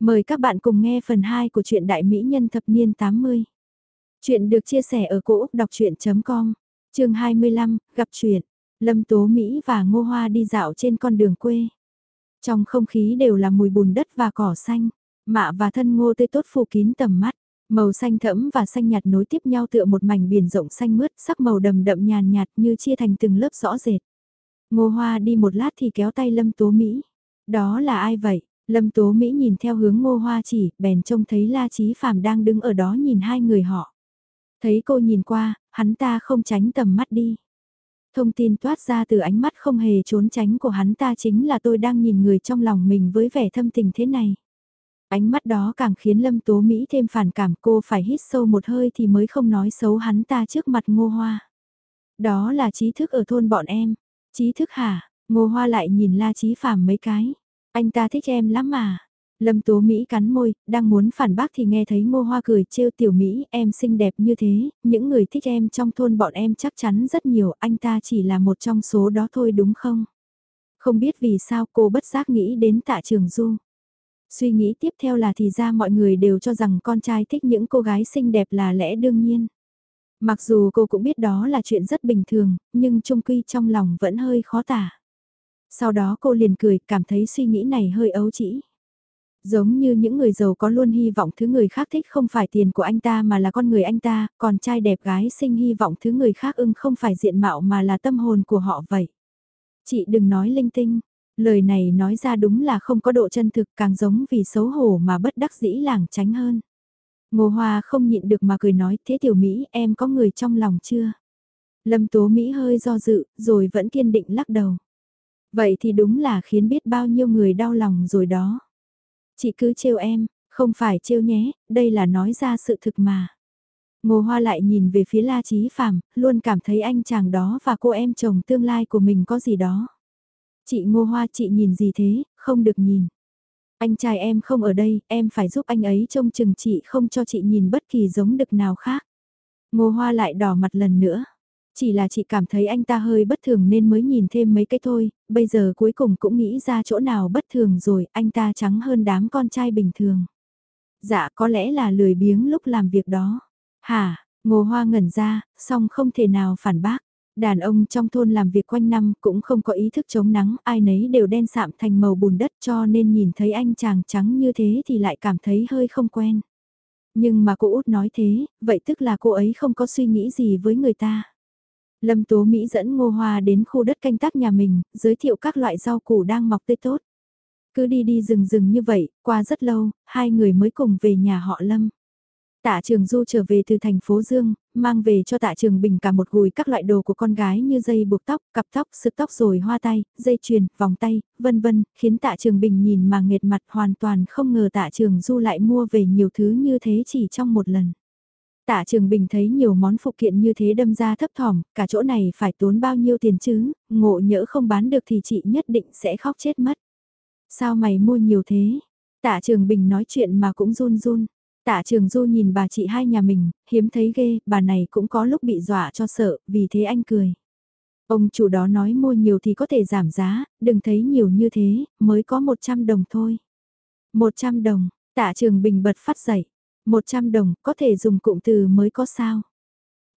Mời các bạn cùng nghe phần 2 của truyện Đại Mỹ Nhân Thập Niên 80. Chuyện được chia sẻ ở cỗ đọc chuyện.com, trường 25, gặp chuyện, Lâm Tố Mỹ và Ngô Hoa đi dạo trên con đường quê. Trong không khí đều là mùi bùn đất và cỏ xanh, mạ và thân ngô tươi tốt phủ kín tầm mắt, màu xanh thẫm và xanh nhạt nối tiếp nhau tựa một mảnh biển rộng xanh mướt sắc màu đầm đậm nhàn nhạt như chia thành từng lớp rõ rệt. Ngô Hoa đi một lát thì kéo tay Lâm Tố Mỹ. Đó là ai vậy? Lâm Tố Mỹ nhìn theo hướng ngô hoa chỉ, bèn trông thấy La Chí Phạm đang đứng ở đó nhìn hai người họ. Thấy cô nhìn qua, hắn ta không tránh tầm mắt đi. Thông tin toát ra từ ánh mắt không hề trốn tránh của hắn ta chính là tôi đang nhìn người trong lòng mình với vẻ thâm tình thế này. Ánh mắt đó càng khiến Lâm Tố Mỹ thêm phản cảm cô phải hít sâu một hơi thì mới không nói xấu hắn ta trước mặt ngô hoa. Đó là trí thức ở thôn bọn em. Trí thức hả? Ngô hoa lại nhìn La Chí Phạm mấy cái. Anh ta thích em lắm mà. Lâm Tố Mỹ cắn môi, đang muốn phản bác thì nghe thấy ngô hoa cười trêu tiểu Mỹ em xinh đẹp như thế, những người thích em trong thôn bọn em chắc chắn rất nhiều, anh ta chỉ là một trong số đó thôi đúng không? Không biết vì sao cô bất giác nghĩ đến tạ trường du. Suy nghĩ tiếp theo là thì ra mọi người đều cho rằng con trai thích những cô gái xinh đẹp là lẽ đương nhiên. Mặc dù cô cũng biết đó là chuyện rất bình thường, nhưng trung quy trong lòng vẫn hơi khó tả. Sau đó cô liền cười, cảm thấy suy nghĩ này hơi ấu trĩ. Giống như những người giàu có luôn hy vọng thứ người khác thích không phải tiền của anh ta mà là con người anh ta, còn trai đẹp gái sinh hy vọng thứ người khác ưng không phải diện mạo mà là tâm hồn của họ vậy. Chị đừng nói linh tinh, lời này nói ra đúng là không có độ chân thực càng giống vì xấu hổ mà bất đắc dĩ làng tránh hơn. Ngô Hoa không nhịn được mà cười nói thế tiểu Mỹ em có người trong lòng chưa? Lâm Tố Mỹ hơi do dự rồi vẫn kiên định lắc đầu. Vậy thì đúng là khiến biết bao nhiêu người đau lòng rồi đó. Chị cứ trêu em, không phải trêu nhé, đây là nói ra sự thực mà. Ngô Hoa lại nhìn về phía La Chí Phạm, luôn cảm thấy anh chàng đó và cô em chồng tương lai của mình có gì đó. Chị Ngô Hoa chị nhìn gì thế, không được nhìn. Anh trai em không ở đây, em phải giúp anh ấy trông chừng chị không cho chị nhìn bất kỳ giống đực nào khác. Ngô Hoa lại đỏ mặt lần nữa. Chỉ là chị cảm thấy anh ta hơi bất thường nên mới nhìn thêm mấy cái thôi, bây giờ cuối cùng cũng nghĩ ra chỗ nào bất thường rồi, anh ta trắng hơn đám con trai bình thường. Dạ có lẽ là lười biếng lúc làm việc đó. Hả, ngô hoa ngẩn ra, song không thể nào phản bác. Đàn ông trong thôn làm việc quanh năm cũng không có ý thức chống nắng, ai nấy đều đen sạm thành màu bùn đất cho nên nhìn thấy anh chàng trắng như thế thì lại cảm thấy hơi không quen. Nhưng mà cô út nói thế, vậy tức là cô ấy không có suy nghĩ gì với người ta. Lâm Tố Mỹ dẫn Ngô Hoa đến khu đất canh tác nhà mình, giới thiệu các loại rau củ đang mọc tươi tốt. Cứ đi đi rừng rừng như vậy, qua rất lâu, hai người mới cùng về nhà họ Lâm. Tạ Trường Du trở về từ thành phố Dương, mang về cho Tạ Trường Bình cả một gùi các loại đồ của con gái như dây buộc tóc, cặp tóc, sực tóc rồi hoa tay, dây chuyền, vòng tay, vân vân, khiến Tạ Trường Bình nhìn mà nghệt mặt hoàn toàn không ngờ Tạ Trường Du lại mua về nhiều thứ như thế chỉ trong một lần. Tạ Trường Bình thấy nhiều món phụ kiện như thế đâm ra thấp thỏm, cả chỗ này phải tốn bao nhiêu tiền chứ, ngộ nhỡ không bán được thì chị nhất định sẽ khóc chết mất. Sao mày mua nhiều thế? Tạ Trường Bình nói chuyện mà cũng run run. Tạ Trường Du nhìn bà chị hai nhà mình, hiếm thấy ghê, bà này cũng có lúc bị dọa cho sợ, vì thế anh cười. Ông chủ đó nói mua nhiều thì có thể giảm giá, đừng thấy nhiều như thế, mới có 100 đồng thôi. 100 đồng, Tạ Trường Bình bật phát dậy, 100 đồng, có thể dùng cụm từ mới có sao.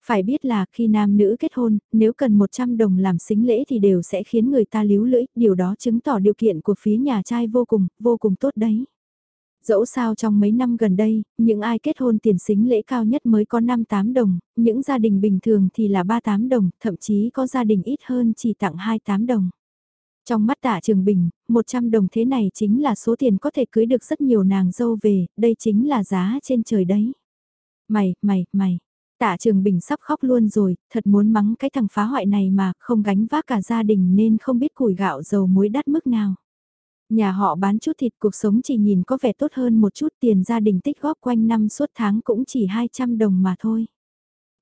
Phải biết là khi nam nữ kết hôn, nếu cần 100 đồng làm xính lễ thì đều sẽ khiến người ta líu lưỡi, điều đó chứng tỏ điều kiện của phía nhà trai vô cùng, vô cùng tốt đấy. Dẫu sao trong mấy năm gần đây, những ai kết hôn tiền xính lễ cao nhất mới có 5-8 đồng, những gia đình bình thường thì là 3-8 đồng, thậm chí có gia đình ít hơn chỉ tặng 2-8 đồng. Trong mắt tạ trường bình, 100 đồng thế này chính là số tiền có thể cưới được rất nhiều nàng dâu về, đây chính là giá trên trời đấy. Mày, mày, mày, tạ trường bình sắp khóc luôn rồi, thật muốn mắng cái thằng phá hoại này mà không gánh vác cả gia đình nên không biết củi gạo dầu muối đắt mức nào. Nhà họ bán chút thịt cuộc sống chỉ nhìn có vẻ tốt hơn một chút tiền gia đình tích góp quanh năm suốt tháng cũng chỉ 200 đồng mà thôi.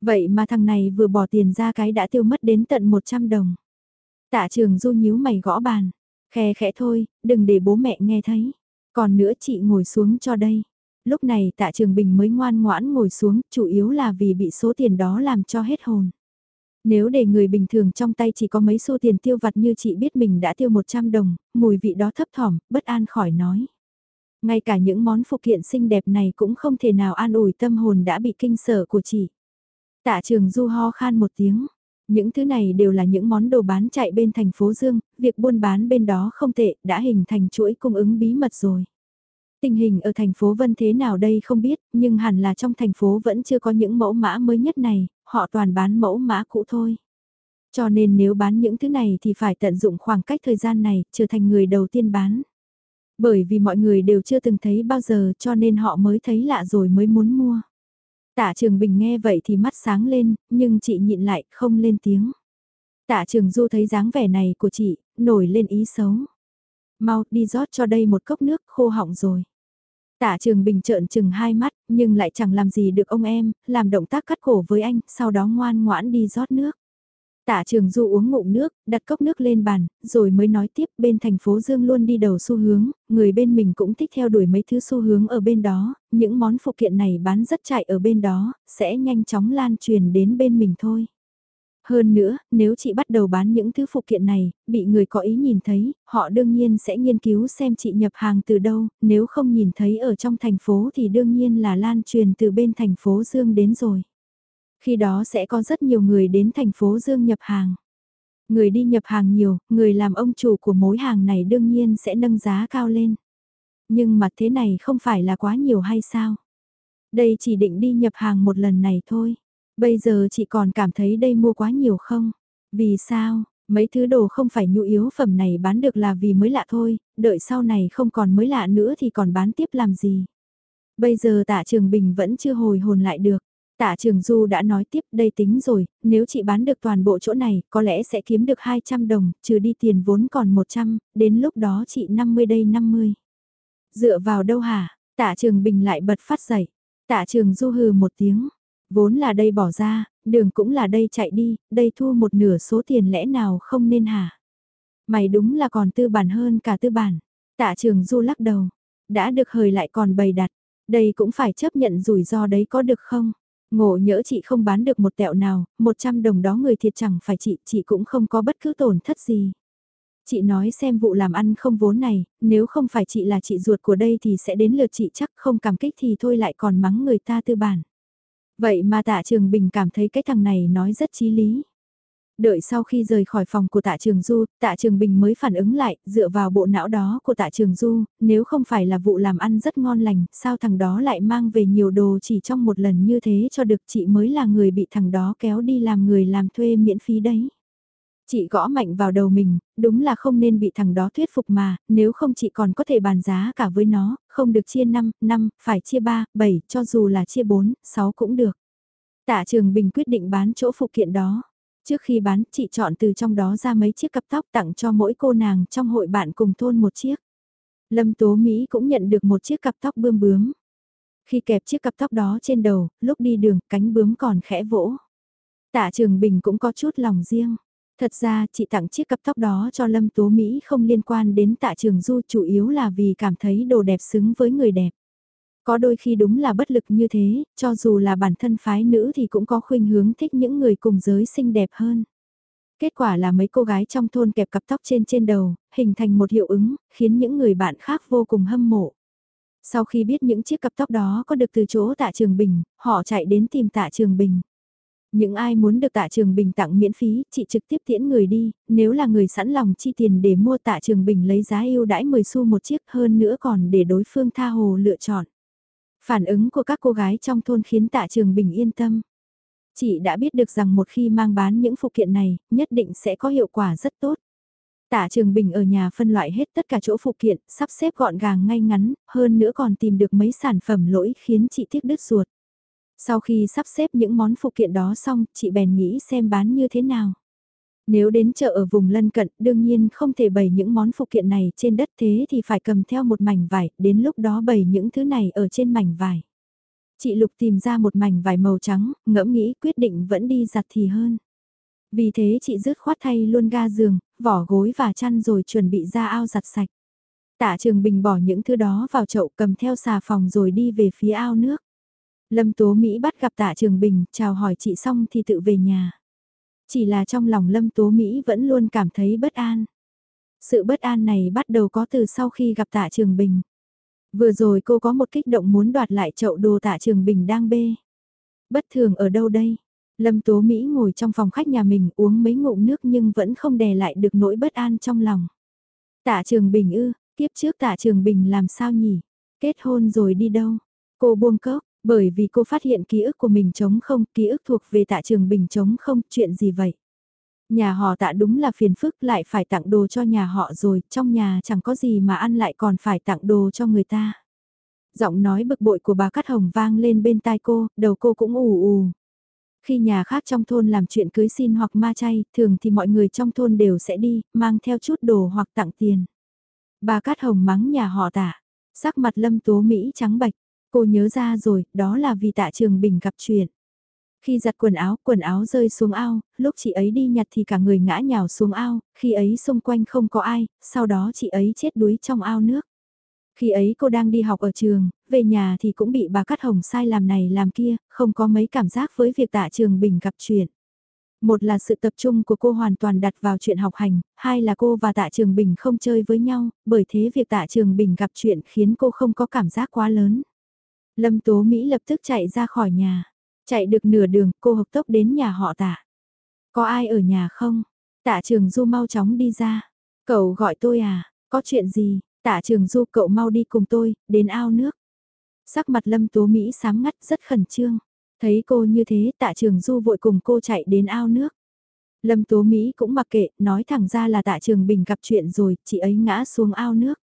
Vậy mà thằng này vừa bỏ tiền ra cái đã tiêu mất đến tận 100 đồng. Tạ trường du nhíu mày gõ bàn. Khe khẽ thôi, đừng để bố mẹ nghe thấy. Còn nữa chị ngồi xuống cho đây. Lúc này tạ trường bình mới ngoan ngoãn ngồi xuống, chủ yếu là vì bị số tiền đó làm cho hết hồn. Nếu để người bình thường trong tay chỉ có mấy xu tiền tiêu vặt như chị biết mình đã tiêu 100 đồng, mùi vị đó thấp thỏm, bất an khỏi nói. Ngay cả những món phụ kiện xinh đẹp này cũng không thể nào an ủi tâm hồn đã bị kinh sợ của chị. Tạ trường du ho khan một tiếng. Những thứ này đều là những món đồ bán chạy bên thành phố Dương, việc buôn bán bên đó không tệ, đã hình thành chuỗi cung ứng bí mật rồi. Tình hình ở thành phố Vân thế nào đây không biết, nhưng hẳn là trong thành phố vẫn chưa có những mẫu mã mới nhất này, họ toàn bán mẫu mã cũ thôi. Cho nên nếu bán những thứ này thì phải tận dụng khoảng cách thời gian này, trở thành người đầu tiên bán. Bởi vì mọi người đều chưa từng thấy bao giờ cho nên họ mới thấy lạ rồi mới muốn mua. Tạ Trường Bình nghe vậy thì mắt sáng lên, nhưng chị nhịn lại, không lên tiếng. Tạ Trường Du thấy dáng vẻ này của chị, nổi lên ý xấu. Mau, đi rót cho đây một cốc nước, khô họng rồi. Tạ Trường Bình trợn chừng hai mắt, nhưng lại chẳng làm gì được ông em, làm động tác cắt cổ với anh, sau đó ngoan ngoãn đi rót nước. Tạ Trường Du uống ngụm nước, đặt cốc nước lên bàn, rồi mới nói tiếp bên thành phố Dương luôn đi đầu xu hướng, người bên mình cũng thích theo đuổi mấy thứ xu hướng ở bên đó, những món phụ kiện này bán rất chạy ở bên đó, sẽ nhanh chóng lan truyền đến bên mình thôi. Hơn nữa, nếu chị bắt đầu bán những thứ phụ kiện này, bị người có ý nhìn thấy, họ đương nhiên sẽ nghiên cứu xem chị nhập hàng từ đâu, nếu không nhìn thấy ở trong thành phố thì đương nhiên là lan truyền từ bên thành phố Dương đến rồi. Khi đó sẽ có rất nhiều người đến thành phố Dương nhập hàng. Người đi nhập hàng nhiều, người làm ông chủ của mối hàng này đương nhiên sẽ nâng giá cao lên. Nhưng mà thế này không phải là quá nhiều hay sao? Đây chỉ định đi nhập hàng một lần này thôi. Bây giờ chị còn cảm thấy đây mua quá nhiều không? Vì sao? Mấy thứ đồ không phải nhu yếu phẩm này bán được là vì mới lạ thôi, đợi sau này không còn mới lạ nữa thì còn bán tiếp làm gì? Bây giờ tạ trường bình vẫn chưa hồi hồn lại được. Tạ Trường Du đã nói tiếp đây tính rồi, nếu chị bán được toàn bộ chỗ này, có lẽ sẽ kiếm được 200 đồng, trừ đi tiền vốn còn 100, đến lúc đó chị 50 đây 50. Dựa vào đâu hả? Tạ Trường Bình lại bật phát dậy. Tạ Trường Du hừ một tiếng. Vốn là đây bỏ ra, đường cũng là đây chạy đi, đây thu một nửa số tiền lẽ nào không nên hả? Mày đúng là còn tư bản hơn cả tư bản. Tạ Trường Du lắc đầu. Đã được hời lại còn bày đặt. Đây cũng phải chấp nhận rủi ro đấy có được không? Ngộ nhỡ chị không bán được một tẹo nào, 100 đồng đó người thiệt chẳng phải chị, chị cũng không có bất cứ tổn thất gì. Chị nói xem vụ làm ăn không vốn này, nếu không phải chị là chị ruột của đây thì sẽ đến lượt chị chắc không cảm kích thì thôi lại còn mắng người ta tư bản. Vậy mà tạ trường bình cảm thấy cái thằng này nói rất chí lý. Đợi sau khi rời khỏi phòng của tạ trường Du, tạ trường bình mới phản ứng lại, dựa vào bộ não đó của tạ trường Du, nếu không phải là vụ làm ăn rất ngon lành, sao thằng đó lại mang về nhiều đồ chỉ trong một lần như thế cho được chị mới là người bị thằng đó kéo đi làm người làm thuê miễn phí đấy. Chị gõ mạnh vào đầu mình, đúng là không nên bị thằng đó thuyết phục mà, nếu không chị còn có thể bàn giá cả với nó, không được chia 5, 5, phải chia 3, 7, cho dù là chia 4, 6 cũng được. Tạ Trường Bình quyết định bán chỗ phụ kiện đó. Trước khi bán, chị chọn từ trong đó ra mấy chiếc cặp tóc tặng cho mỗi cô nàng trong hội bạn cùng thôn một chiếc. Lâm Tố Mỹ cũng nhận được một chiếc cặp tóc bươm bướm. Khi kẹp chiếc cặp tóc đó trên đầu, lúc đi đường, cánh bướm còn khẽ vỗ. Tạ Trường Bình cũng có chút lòng riêng. Thật ra, chị tặng chiếc cặp tóc đó cho Lâm Tố Mỹ không liên quan đến Tạ Trường Du chủ yếu là vì cảm thấy đồ đẹp xứng với người đẹp. Có đôi khi đúng là bất lực như thế, cho dù là bản thân phái nữ thì cũng có khuynh hướng thích những người cùng giới xinh đẹp hơn. Kết quả là mấy cô gái trong thôn kẹp cặp tóc trên trên đầu, hình thành một hiệu ứng, khiến những người bạn khác vô cùng hâm mộ. Sau khi biết những chiếc cặp tóc đó có được từ chỗ tạ trường bình, họ chạy đến tìm tạ trường bình. Những ai muốn được tạ trường bình tặng miễn phí, chị trực tiếp tiễn người đi, nếu là người sẵn lòng chi tiền để mua tạ trường bình lấy giá yêu đãi 10 xu một chiếc hơn nữa còn để đối phương tha hồ lựa chọn. Phản ứng của các cô gái trong thôn khiến tạ trường bình yên tâm. Chị đã biết được rằng một khi mang bán những phụ kiện này, nhất định sẽ có hiệu quả rất tốt. Tạ Trường Bình ở nhà phân loại hết tất cả chỗ phụ kiện, sắp xếp gọn gàng ngay ngắn, hơn nữa còn tìm được mấy sản phẩm lỗi khiến chị tiếc đứt ruột. Sau khi sắp xếp những món phụ kiện đó xong, chị bèn nghĩ xem bán như thế nào. Nếu đến chợ ở vùng lân cận, đương nhiên không thể bày những món phụ kiện này trên đất thế thì phải cầm theo một mảnh vải, đến lúc đó bày những thứ này ở trên mảnh vải. Chị Lục tìm ra một mảnh vải màu trắng, ngẫm nghĩ quyết định vẫn đi giặt thì hơn. Vì thế chị dứt khoát thay luôn ga giường, vỏ gối và chăn rồi chuẩn bị ra ao giặt sạch. Tạ Trường Bình bỏ những thứ đó vào chậu cầm theo xà phòng rồi đi về phía ao nước. Lâm Tố Mỹ bắt gặp Tạ Trường Bình, chào hỏi chị xong thì tự về nhà. Chỉ là trong lòng Lâm Tố Mỹ vẫn luôn cảm thấy bất an. Sự bất an này bắt đầu có từ sau khi gặp Tạ Trường Bình. Vừa rồi cô có một kích động muốn đoạt lại chậu đồ tạ trường bình đang bê. Bất thường ở đâu đây? Lâm Tố Mỹ ngồi trong phòng khách nhà mình uống mấy ngụm nước nhưng vẫn không đè lại được nỗi bất an trong lòng. Tạ Trường Bình ư, tiếp trước Tạ Trường Bình làm sao nhỉ? Kết hôn rồi đi đâu? Cô buông cốc, bởi vì cô phát hiện ký ức của mình trống không, ký ức thuộc về Tạ Trường Bình trống không, chuyện gì vậy? Nhà họ tạ đúng là phiền phức lại phải tặng đồ cho nhà họ rồi, trong nhà chẳng có gì mà ăn lại còn phải tặng đồ cho người ta. Giọng nói bực bội của bà Cát Hồng vang lên bên tai cô, đầu cô cũng ù ù. Khi nhà khác trong thôn làm chuyện cưới xin hoặc ma chay, thường thì mọi người trong thôn đều sẽ đi, mang theo chút đồ hoặc tặng tiền. Bà Cát Hồng mắng nhà họ tạ, sắc mặt lâm tố Mỹ trắng bạch, cô nhớ ra rồi, đó là vì tạ trường bình gặp chuyện. Khi giặt quần áo, quần áo rơi xuống ao, lúc chị ấy đi nhặt thì cả người ngã nhào xuống ao, khi ấy xung quanh không có ai, sau đó chị ấy chết đuối trong ao nước. Khi ấy cô đang đi học ở trường, về nhà thì cũng bị bà Cát Hồng sai làm này làm kia, không có mấy cảm giác với việc tạ trường bình gặp chuyện. Một là sự tập trung của cô hoàn toàn đặt vào chuyện học hành, hai là cô và tạ trường bình không chơi với nhau, bởi thế việc tạ trường bình gặp chuyện khiến cô không có cảm giác quá lớn. Lâm Tố Mỹ lập tức chạy ra khỏi nhà. Chạy được nửa đường, cô hộc tốc đến nhà họ tạ. Có ai ở nhà không? Tạ trường du mau chóng đi ra. Cậu gọi tôi à? Có chuyện gì? Tạ trường du cậu mau đi cùng tôi, đến ao nước. Sắc mặt lâm tố Mỹ sám ngắt rất khẩn trương. Thấy cô như thế tạ trường du vội cùng cô chạy đến ao nước. Lâm tố Mỹ cũng mặc kệ, nói thẳng ra là tạ trường bình gặp chuyện rồi, chị ấy ngã xuống ao nước.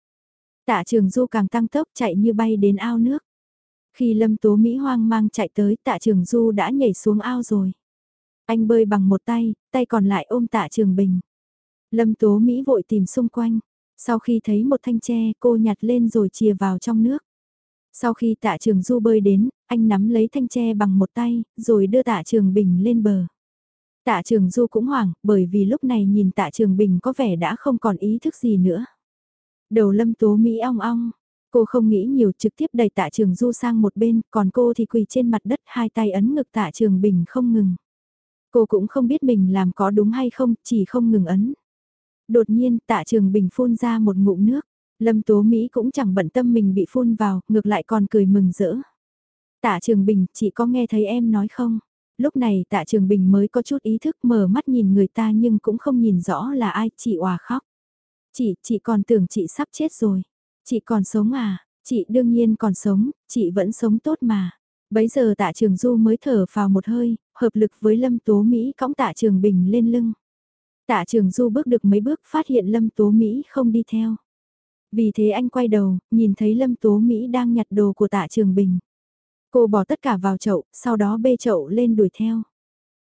Tạ trường du càng tăng tốc chạy như bay đến ao nước. Khi Lâm Tố Mỹ hoang mang chạy tới tạ trường Du đã nhảy xuống ao rồi. Anh bơi bằng một tay, tay còn lại ôm tạ trường bình. Lâm Tố Mỹ vội tìm xung quanh. Sau khi thấy một thanh tre cô nhặt lên rồi chìa vào trong nước. Sau khi tạ trường Du bơi đến, anh nắm lấy thanh tre bằng một tay, rồi đưa tạ trường bình lên bờ. Tạ trường Du cũng hoảng, bởi vì lúc này nhìn tạ trường bình có vẻ đã không còn ý thức gì nữa. Đầu lâm tố Mỹ ong ong, Cô không nghĩ nhiều trực tiếp đẩy tạ trường du sang một bên, còn cô thì quỳ trên mặt đất hai tay ấn ngực tạ trường bình không ngừng. Cô cũng không biết mình làm có đúng hay không, chỉ không ngừng ấn. Đột nhiên tạ trường bình phun ra một ngụm nước. Lâm Tố Mỹ cũng chẳng bận tâm mình bị phun vào, ngược lại còn cười mừng rỡ. Tạ Trường Bình, chị có nghe thấy em nói không? Lúc này Tạ Trường Bình mới có chút ý thức mở mắt nhìn người ta nhưng cũng không nhìn rõ là ai, chị hòa khóc. Chị, chị còn tưởng chị sắp chết rồi. Chị còn sống à? Chị đương nhiên còn sống, chị vẫn sống tốt mà. Bấy giờ tạ trường du mới thở vào một hơi, hợp lực với Lâm Tố Mỹ cõng tạ trường bình lên lưng. Tạ trường du bước được mấy bước phát hiện Lâm Tố Mỹ không đi theo. Vì thế anh quay đầu, nhìn thấy Lâm Tố Mỹ đang nhặt đồ của tạ trường bình. Cô bỏ tất cả vào chậu, sau đó bê chậu lên đuổi theo.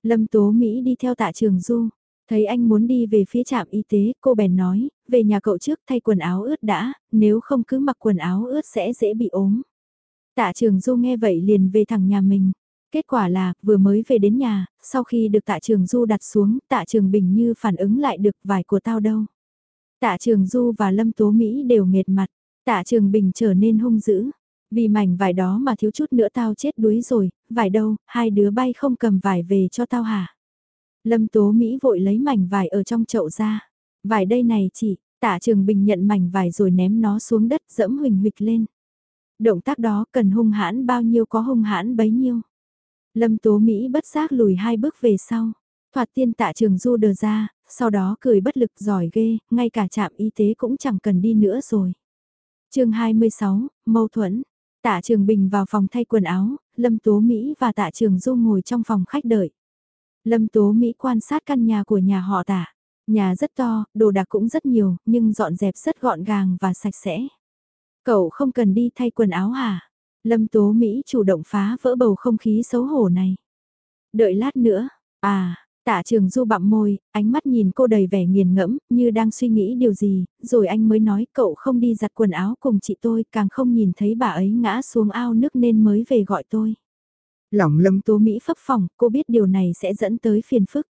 Lâm Tố Mỹ đi theo tạ trường du, Thấy anh muốn đi về phía trạm y tế, cô bèn nói, về nhà cậu trước thay quần áo ướt đã, nếu không cứ mặc quần áo ướt sẽ dễ bị ốm. Tạ trường Du nghe vậy liền về thẳng nhà mình. Kết quả là, vừa mới về đến nhà, sau khi được tạ trường Du đặt xuống, tạ trường Bình như phản ứng lại được vải của tao đâu. Tạ trường Du và Lâm Tố Mỹ đều nghệt mặt, tạ trường Bình trở nên hung dữ. Vì mảnh vải đó mà thiếu chút nữa tao chết đuối rồi, vải đâu, hai đứa bay không cầm vải về cho tao hả? Lâm Tố Mỹ vội lấy mảnh vải ở trong chậu ra. Vải đây này chị, tạ trường bình nhận mảnh vải rồi ném nó xuống đất dẫm huỳnh huỵch lên. Động tác đó cần hung hãn bao nhiêu có hung hãn bấy nhiêu. Lâm Tố Mỹ bất giác lùi hai bước về sau. Thoạt tiên tạ trường du đờ ra, sau đó cười bất lực giỏi ghê, ngay cả trạm y tế cũng chẳng cần đi nữa rồi. chương 26, mâu thuẫn. Tạ Trường Bình vào phòng thay quần áo, Lâm Tố Mỹ và Tạ Trường Du ngồi trong phòng khách đợi. Lâm Tố Mỹ quan sát căn nhà của nhà họ tả. Nhà rất to, đồ đạc cũng rất nhiều, nhưng dọn dẹp rất gọn gàng và sạch sẽ. Cậu không cần đi thay quần áo hả? Lâm Tố Mỹ chủ động phá vỡ bầu không khí xấu hổ này. Đợi lát nữa, à, Tạ trường du bặm môi, ánh mắt nhìn cô đầy vẻ nghiền ngẫm, như đang suy nghĩ điều gì, rồi anh mới nói cậu không đi giặt quần áo cùng chị tôi, càng không nhìn thấy bà ấy ngã xuống ao nước nên mới về gọi tôi. Lòng lâm tố Mỹ phấp phòng, cô biết điều này sẽ dẫn tới phiền phức.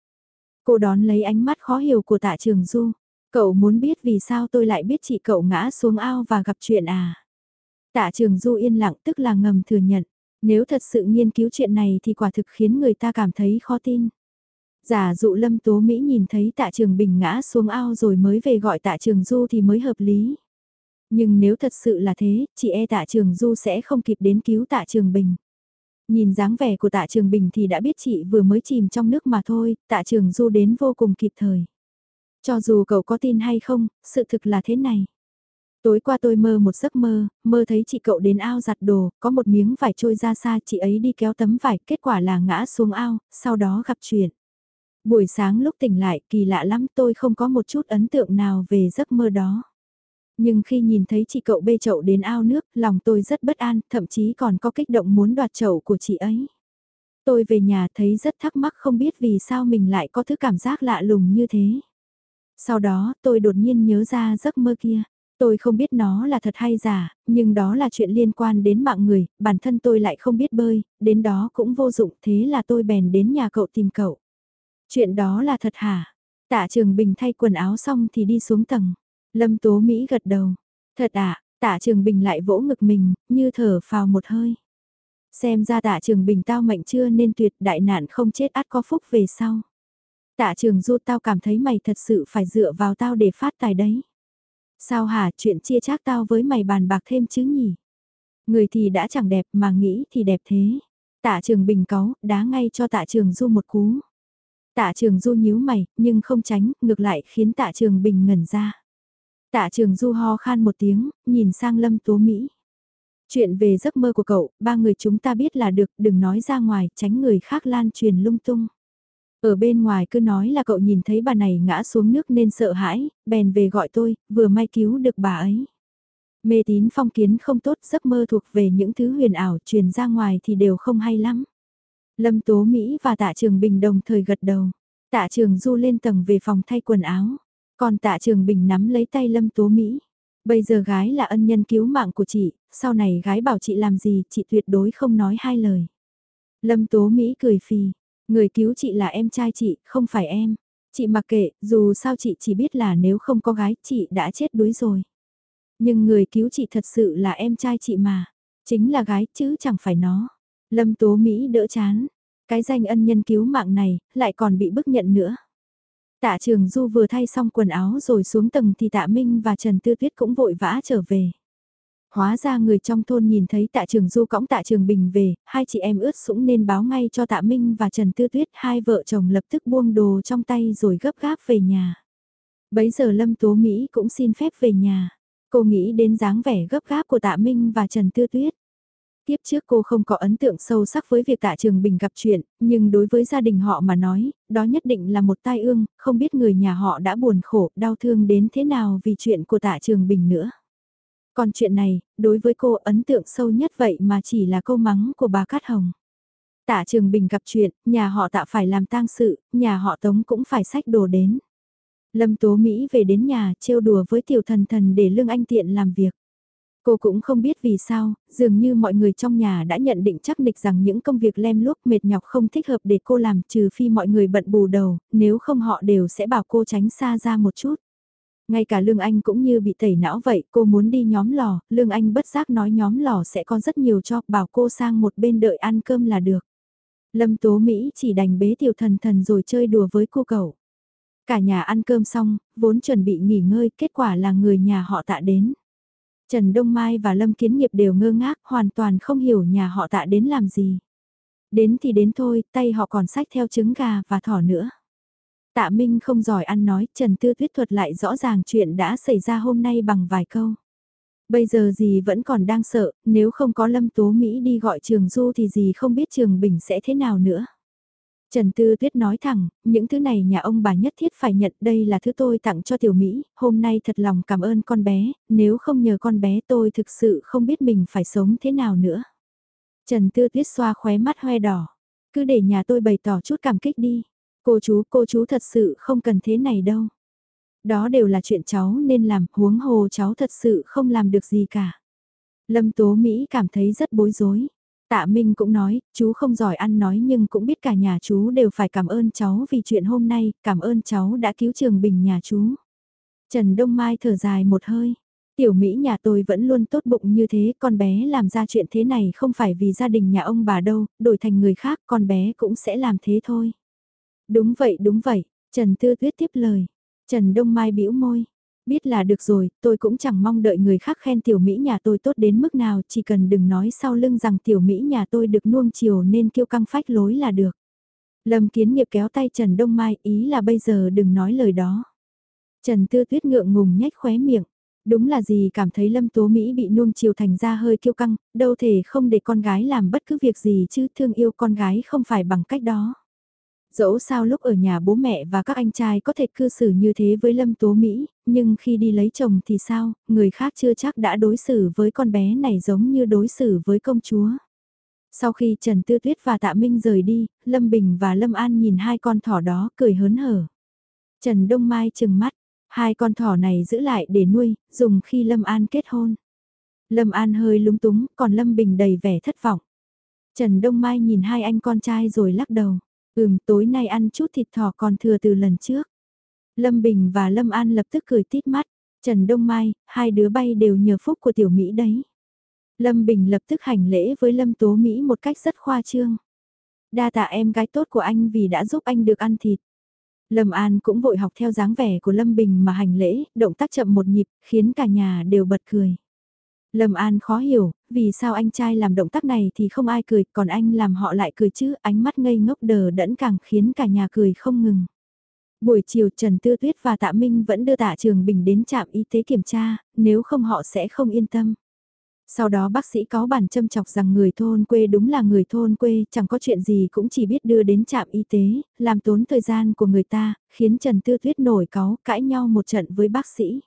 Cô đón lấy ánh mắt khó hiểu của tạ trường du. Cậu muốn biết vì sao tôi lại biết chị cậu ngã xuống ao và gặp chuyện à? Tạ trường du yên lặng tức là ngầm thừa nhận. Nếu thật sự nghiên cứu chuyện này thì quả thực khiến người ta cảm thấy khó tin. Giả dụ lâm tố Mỹ nhìn thấy tạ trường bình ngã xuống ao rồi mới về gọi tạ trường du thì mới hợp lý. Nhưng nếu thật sự là thế, chị e tạ trường Du sẽ không kịp đến cứu tạ trường Bình. Nhìn dáng vẻ của tạ trường Bình thì đã biết chị vừa mới chìm trong nước mà thôi, tạ trường Du đến vô cùng kịp thời. Cho dù cậu có tin hay không, sự thực là thế này. Tối qua tôi mơ một giấc mơ, mơ thấy chị cậu đến ao giặt đồ, có một miếng vải trôi ra xa, chị ấy đi kéo tấm vải, kết quả là ngã xuống ao, sau đó gặp chuyện. Buổi sáng lúc tỉnh lại, kỳ lạ lắm tôi không có một chút ấn tượng nào về giấc mơ đó. Nhưng khi nhìn thấy chị cậu bê chậu đến ao nước, lòng tôi rất bất an, thậm chí còn có kích động muốn đoạt chậu của chị ấy. Tôi về nhà thấy rất thắc mắc không biết vì sao mình lại có thứ cảm giác lạ lùng như thế. Sau đó, tôi đột nhiên nhớ ra giấc mơ kia. Tôi không biết nó là thật hay giả, nhưng đó là chuyện liên quan đến mạng người, bản thân tôi lại không biết bơi, đến đó cũng vô dụng, thế là tôi bèn đến nhà cậu tìm cậu. Chuyện đó là thật hả? Tạ Trường Bình thay quần áo xong thì đi xuống tầng. Lâm Tố Mỹ gật đầu. Thật ạ, à, Tạ Trường Bình lại vỗ ngực mình, như thở phào một hơi. Xem ra Tạ Trường Bình tao mệnh chưa nên tuyệt đại nạn không chết át có phúc về sau. Tạ Trường Du tao cảm thấy mày thật sự phải dựa vào tao để phát tài đấy. Sao hả chuyện chia chác tao với mày bàn bạc thêm chứ nhỉ? Người thì đã chẳng đẹp mà nghĩ thì đẹp thế. Tạ Trường Bình có, đá ngay cho Tạ Trường Du một cú. Tạ Trường Du nhíu mày, nhưng không tránh, ngược lại khiến Tạ Trường Bình ngẩn ra. Tạ trường du ho khan một tiếng, nhìn sang lâm tố Mỹ. Chuyện về giấc mơ của cậu, ba người chúng ta biết là được, đừng nói ra ngoài, tránh người khác lan truyền lung tung. Ở bên ngoài cứ nói là cậu nhìn thấy bà này ngã xuống nước nên sợ hãi, bèn về gọi tôi, vừa may cứu được bà ấy. Mê tín phong kiến không tốt, giấc mơ thuộc về những thứ huyền ảo truyền ra ngoài thì đều không hay lắm. Lâm Tố Mỹ và Tạ Trường Bình đồng thời gật đầu. Tạ Trường Du lên tầng về phòng thay quần áo. Còn tạ trường bình nắm lấy tay Lâm Tố Mỹ. Bây giờ gái là ân nhân cứu mạng của chị, sau này gái bảo chị làm gì, chị tuyệt đối không nói hai lời. Lâm Tố Mỹ cười phì, người cứu chị là em trai chị, không phải em. Chị mặc kệ, dù sao chị chỉ biết là nếu không có gái, chị đã chết đuối rồi. Nhưng người cứu chị thật sự là em trai chị mà. Chính là gái chứ chẳng phải nó. Lâm Tố Mỹ đỡ chán. Cái danh ân nhân cứu mạng này, lại còn bị bức nhận nữa. Tạ Trường Du vừa thay xong quần áo rồi xuống tầng thì Tạ Minh và Trần Tư Tuyết cũng vội vã trở về. Hóa ra người trong thôn nhìn thấy Tạ Trường Du cõng Tạ Trường Bình về, hai chị em ướt sũng nên báo ngay cho Tạ Minh và Trần Tư Tuyết, hai vợ chồng lập tức buông đồ trong tay rồi gấp gáp về nhà. Bấy giờ Lâm Tố Mỹ cũng xin phép về nhà. Cô nghĩ đến dáng vẻ gấp gáp của Tạ Minh và Trần Tư Tuyết. Tiếp trước cô không có ấn tượng sâu sắc với việc tạ trường bình gặp chuyện, nhưng đối với gia đình họ mà nói, đó nhất định là một tai ương, không biết người nhà họ đã buồn khổ, đau thương đến thế nào vì chuyện của tạ trường bình nữa. Còn chuyện này, đối với cô ấn tượng sâu nhất vậy mà chỉ là câu mắng của bà Cát Hồng. Tạ Trường Bình gặp chuyện, nhà họ tạ phải làm tang sự, nhà họ Tống cũng phải sách đồ đến. Lâm Tố Mỹ về đến nhà trêu đùa với tiểu thần thần để lương anh tiện làm việc. Cô cũng không biết vì sao, dường như mọi người trong nhà đã nhận định chắc nịch rằng những công việc lem luốc mệt nhọc không thích hợp để cô làm trừ phi mọi người bận bù đầu, nếu không họ đều sẽ bảo cô tránh xa ra một chút. Ngay cả Lương Anh cũng như bị tẩy não vậy, cô muốn đi nhóm lò, Lương Anh bất giác nói nhóm lò sẽ có rất nhiều cho, bảo cô sang một bên đợi ăn cơm là được. Lâm Tố Mỹ chỉ đành bế tiểu thần thần rồi chơi đùa với cô cậu. Cả nhà ăn cơm xong, vốn chuẩn bị nghỉ ngơi, kết quả là người nhà họ tạ đến. Trần Đông Mai và Lâm Kiến Nghiệp đều ngơ ngác, hoàn toàn không hiểu nhà họ tạ đến làm gì. Đến thì đến thôi, tay họ còn sách theo trứng gà và thỏ nữa. Tạ Minh không giỏi ăn nói, Trần Tư Tuyết thuật lại rõ ràng chuyện đã xảy ra hôm nay bằng vài câu. Bây giờ gì vẫn còn đang sợ, nếu không có Lâm Tố Mỹ đi gọi Trường Du thì gì không biết Trường Bình sẽ thế nào nữa. Trần Tư Tuyết nói thẳng, những thứ này nhà ông bà nhất thiết phải nhận đây là thứ tôi tặng cho Tiểu Mỹ, hôm nay thật lòng cảm ơn con bé, nếu không nhờ con bé tôi thực sự không biết mình phải sống thế nào nữa. Trần Tư Tuyết xoa khóe mắt hoe đỏ, cứ để nhà tôi bày tỏ chút cảm kích đi. Cô chú, cô chú thật sự không cần thế này đâu. Đó đều là chuyện cháu nên làm, huống hồ cháu thật sự không làm được gì cả. Lâm Tố Mỹ cảm thấy rất bối rối. Tạ Minh cũng nói, chú không giỏi ăn nói nhưng cũng biết cả nhà chú đều phải cảm ơn cháu vì chuyện hôm nay, cảm ơn cháu đã cứu Trường Bình nhà chú. Trần Đông Mai thở dài một hơi. Tiểu Mỹ nhà tôi vẫn luôn tốt bụng như thế, con bé làm ra chuyện thế này không phải vì gia đình nhà ông bà đâu, đổi thành người khác con bé cũng sẽ làm thế thôi. Đúng vậy đúng vậy, Trần Tư Tuyết tiếp lời. Trần Đông Mai bĩu môi. Biết là được rồi, tôi cũng chẳng mong đợi người khác khen tiểu Mỹ nhà tôi tốt đến mức nào, chỉ cần đừng nói sau lưng rằng tiểu Mỹ nhà tôi được nuông chiều nên kiêu căng phách lối là được. Lâm Kiến Nghiệp kéo tay Trần Đông Mai, ý là bây giờ đừng nói lời đó. Trần Tư Tuyết ngượng ngùng nhếch khóe miệng. Đúng là gì cảm thấy Lâm Tố Mỹ bị nuông chiều thành ra hơi kiêu căng, đâu thể không để con gái làm bất cứ việc gì chứ thương yêu con gái không phải bằng cách đó. Dẫu sao lúc ở nhà bố mẹ và các anh trai có thể cư xử như thế với Lâm Tố Mỹ, nhưng khi đi lấy chồng thì sao, người khác chưa chắc đã đối xử với con bé này giống như đối xử với công chúa. Sau khi Trần Tư Tuyết và Tạ Minh rời đi, Lâm Bình và Lâm An nhìn hai con thỏ đó cười hớn hở. Trần Đông Mai chừng mắt, hai con thỏ này giữ lại để nuôi, dùng khi Lâm An kết hôn. Lâm An hơi lúng túng, còn Lâm Bình đầy vẻ thất vọng. Trần Đông Mai nhìn hai anh con trai rồi lắc đầu. Ừm, tối nay ăn chút thịt thỏ còn thừa từ lần trước. Lâm Bình và Lâm An lập tức cười tít mắt. Trần Đông Mai, hai đứa bay đều nhờ phúc của tiểu Mỹ đấy. Lâm Bình lập tức hành lễ với Lâm Tố Mỹ một cách rất khoa trương. Đa tạ em gái tốt của anh vì đã giúp anh được ăn thịt. Lâm An cũng vội học theo dáng vẻ của Lâm Bình mà hành lễ, động tác chậm một nhịp, khiến cả nhà đều bật cười. Lâm An khó hiểu, vì sao anh trai làm động tác này thì không ai cười, còn anh làm họ lại cười chứ, ánh mắt ngây ngốc đờ đẫn càng khiến cả nhà cười không ngừng. Buổi chiều Trần Tư Tuyết và Tạ Minh vẫn đưa Tạ Trường Bình đến trạm y tế kiểm tra, nếu không họ sẽ không yên tâm. Sau đó bác sĩ có bản châm chọc rằng người thôn quê đúng là người thôn quê, chẳng có chuyện gì cũng chỉ biết đưa đến trạm y tế, làm tốn thời gian của người ta, khiến Trần Tư Tuyết nổi cáu, cãi nhau một trận với bác sĩ.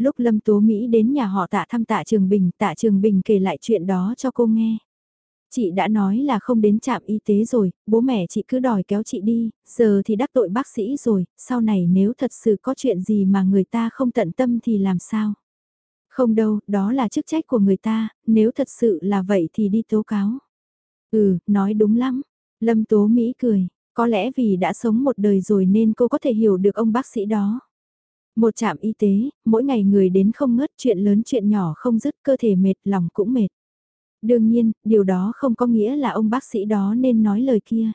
Lúc Lâm Tố Mỹ đến nhà họ tạ thăm tạ Trường Bình, tạ Trường Bình kể lại chuyện đó cho cô nghe. Chị đã nói là không đến trạm y tế rồi, bố mẹ chị cứ đòi kéo chị đi, giờ thì đắc tội bác sĩ rồi, sau này nếu thật sự có chuyện gì mà người ta không tận tâm thì làm sao? Không đâu, đó là chức trách của người ta, nếu thật sự là vậy thì đi tố cáo. Ừ, nói đúng lắm. Lâm Tố Mỹ cười, có lẽ vì đã sống một đời rồi nên cô có thể hiểu được ông bác sĩ đó. Một trạm y tế, mỗi ngày người đến không ngớt chuyện lớn chuyện nhỏ không dứt cơ thể mệt lòng cũng mệt. Đương nhiên, điều đó không có nghĩa là ông bác sĩ đó nên nói lời kia.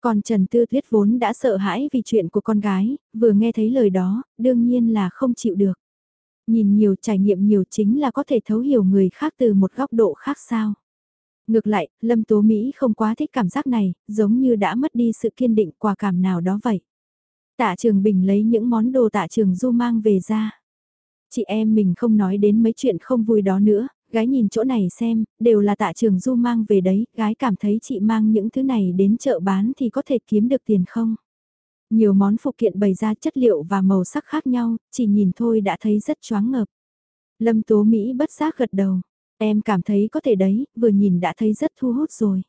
Còn Trần Tư Tuyết vốn đã sợ hãi vì chuyện của con gái, vừa nghe thấy lời đó, đương nhiên là không chịu được. Nhìn nhiều trải nghiệm nhiều chính là có thể thấu hiểu người khác từ một góc độ khác sao. Ngược lại, Lâm Tố Mỹ không quá thích cảm giác này, giống như đã mất đi sự kiên định quả cảm nào đó vậy. Tạ Trường Bình lấy những món đồ Tạ Trường Du mang về ra. Chị em mình không nói đến mấy chuyện không vui đó nữa, gái nhìn chỗ này xem, đều là Tạ Trường Du mang về đấy, gái cảm thấy chị mang những thứ này đến chợ bán thì có thể kiếm được tiền không? Nhiều món phụ kiện bày ra chất liệu và màu sắc khác nhau, chỉ nhìn thôi đã thấy rất choáng ngợp. Lâm Tố Mỹ bất giác gật đầu. Em cảm thấy có thể đấy, vừa nhìn đã thấy rất thu hút rồi.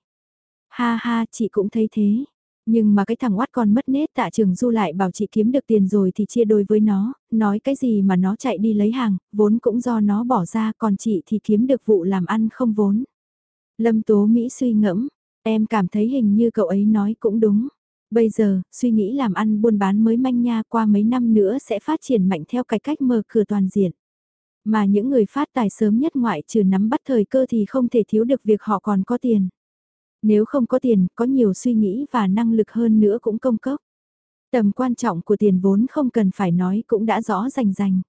Ha ha, chị cũng thấy thế. Nhưng mà cái thằng oát con mất nết tạ trường du lại bảo chị kiếm được tiền rồi thì chia đôi với nó, nói cái gì mà nó chạy đi lấy hàng, vốn cũng do nó bỏ ra còn chị thì kiếm được vụ làm ăn không vốn. Lâm Tố Mỹ suy ngẫm, em cảm thấy hình như cậu ấy nói cũng đúng. Bây giờ, suy nghĩ làm ăn buôn bán mới manh nha qua mấy năm nữa sẽ phát triển mạnh theo cái cách mở cửa toàn diện. Mà những người phát tài sớm nhất ngoại trừ nắm bắt thời cơ thì không thể thiếu được việc họ còn có tiền. Nếu không có tiền, có nhiều suy nghĩ và năng lực hơn nữa cũng công cốc. Tầm quan trọng của tiền vốn không cần phải nói cũng đã rõ rành rành.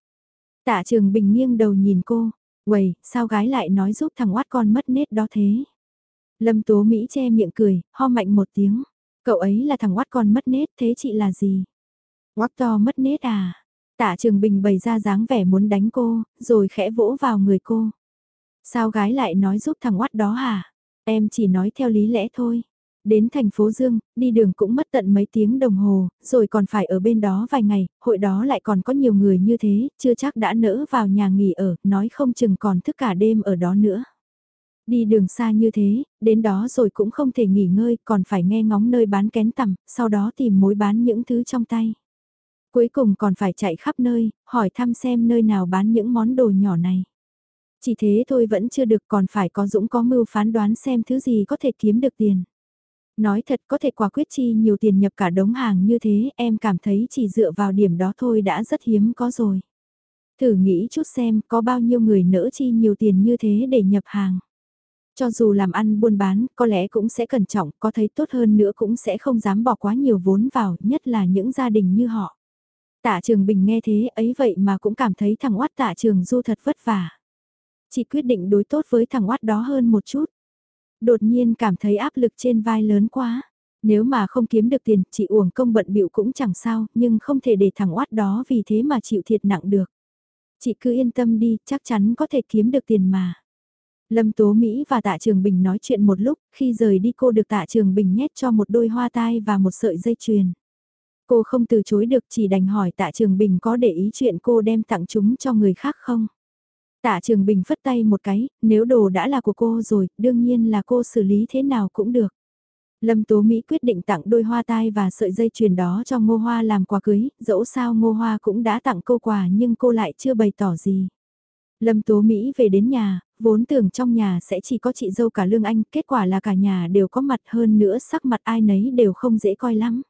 Tạ trường bình nghiêng đầu nhìn cô, Quầy, sao gái lại nói giúp thằng oát con mất nết đó thế? Lâm Tố Mỹ che miệng cười, ho mạnh một tiếng. Cậu ấy là thằng oát con mất nết, thế chị là gì? Oát to mất nết à? Tạ Trường Bình bày ra dáng vẻ muốn đánh cô, rồi khẽ vỗ vào người cô. Sao gái lại nói giúp thằng oát đó hả? Em chỉ nói theo lý lẽ thôi. Đến thành phố Dương, đi đường cũng mất tận mấy tiếng đồng hồ, rồi còn phải ở bên đó vài ngày, hội đó lại còn có nhiều người như thế, chưa chắc đã nỡ vào nhà nghỉ ở, nói không chừng còn thức cả đêm ở đó nữa. Đi đường xa như thế, đến đó rồi cũng không thể nghỉ ngơi, còn phải nghe ngóng nơi bán kén tằm, sau đó tìm mối bán những thứ trong tay. Cuối cùng còn phải chạy khắp nơi, hỏi thăm xem nơi nào bán những món đồ nhỏ này. Chỉ thế thôi vẫn chưa được còn phải có dũng có mưu phán đoán xem thứ gì có thể kiếm được tiền. Nói thật có thể quả quyết chi nhiều tiền nhập cả đống hàng như thế em cảm thấy chỉ dựa vào điểm đó thôi đã rất hiếm có rồi. Thử nghĩ chút xem có bao nhiêu người nỡ chi nhiều tiền như thế để nhập hàng. Cho dù làm ăn buôn bán, có lẽ cũng sẽ cẩn trọng, có thấy tốt hơn nữa cũng sẽ không dám bỏ quá nhiều vốn vào, nhất là những gia đình như họ. Tạ Trường Bình nghe thế ấy vậy mà cũng cảm thấy thằng oát Tạ Trường Du thật vất vả. Chị quyết định đối tốt với thằng oát đó hơn một chút. Đột nhiên cảm thấy áp lực trên vai lớn quá. Nếu mà không kiếm được tiền, chị uổng công bận bịu cũng chẳng sao, nhưng không thể để thằng oát đó vì thế mà chịu thiệt nặng được. Chị cứ yên tâm đi, chắc chắn có thể kiếm được tiền mà. Lâm Tố Mỹ và Tạ Trường Bình nói chuyện một lúc, khi rời đi cô được Tạ Trường Bình nhét cho một đôi hoa tai và một sợi dây chuyền. Cô không từ chối được chỉ đành hỏi Tạ Trường Bình có để ý chuyện cô đem tặng chúng cho người khác không? Tạ Trường Bình phất tay một cái, nếu đồ đã là của cô rồi, đương nhiên là cô xử lý thế nào cũng được. Lâm Tố Mỹ quyết định tặng đôi hoa tai và sợi dây chuyền đó cho Ngô Hoa làm quà cưới, dẫu sao Ngô Hoa cũng đã tặng cô quà nhưng cô lại chưa bày tỏ gì. Lâm Tố Mỹ về đến nhà, vốn tưởng trong nhà sẽ chỉ có chị dâu cả Lương Anh, kết quả là cả nhà đều có mặt hơn nữa sắc mặt ai nấy đều không dễ coi lắm.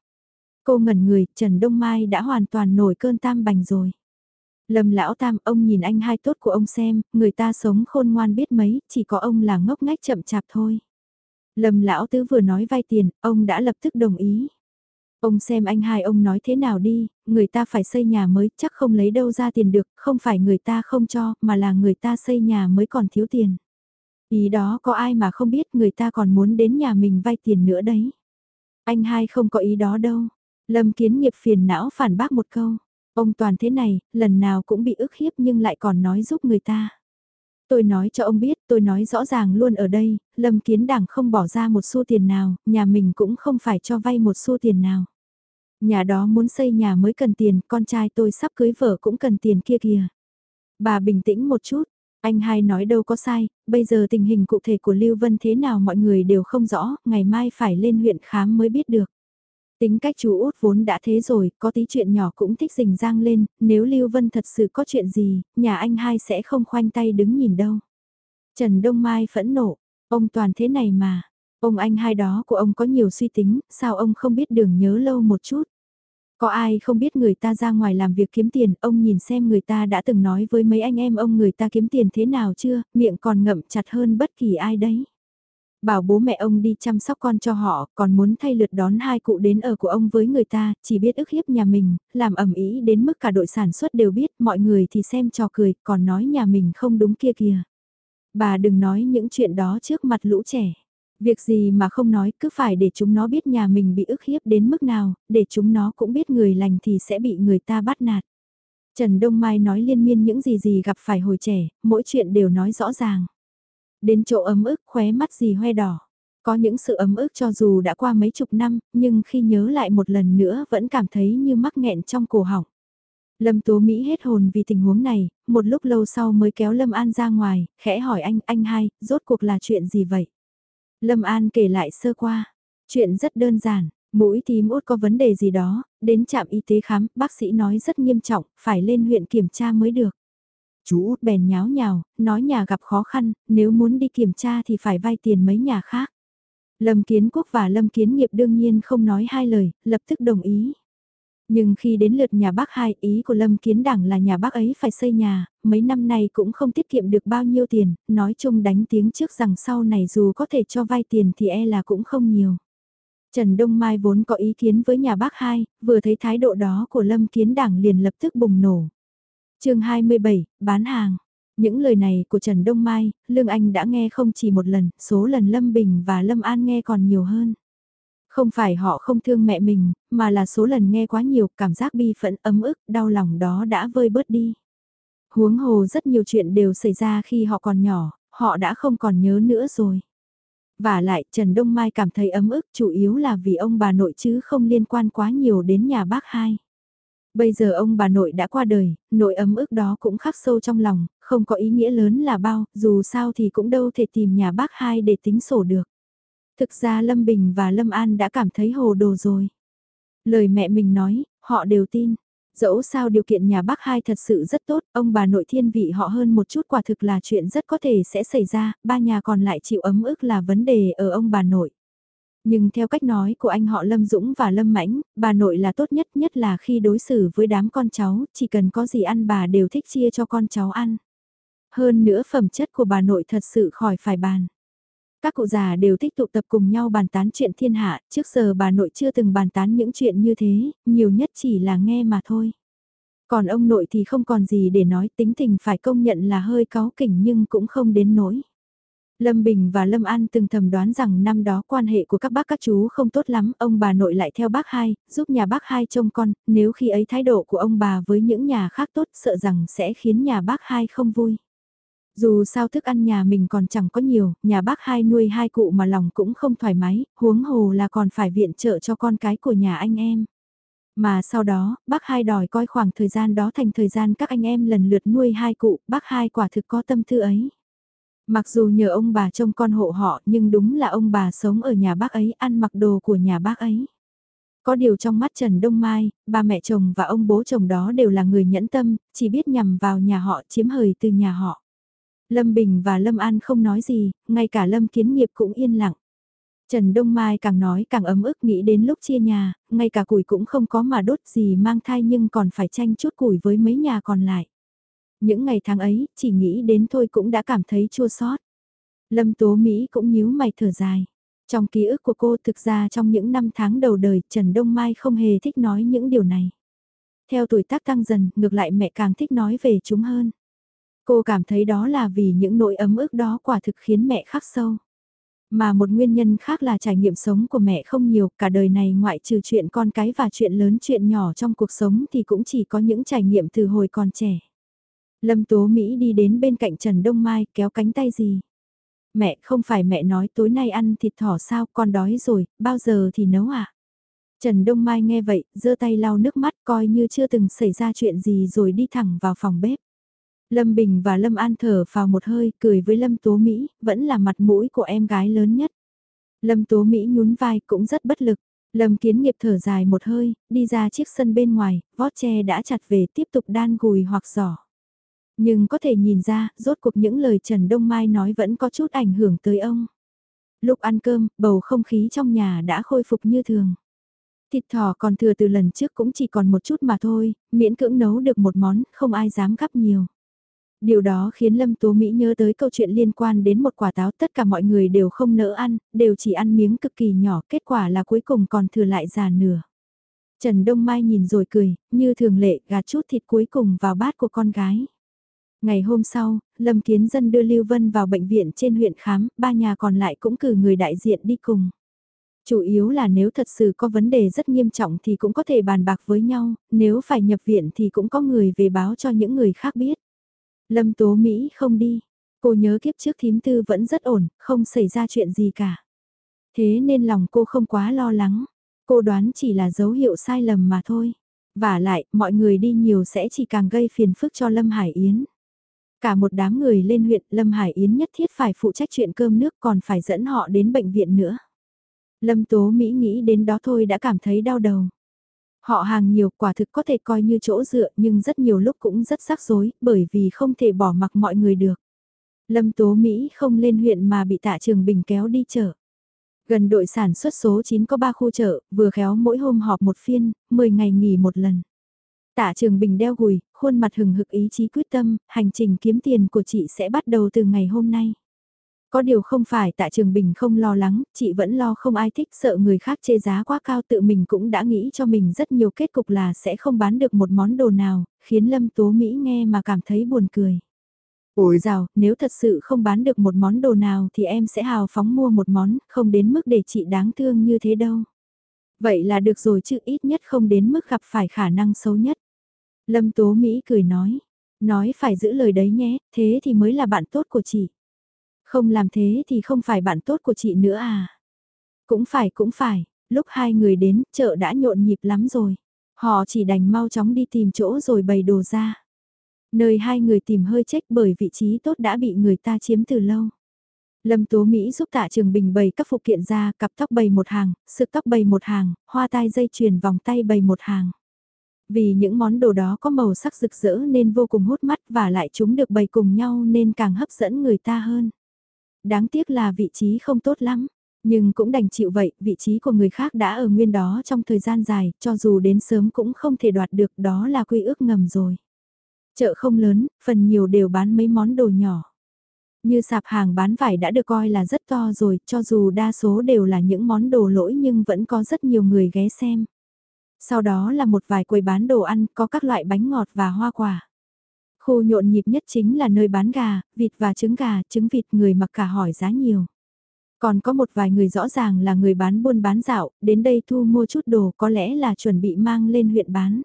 Cô ngẩn người, Trần Đông Mai đã hoàn toàn nổi cơn tam bành rồi. Lâm lão tam, ông nhìn anh hai tốt của ông xem, người ta sống khôn ngoan biết mấy, chỉ có ông là ngốc ngách chậm chạp thôi. Lâm lão tứ vừa nói vay tiền, ông đã lập tức đồng ý. Ông xem anh hai ông nói thế nào đi, người ta phải xây nhà mới chắc không lấy đâu ra tiền được, không phải người ta không cho, mà là người ta xây nhà mới còn thiếu tiền. Ý đó có ai mà không biết người ta còn muốn đến nhà mình vay tiền nữa đấy. Anh hai không có ý đó đâu. Lâm kiến nghiệp phiền não phản bác một câu. Ông toàn thế này, lần nào cũng bị ức hiếp nhưng lại còn nói giúp người ta. Tôi nói cho ông biết, tôi nói rõ ràng luôn ở đây, Lâm Kiến Đảng không bỏ ra một xu tiền nào, nhà mình cũng không phải cho vay một xu tiền nào. Nhà đó muốn xây nhà mới cần tiền, con trai tôi sắp cưới vợ cũng cần tiền kia kìa. Bà bình tĩnh một chút, anh hai nói đâu có sai, bây giờ tình hình cụ thể của Lưu Vân thế nào mọi người đều không rõ, ngày mai phải lên huyện khám mới biết được. Tính cách chú út vốn đã thế rồi, có tí chuyện nhỏ cũng thích rình rang lên, nếu Lưu Vân thật sự có chuyện gì, nhà anh hai sẽ không khoanh tay đứng nhìn đâu. Trần Đông Mai phẫn nộ, ông toàn thế này mà, ông anh hai đó của ông có nhiều suy tính, sao ông không biết đường nhớ lâu một chút. Có ai không biết người ta ra ngoài làm việc kiếm tiền, ông nhìn xem người ta đã từng nói với mấy anh em ông người ta kiếm tiền thế nào chưa, miệng còn ngậm chặt hơn bất kỳ ai đấy. Bảo bố mẹ ông đi chăm sóc con cho họ, còn muốn thay lượt đón hai cụ đến ở của ông với người ta, chỉ biết ức hiếp nhà mình, làm ẩm ý đến mức cả đội sản xuất đều biết, mọi người thì xem trò cười, còn nói nhà mình không đúng kia kìa. Bà đừng nói những chuyện đó trước mặt lũ trẻ. Việc gì mà không nói, cứ phải để chúng nó biết nhà mình bị ức hiếp đến mức nào, để chúng nó cũng biết người lành thì sẽ bị người ta bắt nạt. Trần Đông Mai nói liên miên những gì gì gặp phải hồi trẻ, mỗi chuyện đều nói rõ ràng. Đến chỗ ấm ức khóe mắt gì hoe đỏ. Có những sự ấm ức cho dù đã qua mấy chục năm, nhưng khi nhớ lại một lần nữa vẫn cảm thấy như mắc nghẹn trong cổ họng. Lâm Tố Mỹ hết hồn vì tình huống này, một lúc lâu sau mới kéo Lâm An ra ngoài, khẽ hỏi anh, anh hai, rốt cuộc là chuyện gì vậy? Lâm An kể lại sơ qua, chuyện rất đơn giản, mũi tím út có vấn đề gì đó, đến trạm y tế khám, bác sĩ nói rất nghiêm trọng, phải lên huyện kiểm tra mới được. Chú út bèn nháo nhào, nói nhà gặp khó khăn, nếu muốn đi kiểm tra thì phải vay tiền mấy nhà khác. Lâm Kiến Quốc và Lâm Kiến Nghiệp đương nhiên không nói hai lời, lập tức đồng ý. Nhưng khi đến lượt nhà bác hai ý của Lâm Kiến Đảng là nhà bác ấy phải xây nhà, mấy năm nay cũng không tiết kiệm được bao nhiêu tiền, nói chung đánh tiếng trước rằng sau này dù có thể cho vay tiền thì e là cũng không nhiều. Trần Đông Mai vốn có ý kiến với nhà bác hai, vừa thấy thái độ đó của Lâm Kiến Đảng liền lập tức bùng nổ chương 27, bán hàng. Những lời này của Trần Đông Mai, Lương Anh đã nghe không chỉ một lần, số lần Lâm Bình và Lâm An nghe còn nhiều hơn. Không phải họ không thương mẹ mình, mà là số lần nghe quá nhiều, cảm giác bi phẫn ấm ức, đau lòng đó đã vơi bớt đi. Huống hồ rất nhiều chuyện đều xảy ra khi họ còn nhỏ, họ đã không còn nhớ nữa rồi. Và lại Trần Đông Mai cảm thấy ấm ức chủ yếu là vì ông bà nội chứ không liên quan quá nhiều đến nhà bác hai. Bây giờ ông bà nội đã qua đời, nội ấm ức đó cũng khắc sâu trong lòng, không có ý nghĩa lớn là bao, dù sao thì cũng đâu thể tìm nhà bác hai để tính sổ được. Thực ra Lâm Bình và Lâm An đã cảm thấy hồ đồ rồi. Lời mẹ mình nói, họ đều tin. Dẫu sao điều kiện nhà bác hai thật sự rất tốt, ông bà nội thiên vị họ hơn một chút quả thực là chuyện rất có thể sẽ xảy ra, ba nhà còn lại chịu ấm ức là vấn đề ở ông bà nội. Nhưng theo cách nói của anh họ Lâm Dũng và Lâm Mãnh, bà nội là tốt nhất nhất là khi đối xử với đám con cháu, chỉ cần có gì ăn bà đều thích chia cho con cháu ăn. Hơn nữa phẩm chất của bà nội thật sự khỏi phải bàn. Các cụ già đều thích tụ tập cùng nhau bàn tán chuyện thiên hạ, trước giờ bà nội chưa từng bàn tán những chuyện như thế, nhiều nhất chỉ là nghe mà thôi. Còn ông nội thì không còn gì để nói tính tình phải công nhận là hơi cáu kỉnh nhưng cũng không đến nỗi. Lâm Bình và Lâm An từng thầm đoán rằng năm đó quan hệ của các bác các chú không tốt lắm, ông bà nội lại theo bác hai, giúp nhà bác hai trông con, nếu khi ấy thái độ của ông bà với những nhà khác tốt sợ rằng sẽ khiến nhà bác hai không vui. Dù sao thức ăn nhà mình còn chẳng có nhiều, nhà bác hai nuôi hai cụ mà lòng cũng không thoải mái, huống hồ là còn phải viện trợ cho con cái của nhà anh em. Mà sau đó, bác hai đòi coi khoảng thời gian đó thành thời gian các anh em lần lượt nuôi hai cụ, bác hai quả thực có tâm tư ấy. Mặc dù nhờ ông bà trông con hộ họ nhưng đúng là ông bà sống ở nhà bác ấy ăn mặc đồ của nhà bác ấy. Có điều trong mắt Trần Đông Mai, ba mẹ chồng và ông bố chồng đó đều là người nhẫn tâm, chỉ biết nhằm vào nhà họ chiếm hời từ nhà họ. Lâm Bình và Lâm An không nói gì, ngay cả Lâm Kiến Nghiệp cũng yên lặng. Trần Đông Mai càng nói càng ấm ức nghĩ đến lúc chia nhà, ngay cả củi cũng không có mà đốt gì mang thai nhưng còn phải tranh chút củi với mấy nhà còn lại. Những ngày tháng ấy, chỉ nghĩ đến thôi cũng đã cảm thấy chua xót. Lâm Tố Mỹ cũng nhíu mày thở dài. Trong ký ức của cô thực ra trong những năm tháng đầu đời Trần Đông Mai không hề thích nói những điều này. Theo tuổi tác tăng dần, ngược lại mẹ càng thích nói về chúng hơn. Cô cảm thấy đó là vì những nỗi ấm ức đó quả thực khiến mẹ khắc sâu. Mà một nguyên nhân khác là trải nghiệm sống của mẹ không nhiều, cả đời này ngoại trừ chuyện con cái và chuyện lớn chuyện nhỏ trong cuộc sống thì cũng chỉ có những trải nghiệm từ hồi còn trẻ. Lâm Tố Mỹ đi đến bên cạnh Trần Đông Mai kéo cánh tay gì. Mẹ không phải mẹ nói tối nay ăn thịt thỏ sao con đói rồi, bao giờ thì nấu à? Trần Đông Mai nghe vậy, giơ tay lau nước mắt coi như chưa từng xảy ra chuyện gì rồi đi thẳng vào phòng bếp. Lâm Bình và Lâm An thở vào một hơi, cười với Lâm Tố Mỹ, vẫn là mặt mũi của em gái lớn nhất. Lâm Tố Mỹ nhún vai cũng rất bất lực. Lâm Kiến Nghiệp thở dài một hơi, đi ra chiếc sân bên ngoài, vót tre đã chặt về tiếp tục đan gùi hoặc giỏ. Nhưng có thể nhìn ra, rốt cuộc những lời Trần Đông Mai nói vẫn có chút ảnh hưởng tới ông. Lúc ăn cơm, bầu không khí trong nhà đã khôi phục như thường. Thịt thỏ còn thừa từ lần trước cũng chỉ còn một chút mà thôi, miễn cưỡng nấu được một món, không ai dám gắp nhiều. Điều đó khiến Lâm Tố Mỹ nhớ tới câu chuyện liên quan đến một quả táo tất cả mọi người đều không nỡ ăn, đều chỉ ăn miếng cực kỳ nhỏ, kết quả là cuối cùng còn thừa lại già nửa. Trần Đông Mai nhìn rồi cười, như thường lệ gạt chút thịt cuối cùng vào bát của con gái. Ngày hôm sau, Lâm Kiến Dân đưa Lưu Vân vào bệnh viện trên huyện khám, ba nhà còn lại cũng cử người đại diện đi cùng. Chủ yếu là nếu thật sự có vấn đề rất nghiêm trọng thì cũng có thể bàn bạc với nhau, nếu phải nhập viện thì cũng có người về báo cho những người khác biết. Lâm Tố Mỹ không đi. Cô nhớ kiếp trước thím tư vẫn rất ổn, không xảy ra chuyện gì cả. Thế nên lòng cô không quá lo lắng. Cô đoán chỉ là dấu hiệu sai lầm mà thôi. Và lại, mọi người đi nhiều sẽ chỉ càng gây phiền phức cho Lâm Hải Yến. Cả một đám người lên huyện Lâm Hải Yến nhất thiết phải phụ trách chuyện cơm nước còn phải dẫn họ đến bệnh viện nữa. Lâm Tố Mỹ nghĩ đến đó thôi đã cảm thấy đau đầu. Họ hàng nhiều quả thực có thể coi như chỗ dựa nhưng rất nhiều lúc cũng rất rắc rối bởi vì không thể bỏ mặc mọi người được. Lâm Tố Mỹ không lên huyện mà bị tạ trường bình kéo đi chợ. Gần đội sản xuất số 9 có 3 khu chợ, vừa khéo mỗi hôm họp một phiên, 10 ngày nghỉ một lần. Tạ Trường Bình đeo gùi, khuôn mặt hừng hực ý chí quyết tâm, hành trình kiếm tiền của chị sẽ bắt đầu từ ngày hôm nay. Có điều không phải tại Trường Bình không lo lắng, chị vẫn lo không ai thích sợ người khác chê giá quá cao tự mình cũng đã nghĩ cho mình rất nhiều kết cục là sẽ không bán được một món đồ nào, khiến Lâm Tố Mỹ nghe mà cảm thấy buồn cười. Ủi rào, nếu thật sự không bán được một món đồ nào thì em sẽ hào phóng mua một món, không đến mức để chị đáng thương như thế đâu. Vậy là được rồi chứ ít nhất không đến mức gặp phải khả năng xấu nhất. Lâm Tố Mỹ cười nói, nói phải giữ lời đấy nhé, thế thì mới là bạn tốt của chị. Không làm thế thì không phải bạn tốt của chị nữa à. Cũng phải cũng phải, lúc hai người đến, chợ đã nhộn nhịp lắm rồi. Họ chỉ đành mau chóng đi tìm chỗ rồi bày đồ ra. Nơi hai người tìm hơi trách bởi vị trí tốt đã bị người ta chiếm từ lâu. Lâm Tố Mỹ giúp tạ trường bình bày các phụ kiện ra, cặp tóc bày một hàng, sực tóc bày một hàng, hoa tai dây chuyền vòng tay bày một hàng. Vì những món đồ đó có màu sắc rực rỡ nên vô cùng hút mắt và lại chúng được bày cùng nhau nên càng hấp dẫn người ta hơn. Đáng tiếc là vị trí không tốt lắm, nhưng cũng đành chịu vậy, vị trí của người khác đã ở nguyên đó trong thời gian dài, cho dù đến sớm cũng không thể đoạt được đó là quy ước ngầm rồi. Chợ không lớn, phần nhiều đều bán mấy món đồ nhỏ. Như sạp hàng bán vải đã được coi là rất to rồi, cho dù đa số đều là những món đồ lỗi nhưng vẫn có rất nhiều người ghé xem. Sau đó là một vài quầy bán đồ ăn có các loại bánh ngọt và hoa quả. Khu nhộn nhịp nhất chính là nơi bán gà, vịt và trứng gà, trứng vịt người mặc cả hỏi giá nhiều. Còn có một vài người rõ ràng là người bán buôn bán dạo, đến đây thu mua chút đồ có lẽ là chuẩn bị mang lên huyện bán.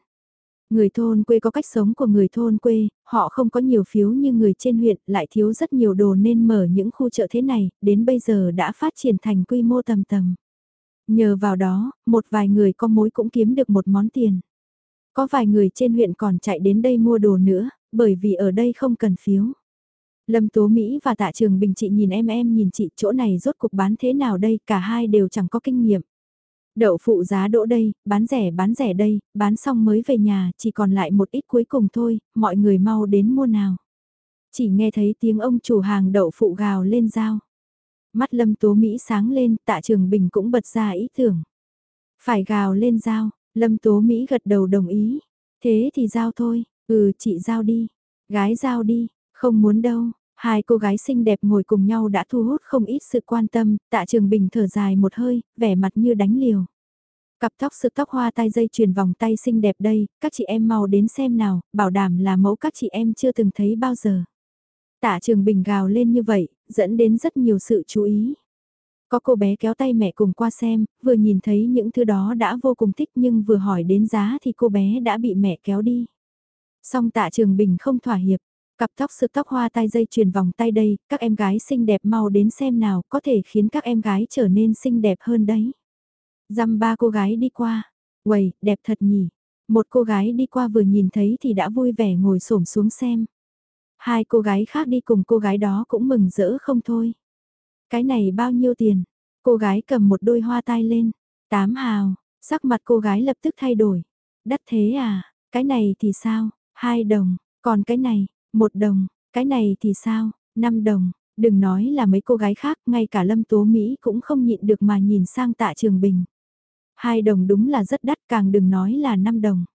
Người thôn quê có cách sống của người thôn quê, họ không có nhiều phiếu như người trên huyện, lại thiếu rất nhiều đồ nên mở những khu chợ thế này, đến bây giờ đã phát triển thành quy mô tầm tầm. Nhờ vào đó, một vài người có mối cũng kiếm được một món tiền. Có vài người trên huyện còn chạy đến đây mua đồ nữa, bởi vì ở đây không cần phiếu. Lâm Tố Mỹ và Tạ Trường Bình chị nhìn em em nhìn chị chỗ này rốt cuộc bán thế nào đây, cả hai đều chẳng có kinh nghiệm. Đậu phụ giá đỗ đây, bán rẻ bán rẻ đây, bán xong mới về nhà, chỉ còn lại một ít cuối cùng thôi, mọi người mau đến mua nào. Chỉ nghe thấy tiếng ông chủ hàng đậu phụ gào lên dao. Mắt Lâm Tố Mỹ sáng lên, Tạ Trường Bình cũng bật ra ý tưởng. Phải gào lên dao, Lâm Tố Mỹ gật đầu đồng ý. Thế thì giao thôi, ừ chị giao đi, gái giao đi, không muốn đâu, hai cô gái xinh đẹp ngồi cùng nhau đã thu hút không ít sự quan tâm, tạ trường bình thở dài một hơi, vẻ mặt như đánh liều. Cặp tóc sự tóc hoa tai dây chuyền vòng tay xinh đẹp đây, các chị em mau đến xem nào, bảo đảm là mẫu các chị em chưa từng thấy bao giờ. Tạ trường bình gào lên như vậy, dẫn đến rất nhiều sự chú ý. Có cô bé kéo tay mẹ cùng qua xem, vừa nhìn thấy những thứ đó đã vô cùng thích nhưng vừa hỏi đến giá thì cô bé đã bị mẹ kéo đi. Song tạ trường bình không thỏa hiệp, Cặp tóc sự tóc hoa tai dây chuyền vòng tay đây, các em gái xinh đẹp mau đến xem nào, có thể khiến các em gái trở nên xinh đẹp hơn đấy. Dăm ba cô gái đi qua, quầy, đẹp thật nhỉ. Một cô gái đi qua vừa nhìn thấy thì đã vui vẻ ngồi xổm xuống xem. Hai cô gái khác đi cùng cô gái đó cũng mừng rỡ không thôi. Cái này bao nhiêu tiền? Cô gái cầm một đôi hoa tai lên. Tám hào, sắc mặt cô gái lập tức thay đổi. Đắt thế à, cái này thì sao? Hai đồng, còn cái này, một đồng, cái này thì sao, năm đồng, đừng nói là mấy cô gái khác, ngay cả Lâm Tố Mỹ cũng không nhịn được mà nhìn sang tạ trường bình. Hai đồng đúng là rất đắt càng đừng nói là năm đồng.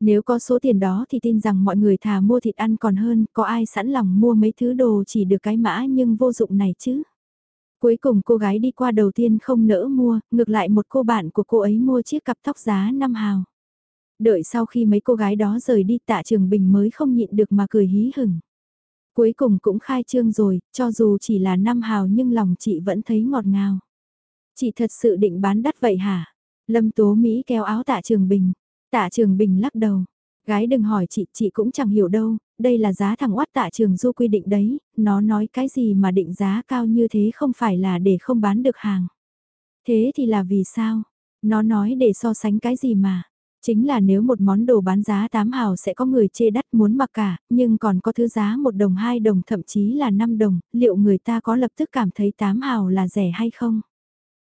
Nếu có số tiền đó thì tin rằng mọi người thà mua thịt ăn còn hơn, có ai sẵn lòng mua mấy thứ đồ chỉ được cái mã nhưng vô dụng này chứ. Cuối cùng cô gái đi qua đầu tiên không nỡ mua, ngược lại một cô bạn của cô ấy mua chiếc cặp tóc giá 5 hào. Đợi sau khi mấy cô gái đó rời đi tạ trường bình mới không nhịn được mà cười hí hửng. Cuối cùng cũng khai trương rồi, cho dù chỉ là năm hào nhưng lòng chị vẫn thấy ngọt ngào. Chị thật sự định bán đắt vậy hả? Lâm Tố Mỹ kéo áo tạ trường bình. Tạ trường bình lắc đầu. Gái đừng hỏi chị, chị cũng chẳng hiểu đâu, đây là giá thằng oát tạ trường du quy định đấy, nó nói cái gì mà định giá cao như thế không phải là để không bán được hàng. Thế thì là vì sao? Nó nói để so sánh cái gì mà? Chính là nếu một món đồ bán giá 8 hào sẽ có người chê đắt muốn mặc cả, nhưng còn có thứ giá 1 đồng 2 đồng thậm chí là 5 đồng, liệu người ta có lập tức cảm thấy 8 hào là rẻ hay không?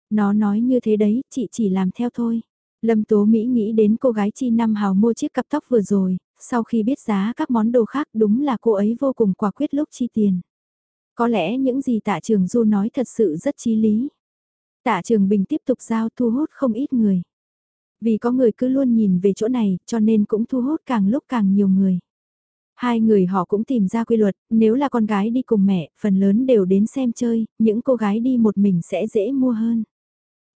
Nó nói như thế đấy, chị chỉ làm theo thôi. Lâm Tố Mỹ nghĩ đến cô gái chi năm hào mua chiếc cặp tóc vừa rồi, sau khi biết giá các món đồ khác đúng là cô ấy vô cùng quả quyết lúc chi tiền. Có lẽ những gì tạ trường Du nói thật sự rất chí lý. Tạ trường Bình tiếp tục giao thu hút không ít người. Vì có người cứ luôn nhìn về chỗ này, cho nên cũng thu hút càng lúc càng nhiều người. Hai người họ cũng tìm ra quy luật, nếu là con gái đi cùng mẹ, phần lớn đều đến xem chơi, những cô gái đi một mình sẽ dễ mua hơn.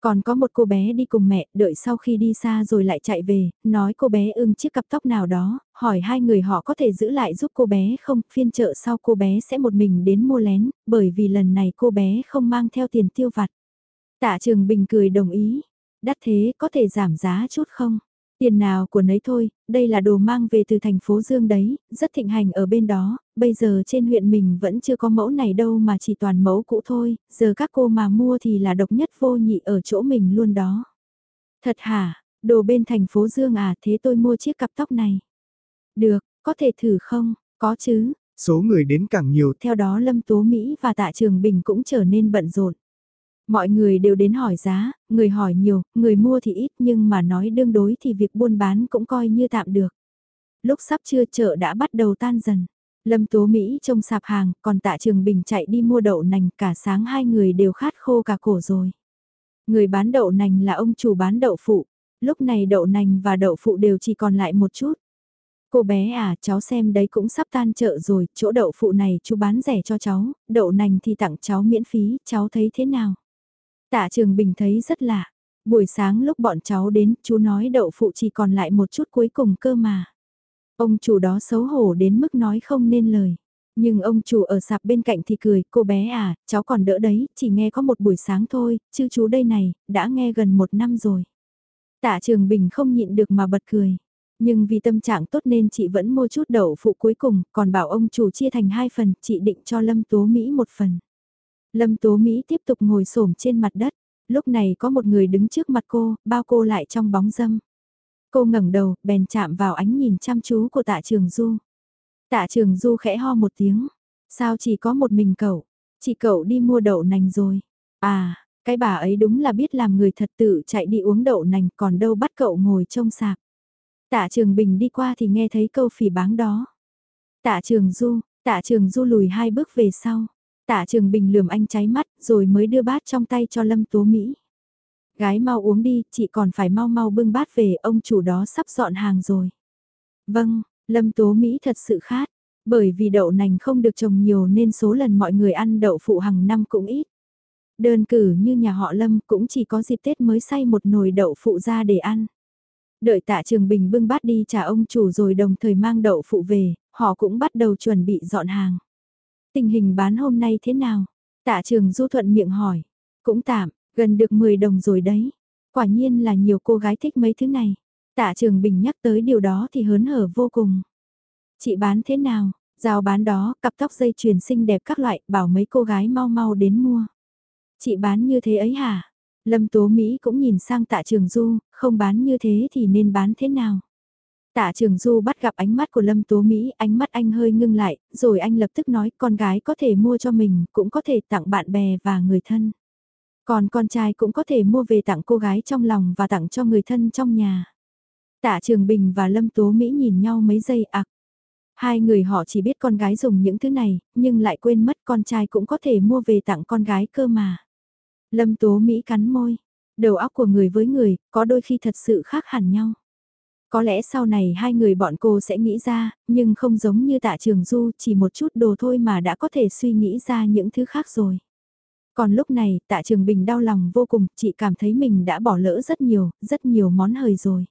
Còn có một cô bé đi cùng mẹ, đợi sau khi đi xa rồi lại chạy về, nói cô bé ưng chiếc cặp tóc nào đó, hỏi hai người họ có thể giữ lại giúp cô bé không, phiên chợ sau cô bé sẽ một mình đến mua lén, bởi vì lần này cô bé không mang theo tiền tiêu vặt. Tạ Trường Bình cười đồng ý, Đắt thế có thể giảm giá chút không? Tiền nào của nấy thôi, đây là đồ mang về từ thành phố Dương đấy, rất thịnh hành ở bên đó, bây giờ trên huyện mình vẫn chưa có mẫu này đâu mà chỉ toàn mẫu cũ thôi, giờ các cô mà mua thì là độc nhất vô nhị ở chỗ mình luôn đó. Thật hả, đồ bên thành phố Dương à thế tôi mua chiếc cặp tóc này. Được, có thể thử không? Có chứ. Số người đến càng nhiều. Theo đó Lâm Tố Mỹ và Tạ Trường Bình cũng trở nên bận rộn. Mọi người đều đến hỏi giá, người hỏi nhiều, người mua thì ít nhưng mà nói đương đối thì việc buôn bán cũng coi như tạm được. Lúc sắp trưa chợ đã bắt đầu tan dần. Lâm Tố Mỹ trông sạp hàng, còn tạ Trường Bình chạy đi mua đậu nành, cả sáng hai người đều khát khô cả cổ rồi. Người bán đậu nành là ông chủ bán đậu phụ, lúc này đậu nành và đậu phụ đều chỉ còn lại một chút. Cô bé à, cháu xem đấy cũng sắp tan chợ rồi, chỗ đậu phụ này chú bán rẻ cho cháu, đậu nành thì tặng cháu miễn phí, cháu thấy thế nào? Tạ Trường Bình thấy rất lạ. Buổi sáng lúc bọn cháu đến, chú nói đậu phụ chỉ còn lại một chút cuối cùng cơ mà. Ông chủ đó xấu hổ đến mức nói không nên lời. Nhưng ông chủ ở sạp bên cạnh thì cười, cô bé à, cháu còn đỡ đấy, chỉ nghe có một buổi sáng thôi, chứ chú đây này, đã nghe gần một năm rồi. Tạ Trường Bình không nhịn được mà bật cười. Nhưng vì tâm trạng tốt nên chị vẫn mua chút đậu phụ cuối cùng, còn bảo ông chủ chia thành hai phần, chị định cho Lâm Tố Mỹ một phần. Lâm Tố Mỹ tiếp tục ngồi xổm trên mặt đất. Lúc này có một người đứng trước mặt cô, bao cô lại trong bóng dâm. Cô ngẩng đầu, bèn chạm vào ánh nhìn chăm chú của tạ trường Du. Tạ trường Du khẽ ho một tiếng. Sao chỉ có một mình cậu? Chị cậu đi mua đậu nành rồi. À, cái bà ấy đúng là biết làm người thật tự chạy đi uống đậu nành còn đâu bắt cậu ngồi trông sạp. Tạ Trường Bình đi qua thì nghe thấy câu phỉ báng đó. Tạ Trường Du, Tạ Trường Du lùi hai bước về sau. Tạ Trường Bình lườm anh cháy mắt rồi mới đưa bát trong tay cho Lâm Tố Mỹ. Gái mau uống đi, chị còn phải mau mau bưng bát về, ông chủ đó sắp dọn hàng rồi. Vâng, Lâm Tố Mỹ thật sự khát, bởi vì đậu nành không được trồng nhiều nên số lần mọi người ăn đậu phụ hàng năm cũng ít. Đơn cử như nhà họ Lâm cũng chỉ có dịp Tết mới xay một nồi đậu phụ ra để ăn. Đợi tạ Trường Bình bưng bát đi trả ông chủ rồi đồng thời mang đậu phụ về, họ cũng bắt đầu chuẩn bị dọn hàng. Tình hình bán hôm nay thế nào? Tạ Trường Du thuận miệng hỏi. Cũng tạm, gần được 10 đồng rồi đấy. Quả nhiên là nhiều cô gái thích mấy thứ này. Tạ Trường Bình nhắc tới điều đó thì hớn hở vô cùng. Chị bán thế nào? Giao bán đó, cặp tóc dây chuyền xinh đẹp các loại, bảo mấy cô gái mau mau đến mua. Chị bán như thế ấy hả? Lâm Tố Mỹ cũng nhìn sang tạ trường Du, không bán như thế thì nên bán thế nào? Tạ Trường Du bắt gặp ánh mắt của Lâm Tố Mỹ, ánh mắt anh hơi ngưng lại, rồi anh lập tức nói con gái có thể mua cho mình, cũng có thể tặng bạn bè và người thân. Còn con trai cũng có thể mua về tặng cô gái trong lòng và tặng cho người thân trong nhà. Tạ Trường Bình và Lâm Tố Mỹ nhìn nhau mấy giây ạc. Hai người họ chỉ biết con gái dùng những thứ này, nhưng lại quên mất con trai cũng có thể mua về tặng con gái cơ mà. Lâm Tố Mỹ cắn môi. Đầu óc của người với người, có đôi khi thật sự khác hẳn nhau. Có lẽ sau này hai người bọn cô sẽ nghĩ ra, nhưng không giống như tạ trường du, chỉ một chút đồ thôi mà đã có thể suy nghĩ ra những thứ khác rồi. Còn lúc này, tạ trường bình đau lòng vô cùng, chị cảm thấy mình đã bỏ lỡ rất nhiều, rất nhiều món hời rồi.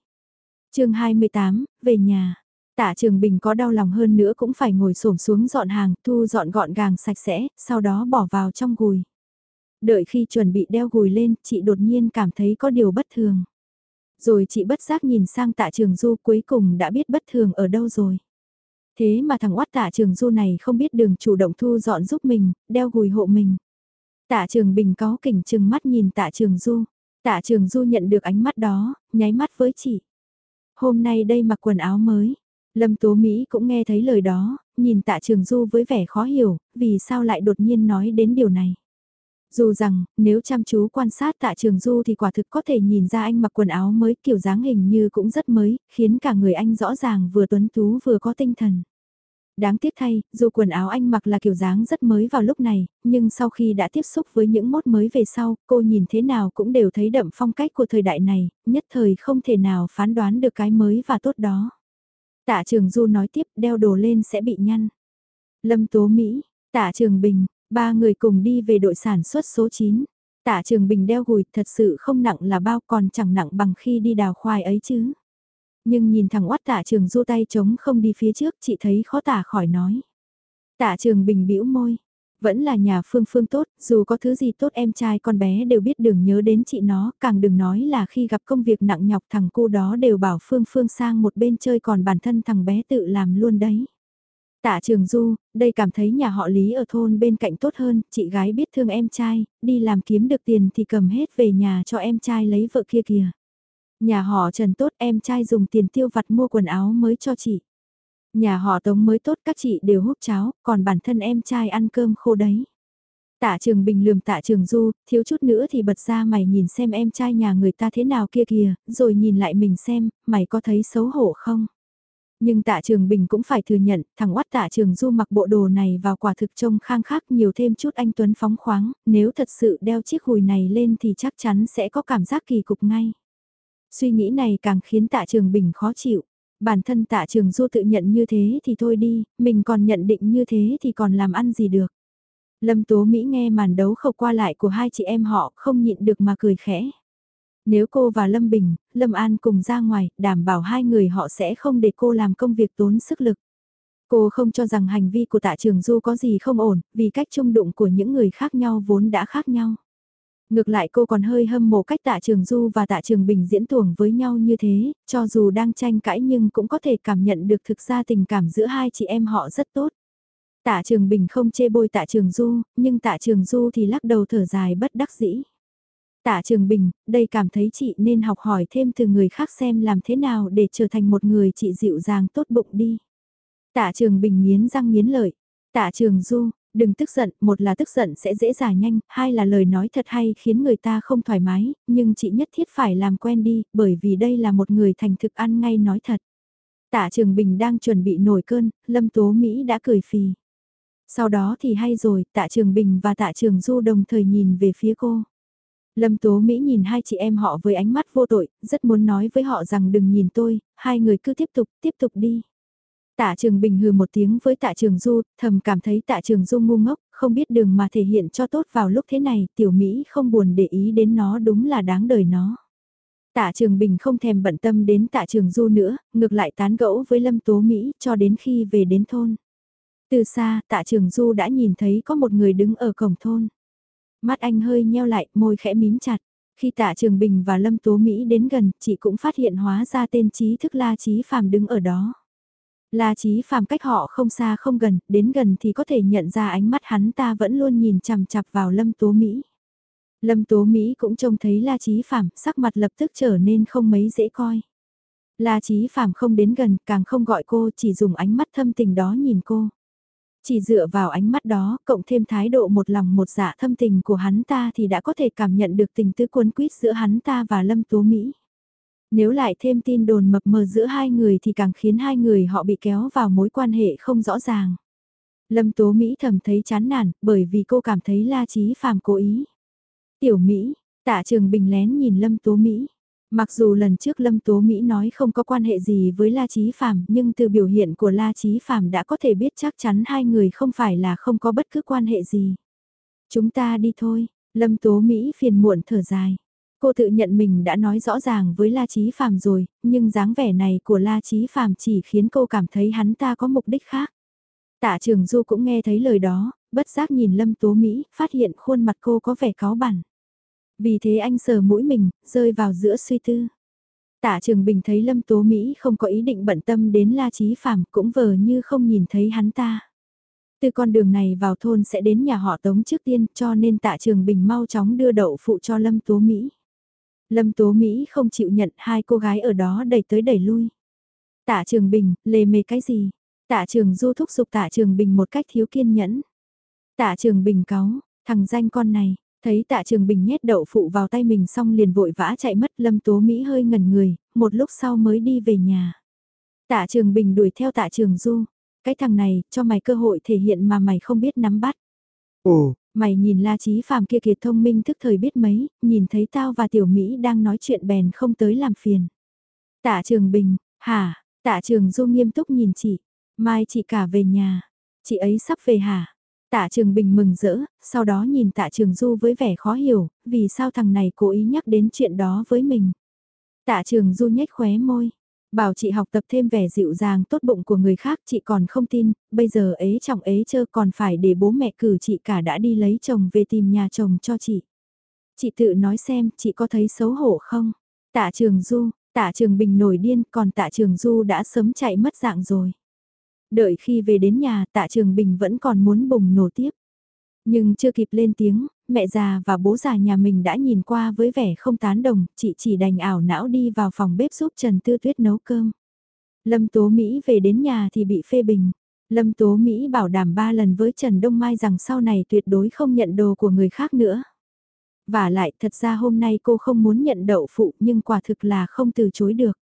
chương 28, về nhà. Tạ Trường Bình có đau lòng hơn nữa cũng phải ngồi xổm xuống dọn hàng, thu dọn gọn gàng sạch sẽ, sau đó bỏ vào trong gùi. Đợi khi chuẩn bị đeo gùi lên, chị đột nhiên cảm thấy có điều bất thường. Rồi chị bất giác nhìn sang tạ trường du cuối cùng đã biết bất thường ở đâu rồi. Thế mà thằng oát tạ trường du này không biết đường chủ động thu dọn giúp mình, đeo gùi hộ mình. Tạ trường bình có kỉnh chừng mắt nhìn tạ trường du. Tạ trường du nhận được ánh mắt đó, nháy mắt với chị. Hôm nay đây mặc quần áo mới. Lâm Tố Mỹ cũng nghe thấy lời đó, nhìn tạ trường du với vẻ khó hiểu, vì sao lại đột nhiên nói đến điều này. Dù rằng, nếu chăm chú quan sát tạ trường du thì quả thực có thể nhìn ra anh mặc quần áo mới kiểu dáng hình như cũng rất mới, khiến cả người anh rõ ràng vừa tuấn tú vừa có tinh thần. Đáng tiếc thay, dù quần áo anh mặc là kiểu dáng rất mới vào lúc này, nhưng sau khi đã tiếp xúc với những mốt mới về sau, cô nhìn thế nào cũng đều thấy đậm phong cách của thời đại này, nhất thời không thể nào phán đoán được cái mới và tốt đó. Tạ Trường Du nói tiếp đeo đồ lên sẽ bị nhăn. Lâm Tố Mỹ, Tạ Trường Bình, Ba người cùng đi về đội sản xuất số 9. Tạ Trường Bình đeo gùi thật sự không nặng là bao còn chẳng nặng bằng khi đi đào khoai ấy chứ. Nhưng nhìn thằng oát tạ trường du tay chống không đi phía trước chị thấy khó tả khỏi nói. Tạ trường bình bĩu môi. Vẫn là nhà phương phương tốt, dù có thứ gì tốt em trai con bé đều biết đừng nhớ đến chị nó, càng đừng nói là khi gặp công việc nặng nhọc thằng cô đó đều bảo phương phương sang một bên chơi còn bản thân thằng bé tự làm luôn đấy. Tạ Trường Du, đây cảm thấy nhà họ Lý ở thôn bên cạnh tốt hơn, chị gái biết thương em trai, đi làm kiếm được tiền thì cầm hết về nhà cho em trai lấy vợ kia kìa. Nhà họ Trần tốt em trai dùng tiền tiêu vặt mua quần áo mới cho chị. Nhà họ Tống mới tốt các chị đều hút cháo, còn bản thân em trai ăn cơm khô đấy. Tạ Trường Bình lườm Tạ Trường Du, thiếu chút nữa thì bật ra mày nhìn xem em trai nhà người ta thế nào kia kìa, rồi nhìn lại mình xem, mày có thấy xấu hổ không? Nhưng tạ trường bình cũng phải thừa nhận, thằng oát tạ trường du mặc bộ đồ này vào quả thực trông khang khác nhiều thêm chút anh Tuấn phóng khoáng, nếu thật sự đeo chiếc hùi này lên thì chắc chắn sẽ có cảm giác kỳ cục ngay. Suy nghĩ này càng khiến tạ trường bình khó chịu. Bản thân tạ trường du tự nhận như thế thì thôi đi, mình còn nhận định như thế thì còn làm ăn gì được. Lâm Tố Mỹ nghe màn đấu khâu qua lại của hai chị em họ không nhịn được mà cười khẽ. Nếu cô và Lâm Bình, Lâm An cùng ra ngoài, đảm bảo hai người họ sẽ không để cô làm công việc tốn sức lực. Cô không cho rằng hành vi của tạ trường Du có gì không ổn, vì cách chung đụng của những người khác nhau vốn đã khác nhau. Ngược lại cô còn hơi hâm mộ cách tạ trường Du và tạ trường Bình diễn tuồng với nhau như thế, cho dù đang tranh cãi nhưng cũng có thể cảm nhận được thực ra tình cảm giữa hai chị em họ rất tốt. Tạ trường Bình không chê bôi tạ trường Du, nhưng tạ trường Du thì lắc đầu thở dài bất đắc dĩ. Tạ Trường Bình, đây cảm thấy chị nên học hỏi thêm từ người khác xem làm thế nào để trở thành một người chị dịu dàng tốt bụng đi. Tạ Trường Bình nghiến răng nghiến lợi. Tạ Trường Du, đừng tức giận, một là tức giận sẽ dễ dàng nhanh, hai là lời nói thật hay khiến người ta không thoải mái, nhưng chị nhất thiết phải làm quen đi, bởi vì đây là một người thành thực ăn ngay nói thật. Tạ Trường Bình đang chuẩn bị nổi cơn, Lâm Tố Mỹ đã cười phì. Sau đó thì hay rồi, Tạ Trường Bình và Tạ Trường Du đồng thời nhìn về phía cô. Lâm Tố Mỹ nhìn hai chị em họ với ánh mắt vô tội, rất muốn nói với họ rằng đừng nhìn tôi, hai người cứ tiếp tục, tiếp tục đi. Tạ Trường Bình hừ một tiếng với Tạ Trường Du, thầm cảm thấy Tạ Trường Du ngu ngốc, không biết đường mà thể hiện cho tốt vào lúc thế này, tiểu Mỹ không buồn để ý đến nó đúng là đáng đời nó. Tạ Trường Bình không thèm bận tâm đến Tạ Trường Du nữa, ngược lại tán gẫu với Lâm Tố Mỹ cho đến khi về đến thôn. Từ xa, Tạ Trường Du đã nhìn thấy có một người đứng ở cổng thôn. Mắt anh hơi nheo lại, môi khẽ mím chặt. Khi tạ Trường Bình và Lâm Tố Mỹ đến gần, chị cũng phát hiện hóa ra tên trí thức La Trí Phàm đứng ở đó. La Trí Phàm cách họ không xa không gần, đến gần thì có thể nhận ra ánh mắt hắn ta vẫn luôn nhìn chằm chằm vào Lâm Tố Mỹ. Lâm Tố Mỹ cũng trông thấy La Trí Phàm, sắc mặt lập tức trở nên không mấy dễ coi. La Chí Phàm không đến gần, càng không gọi cô, chỉ dùng ánh mắt thâm tình đó nhìn cô. Chỉ dựa vào ánh mắt đó, cộng thêm thái độ một lòng một dạ thâm tình của hắn ta thì đã có thể cảm nhận được tình tứ cuốn quýt giữa hắn ta và Lâm Tố Mỹ. Nếu lại thêm tin đồn mập mờ giữa hai người thì càng khiến hai người họ bị kéo vào mối quan hệ không rõ ràng. Lâm Tố Mỹ thầm thấy chán nản, bởi vì cô cảm thấy La Chí Phạm cố ý. Tiểu Mỹ, tạ trường bình lén nhìn Lâm Tố Mỹ. Mặc dù lần trước Lâm Tố Mỹ nói không có quan hệ gì với La Chí Phạm, nhưng từ biểu hiện của La Chí Phạm đã có thể biết chắc chắn hai người không phải là không có bất cứ quan hệ gì. Chúng ta đi thôi, Lâm Tố Mỹ phiền muộn thở dài. Cô tự nhận mình đã nói rõ ràng với La Chí Phạm rồi, nhưng dáng vẻ này của La Chí Phạm chỉ khiến cô cảm thấy hắn ta có mục đích khác. Tạ Trường Du cũng nghe thấy lời đó, bất giác nhìn Lâm Tố Mỹ, phát hiện khuôn mặt cô có vẻ cáo bản. Vì thế anh sờ mũi mình, rơi vào giữa suy tư. Tạ Trường Bình thấy Lâm Tố Mỹ không có ý định bận tâm đến La Chí Phạm cũng vờ như không nhìn thấy hắn ta. Từ con đường này vào thôn sẽ đến nhà họ Tống trước tiên cho nên Tạ Trường Bình mau chóng đưa đậu phụ cho Lâm Tố Mỹ. Lâm Tố Mỹ không chịu nhận hai cô gái ở đó đẩy tới đẩy lui. Tạ Trường Bình, lề mề cái gì? Tạ Trường Du thúc giục Tạ Trường Bình một cách thiếu kiên nhẫn. Tạ Trường Bình cáu, thằng danh con này, Thấy tạ trường bình nhét đậu phụ vào tay mình xong liền vội vã chạy mất lâm tố Mỹ hơi ngẩn người, một lúc sau mới đi về nhà. Tạ trường bình đuổi theo tạ trường du, cái thằng này cho mày cơ hội thể hiện mà mày không biết nắm bắt. Ồ, mày nhìn la trí phàm kia kiệt thông minh thức thời biết mấy, nhìn thấy tao và tiểu Mỹ đang nói chuyện bèn không tới làm phiền. Tạ trường bình, hả, tạ trường du nghiêm túc nhìn chị, mai chị cả về nhà, chị ấy sắp về hả? Tạ Trường Bình mừng rỡ, sau đó nhìn Tạ Trường Du với vẻ khó hiểu, vì sao thằng này cố ý nhắc đến chuyện đó với mình. Tạ Trường Du nhếch khóe môi, bảo chị học tập thêm vẻ dịu dàng tốt bụng của người khác chị còn không tin, bây giờ ế chồng ế chơ còn phải để bố mẹ cử chị cả đã đi lấy chồng về tìm nhà chồng cho chị. Chị tự nói xem chị có thấy xấu hổ không? Tạ Trường Du, Tạ Trường Bình nổi điên còn Tạ Trường Du đã sớm chạy mất dạng rồi. Đợi khi về đến nhà tạ trường bình vẫn còn muốn bùng nổ tiếp. Nhưng chưa kịp lên tiếng, mẹ già và bố già nhà mình đã nhìn qua với vẻ không tán đồng, chị chỉ đành ảo não đi vào phòng bếp giúp Trần Tư Tuyết nấu cơm. Lâm Tố Mỹ về đến nhà thì bị phê bình. Lâm Tố Mỹ bảo đảm ba lần với Trần Đông Mai rằng sau này tuyệt đối không nhận đồ của người khác nữa. Và lại thật ra hôm nay cô không muốn nhận đậu phụ nhưng quả thực là không từ chối được.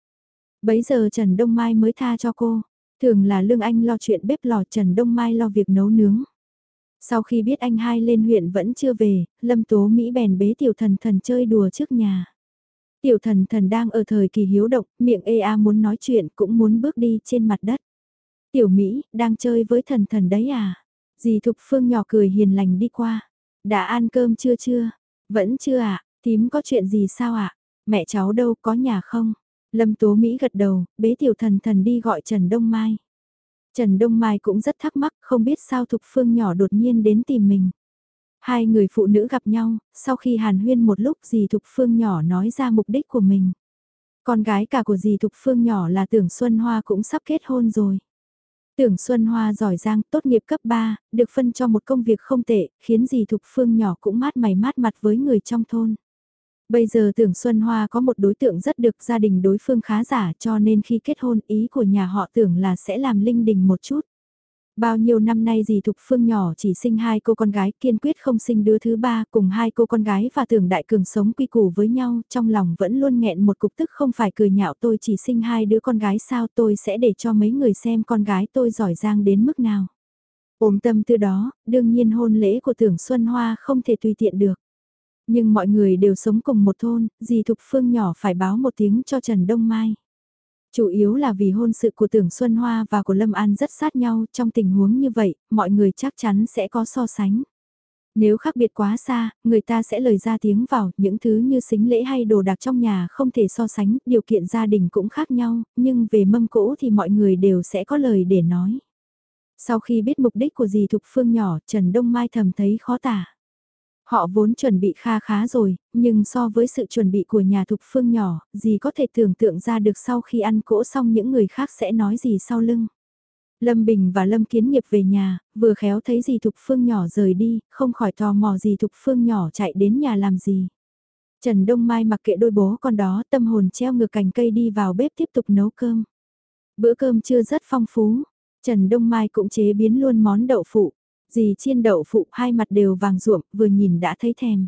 Bấy giờ Trần Đông Mai mới tha cho cô. Thường là Lương Anh lo chuyện bếp lò Trần Đông Mai lo việc nấu nướng. Sau khi biết anh hai lên huyện vẫn chưa về, Lâm Tố Mỹ bèn bế tiểu thần thần chơi đùa trước nhà. Tiểu thần thần đang ở thời kỳ hiếu động, miệng ê a muốn nói chuyện cũng muốn bước đi trên mặt đất. Tiểu Mỹ, đang chơi với thần thần đấy à? Dì Thục Phương nhỏ cười hiền lành đi qua. Đã ăn cơm chưa chưa? Vẫn chưa ạ, à? tím có chuyện gì sao ạ? À? Mẹ cháu đâu có nhà không? Lâm Tố Mỹ gật đầu, bế tiểu thần thần đi gọi Trần Đông Mai. Trần Đông Mai cũng rất thắc mắc, không biết sao Thục Phương nhỏ đột nhiên đến tìm mình. Hai người phụ nữ gặp nhau, sau khi hàn huyên một lúc dì Thục Phương nhỏ nói ra mục đích của mình. Con gái cả của dì Thục Phương nhỏ là Tưởng Xuân Hoa cũng sắp kết hôn rồi. Tưởng Xuân Hoa giỏi giang, tốt nghiệp cấp 3, được phân cho một công việc không tệ, khiến dì Thục Phương nhỏ cũng mát mày mát mặt với người trong thôn. Bây giờ tưởng Xuân Hoa có một đối tượng rất được gia đình đối phương khá giả cho nên khi kết hôn ý của nhà họ tưởng là sẽ làm linh đình một chút. Bao nhiêu năm nay dì Thục Phương nhỏ chỉ sinh hai cô con gái kiên quyết không sinh đứa thứ ba cùng hai cô con gái và tưởng đại cường sống quy củ với nhau trong lòng vẫn luôn nghẹn một cục tức không phải cười nhạo tôi chỉ sinh hai đứa con gái sao tôi sẽ để cho mấy người xem con gái tôi giỏi giang đến mức nào. Ôm tâm tư đó, đương nhiên hôn lễ của tưởng Xuân Hoa không thể tùy tiện được. Nhưng mọi người đều sống cùng một thôn, dì Thục Phương nhỏ phải báo một tiếng cho Trần Đông Mai. Chủ yếu là vì hôn sự của Tưởng Xuân Hoa và của Lâm An rất sát nhau, trong tình huống như vậy, mọi người chắc chắn sẽ có so sánh. Nếu khác biệt quá xa, người ta sẽ lời ra tiếng vào, những thứ như xính lễ hay đồ đạc trong nhà không thể so sánh, điều kiện gia đình cũng khác nhau, nhưng về mâm cỗ thì mọi người đều sẽ có lời để nói. Sau khi biết mục đích của dì Thục Phương nhỏ, Trần Đông Mai thầm thấy khó tả. Họ vốn chuẩn bị kha khá rồi, nhưng so với sự chuẩn bị của nhà thục phương nhỏ, gì có thể tưởng tượng ra được sau khi ăn cỗ xong những người khác sẽ nói gì sau lưng. Lâm Bình và Lâm Kiến Nghiệp về nhà, vừa khéo thấy dì Thục Phương nhỏ rời đi, không khỏi tò mò dì Thục Phương nhỏ chạy đến nhà làm gì. Trần Đông Mai mặc kệ đôi bố con đó tâm hồn treo ngược cành cây đi vào bếp tiếp tục nấu cơm. Bữa cơm chưa rất phong phú, Trần Đông Mai cũng chế biến luôn món đậu phụ. Dì chiên đậu phụ hai mặt đều vàng ruộm, vừa nhìn đã thấy thèm.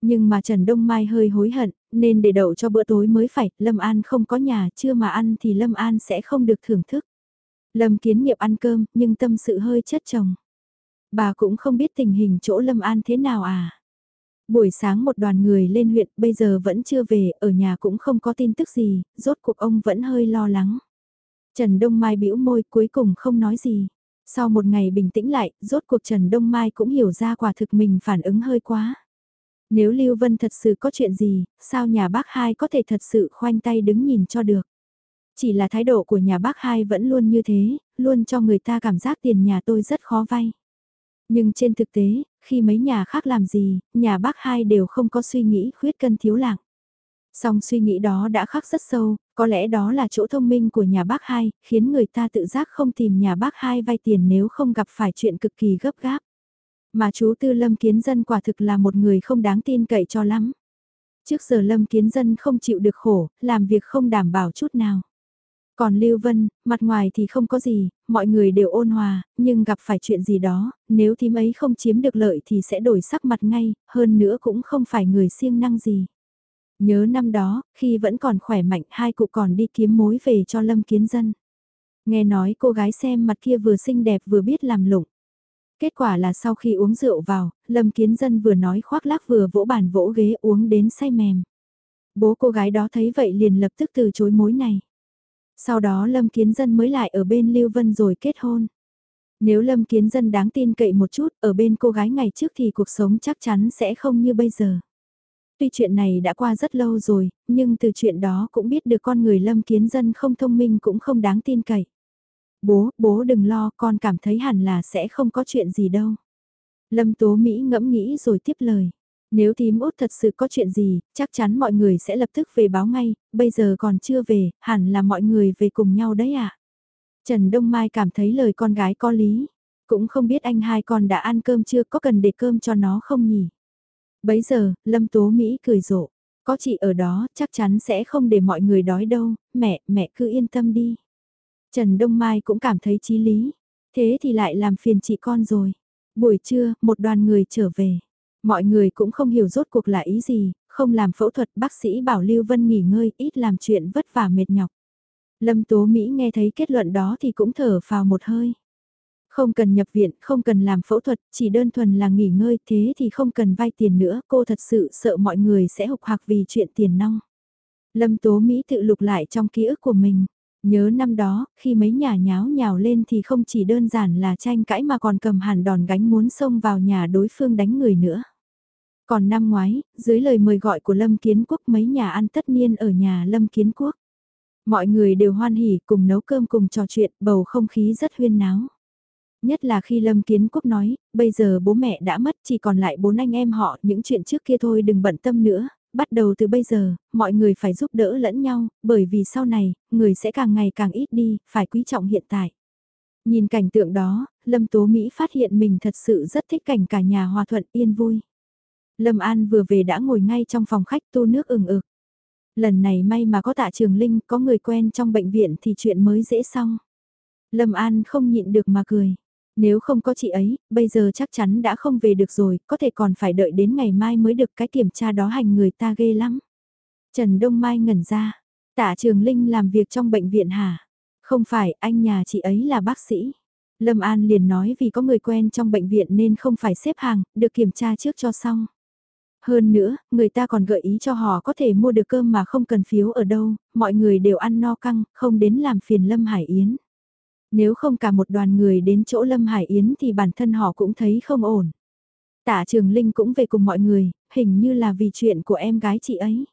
Nhưng mà Trần Đông Mai hơi hối hận, nên để đậu cho bữa tối mới phải, Lâm An không có nhà, chưa mà ăn thì Lâm An sẽ không được thưởng thức. Lâm kiến nghiệp ăn cơm, nhưng tâm sự hơi chất chồng. Bà cũng không biết tình hình chỗ Lâm An thế nào à. Buổi sáng một đoàn người lên huyện, bây giờ vẫn chưa về, ở nhà cũng không có tin tức gì, rốt cuộc ông vẫn hơi lo lắng. Trần Đông Mai bĩu môi cuối cùng không nói gì. Sau một ngày bình tĩnh lại, rốt cuộc Trần Đông Mai cũng hiểu ra quả thực mình phản ứng hơi quá. Nếu Lưu Vân thật sự có chuyện gì, sao nhà bác hai có thể thật sự khoanh tay đứng nhìn cho được. Chỉ là thái độ của nhà bác hai vẫn luôn như thế, luôn cho người ta cảm giác tiền nhà tôi rất khó vay. Nhưng trên thực tế, khi mấy nhà khác làm gì, nhà bác hai đều không có suy nghĩ khuyết cân thiếu lạng. Song suy nghĩ đó đã khắc rất sâu, có lẽ đó là chỗ thông minh của nhà bác hai, khiến người ta tự giác không tìm nhà bác hai vay tiền nếu không gặp phải chuyện cực kỳ gấp gáp. Mà chú Tư Lâm Kiến Dân quả thực là một người không đáng tin cậy cho lắm. Trước giờ Lâm Kiến Dân không chịu được khổ, làm việc không đảm bảo chút nào. Còn Lưu Vân, mặt ngoài thì không có gì, mọi người đều ôn hòa, nhưng gặp phải chuyện gì đó, nếu thím ấy không chiếm được lợi thì sẽ đổi sắc mặt ngay, hơn nữa cũng không phải người siêng năng gì. Nhớ năm đó, khi vẫn còn khỏe mạnh hai cụ còn đi kiếm mối về cho Lâm Kiến Dân. Nghe nói cô gái xem mặt kia vừa xinh đẹp vừa biết làm lụng. Kết quả là sau khi uống rượu vào, Lâm Kiến Dân vừa nói khoác lác vừa vỗ bàn vỗ ghế uống đến say mềm. Bố cô gái đó thấy vậy liền lập tức từ chối mối này. Sau đó Lâm Kiến Dân mới lại ở bên Lưu Vân rồi kết hôn. Nếu Lâm Kiến Dân đáng tin cậy một chút ở bên cô gái ngày trước thì cuộc sống chắc chắn sẽ không như bây giờ. Tuy chuyện này đã qua rất lâu rồi, nhưng từ chuyện đó cũng biết được con người lâm kiến dân không thông minh cũng không đáng tin cậy. Bố, bố đừng lo, con cảm thấy hẳn là sẽ không có chuyện gì đâu. Lâm Tố Mỹ ngẫm nghĩ rồi tiếp lời. Nếu thím út thật sự có chuyện gì, chắc chắn mọi người sẽ lập tức về báo ngay, bây giờ còn chưa về, hẳn là mọi người về cùng nhau đấy ạ. À? Trần Đông Mai cảm thấy lời con gái có lý, cũng không biết anh hai con đã ăn cơm chưa có cần để cơm cho nó không nhỉ. Bấy giờ, Lâm Tố Mỹ cười rộ. Có chị ở đó, chắc chắn sẽ không để mọi người đói đâu, mẹ, mẹ cứ yên tâm đi. Trần Đông Mai cũng cảm thấy chí lý. Thế thì lại làm phiền chị con rồi. Buổi trưa, một đoàn người trở về. Mọi người cũng không hiểu rốt cuộc là ý gì, không làm phẫu thuật bác sĩ bảo Lưu Vân nghỉ ngơi, ít làm chuyện vất vả mệt nhọc. Lâm Tố Mỹ nghe thấy kết luận đó thì cũng thở phào một hơi. Không cần nhập viện, không cần làm phẫu thuật, chỉ đơn thuần là nghỉ ngơi thế thì không cần vay tiền nữa, cô thật sự sợ mọi người sẽ hục hạc vì chuyện tiền nong. Lâm Tố Mỹ tự lục lại trong ký ức của mình. Nhớ năm đó, khi mấy nhà nháo nhào lên thì không chỉ đơn giản là tranh cãi mà còn cầm hẳn đòn gánh muốn xông vào nhà đối phương đánh người nữa. Còn năm ngoái, dưới lời mời gọi của Lâm Kiến Quốc mấy nhà ăn tất niên ở nhà Lâm Kiến Quốc. Mọi người đều hoan hỉ cùng nấu cơm cùng trò chuyện, bầu không khí rất huyên náo. Nhất là khi Lâm Kiến Quốc nói, bây giờ bố mẹ đã mất chỉ còn lại bốn anh em họ, những chuyện trước kia thôi đừng bận tâm nữa, bắt đầu từ bây giờ, mọi người phải giúp đỡ lẫn nhau, bởi vì sau này, người sẽ càng ngày càng ít đi, phải quý trọng hiện tại. Nhìn cảnh tượng đó, Lâm Tố Mỹ phát hiện mình thật sự rất thích cảnh cả nhà hòa thuận yên vui. Lâm An vừa về đã ngồi ngay trong phòng khách tu nước ừng ực. Lần này may mà có tạ trường Linh, có người quen trong bệnh viện thì chuyện mới dễ xong. Lâm An không nhịn được mà cười. Nếu không có chị ấy, bây giờ chắc chắn đã không về được rồi, có thể còn phải đợi đến ngày mai mới được cái kiểm tra đó hành người ta ghê lắm. Trần Đông Mai ngẩn ra. Tạ Trường Linh làm việc trong bệnh viện hả? Không phải, anh nhà chị ấy là bác sĩ. Lâm An liền nói vì có người quen trong bệnh viện nên không phải xếp hàng, được kiểm tra trước cho xong. Hơn nữa, người ta còn gợi ý cho họ có thể mua được cơm mà không cần phiếu ở đâu, mọi người đều ăn no căng, không đến làm phiền Lâm Hải Yến. Nếu không cả một đoàn người đến chỗ Lâm Hải Yến thì bản thân họ cũng thấy không ổn. Tạ Trường Linh cũng về cùng mọi người, hình như là vì chuyện của em gái chị ấy.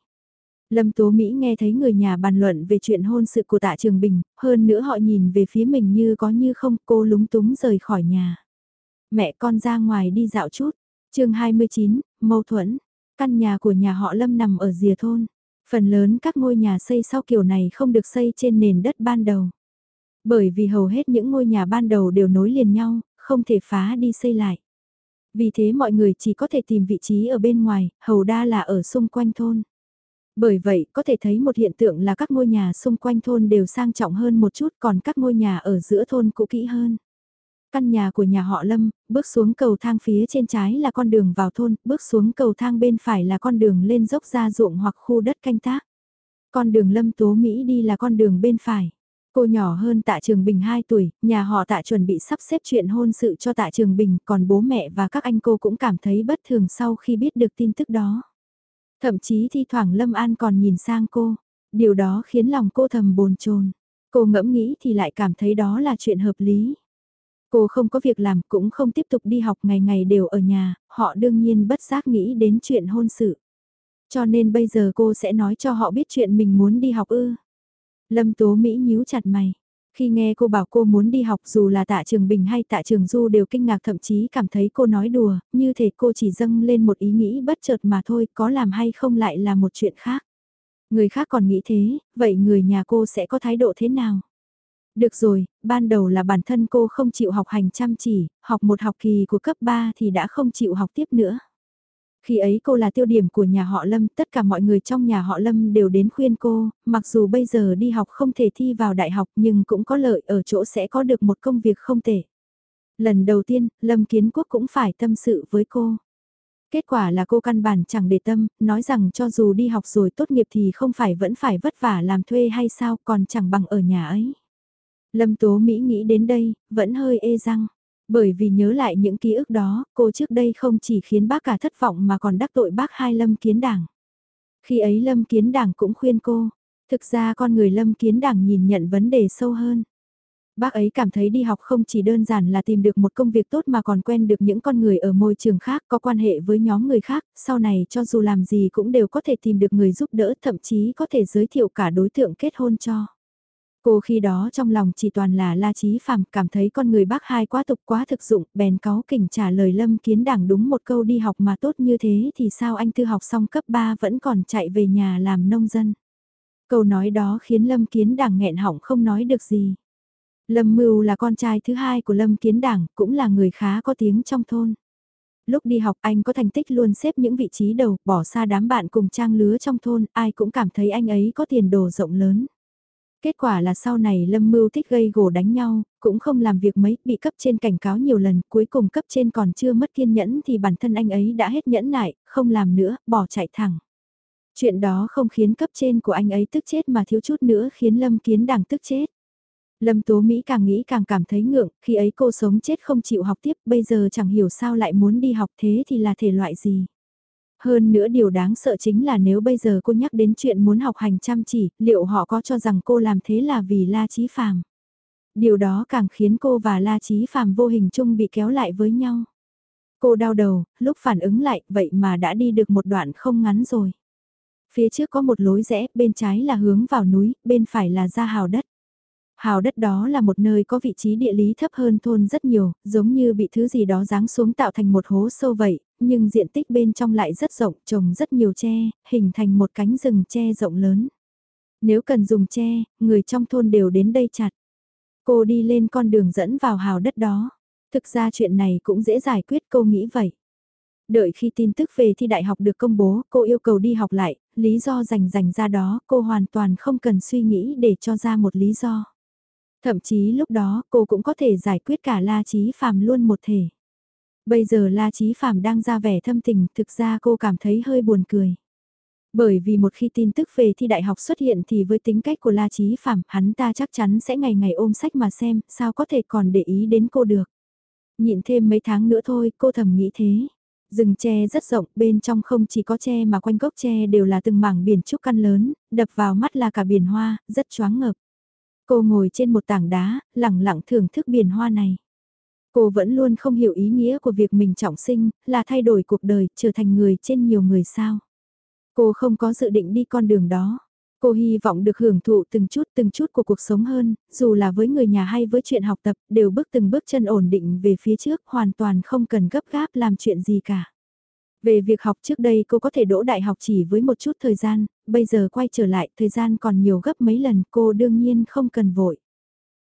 Lâm Tố Mỹ nghe thấy người nhà bàn luận về chuyện hôn sự của Tạ Trường Bình, hơn nữa họ nhìn về phía mình như có như không cô lúng túng rời khỏi nhà. Mẹ con ra ngoài đi dạo chút. chương 29, mâu thuẫn. Căn nhà của nhà họ Lâm nằm ở rìa thôn. Phần lớn các ngôi nhà xây sau kiểu này không được xây trên nền đất ban đầu. Bởi vì hầu hết những ngôi nhà ban đầu đều nối liền nhau, không thể phá đi xây lại. Vì thế mọi người chỉ có thể tìm vị trí ở bên ngoài, hầu đa là ở xung quanh thôn. Bởi vậy, có thể thấy một hiện tượng là các ngôi nhà xung quanh thôn đều sang trọng hơn một chút còn các ngôi nhà ở giữa thôn cũ kỹ hơn. Căn nhà của nhà họ Lâm, bước xuống cầu thang phía trên trái là con đường vào thôn, bước xuống cầu thang bên phải là con đường lên dốc ra ruộng hoặc khu đất canh tác. Con đường Lâm Tố Mỹ đi là con đường bên phải. Cô nhỏ hơn tạ Trường Bình 2 tuổi, nhà họ tạ chuẩn bị sắp xếp chuyện hôn sự cho tạ Trường Bình, còn bố mẹ và các anh cô cũng cảm thấy bất thường sau khi biết được tin tức đó. Thậm chí thi thoảng Lâm An còn nhìn sang cô, điều đó khiến lòng cô thầm bồn chồn. Cô ngẫm nghĩ thì lại cảm thấy đó là chuyện hợp lý. Cô không có việc làm cũng không tiếp tục đi học ngày ngày đều ở nhà, họ đương nhiên bất giác nghĩ đến chuyện hôn sự. Cho nên bây giờ cô sẽ nói cho họ biết chuyện mình muốn đi học ư. Lâm Tố Mỹ nhíu chặt mày. Khi nghe cô bảo cô muốn đi học dù là tạ trường Bình hay tạ trường Du đều kinh ngạc thậm chí cảm thấy cô nói đùa, như thể cô chỉ dâng lên một ý nghĩ bất chợt mà thôi, có làm hay không lại là một chuyện khác. Người khác còn nghĩ thế, vậy người nhà cô sẽ có thái độ thế nào? Được rồi, ban đầu là bản thân cô không chịu học hành chăm chỉ, học một học kỳ của cấp 3 thì đã không chịu học tiếp nữa. Khi ấy cô là tiêu điểm của nhà họ Lâm, tất cả mọi người trong nhà họ Lâm đều đến khuyên cô, mặc dù bây giờ đi học không thể thi vào đại học nhưng cũng có lợi ở chỗ sẽ có được một công việc không tệ. Lần đầu tiên, Lâm Kiến Quốc cũng phải tâm sự với cô. Kết quả là cô căn bản chẳng để tâm, nói rằng cho dù đi học rồi tốt nghiệp thì không phải vẫn phải vất vả làm thuê hay sao còn chẳng bằng ở nhà ấy. Lâm Tố Mỹ nghĩ đến đây, vẫn hơi ê răng. Bởi vì nhớ lại những ký ức đó, cô trước đây không chỉ khiến bác cả thất vọng mà còn đắc tội bác hai Lâm Kiến Đảng. Khi ấy Lâm Kiến Đảng cũng khuyên cô, thực ra con người Lâm Kiến Đảng nhìn nhận vấn đề sâu hơn. Bác ấy cảm thấy đi học không chỉ đơn giản là tìm được một công việc tốt mà còn quen được những con người ở môi trường khác, có quan hệ với nhóm người khác, sau này cho dù làm gì cũng đều có thể tìm được người giúp đỡ, thậm chí có thể giới thiệu cả đối tượng kết hôn cho. Cô khi đó trong lòng chỉ toàn là La Chí Phạm cảm thấy con người bác hai quá tục quá thực dụng, bèn có kỉnh trả lời Lâm Kiến Đảng đúng một câu đi học mà tốt như thế thì sao anh tư học xong cấp 3 vẫn còn chạy về nhà làm nông dân. Câu nói đó khiến Lâm Kiến Đảng nghẹn họng không nói được gì. Lâm Mưu là con trai thứ hai của Lâm Kiến Đảng, cũng là người khá có tiếng trong thôn. Lúc đi học anh có thành tích luôn xếp những vị trí đầu, bỏ xa đám bạn cùng trang lứa trong thôn, ai cũng cảm thấy anh ấy có tiền đồ rộng lớn. Kết quả là sau này Lâm Mưu thích gây gổ đánh nhau, cũng không làm việc mấy, bị cấp trên cảnh cáo nhiều lần, cuối cùng cấp trên còn chưa mất kiên nhẫn thì bản thân anh ấy đã hết nhẫn nại, không làm nữa, bỏ chạy thẳng. Chuyện đó không khiến cấp trên của anh ấy tức chết mà thiếu chút nữa khiến Lâm Kiến đảng tức chết. Lâm Tố Mỹ càng nghĩ càng cảm thấy ngượng, khi ấy cô sống chết không chịu học tiếp, bây giờ chẳng hiểu sao lại muốn đi học thế thì là thể loại gì. Hơn nữa điều đáng sợ chính là nếu bây giờ cô nhắc đến chuyện muốn học hành chăm chỉ, liệu họ có cho rằng cô làm thế là vì La Chí Phàm? Điều đó càng khiến cô và La Chí Phàm vô hình chung bị kéo lại với nhau. Cô đau đầu, lúc phản ứng lại, vậy mà đã đi được một đoạn không ngắn rồi. Phía trước có một lối rẽ, bên trái là hướng vào núi, bên phải là ra hào đất. Hào đất đó là một nơi có vị trí địa lý thấp hơn thôn rất nhiều, giống như bị thứ gì đó giáng xuống tạo thành một hố sâu vậy, nhưng diện tích bên trong lại rất rộng, trồng rất nhiều tre, hình thành một cánh rừng tre rộng lớn. Nếu cần dùng tre, người trong thôn đều đến đây chặt. Cô đi lên con đường dẫn vào hào đất đó. Thực ra chuyện này cũng dễ giải quyết cô nghĩ vậy. Đợi khi tin tức về thi đại học được công bố, cô yêu cầu đi học lại, lý do dành dành ra đó cô hoàn toàn không cần suy nghĩ để cho ra một lý do. Thậm chí lúc đó cô cũng có thể giải quyết cả La Chí Phạm luôn một thể. Bây giờ La Chí Phạm đang ra vẻ thâm tình, thực ra cô cảm thấy hơi buồn cười. Bởi vì một khi tin tức về thi đại học xuất hiện thì với tính cách của La Chí Phạm, hắn ta chắc chắn sẽ ngày ngày ôm sách mà xem, sao có thể còn để ý đến cô được. Nhịn thêm mấy tháng nữa thôi, cô thầm nghĩ thế. Rừng tre rất rộng, bên trong không chỉ có tre mà quanh gốc tre đều là từng mảng biển trúc căn lớn, đập vào mắt là cả biển hoa, rất choáng ngợp. Cô ngồi trên một tảng đá, lặng lặng thưởng thức biển hoa này. Cô vẫn luôn không hiểu ý nghĩa của việc mình trọng sinh, là thay đổi cuộc đời, trở thành người trên nhiều người sao. Cô không có dự định đi con đường đó. Cô hy vọng được hưởng thụ từng chút từng chút của cuộc sống hơn, dù là với người nhà hay với chuyện học tập, đều bước từng bước chân ổn định về phía trước, hoàn toàn không cần gấp gáp làm chuyện gì cả. Về việc học trước đây cô có thể đỗ đại học chỉ với một chút thời gian, bây giờ quay trở lại thời gian còn nhiều gấp mấy lần cô đương nhiên không cần vội.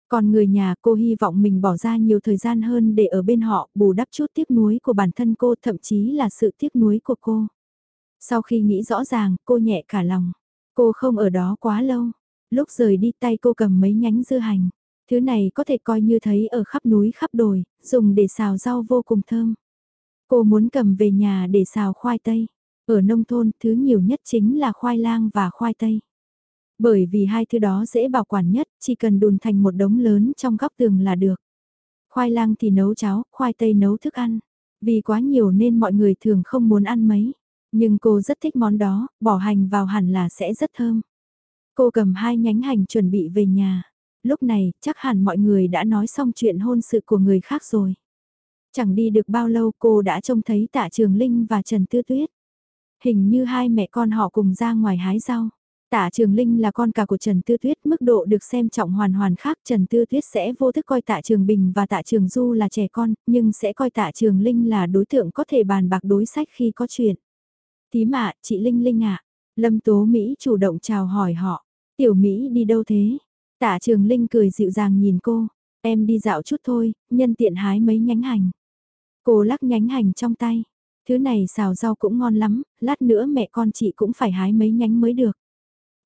Còn người nhà cô hy vọng mình bỏ ra nhiều thời gian hơn để ở bên họ bù đắp chút tiếc nuối của bản thân cô thậm chí là sự tiếc nuối của cô. Sau khi nghĩ rõ ràng cô nhẹ cả lòng. Cô không ở đó quá lâu. Lúc rời đi tay cô cầm mấy nhánh dưa hành. Thứ này có thể coi như thấy ở khắp núi khắp đồi, dùng để xào rau vô cùng thơm. Cô muốn cầm về nhà để xào khoai tây. Ở nông thôn, thứ nhiều nhất chính là khoai lang và khoai tây. Bởi vì hai thứ đó dễ bảo quản nhất, chỉ cần đùn thành một đống lớn trong góc tường là được. Khoai lang thì nấu cháo, khoai tây nấu thức ăn. Vì quá nhiều nên mọi người thường không muốn ăn mấy. Nhưng cô rất thích món đó, bỏ hành vào hẳn là sẽ rất thơm. Cô cầm hai nhánh hành chuẩn bị về nhà. Lúc này, chắc hẳn mọi người đã nói xong chuyện hôn sự của người khác rồi. Chẳng đi được bao lâu cô đã trông thấy tạ Trường Linh và Trần Tư Tuyết. Hình như hai mẹ con họ cùng ra ngoài hái rau. Tạ Trường Linh là con cả của Trần Tư Tuyết, mức độ được xem trọng hoàn hoàn khác Trần Tư Tuyết sẽ vô thức coi Tạ Trường Bình và Tạ Trường Du là trẻ con, nhưng sẽ coi Tạ Trường Linh là đối tượng có thể bàn bạc đối sách khi có chuyện. Tí mạ, chị Linh Linh ạ. Lâm Tố Mỹ chủ động chào hỏi họ. Tiểu Mỹ đi đâu thế? Tạ Trường Linh cười dịu dàng nhìn cô. Em đi dạo chút thôi, nhân tiện hái mấy nhánh hành. Cô lắc nhánh hành trong tay. Thứ này xào rau cũng ngon lắm, lát nữa mẹ con chị cũng phải hái mấy nhánh mới được.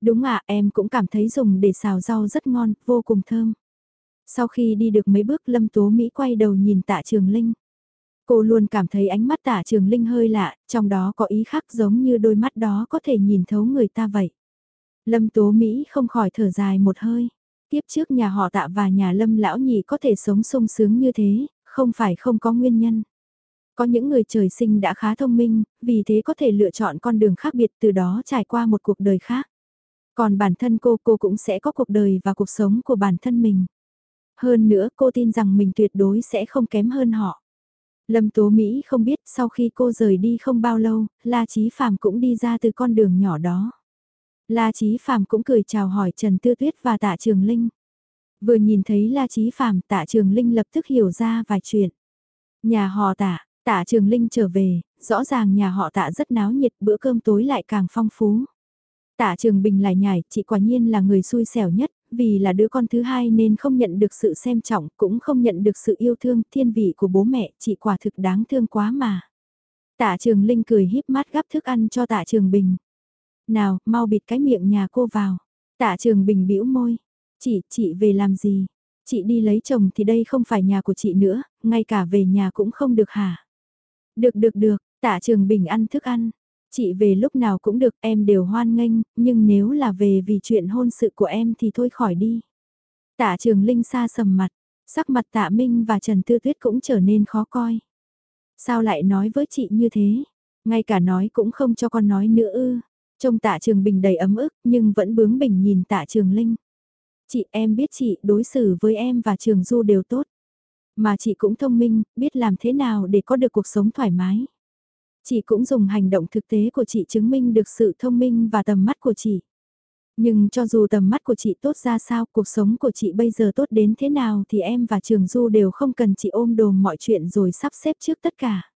Đúng ạ, em cũng cảm thấy dùng để xào rau rất ngon, vô cùng thơm. Sau khi đi được mấy bước Lâm Tố Mỹ quay đầu nhìn tạ Trường Linh. Cô luôn cảm thấy ánh mắt tạ Trường Linh hơi lạ, trong đó có ý khác giống như đôi mắt đó có thể nhìn thấu người ta vậy. Lâm Tố Mỹ không khỏi thở dài một hơi. Tiếp trước nhà họ tạ và nhà Lâm Lão Nhị có thể sống sung sướng như thế, không phải không có nguyên nhân. Có những người trời sinh đã khá thông minh, vì thế có thể lựa chọn con đường khác biệt từ đó trải qua một cuộc đời khác. Còn bản thân cô, cô cũng sẽ có cuộc đời và cuộc sống của bản thân mình. Hơn nữa cô tin rằng mình tuyệt đối sẽ không kém hơn họ. Lâm Tố Mỹ không biết sau khi cô rời đi không bao lâu, La Chí Phạm cũng đi ra từ con đường nhỏ đó. La Chí Phạm cũng cười chào hỏi Trần Tư Tuyết và Tạ Trường Linh. Vừa nhìn thấy La Chí Phạm, Tạ Trường Linh lập tức hiểu ra vài chuyện. Nhà họ Tạ, Tạ Trường Linh trở về, rõ ràng nhà họ Tạ rất náo nhiệt, bữa cơm tối lại càng phong phú. Tạ Trường Bình lại nhảy, chị quả nhiên là người xui xẻo nhất, vì là đứa con thứ hai nên không nhận được sự xem trọng, cũng không nhận được sự yêu thương, thiên vị của bố mẹ, chị quả thực đáng thương quá mà. Tạ Trường Linh cười híp mắt gắp thức ăn cho Tạ Trường Bình. Nào, mau bịt cái miệng nhà cô vào. Tạ Trường Bình bĩu môi. Chị, chị về làm gì? Chị đi lấy chồng thì đây không phải nhà của chị nữa, ngay cả về nhà cũng không được hả? Được được được, Tạ Trường Bình ăn thức ăn. Chị về lúc nào cũng được em đều hoan nghênh, nhưng nếu là về vì chuyện hôn sự của em thì thôi khỏi đi. Tạ Trường Linh xa sầm mặt, sắc mặt Tạ Minh và Trần Tư Tuyết cũng trở nên khó coi. Sao lại nói với chị như thế? Ngay cả nói cũng không cho con nói nữa ư. Trông Tạ Trường Bình đầy ấm ức nhưng vẫn bướng bỉnh nhìn Tạ Trường Linh. Chị em biết chị đối xử với em và Trường Du đều tốt. Mà chị cũng thông minh, biết làm thế nào để có được cuộc sống thoải mái. Chị cũng dùng hành động thực tế của chị chứng minh được sự thông minh và tầm mắt của chị. Nhưng cho dù tầm mắt của chị tốt ra sao, cuộc sống của chị bây giờ tốt đến thế nào thì em và Trường Du đều không cần chị ôm đồm mọi chuyện rồi sắp xếp trước tất cả.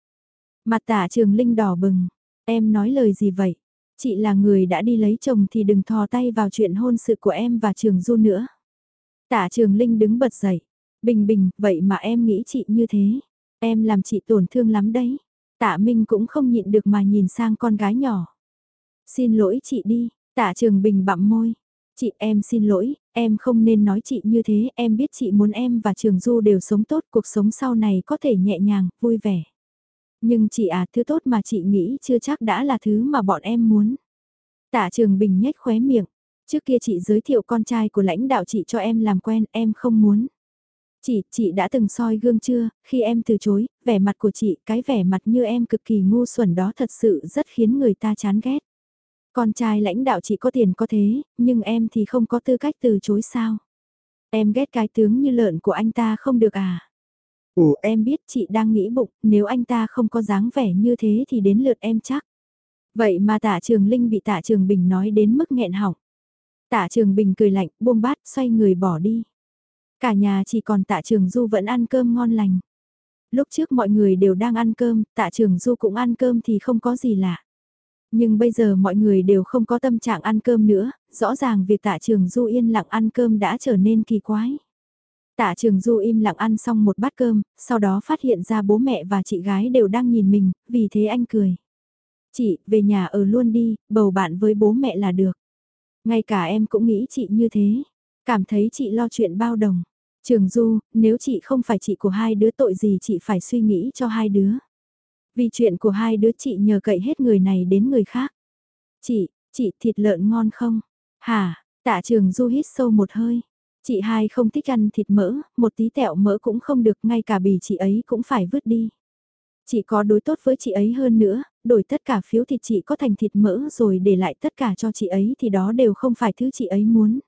Mặt tả Trường Linh đỏ bừng, em nói lời gì vậy? Chị là người đã đi lấy chồng thì đừng thò tay vào chuyện hôn sự của em và Trường Du nữa. Tả Trường Linh đứng bật dậy, bình bình, vậy mà em nghĩ chị như thế. Em làm chị tổn thương lắm đấy. Tạ Minh cũng không nhịn được mà nhìn sang con gái nhỏ. Xin lỗi chị đi, tạ Trường Bình bặm môi. Chị em xin lỗi, em không nên nói chị như thế, em biết chị muốn em và Trường Du đều sống tốt, cuộc sống sau này có thể nhẹ nhàng, vui vẻ. Nhưng chị à, thứ tốt mà chị nghĩ chưa chắc đã là thứ mà bọn em muốn. Tạ Trường Bình nhếch khóe miệng, trước kia chị giới thiệu con trai của lãnh đạo chị cho em làm quen, em không muốn. Chị, chị đã từng soi gương chưa, khi em từ chối, vẻ mặt của chị, cái vẻ mặt như em cực kỳ ngu xuẩn đó thật sự rất khiến người ta chán ghét. Con trai lãnh đạo chị có tiền có thế, nhưng em thì không có tư cách từ chối sao. Em ghét cái tướng như lợn của anh ta không được à. Ủa em biết chị đang nghĩ bụng, nếu anh ta không có dáng vẻ như thế thì đến lượt em chắc. Vậy mà tạ trường Linh bị tạ trường Bình nói đến mức nghẹn họng. Tạ trường Bình cười lạnh, buông bát, xoay người bỏ đi. Cả nhà chỉ còn tạ trường Du vẫn ăn cơm ngon lành. Lúc trước mọi người đều đang ăn cơm, tạ trường Du cũng ăn cơm thì không có gì lạ. Nhưng bây giờ mọi người đều không có tâm trạng ăn cơm nữa, rõ ràng việc tạ trường Du yên lặng ăn cơm đã trở nên kỳ quái. Tạ trường Du im lặng ăn xong một bát cơm, sau đó phát hiện ra bố mẹ và chị gái đều đang nhìn mình, vì thế anh cười. Chị, về nhà ở luôn đi, bầu bạn với bố mẹ là được. Ngay cả em cũng nghĩ chị như thế. Cảm thấy chị lo chuyện bao đồng. Trường Du, nếu chị không phải chị của hai đứa tội gì chị phải suy nghĩ cho hai đứa. Vì chuyện của hai đứa chị nhờ cậy hết người này đến người khác. Chị, chị thịt lợn ngon không? Hả, tạ trường Du hít sâu một hơi. Chị hai không thích ăn thịt mỡ, một tí tẹo mỡ cũng không được, ngay cả bì chị ấy cũng phải vứt đi. Chị có đối tốt với chị ấy hơn nữa, đổi tất cả phiếu thịt chị có thành thịt mỡ rồi để lại tất cả cho chị ấy thì đó đều không phải thứ chị ấy muốn.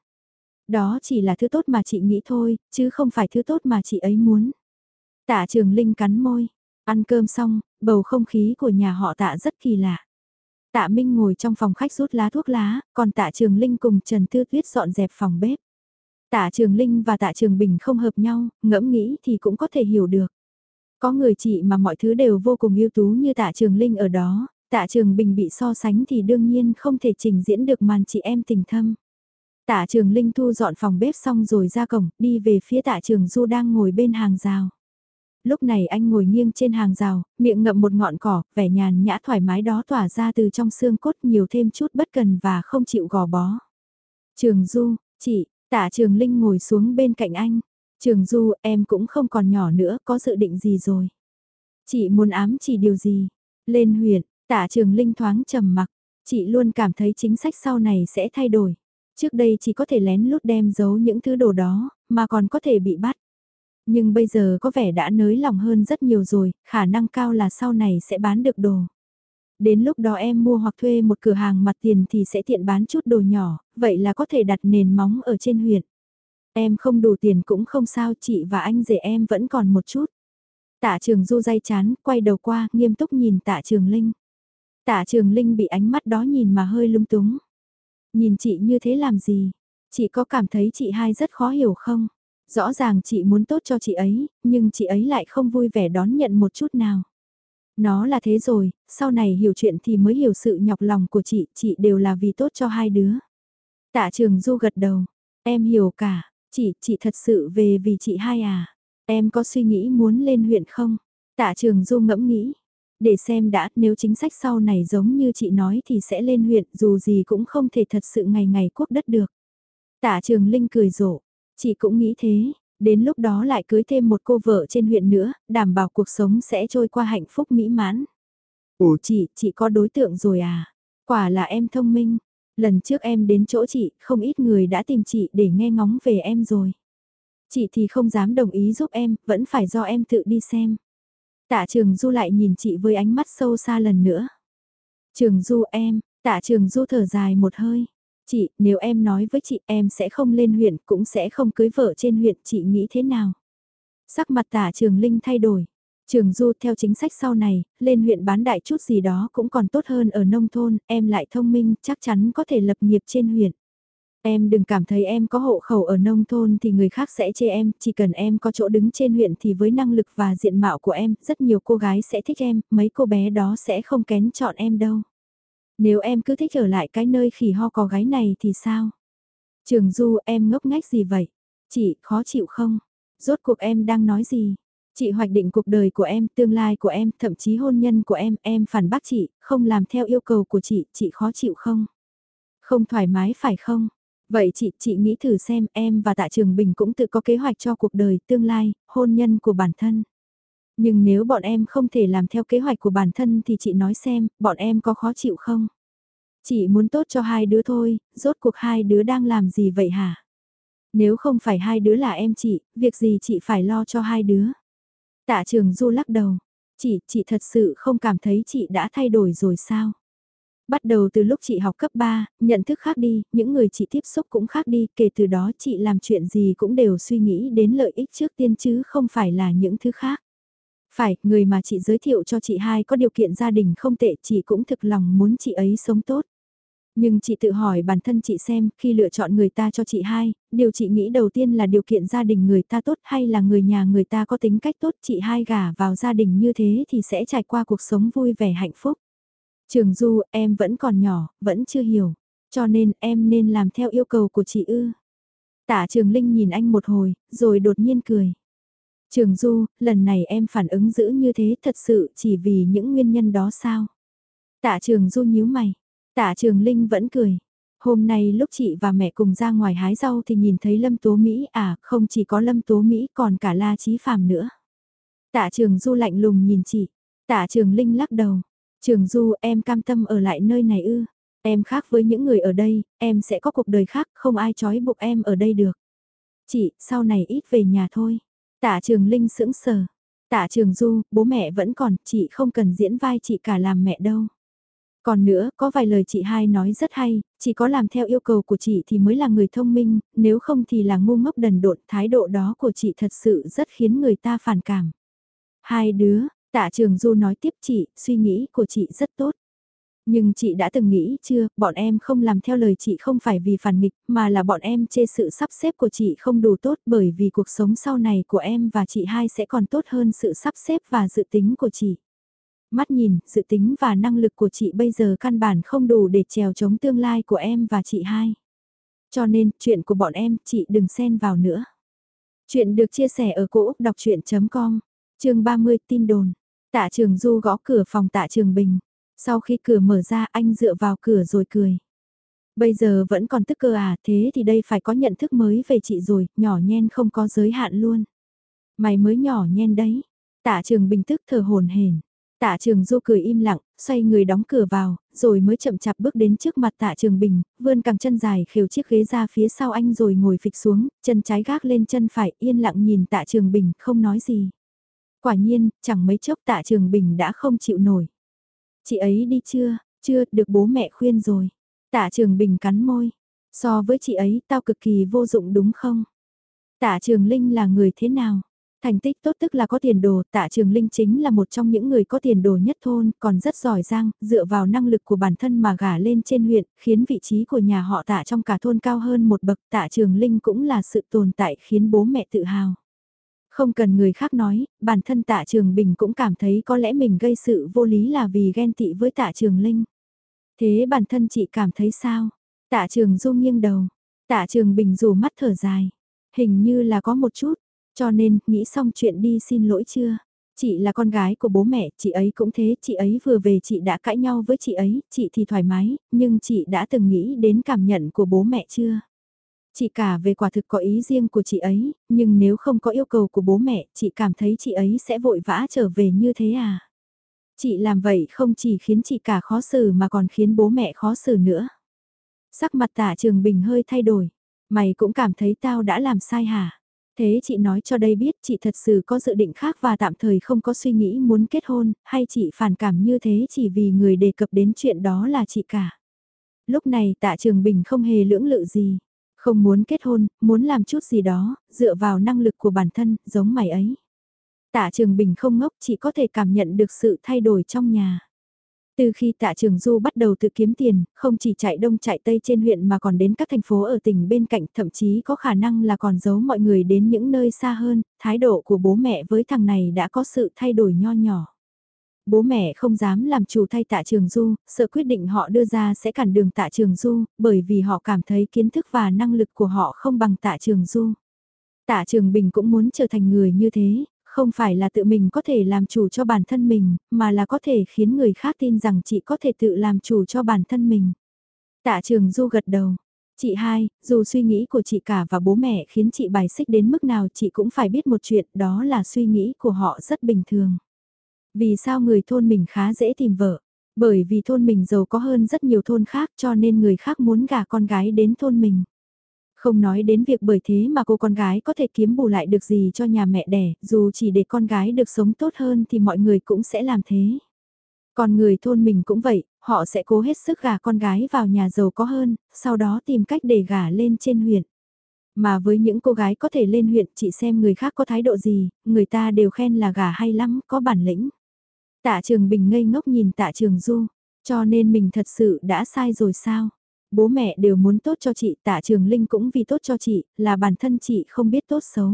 Đó chỉ là thứ tốt mà chị nghĩ thôi, chứ không phải thứ tốt mà chị ấy muốn. Tạ Trường Linh cắn môi, ăn cơm xong, bầu không khí của nhà họ tạ rất kỳ lạ. Tạ Minh ngồi trong phòng khách rút lá thuốc lá, còn Tạ Trường Linh cùng Trần Tư Tuyết dọn dẹp phòng bếp. Tạ Trường Linh và Tạ Trường Bình không hợp nhau, ngẫm nghĩ thì cũng có thể hiểu được. Có người chị mà mọi thứ đều vô cùng ưu tú như Tạ Trường Linh ở đó, Tạ Trường Bình bị so sánh thì đương nhiên không thể trình diễn được màn chị em tình thâm. Tạ trường Linh thu dọn phòng bếp xong rồi ra cổng, đi về phía tạ trường Du đang ngồi bên hàng rào. Lúc này anh ngồi nghiêng trên hàng rào, miệng ngậm một ngọn cỏ, vẻ nhàn nhã thoải mái đó tỏa ra từ trong xương cốt nhiều thêm chút bất cần và không chịu gò bó. Trường Du, chị, tạ trường Linh ngồi xuống bên cạnh anh. Trường Du, em cũng không còn nhỏ nữa, có dự định gì rồi? Chị muốn ám chỉ điều gì? Lên huyện, tạ trường Linh thoáng trầm mặc, chị luôn cảm thấy chính sách sau này sẽ thay đổi. Trước đây chỉ có thể lén lút đem giấu những thứ đồ đó, mà còn có thể bị bắt. Nhưng bây giờ có vẻ đã nới lòng hơn rất nhiều rồi, khả năng cao là sau này sẽ bán được đồ. Đến lúc đó em mua hoặc thuê một cửa hàng mặt tiền thì sẽ tiện bán chút đồ nhỏ, vậy là có thể đặt nền móng ở trên huyện. Em không đủ tiền cũng không sao, chị và anh rể em vẫn còn một chút. Tạ trường du dây chán, quay đầu qua, nghiêm túc nhìn tạ trường linh. Tạ trường linh bị ánh mắt đó nhìn mà hơi lung túng. Nhìn chị như thế làm gì? Chị có cảm thấy chị hai rất khó hiểu không? Rõ ràng chị muốn tốt cho chị ấy, nhưng chị ấy lại không vui vẻ đón nhận một chút nào. Nó là thế rồi, sau này hiểu chuyện thì mới hiểu sự nhọc lòng của chị, chị đều là vì tốt cho hai đứa. Tạ trường du gật đầu, em hiểu cả, chị, chị thật sự về vì chị hai à. Em có suy nghĩ muốn lên huyện không? Tạ trường du ngẫm nghĩ, để xem đã, nếu chính sách sau này giống như chị nói thì sẽ lên huyện, dù gì cũng không thể thật sự ngày ngày quốc đất được. Tả trường Linh cười rộ, chị cũng nghĩ thế, đến lúc đó lại cưới thêm một cô vợ trên huyện nữa, đảm bảo cuộc sống sẽ trôi qua hạnh phúc mỹ mãn. Ủa chị, chị có đối tượng rồi à? Quả là em thông minh. Lần trước em đến chỗ chị, không ít người đã tìm chị để nghe ngóng về em rồi. Chị thì không dám đồng ý giúp em, vẫn phải do em tự đi xem. Tạ Trường Du lại nhìn chị với ánh mắt sâu xa lần nữa. Trường Du em, tạ Trường Du thở dài một hơi. Chị, nếu em nói với chị em sẽ không lên huyện cũng sẽ không cưới vợ trên huyện chị nghĩ thế nào? Sắc mặt tạ trường Linh thay đổi. Trường Du theo chính sách sau này, lên huyện bán đại chút gì đó cũng còn tốt hơn ở nông thôn, em lại thông minh, chắc chắn có thể lập nghiệp trên huyện. Em đừng cảm thấy em có hộ khẩu ở nông thôn thì người khác sẽ chê em, chỉ cần em có chỗ đứng trên huyện thì với năng lực và diện mạo của em, rất nhiều cô gái sẽ thích em, mấy cô bé đó sẽ không kén chọn em đâu. Nếu em cứ thích ở lại cái nơi khỉ ho có gái này thì sao? Trường Du em ngốc ngách gì vậy? Chị khó chịu không? Rốt cuộc em đang nói gì? Chị hoạch định cuộc đời của em, tương lai của em, thậm chí hôn nhân của em, em phản bác chị, không làm theo yêu cầu của chị, chị khó chịu không? Không thoải mái phải không? Vậy chị, chị nghĩ thử xem em và Tạ Trường Bình cũng tự có kế hoạch cho cuộc đời, tương lai, hôn nhân của bản thân. Nhưng nếu bọn em không thể làm theo kế hoạch của bản thân thì chị nói xem, bọn em có khó chịu không? Chị muốn tốt cho hai đứa thôi, rốt cuộc hai đứa đang làm gì vậy hả? Nếu không phải hai đứa là em chị, việc gì chị phải lo cho hai đứa? Tạ trường du lắc đầu. Chị, chị thật sự không cảm thấy chị đã thay đổi rồi sao? Bắt đầu từ lúc chị học cấp 3, nhận thức khác đi, những người chị tiếp xúc cũng khác đi, kể từ đó chị làm chuyện gì cũng đều suy nghĩ đến lợi ích trước tiên chứ không phải là những thứ khác. Phải, người mà chị giới thiệu cho chị hai có điều kiện gia đình không tệ, chị cũng thực lòng muốn chị ấy sống tốt. Nhưng chị tự hỏi bản thân chị xem, khi lựa chọn người ta cho chị hai, điều chị nghĩ đầu tiên là điều kiện gia đình người ta tốt hay là người nhà người ta có tính cách tốt chị hai gả vào gia đình như thế thì sẽ trải qua cuộc sống vui vẻ hạnh phúc. Trường Du, em vẫn còn nhỏ, vẫn chưa hiểu, cho nên em nên làm theo yêu cầu của chị ư. Tả Trường Linh nhìn anh một hồi, rồi đột nhiên cười. Trường Du, lần này em phản ứng dữ như thế thật sự chỉ vì những nguyên nhân đó sao? Tạ Trường Du nhíu mày, Tạ Trường Linh vẫn cười. Hôm nay lúc chị và mẹ cùng ra ngoài hái rau thì nhìn thấy Lâm Tố Mỹ à, không chỉ có Lâm Tố Mỹ còn cả La Chí Phạm nữa. Tạ Trường Du lạnh lùng nhìn chị. Tạ Trường Linh lắc đầu. Trường Du em cam tâm ở lại nơi này ư. Em khác với những người ở đây, em sẽ có cuộc đời khác, không ai trói buộc em ở đây được. Chị, sau này ít về nhà thôi. Tạ Trường Linh sững sờ. Tạ Trường Du, bố mẹ vẫn còn, chị không cần diễn vai chị cả làm mẹ đâu. Còn nữa, có vài lời chị hai nói rất hay, chỉ có làm theo yêu cầu của chị thì mới là người thông minh, nếu không thì là ngu ngốc đần độn, thái độ đó của chị thật sự rất khiến người ta phản cảm. Hai đứa, tạ trường Du nói tiếp chị, suy nghĩ của chị rất tốt. Nhưng chị đã từng nghĩ chưa, bọn em không làm theo lời chị không phải vì phản nghịch, mà là bọn em chê sự sắp xếp của chị không đủ tốt bởi vì cuộc sống sau này của em và chị hai sẽ còn tốt hơn sự sắp xếp và dự tính của chị. Mắt nhìn, dự tính và năng lực của chị bây giờ căn bản không đủ để trèo chống tương lai của em và chị hai. Cho nên, chuyện của bọn em, chị đừng xen vào nữa. Chuyện được chia sẻ ở cỗ đọc chuyện.com, chương 30 tin đồn. Tạ Trường Du gõ cửa phòng Tạ Trường Bình. Sau khi cửa mở ra anh dựa vào cửa rồi cười. Bây giờ vẫn còn tức cơ à, thế thì đây phải có nhận thức mới về chị rồi, nhỏ nhen không có giới hạn luôn. Mày mới nhỏ nhen đấy. Tạ Trường Bình tức thở hồn hển. Tạ Trường Du cười im lặng, xoay người đóng cửa vào, rồi mới chậm chạp bước đến trước mặt Tạ Trường Bình, vươn cẳng chân dài khều chiếc ghế ra phía sau anh rồi ngồi phịch xuống, chân trái gác lên chân phải yên lặng nhìn Tạ Trường Bình không nói gì. Quả nhiên, chẳng mấy chốc Tạ Trường Bình đã không chịu nổi. Chị ấy đi chưa, chưa, được bố mẹ khuyên rồi. Tạ Trường Bình cắn môi. So với chị ấy tao cực kỳ vô dụng đúng không? Tạ Trường Linh là người thế nào? Thành tích tốt tức là có tiền đồ, tạ trường linh chính là một trong những người có tiền đồ nhất thôn, còn rất giỏi giang, dựa vào năng lực của bản thân mà gả lên trên huyện, khiến vị trí của nhà họ tạ trong cả thôn cao hơn một bậc, tạ trường linh cũng là sự tồn tại khiến bố mẹ tự hào. Không cần người khác nói, bản thân tạ trường bình cũng cảm thấy có lẽ mình gây sự vô lý là vì ghen tị với tạ trường linh. Thế bản thân chị cảm thấy sao? Tạ trường du nghiêng đầu, tạ trường bình dù mắt thở dài, hình như là có một chút, cho nên, nghĩ xong chuyện đi xin lỗi chưa? Chị là con gái của bố mẹ, chị ấy cũng thế, chị ấy vừa về chị đã cãi nhau với chị ấy, chị thì thoải mái, nhưng chị đã từng nghĩ đến cảm nhận của bố mẹ chưa? Chị cả về quả thực có ý riêng của chị ấy, nhưng nếu không có yêu cầu của bố mẹ, chị cảm thấy chị ấy sẽ vội vã trở về như thế à? Chị làm vậy không chỉ khiến chị cả khó xử mà còn khiến bố mẹ khó xử nữa. Sắc mặt tạ trường bình hơi thay đổi. Mày cũng cảm thấy tao đã làm sai hả? Thế chị nói cho đây biết chị thật sự có dự định khác và tạm thời không có suy nghĩ muốn kết hôn, hay chị phản cảm như thế chỉ vì người đề cập đến chuyện đó là chị cả. Lúc này tạ trường bình không hề lưỡng lự gì. Không muốn kết hôn, muốn làm chút gì đó, dựa vào năng lực của bản thân, giống mày ấy. Tạ Trường Bình không ngốc, chỉ có thể cảm nhận được sự thay đổi trong nhà. Từ khi tạ trường Du bắt đầu tự kiếm tiền, không chỉ chạy đông chạy tây trên huyện mà còn đến các thành phố ở tỉnh bên cạnh thậm chí có khả năng là còn giấu mọi người đến những nơi xa hơn, thái độ của bố mẹ với thằng này đã có sự thay đổi nho nhỏ. Bố mẹ không dám làm chủ thay tạ trường Du, sợ quyết định họ đưa ra sẽ cản đường tạ trường Du, bởi vì họ cảm thấy kiến thức và năng lực của họ không bằng tạ trường Du. Tạ Trường Bình cũng muốn trở thành người như thế, không phải là tự mình có thể làm chủ cho bản thân mình, mà là có thể khiến người khác tin rằng chị có thể tự làm chủ cho bản thân mình. Tạ Trường Du gật đầu. Chị hai, dù suy nghĩ của chị cả và bố mẹ khiến chị bài xích đến mức nào chị cũng phải biết một chuyện đó là suy nghĩ của họ rất bình thường. Vì sao người thôn mình khá dễ tìm vợ? Bởi vì thôn mình giàu có hơn rất nhiều thôn khác cho nên người khác muốn gả con gái đến thôn mình. Không nói đến việc bởi thế mà cô con gái có thể kiếm bù lại được gì cho nhà mẹ đẻ, dù chỉ để con gái được sống tốt hơn thì mọi người cũng sẽ làm thế. Còn người thôn mình cũng vậy, họ sẽ cố hết sức gả con gái vào nhà giàu có hơn, sau đó tìm cách để gả lên trên huyện. Mà với những cô gái có thể lên huyện chị xem người khác có thái độ gì, người ta đều khen là gả hay lắm, có bản lĩnh. Tạ Trường Bình ngây ngốc nhìn Tạ Trường Du, cho nên mình thật sự đã sai rồi sao? Bố mẹ đều muốn tốt cho chị, Tạ Trường Linh cũng vì tốt cho chị, là bản thân chị không biết tốt xấu.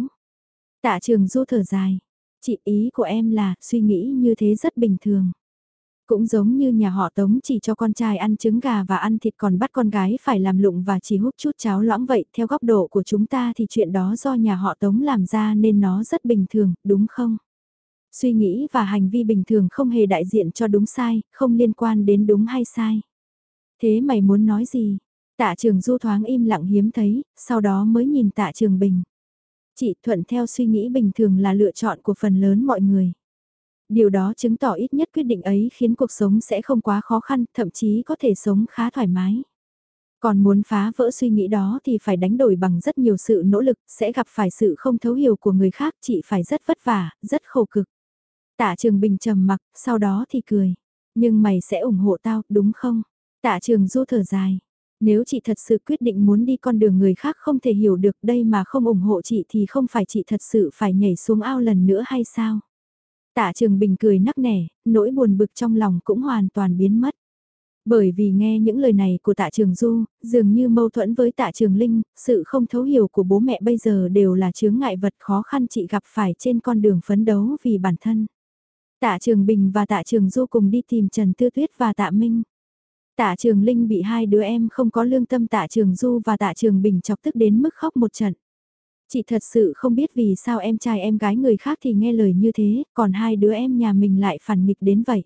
Tạ Trường Du thở dài, chị ý của em là suy nghĩ như thế rất bình thường. Cũng giống như nhà họ Tống chỉ cho con trai ăn trứng gà và ăn thịt còn bắt con gái phải làm lụng và chỉ hút chút cháo loãng vậy. Theo góc độ của chúng ta thì chuyện đó do nhà họ Tống làm ra nên nó rất bình thường, đúng không? Suy nghĩ và hành vi bình thường không hề đại diện cho đúng sai, không liên quan đến đúng hay sai. Thế mày muốn nói gì? Tạ trường du thoáng im lặng hiếm thấy, sau đó mới nhìn tạ trường bình. Chị thuận theo suy nghĩ bình thường là lựa chọn của phần lớn mọi người. Điều đó chứng tỏ ít nhất quyết định ấy khiến cuộc sống sẽ không quá khó khăn, thậm chí có thể sống khá thoải mái. Còn muốn phá vỡ suy nghĩ đó thì phải đánh đổi bằng rất nhiều sự nỗ lực, sẽ gặp phải sự không thấu hiểu của người khác, chị phải rất vất vả, rất khổ cực. Tạ Trường Bình trầm mặc, sau đó thì cười. Nhưng mày sẽ ủng hộ tao, đúng không? Tạ Trường Du thở dài. Nếu chị thật sự quyết định muốn đi con đường người khác không thể hiểu được đây mà không ủng hộ chị thì không phải chị thật sự phải nhảy xuống ao lần nữa hay sao? Tạ Trường Bình cười nắc nẻ, nỗi buồn bực trong lòng cũng hoàn toàn biến mất. Bởi vì nghe những lời này của tạ trường Du, dường như mâu thuẫn với tạ trường Linh, sự không thấu hiểu của bố mẹ bây giờ đều là chướng ngại vật khó khăn chị gặp phải trên con đường phấn đấu vì bản thân. Tạ Trường Bình và Tạ Trường Du cùng đi tìm Trần Tư Tuyết và Tạ Minh. Tạ Trường Linh bị hai đứa em không có lương tâm Tạ Trường Du và Tạ Trường Bình chọc tức đến mức khóc một trận. Chị thật sự không biết vì sao em trai em gái người khác thì nghe lời như thế, còn hai đứa em nhà mình lại phản nghịch đến vậy.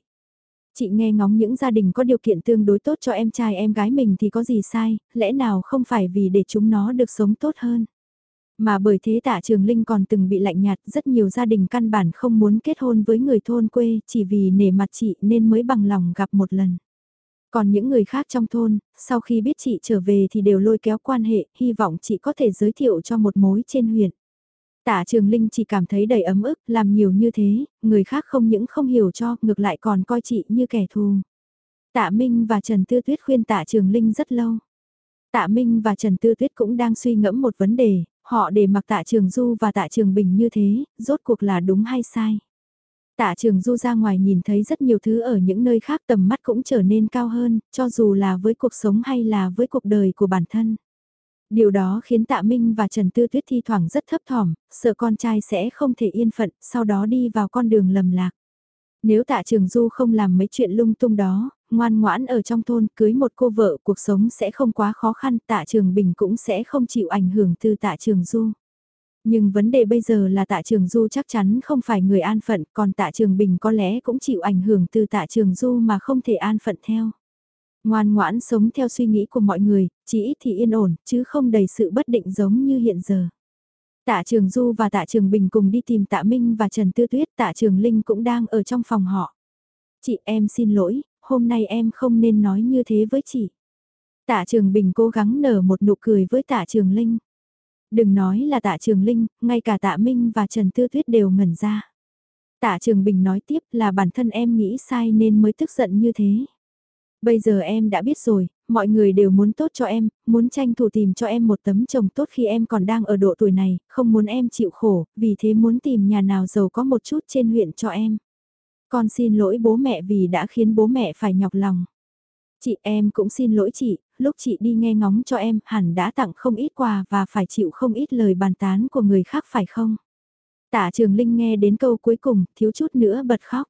Chị nghe ngóng những gia đình có điều kiện tương đối tốt cho em trai em gái mình thì có gì sai, lẽ nào không phải vì để chúng nó được sống tốt hơn. Mà bởi thế tạ trường Linh còn từng bị lạnh nhạt rất nhiều gia đình căn bản không muốn kết hôn với người thôn quê chỉ vì nể mặt chị nên mới bằng lòng gặp một lần. Còn những người khác trong thôn, sau khi biết chị trở về thì đều lôi kéo quan hệ, hy vọng chị có thể giới thiệu cho một mối trên huyện. Tạ Trường Linh chỉ cảm thấy đầy ấm ức, làm nhiều như thế, người khác không những không hiểu cho, ngược lại còn coi chị như kẻ thù. Tạ Minh và Trần Tư Tuyết khuyên Tạ Trường Linh rất lâu. Tạ Minh và Trần Tư Tuyết cũng đang suy ngẫm một vấn đề, họ để mặc Tạ Trường Du và Tạ Trường Bình như thế, rốt cuộc là đúng hay sai. Tạ trường du ra ngoài nhìn thấy rất nhiều thứ ở những nơi khác tầm mắt cũng trở nên cao hơn, cho dù là với cuộc sống hay là với cuộc đời của bản thân. Điều đó khiến Tạ Minh và Trần Tư Tuyết thi thoảng rất thấp thỏm, sợ con trai sẽ không thể yên phận, sau đó đi vào con đường lầm lạc. Nếu Tạ Trường Du không làm mấy chuyện lung tung đó, ngoan ngoãn ở trong thôn cưới một cô vợ cuộc sống sẽ không quá khó khăn, Tạ Trường Bình cũng sẽ không chịu ảnh hưởng từ Tạ Trường Du. Nhưng vấn đề bây giờ là tạ trường du chắc chắn không phải người an phận, còn tạ trường bình có lẽ cũng chịu ảnh hưởng từ tạ trường du mà không thể an phận theo. Ngoan ngoãn sống theo suy nghĩ của mọi người, chỉ ít thì yên ổn, chứ không đầy sự bất định giống như hiện giờ. Tạ Trường Du và Tạ Trường Bình cùng đi tìm Tạ Minh và Trần Tư Tuyết, Tạ Trường Linh cũng đang ở trong phòng họ. Chị em xin lỗi, hôm nay em không nên nói như thế với chị. Tạ Trường Bình cố gắng nở một nụ cười với Tạ Trường Linh. Đừng nói là tạ Trường Linh, ngay cả tạ Minh và Trần Tư Tuyết đều ngẩn ra. Tạ Trường Bình nói tiếp là bản thân em nghĩ sai nên mới tức giận như thế. Bây giờ em đã biết rồi, mọi người đều muốn tốt cho em, muốn tranh thủ tìm cho em một tấm chồng tốt khi em còn đang ở độ tuổi này, không muốn em chịu khổ, vì thế muốn tìm nhà nào giàu có một chút trên huyện cho em. Con xin lỗi bố mẹ vì đã khiến bố mẹ phải nhọc lòng. Chị em cũng xin lỗi chị, lúc chị đi nghe ngóng cho em hẳn đã tặng không ít quà và phải chịu không ít lời bàn tán của người khác phải không? Tạ Trường Linh nghe đến câu cuối cùng, thiếu chút nữa bật khóc.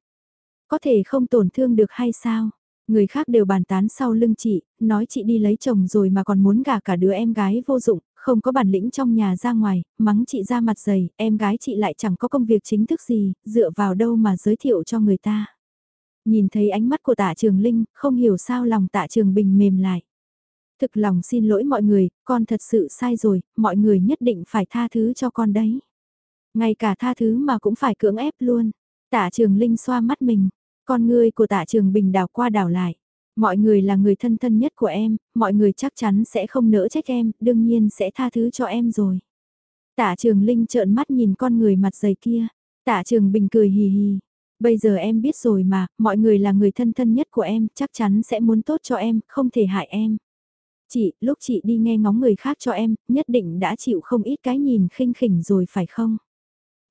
Có thể không tổn thương được hay sao? Người khác đều bàn tán sau lưng chị, nói chị đi lấy chồng rồi mà còn muốn gả cả đứa em gái vô dụng, không có bản lĩnh trong nhà ra ngoài, mắng chị ra mặt dày, em gái chị lại chẳng có công việc chính thức gì, dựa vào đâu mà giới thiệu cho người ta. Nhìn thấy ánh mắt của tạ trường Linh, không hiểu sao lòng tạ trường Bình mềm lại. Thực lòng xin lỗi mọi người, con thật sự sai rồi, mọi người nhất định phải tha thứ cho con đấy. Ngay cả tha thứ mà cũng phải cưỡng ép luôn. Tạ trường Linh xoa mắt mình, con người của tạ trường Bình đảo qua đảo lại. Mọi người là người thân thân nhất của em, mọi người chắc chắn sẽ không nỡ trách em, đương nhiên sẽ tha thứ cho em rồi. Tạ trường Linh trợn mắt nhìn con người mặt dày kia. Tạ trường Bình cười hì hì. Bây giờ em biết rồi mà, mọi người là người thân thân nhất của em, chắc chắn sẽ muốn tốt cho em, không thể hại em. Chị, lúc chị đi nghe ngóng người khác cho em, nhất định đã chịu không ít cái nhìn khinh khỉnh rồi phải không?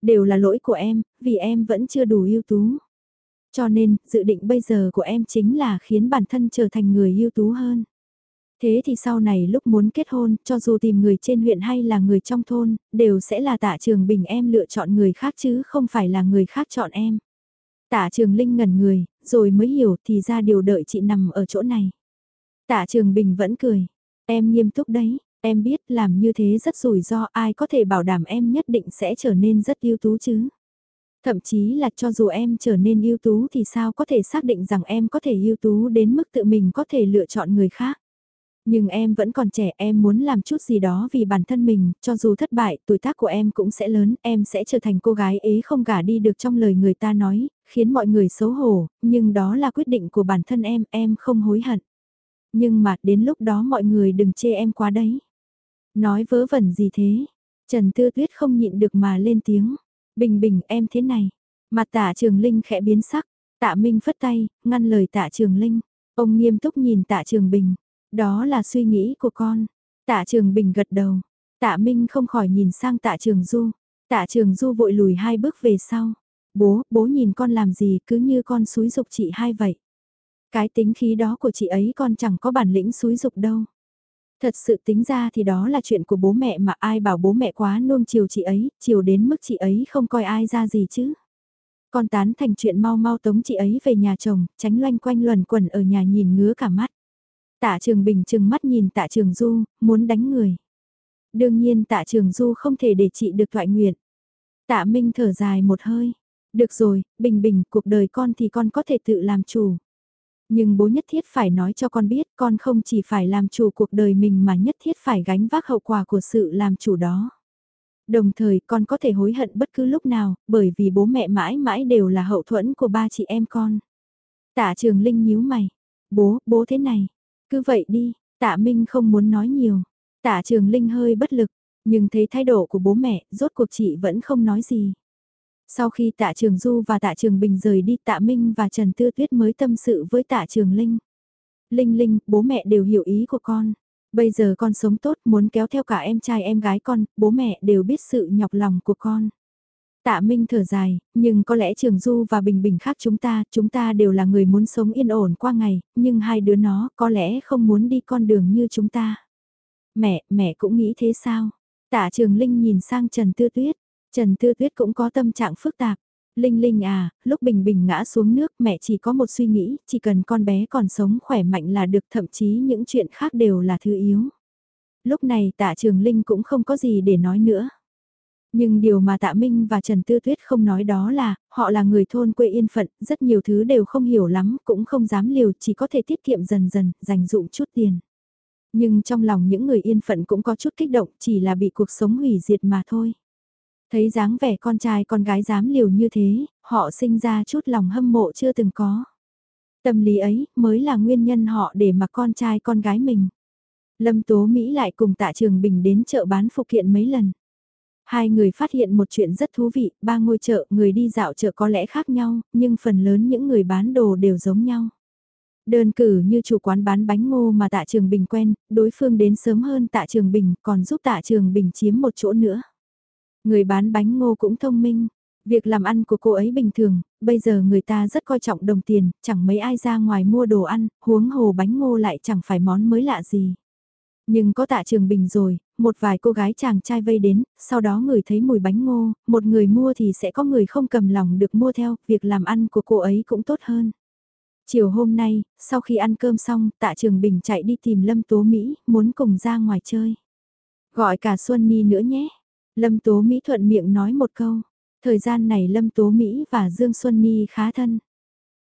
Đều là lỗi của em, vì em vẫn chưa đủ ưu tú. Cho nên, dự định bây giờ của em chính là khiến bản thân trở thành người ưu tú hơn. Thế thì sau này lúc muốn kết hôn, cho dù tìm người trên huyện hay là người trong thôn, đều sẽ là tạ trường bình em lựa chọn người khác chứ không phải là người khác chọn em. Tạ trường linh ngẩn người, rồi mới hiểu thì ra điều đợi chị nằm ở chỗ này. Tạ trường bình vẫn cười, em nghiêm túc đấy, em biết làm như thế rất rủi ro ai có thể bảo đảm em nhất định sẽ trở nên rất ưu tú chứ. Thậm chí là cho dù em trở nên ưu tú thì sao có thể xác định rằng em có thể ưu tú đến mức tự mình có thể lựa chọn người khác. Nhưng em vẫn còn trẻ, em muốn làm chút gì đó vì bản thân mình, cho dù thất bại, tuổi tác của em cũng sẽ lớn, em sẽ trở thành cô gái ế không gả đi được trong lời người ta nói, khiến mọi người xấu hổ, nhưng đó là quyết định của bản thân em, em không hối hận. Nhưng mà đến lúc đó mọi người đừng chê em quá đấy. Nói vớ vẩn gì thế? Trần Tư Tuyết không nhịn được mà lên tiếng. Bình bình em thế này. Mặt tạ trường Linh khẽ biến sắc. Tạ Minh phất tay, ngăn lời tạ trường Linh. Ông nghiêm túc nhìn tạ trường Bình. Đó là suy nghĩ của con. Tạ trường Bình gật đầu. Tạ Minh không khỏi nhìn sang tạ trường Du. Tạ trường Du vội lùi hai bước về sau. Bố, bố nhìn con làm gì cứ như con xúi dục chị hai vậy. Cái tính khí đó của chị ấy con chẳng có bản lĩnh xúi dục đâu. Thật sự tính ra thì đó là chuyện của bố mẹ mà ai bảo bố mẹ quá nuông chiều chị ấy, chiều đến mức chị ấy không coi ai ra gì chứ. Con tán thành chuyện mau mau tống chị ấy về nhà chồng, tránh loanh quanh luẩn quẩn ở nhà nhìn ngứa cả mắt. Tạ Trường Bình chừng mắt nhìn Tạ Trường Du, muốn đánh người. Đương nhiên Tạ Trường Du không thể để chị được thoại nguyện. Tạ Minh thở dài một hơi. Được rồi, Bình Bình, cuộc đời con thì con có thể tự làm chủ. Nhưng bố nhất thiết phải nói cho con biết con không chỉ phải làm chủ cuộc đời mình mà nhất thiết phải gánh vác hậu quả của sự làm chủ đó. Đồng thời con có thể hối hận bất cứ lúc nào, bởi vì bố mẹ mãi mãi đều là hậu thuẫn của ba chị em con. Tạ Trường Linh nhíu mày. Bố, bố thế này. Cứ vậy đi, tạ Minh không muốn nói nhiều. Tạ Trường Linh hơi bất lực, nhưng thấy thái độ của bố mẹ, rốt cuộc chị vẫn không nói gì. Sau khi tạ Trường Du và tạ Trường Bình rời đi tạ Minh và Trần Tư Tuyết mới tâm sự với tạ Trường Linh. Linh Linh, bố mẹ đều hiểu ý của con. Bây giờ con sống tốt muốn kéo theo cả em trai em gái con, bố mẹ đều biết sự nhọc lòng của con. Tạ Minh thở dài, nhưng có lẽ Trường Du và Bình Bình khác chúng ta, chúng ta đều là người muốn sống yên ổn qua ngày, nhưng hai đứa nó có lẽ không muốn đi con đường như chúng ta. Mẹ, mẹ cũng nghĩ thế sao? Tạ Trường Linh nhìn sang Trần Tư Tuyết, Trần Tư Tuyết cũng có tâm trạng phức tạp. Linh Linh à, lúc Bình Bình ngã xuống nước mẹ chỉ có một suy nghĩ, chỉ cần con bé còn sống khỏe mạnh là được thậm chí những chuyện khác đều là thứ yếu. Lúc này tạ trường Linh cũng không có gì để nói nữa. Nhưng điều mà Tạ Minh và Trần Tư Tuyết không nói đó là, họ là người thôn quê yên phận, rất nhiều thứ đều không hiểu lắm, cũng không dám liều, chỉ có thể tiết kiệm dần dần, dành dụng chút tiền. Nhưng trong lòng những người yên phận cũng có chút kích động, chỉ là bị cuộc sống hủy diệt mà thôi. Thấy dáng vẻ con trai con gái dám liều như thế, họ sinh ra chút lòng hâm mộ chưa từng có. Tâm lý ấy mới là nguyên nhân họ để mặc con trai con gái mình. Lâm Tố Mỹ lại cùng tạ trường bình đến chợ bán phụ kiện mấy lần. Hai người phát hiện một chuyện rất thú vị, ba ngôi chợ, người đi dạo chợ có lẽ khác nhau, nhưng phần lớn những người bán đồ đều giống nhau. Đơn cử như chủ quán bán bánh ngô mà tạ trường bình quen, đối phương đến sớm hơn tạ trường bình còn giúp tạ trường bình chiếm một chỗ nữa. Người bán bánh ngô cũng thông minh, việc làm ăn của cô ấy bình thường, bây giờ người ta rất coi trọng đồng tiền, chẳng mấy ai ra ngoài mua đồ ăn, huống hồ bánh ngô lại chẳng phải món mới lạ gì. Nhưng có tạ trường bình rồi, một vài cô gái chàng trai vây đến, sau đó người thấy mùi bánh ngô, một người mua thì sẽ có người không cầm lòng được mua theo, việc làm ăn của cô ấy cũng tốt hơn. Chiều hôm nay, sau khi ăn cơm xong, tạ trường bình chạy đi tìm Lâm Tố Mỹ, muốn cùng ra ngoài chơi. Gọi cả Xuân Ni nữa nhé. Lâm Tố Mỹ thuận miệng nói một câu. Thời gian này Lâm Tố Mỹ và Dương Xuân Ni khá thân.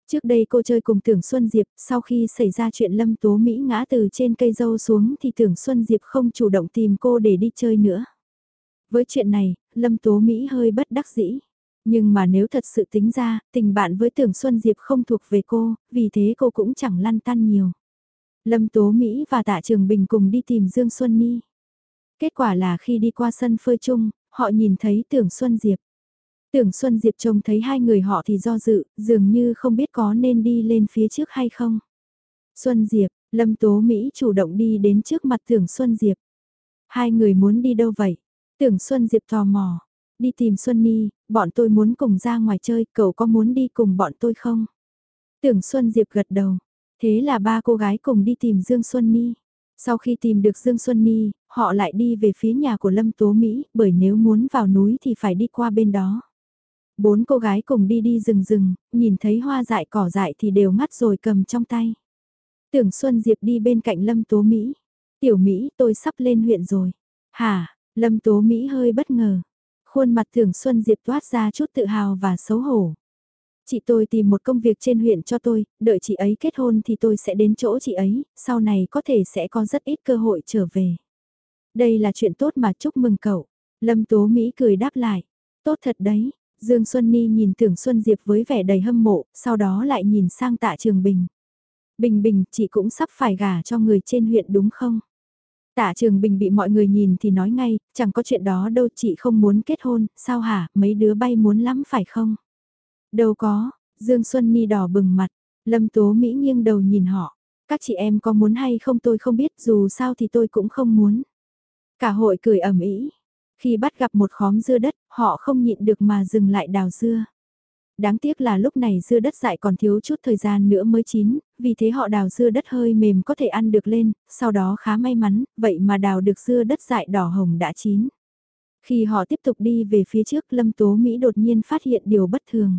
Trước đây cô chơi cùng Tưởng Xuân Diệp, sau khi xảy ra chuyện Lâm Tố Mỹ ngã từ trên cây dâu xuống thì Tưởng Xuân Diệp không chủ động tìm cô để đi chơi nữa. Với chuyện này, Lâm Tố Mỹ hơi bất đắc dĩ. Nhưng mà nếu thật sự tính ra, tình bạn với Tưởng Xuân Diệp không thuộc về cô, vì thế cô cũng chẳng lăn tăn nhiều. Lâm Tố Mỹ và Tạ Trường Bình cùng đi tìm Dương Xuân Ni. Kết quả là khi đi qua sân phơi chung, họ nhìn thấy Tưởng Xuân Diệp. Tưởng Xuân Diệp trông thấy hai người họ thì do dự, dường như không biết có nên đi lên phía trước hay không. Xuân Diệp, Lâm Tố Mỹ chủ động đi đến trước mặt Tưởng Xuân Diệp. Hai người muốn đi đâu vậy? Tưởng Xuân Diệp tò mò. Đi tìm Xuân Ni, bọn tôi muốn cùng ra ngoài chơi, cậu có muốn đi cùng bọn tôi không? Tưởng Xuân Diệp gật đầu. Thế là ba cô gái cùng đi tìm Dương Xuân Ni. Sau khi tìm được Dương Xuân Ni, họ lại đi về phía nhà của Lâm Tố Mỹ, bởi nếu muốn vào núi thì phải đi qua bên đó. Bốn cô gái cùng đi đi rừng rừng, nhìn thấy hoa dại cỏ dại thì đều ngắt rồi cầm trong tay. Tưởng Xuân Diệp đi bên cạnh Lâm Tố Mỹ. Tiểu Mỹ tôi sắp lên huyện rồi. Hả, Lâm Tố Mỹ hơi bất ngờ. Khuôn mặt Tưởng Xuân Diệp toát ra chút tự hào và xấu hổ. Chị tôi tìm một công việc trên huyện cho tôi, đợi chị ấy kết hôn thì tôi sẽ đến chỗ chị ấy, sau này có thể sẽ có rất ít cơ hội trở về. Đây là chuyện tốt mà chúc mừng cậu. Lâm Tố Mỹ cười đáp lại. Tốt thật đấy, Dương Xuân Ni nhìn Tưởng Xuân Diệp với vẻ đầy hâm mộ, sau đó lại nhìn sang tạ Trường Bình. Bình Bình, chị cũng sắp phải gả cho người trên huyện đúng không? Tạ Trường Bình bị mọi người nhìn thì nói ngay, chẳng có chuyện đó đâu chị không muốn kết hôn, sao hả, mấy đứa bay muốn lắm phải không? Đâu có, Dương Xuân Ni đỏ bừng mặt, Lâm Tố Mỹ nghiêng đầu nhìn họ, các chị em có muốn hay không tôi không biết dù sao thì tôi cũng không muốn. Cả hội cười ẩm ý, khi bắt gặp một khóm dưa đất, họ không nhịn được mà dừng lại đào dưa. Đáng tiếc là lúc này dưa đất dại còn thiếu chút thời gian nữa mới chín, vì thế họ đào dưa đất hơi mềm có thể ăn được lên, sau đó khá may mắn, vậy mà đào được dưa đất dại đỏ hồng đã chín. Khi họ tiếp tục đi về phía trước Lâm Tố Mỹ đột nhiên phát hiện điều bất thường.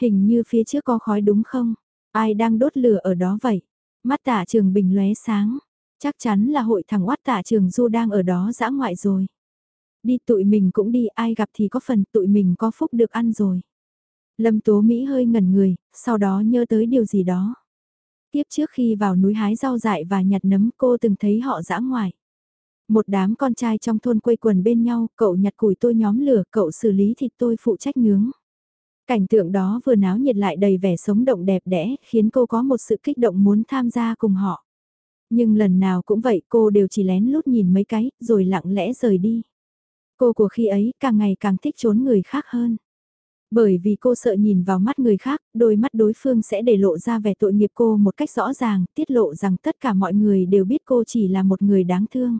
Hình như phía trước có khói đúng không? Ai đang đốt lửa ở đó vậy? Mắt tả trường bình lóe sáng. Chắc chắn là hội thằng oát tả trường du đang ở đó dã ngoại rồi. Đi tụi mình cũng đi ai gặp thì có phần tụi mình có phúc được ăn rồi. Lâm Tố Mỹ hơi ngẩn người, sau đó nhớ tới điều gì đó. Tiếp trước khi vào núi hái rau dại và nhặt nấm cô từng thấy họ dã ngoại. Một đám con trai trong thôn quây quần bên nhau, cậu nhặt củi tôi nhóm lửa, cậu xử lý thịt tôi phụ trách nướng. Cảnh tượng đó vừa náo nhiệt lại đầy vẻ sống động đẹp đẽ, khiến cô có một sự kích động muốn tham gia cùng họ. Nhưng lần nào cũng vậy cô đều chỉ lén lút nhìn mấy cái, rồi lặng lẽ rời đi. Cô của khi ấy càng ngày càng thích trốn người khác hơn. Bởi vì cô sợ nhìn vào mắt người khác, đôi mắt đối phương sẽ để lộ ra vẻ tội nghiệp cô một cách rõ ràng, tiết lộ rằng tất cả mọi người đều biết cô chỉ là một người đáng thương.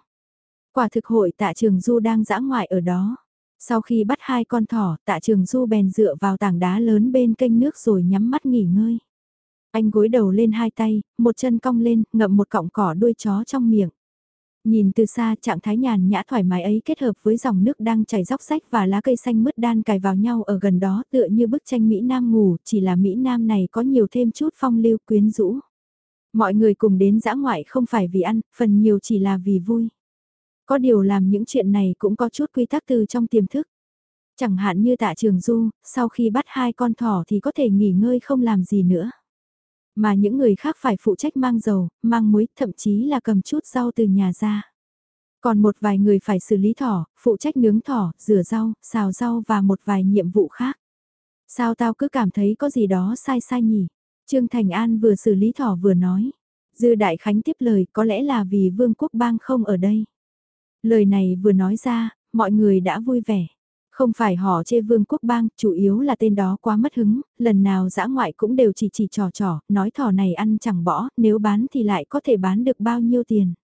Quả thực hội tạ trường Du đang dã ngoại ở đó. Sau khi bắt hai con thỏ, tạ trường Du bèn dựa vào tảng đá lớn bên kênh nước rồi nhắm mắt nghỉ ngơi. Anh gối đầu lên hai tay, một chân cong lên, ngậm một cọng cỏ đuôi chó trong miệng. Nhìn từ xa trạng thái nhàn nhã thoải mái ấy kết hợp với dòng nước đang chảy róc rách và lá cây xanh mướt đan cài vào nhau ở gần đó tựa như bức tranh Mỹ Nam ngủ, chỉ là Mỹ Nam này có nhiều thêm chút phong lưu quyến rũ. Mọi người cùng đến dã ngoại không phải vì ăn, phần nhiều chỉ là vì vui. Có điều làm những chuyện này cũng có chút quy tắc từ trong tiềm thức. Chẳng hạn như tạ trường du, sau khi bắt hai con thỏ thì có thể nghỉ ngơi không làm gì nữa. Mà những người khác phải phụ trách mang dầu, mang muối, thậm chí là cầm chút rau từ nhà ra. Còn một vài người phải xử lý thỏ, phụ trách nướng thỏ, rửa rau, xào rau và một vài nhiệm vụ khác. Sao tao cứ cảm thấy có gì đó sai sai nhỉ? Trương Thành An vừa xử lý thỏ vừa nói. Dư Đại Khánh tiếp lời có lẽ là vì Vương quốc bang không ở đây. Lời này vừa nói ra, mọi người đã vui vẻ. Không phải họ chê vương quốc bang, chủ yếu là tên đó quá mất hứng, lần nào dã ngoại cũng đều chỉ chỉ trò trò, nói thỏ này ăn chẳng bỏ, nếu bán thì lại có thể bán được bao nhiêu tiền.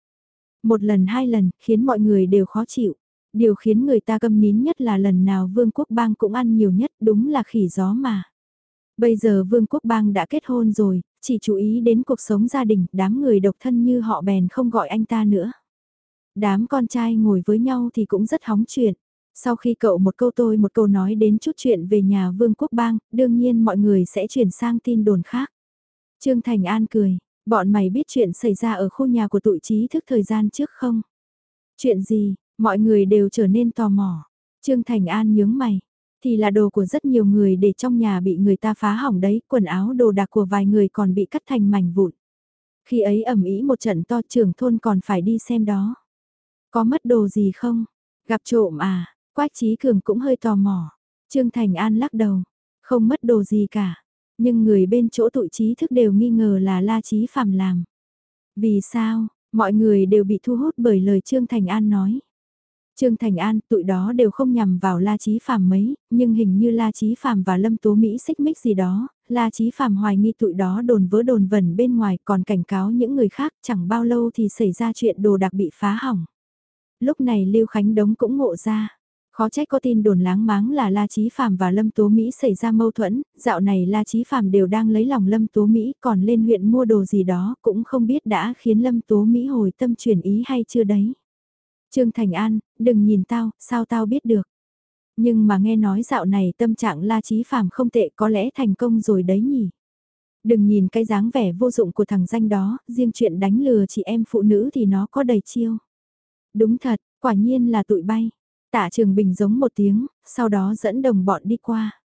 Một lần hai lần, khiến mọi người đều khó chịu. Điều khiến người ta câm nín nhất là lần nào vương quốc bang cũng ăn nhiều nhất, đúng là khỉ gió mà. Bây giờ vương quốc bang đã kết hôn rồi, chỉ chú ý đến cuộc sống gia đình, đám người độc thân như họ bèn không gọi anh ta nữa. Đám con trai ngồi với nhau thì cũng rất hóng chuyện. Sau khi cậu một câu tôi một câu nói đến chút chuyện về nhà vương quốc bang, đương nhiên mọi người sẽ chuyển sang tin đồn khác. Trương Thành An cười, bọn mày biết chuyện xảy ra ở khu nhà của tụi trí thức thời gian trước không? Chuyện gì, mọi người đều trở nên tò mò. Trương Thành An nhướng mày, thì là đồ của rất nhiều người để trong nhà bị người ta phá hỏng đấy, quần áo đồ đạc của vài người còn bị cắt thành mảnh vụn. Khi ấy ẩm ý một trận to trưởng thôn còn phải đi xem đó. Có mất đồ gì không? Gặp trộm à? Quách Trí Cường cũng hơi tò mò. Trương Thành An lắc đầu. Không mất đồ gì cả. Nhưng người bên chỗ tụi trí thức đều nghi ngờ là La Chí Phạm làm. Vì sao? Mọi người đều bị thu hút bởi lời Trương Thành An nói. Trương Thành An, tụi đó đều không nhằm vào La Chí Phạm mấy, nhưng hình như La Chí Phạm và Lâm Tố Mỹ xích mích gì đó, La Chí Phạm hoài nghi tụi đó đồn vớ đồn vẩn bên ngoài còn cảnh cáo những người khác chẳng bao lâu thì xảy ra chuyện đồ đặc bị phá hỏng. Lúc này Lưu Khánh Đống cũng ngộ ra. Khó trách có tin đồn láng máng là La Chí Phạm và Lâm Tố Mỹ xảy ra mâu thuẫn, dạo này La Chí Phạm đều đang lấy lòng Lâm Tố Mỹ còn lên huyện mua đồ gì đó cũng không biết đã khiến Lâm Tố Mỹ hồi tâm chuyển ý hay chưa đấy. Trương Thành An, đừng nhìn tao, sao tao biết được. Nhưng mà nghe nói dạo này tâm trạng La Chí Phạm không tệ có lẽ thành công rồi đấy nhỉ. Đừng nhìn cái dáng vẻ vô dụng của thằng danh đó, riêng chuyện đánh lừa chị em phụ nữ thì nó có đầy chiêu. Đúng thật, quả nhiên là tụi bay. Tạ Trường Bình giống một tiếng, sau đó dẫn đồng bọn đi qua.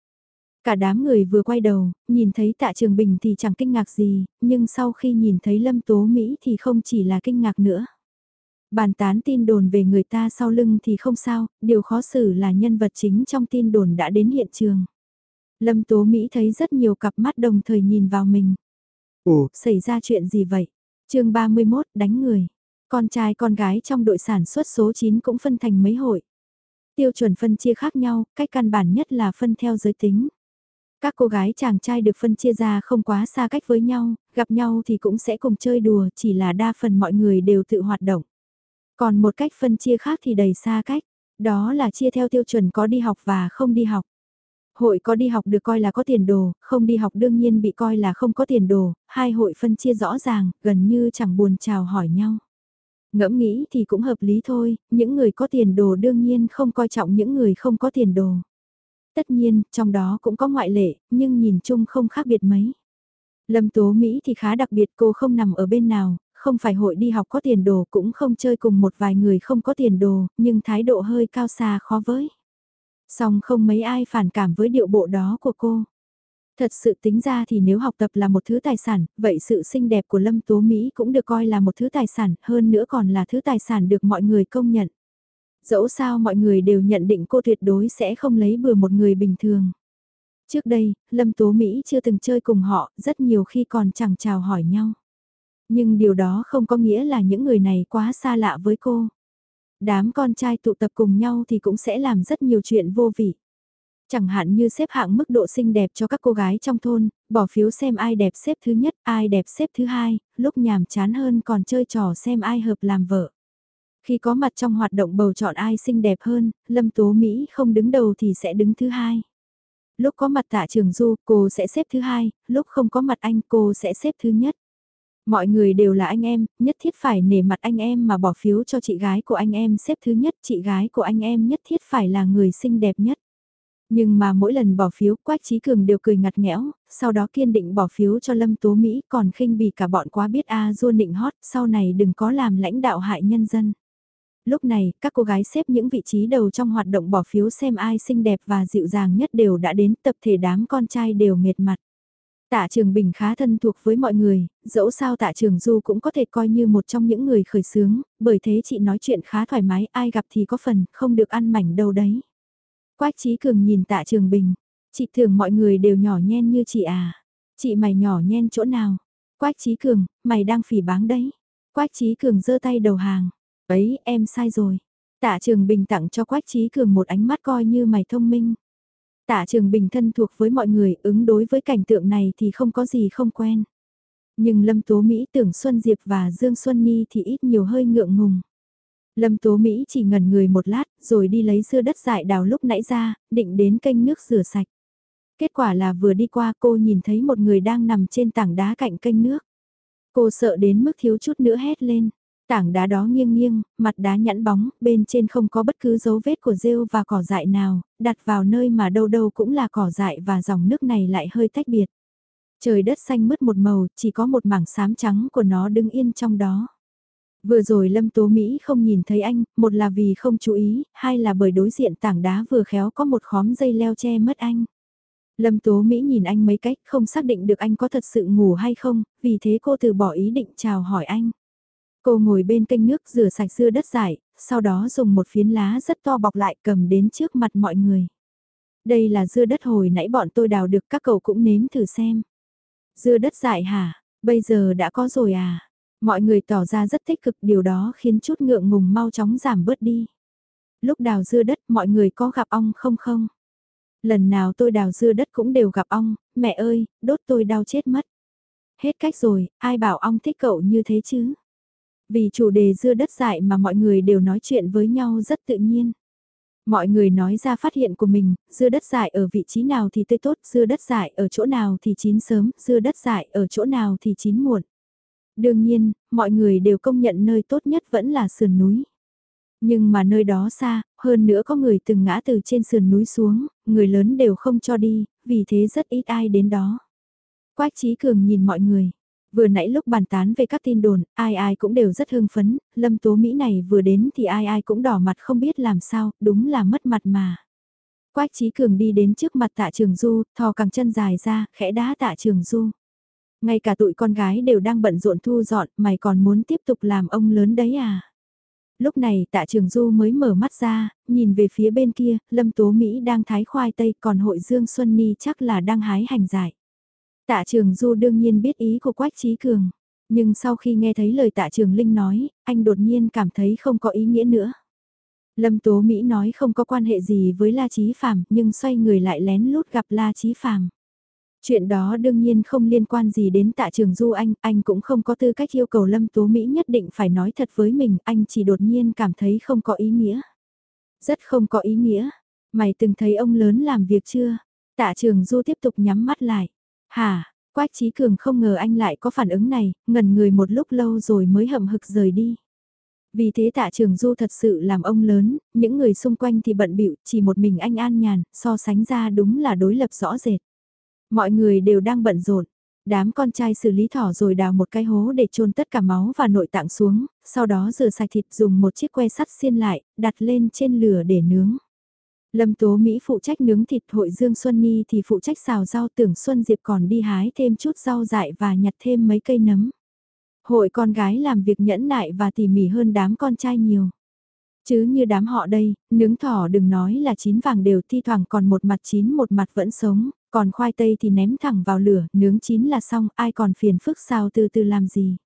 Cả đám người vừa quay đầu, nhìn thấy Tạ Trường Bình thì chẳng kinh ngạc gì, nhưng sau khi nhìn thấy Lâm Tố Mỹ thì không chỉ là kinh ngạc nữa. Bàn tán tin đồn về người ta sau lưng thì không sao, điều khó xử là nhân vật chính trong tin đồn đã đến hiện trường. Lâm Tố Mỹ thấy rất nhiều cặp mắt đồng thời nhìn vào mình. Ủa, xảy ra chuyện gì vậy? chương 31, đánh người. Con trai con gái trong đội sản xuất số 9 cũng phân thành mấy hội. Tiêu chuẩn phân chia khác nhau, cách căn bản nhất là phân theo giới tính. Các cô gái chàng trai được phân chia ra không quá xa cách với nhau, gặp nhau thì cũng sẽ cùng chơi đùa, chỉ là đa phần mọi người đều tự hoạt động. Còn một cách phân chia khác thì đầy xa cách, đó là chia theo tiêu chuẩn có đi học và không đi học. Hội có đi học được coi là có tiền đồ, không đi học đương nhiên bị coi là không có tiền đồ, hai hội phân chia rõ ràng, gần như chẳng buồn chào hỏi nhau. Ngẫm nghĩ thì cũng hợp lý thôi, những người có tiền đồ đương nhiên không coi trọng những người không có tiền đồ. Tất nhiên, trong đó cũng có ngoại lệ, nhưng nhìn chung không khác biệt mấy. Lâm Tố Mỹ thì khá đặc biệt cô không nằm ở bên nào, không phải hội đi học có tiền đồ cũng không chơi cùng một vài người không có tiền đồ, nhưng thái độ hơi cao xa khó với. Song không mấy ai phản cảm với điệu bộ đó của cô. Thật sự tính ra thì nếu học tập là một thứ tài sản, vậy sự xinh đẹp của Lâm Tố Mỹ cũng được coi là một thứ tài sản, hơn nữa còn là thứ tài sản được mọi người công nhận. Dẫu sao mọi người đều nhận định cô tuyệt đối sẽ không lấy bừa một người bình thường. Trước đây, Lâm Tố Mỹ chưa từng chơi cùng họ, rất nhiều khi còn chẳng chào hỏi nhau. Nhưng điều đó không có nghĩa là những người này quá xa lạ với cô. Đám con trai tụ tập cùng nhau thì cũng sẽ làm rất nhiều chuyện vô vị. Chẳng hạn như xếp hạng mức độ xinh đẹp cho các cô gái trong thôn, bỏ phiếu xem ai đẹp xếp thứ nhất, ai đẹp xếp thứ hai, lúc nhàm chán hơn còn chơi trò xem ai hợp làm vợ. Khi có mặt trong hoạt động bầu chọn ai xinh đẹp hơn, Lâm Tố Mỹ không đứng đầu thì sẽ đứng thứ hai. Lúc có mặt tạ trường du, cô sẽ xếp thứ hai, lúc không có mặt anh cô sẽ xếp thứ nhất. Mọi người đều là anh em, nhất thiết phải nể mặt anh em mà bỏ phiếu cho chị gái của anh em xếp thứ nhất, chị gái của anh em nhất thiết phải là người xinh đẹp nhất. Nhưng mà mỗi lần bỏ phiếu Quách Trí Cường đều cười ngặt nghẽo, sau đó kiên định bỏ phiếu cho Lâm Tố Mỹ còn khinh bỉ cả bọn quá biết A du định hót sau này đừng có làm lãnh đạo hại nhân dân. Lúc này, các cô gái xếp những vị trí đầu trong hoạt động bỏ phiếu xem ai xinh đẹp và dịu dàng nhất đều đã đến tập thể đám con trai đều mệt mặt. Tạ Trường Bình khá thân thuộc với mọi người, dẫu sao Tạ Trường Du cũng có thể coi như một trong những người khởi sướng bởi thế chị nói chuyện khá thoải mái, ai gặp thì có phần, không được ăn mảnh đâu đấy. Quách Trí Cường nhìn Tạ Trường Bình, chị thường mọi người đều nhỏ nhen như chị à. Chị mày nhỏ nhen chỗ nào? Quách Trí Cường, mày đang phỉ báng đấy. Quách Trí Cường giơ tay đầu hàng. Ấy, em sai rồi. Tạ Trường Bình tặng cho Quách Trí Cường một ánh mắt coi như mày thông minh. Tạ Trường Bình thân thuộc với mọi người, ứng đối với cảnh tượng này thì không có gì không quen. Nhưng Lâm Tố Mỹ tưởng Xuân Diệp và Dương Xuân Ni thì ít nhiều hơi ngượng ngùng. Lâm Tố Mỹ chỉ ngẩn người một lát, rồi đi lấy dưa đất dại đào lúc nãy ra, định đến kênh nước rửa sạch. Kết quả là vừa đi qua cô nhìn thấy một người đang nằm trên tảng đá cạnh kênh nước. Cô sợ đến mức thiếu chút nữa hét lên. Tảng đá đó nghiêng nghiêng, mặt đá nhẵn bóng, bên trên không có bất cứ dấu vết của rêu và cỏ dại nào, đặt vào nơi mà đâu đâu cũng là cỏ dại và dòng nước này lại hơi tách biệt. Trời đất xanh mứt một màu, chỉ có một mảng xám trắng của nó đứng yên trong đó. Vừa rồi Lâm Tố Mỹ không nhìn thấy anh, một là vì không chú ý, hai là bởi đối diện tảng đá vừa khéo có một khóm dây leo che mất anh. Lâm Tố Mỹ nhìn anh mấy cách không xác định được anh có thật sự ngủ hay không, vì thế cô từ bỏ ý định chào hỏi anh. Cô ngồi bên kênh nước rửa sạch dưa đất dại, sau đó dùng một phiến lá rất to bọc lại cầm đến trước mặt mọi người. Đây là dưa đất hồi nãy bọn tôi đào được các cậu cũng nếm thử xem. Dưa đất dại hả, bây giờ đã có rồi à? Mọi người tỏ ra rất tích cực điều đó khiến chút ngượng ngùng mau chóng giảm bớt đi. Lúc đào dưa đất mọi người có gặp ong không không? Lần nào tôi đào dưa đất cũng đều gặp ong, mẹ ơi, đốt tôi đau chết mất. Hết cách rồi, ai bảo ong thích cậu như thế chứ? Vì chủ đề dưa đất dại mà mọi người đều nói chuyện với nhau rất tự nhiên. Mọi người nói ra phát hiện của mình, dưa đất dại ở vị trí nào thì tươi tốt, dưa đất dại ở chỗ nào thì chín sớm, dưa đất dại ở chỗ nào thì chín muộn. Đương nhiên, mọi người đều công nhận nơi tốt nhất vẫn là sườn núi. Nhưng mà nơi đó xa, hơn nữa có người từng ngã từ trên sườn núi xuống, người lớn đều không cho đi, vì thế rất ít ai đến đó. Quách Trí Cường nhìn mọi người. Vừa nãy lúc bàn tán về các tin đồn, ai ai cũng đều rất hưng phấn, lâm tố Mỹ này vừa đến thì ai ai cũng đỏ mặt không biết làm sao, đúng là mất mặt mà. Quách Trí Cường đi đến trước mặt tạ trường du, thò cẳng chân dài ra, khẽ đá tạ trường du. Ngay cả tụi con gái đều đang bận rộn thu dọn, mày còn muốn tiếp tục làm ông lớn đấy à? Lúc này tạ trường du mới mở mắt ra, nhìn về phía bên kia, Lâm Tố Mỹ đang thái khoai tây còn hội Dương Xuân Ni chắc là đang hái hành giải. Tạ trường du đương nhiên biết ý của Quách Trí Cường, nhưng sau khi nghe thấy lời tạ trường Linh nói, anh đột nhiên cảm thấy không có ý nghĩa nữa. Lâm Tố Mỹ nói không có quan hệ gì với La Chí Phạm, nhưng xoay người lại lén lút gặp La Chí Phạm. Chuyện đó đương nhiên không liên quan gì đến tạ trường Du anh, anh cũng không có tư cách yêu cầu Lâm Tố Mỹ nhất định phải nói thật với mình, anh chỉ đột nhiên cảm thấy không có ý nghĩa. Rất không có ý nghĩa. Mày từng thấy ông lớn làm việc chưa? Tạ trường Du tiếp tục nhắm mắt lại. Hả, Quách Trí Cường không ngờ anh lại có phản ứng này, ngần người một lúc lâu rồi mới hậm hực rời đi. Vì thế tạ trường du thật sự làm ông lớn, những người xung quanh thì bận bịu chỉ một mình anh an nhàn, so sánh ra đúng là đối lập rõ rệt. Mọi người đều đang bận rộn. Đám con trai xử lý thỏ rồi đào một cái hố để chôn tất cả máu và nội tạng xuống, sau đó rửa sạch thịt dùng một chiếc que sắt xiên lại, đặt lên trên lửa để nướng. Lâm Tố Mỹ phụ trách nướng thịt hội Dương Xuân Ni thì phụ trách xào rau tưởng Xuân Diệp còn đi hái thêm chút rau dại và nhặt thêm mấy cây nấm. Hội con gái làm việc nhẫn nại và tỉ mỉ hơn đám con trai nhiều. Chứ như đám họ đây, nướng thỏ đừng nói là chín vàng đều thi thoảng còn một mặt chín một mặt vẫn sống, còn khoai tây thì ném thẳng vào lửa, nướng chín là xong, ai còn phiền phức sao từ từ làm gì.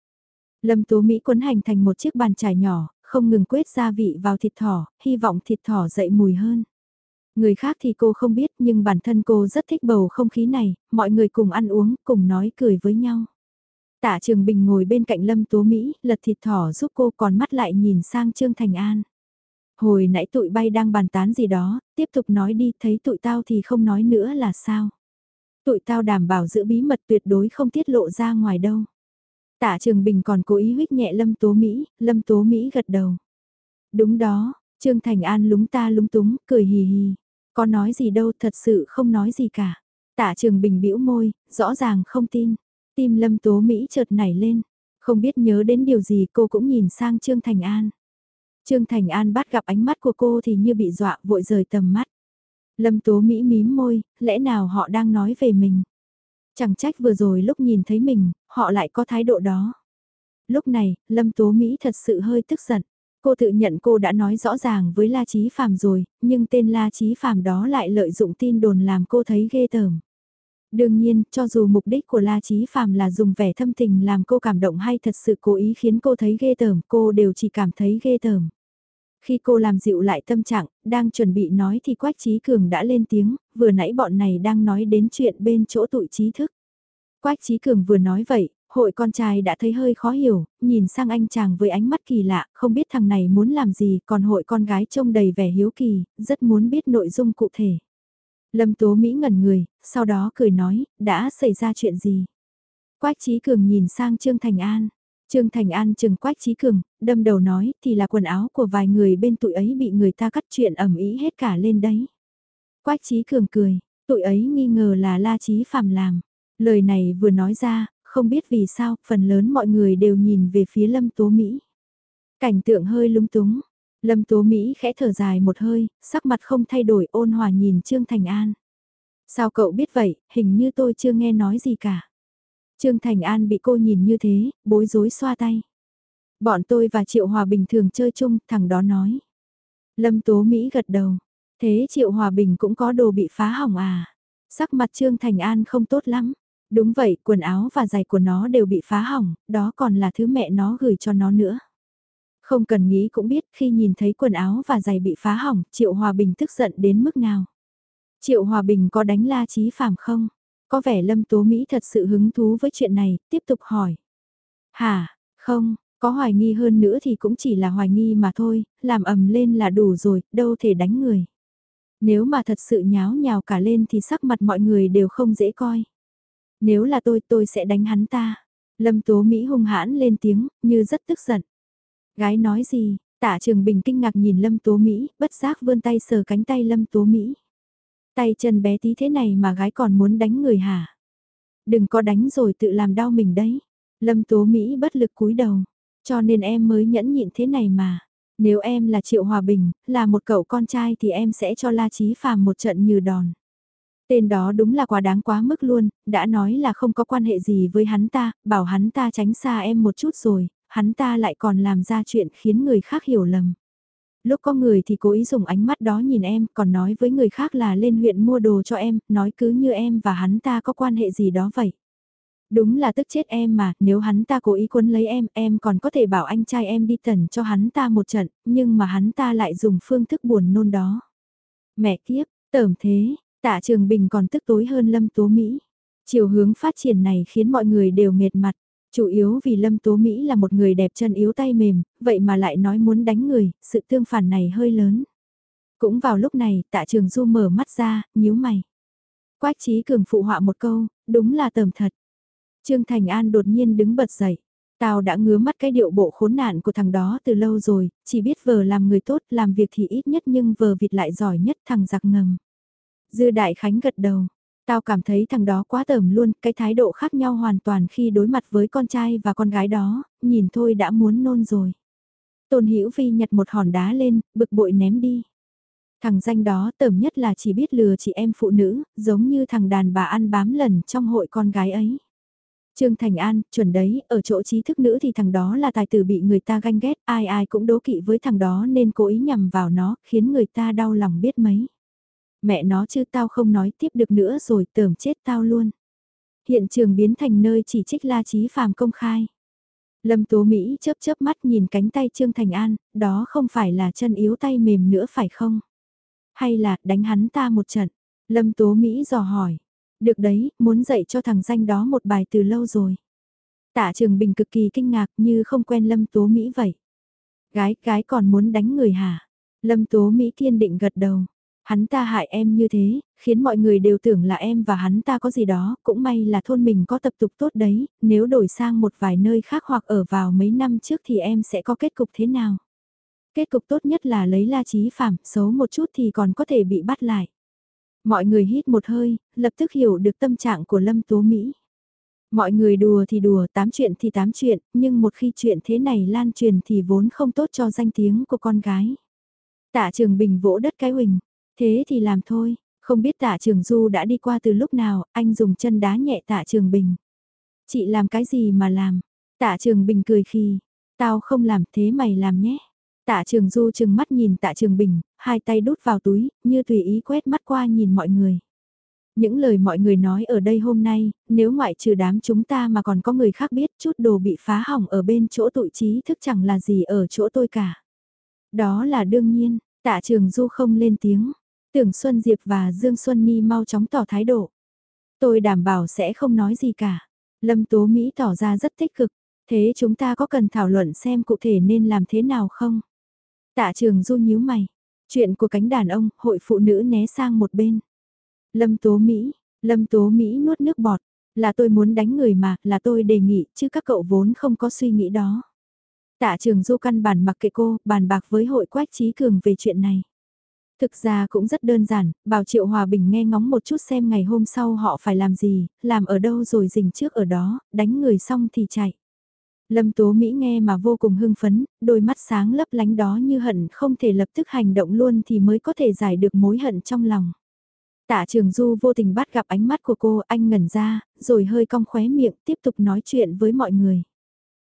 Lâm Tố Mỹ quấn hành thành một chiếc bàn chải nhỏ, không ngừng quét gia vị vào thịt thỏ, hy vọng thịt thỏ dậy mùi hơn. Người khác thì cô không biết nhưng bản thân cô rất thích bầu không khí này, mọi người cùng ăn uống, cùng nói cười với nhau. Tạ Trường Bình ngồi bên cạnh Lâm Tố Mỹ, lật thịt thỏ giúp cô còn mắt lại nhìn sang Trương Thành An. Hồi nãy tụi bay đang bàn tán gì đó, tiếp tục nói đi, thấy tụi tao thì không nói nữa là sao. Tụi tao đảm bảo giữ bí mật tuyệt đối không tiết lộ ra ngoài đâu. Tạ Trường Bình còn cố ý huyết nhẹ Lâm Tố Mỹ, Lâm Tố Mỹ gật đầu. Đúng đó, Trương Thành An lúng ta lúng túng, cười hì hì. Có nói gì đâu, thật sự không nói gì cả. Tạ Trường Bình bĩu môi, rõ ràng không tin. Tim Lâm Tố Mỹ chợt nảy lên. Không biết nhớ đến điều gì cô cũng nhìn sang Trương Thành An. Trương Thành An bắt gặp ánh mắt của cô thì như bị dọa vội rời tầm mắt. Lâm Tố Mỹ mím môi, lẽ nào họ đang nói về mình? Chẳng trách vừa rồi lúc nhìn thấy mình, họ lại có thái độ đó. Lúc này, Lâm Tố Mỹ thật sự hơi tức giận. Cô tự nhận cô đã nói rõ ràng với La Chí Phạm rồi, nhưng tên La Chí Phạm đó lại lợi dụng tin đồn làm cô thấy ghê tởm. Đương nhiên, cho dù mục đích của La Chí Phạm là dùng vẻ thâm tình làm cô cảm động hay thật sự cố ý khiến cô thấy ghê tởm, cô đều chỉ cảm thấy ghê tởm. Khi cô làm dịu lại tâm trạng, đang chuẩn bị nói thì Quách Trí Cường đã lên tiếng, vừa nãy bọn này đang nói đến chuyện bên chỗ tụi trí thức. Quách Trí Cường vừa nói vậy, hội con trai đã thấy hơi khó hiểu, nhìn sang anh chàng với ánh mắt kỳ lạ, không biết thằng này muốn làm gì, còn hội con gái trông đầy vẻ hiếu kỳ, rất muốn biết nội dung cụ thể. Lâm Tố Mỹ ngẩn người, sau đó cười nói, đã xảy ra chuyện gì? Quách Trí Cường nhìn sang Trương Thành An. Trương Thành An chừng Quách Trí Cường, đâm đầu nói, thì là quần áo của vài người bên tụi ấy bị người ta cắt chuyện ẩm ý hết cả lên đấy. Quách Trí Cường cười, tụi ấy nghi ngờ là La Chí Phạm làm. Lời này vừa nói ra, không biết vì sao, phần lớn mọi người đều nhìn về phía Lâm Tố Mỹ. Cảnh tượng hơi lung túng, Lâm Tố Mỹ khẽ thở dài một hơi, sắc mặt không thay đổi ôn hòa nhìn Trương Thành An. Sao cậu biết vậy, hình như tôi chưa nghe nói gì cả. Trương Thành An bị cô nhìn như thế, bối rối xoa tay. Bọn tôi và Triệu Hòa Bình thường chơi chung, thằng đó nói. Lâm Tố Mỹ gật đầu. Thế Triệu Hòa Bình cũng có đồ bị phá hỏng à? Sắc mặt Trương Thành An không tốt lắm. Đúng vậy, quần áo và giày của nó đều bị phá hỏng, đó còn là thứ mẹ nó gửi cho nó nữa. Không cần nghĩ cũng biết khi nhìn thấy quần áo và giày bị phá hỏng, Triệu Hòa Bình tức giận đến mức nào. Triệu Hòa Bình có đánh la trí phàm không? Có vẻ Lâm Tố Mỹ thật sự hứng thú với chuyện này, tiếp tục hỏi. Hả, không, có hoài nghi hơn nữa thì cũng chỉ là hoài nghi mà thôi, làm ầm lên là đủ rồi, đâu thể đánh người. Nếu mà thật sự nháo nhào cả lên thì sắc mặt mọi người đều không dễ coi. Nếu là tôi tôi sẽ đánh hắn ta. Lâm Tố Mỹ hung hãn lên tiếng, như rất tức giận. Gái nói gì, Tạ Trường Bình kinh ngạc nhìn Lâm Tố Mỹ, bất giác vươn tay sờ cánh tay Lâm Tố Mỹ. Tay chân bé tí thế này mà gái còn muốn đánh người hả? Đừng có đánh rồi tự làm đau mình đấy. Lâm Tố Mỹ bất lực cúi đầu. Cho nên em mới nhẫn nhịn thế này mà. Nếu em là Triệu Hòa Bình, là một cậu con trai thì em sẽ cho La Chí Phàm một trận như đòn. Tên đó đúng là quá đáng quá mức luôn, đã nói là không có quan hệ gì với hắn ta, bảo hắn ta tránh xa em một chút rồi, hắn ta lại còn làm ra chuyện khiến người khác hiểu lầm. Lúc có người thì cố ý dùng ánh mắt đó nhìn em, còn nói với người khác là lên huyện mua đồ cho em, nói cứ như em và hắn ta có quan hệ gì đó vậy. Đúng là tức chết em mà, nếu hắn ta cố ý quấn lấy em, em còn có thể bảo anh trai em đi tẩn cho hắn ta một trận, nhưng mà hắn ta lại dùng phương thức buồn nôn đó. Mẹ kiếp, tởm thế, tạ trường bình còn tức tối hơn lâm tố Mỹ. Chiều hướng phát triển này khiến mọi người đều mệt mặt. Chủ yếu vì Lâm Tố Mỹ là một người đẹp chân yếu tay mềm, vậy mà lại nói muốn đánh người, sự tương phản này hơi lớn. Cũng vào lúc này, tạ trường du mở mắt ra, nhíu mày. Quách trí cường phụ họa một câu, đúng là tầm thật. Trương Thành An đột nhiên đứng bật dậy. Tao đã ngứa mắt cái điệu bộ khốn nạn của thằng đó từ lâu rồi, chỉ biết vờ làm người tốt, làm việc thì ít nhất nhưng vờ vịt lại giỏi nhất thằng giặc ngầm. Dư Đại Khánh gật đầu, Tao cảm thấy thằng đó quá tởm luôn, cái thái độ khác nhau hoàn toàn khi đối mặt với con trai và con gái đó, nhìn thôi đã muốn nôn rồi. Tôn Hữu Vi nhặt một hòn đá lên, bực bội ném đi. Thằng danh đó tởm nhất là chỉ biết lừa chị em phụ nữ, giống như thằng đàn bà ăn bám lần trong hội con gái ấy. Trương Thành An, chuẩn đấy, ở chỗ trí thức nữ thì thằng đó là tài tử bị người ta ganh ghét, ai ai cũng đố kỵ với thằng đó nên cố ý nhằm vào nó, khiến người ta đau lòng biết mấy. Mẹ nó chứ tao không nói tiếp được nữa rồi tởm chết tao luôn. Hiện trường biến thành nơi chỉ trích La Chí Phàm công khai. Lâm Tố Mỹ chớp chớp mắt nhìn cánh tay Trương Thành An, đó không phải là chân yếu tay mềm nữa phải không? Hay là đánh hắn ta một trận? Lâm Tố Mỹ dò hỏi. Được đấy, muốn dạy cho thằng danh đó một bài từ lâu rồi. Tạ Trường Bình cực kỳ kinh ngạc như không quen Lâm Tố Mỹ vậy. Gái, gái còn muốn đánh người hả? Lâm Tố Mỹ kiên định gật đầu. Hắn ta hại em như thế, khiến mọi người đều tưởng là em và hắn ta có gì đó, cũng may là thôn mình có tập tục tốt đấy, nếu đổi sang một vài nơi khác hoặc ở vào mấy năm trước thì em sẽ có kết cục thế nào? Kết cục tốt nhất là lấy la trí phạm, xấu một chút thì còn có thể bị bắt lại. Mọi người hít một hơi, lập tức hiểu được tâm trạng của Lâm Tố Mỹ. Mọi người đùa thì đùa, tám chuyện thì tám chuyện, nhưng một khi chuyện thế này lan truyền thì vốn không tốt cho danh tiếng của con gái. Tạ Trường Bình vỗ đất cái huỳnh, Thế thì làm thôi, không biết tạ trường du đã đi qua từ lúc nào, anh dùng chân đá nhẹ tạ trường bình. Chị làm cái gì mà làm? Tạ trường bình cười khi, tao không làm thế mày làm nhé. Tạ trường du chừng mắt nhìn tạ trường bình, hai tay đút vào túi, như tùy ý quét mắt qua nhìn mọi người. Những lời mọi người nói ở đây hôm nay, nếu ngoại trừ đám chúng ta mà còn có người khác biết chút đồ bị phá hỏng ở bên chỗ tụi trí thức chẳng là gì ở chỗ tôi cả. Đó là đương nhiên, tạ trường du không lên tiếng. Tưởng Xuân Diệp và Dương Xuân Ni mau chóng tỏ thái độ. Tôi đảm bảo sẽ không nói gì cả. Lâm Tố Mỹ tỏ ra rất tích cực. Thế chúng ta có cần thảo luận xem cụ thể nên làm thế nào không? Tạ trường du nhíu mày. Chuyện của cánh đàn ông, hội phụ nữ né sang một bên. Lâm Tố Mỹ, Lâm Tố Mỹ nuốt nước bọt. Là tôi muốn đánh người mà, là tôi đề nghị, chứ các cậu vốn không có suy nghĩ đó. Tạ trường du căn bản mặc kệ cô, bàn bạc với hội quách trí cường về chuyện này. Thực ra cũng rất đơn giản, bảo Triệu Hòa Bình nghe ngóng một chút xem ngày hôm sau họ phải làm gì, làm ở đâu rồi dình trước ở đó, đánh người xong thì chạy. Lâm Tố Mỹ nghe mà vô cùng hưng phấn, đôi mắt sáng lấp lánh đó như hận không thể lập tức hành động luôn thì mới có thể giải được mối hận trong lòng. Tạ Trường Du vô tình bắt gặp ánh mắt của cô, anh ngẩn ra, rồi hơi cong khóe miệng, tiếp tục nói chuyện với mọi người.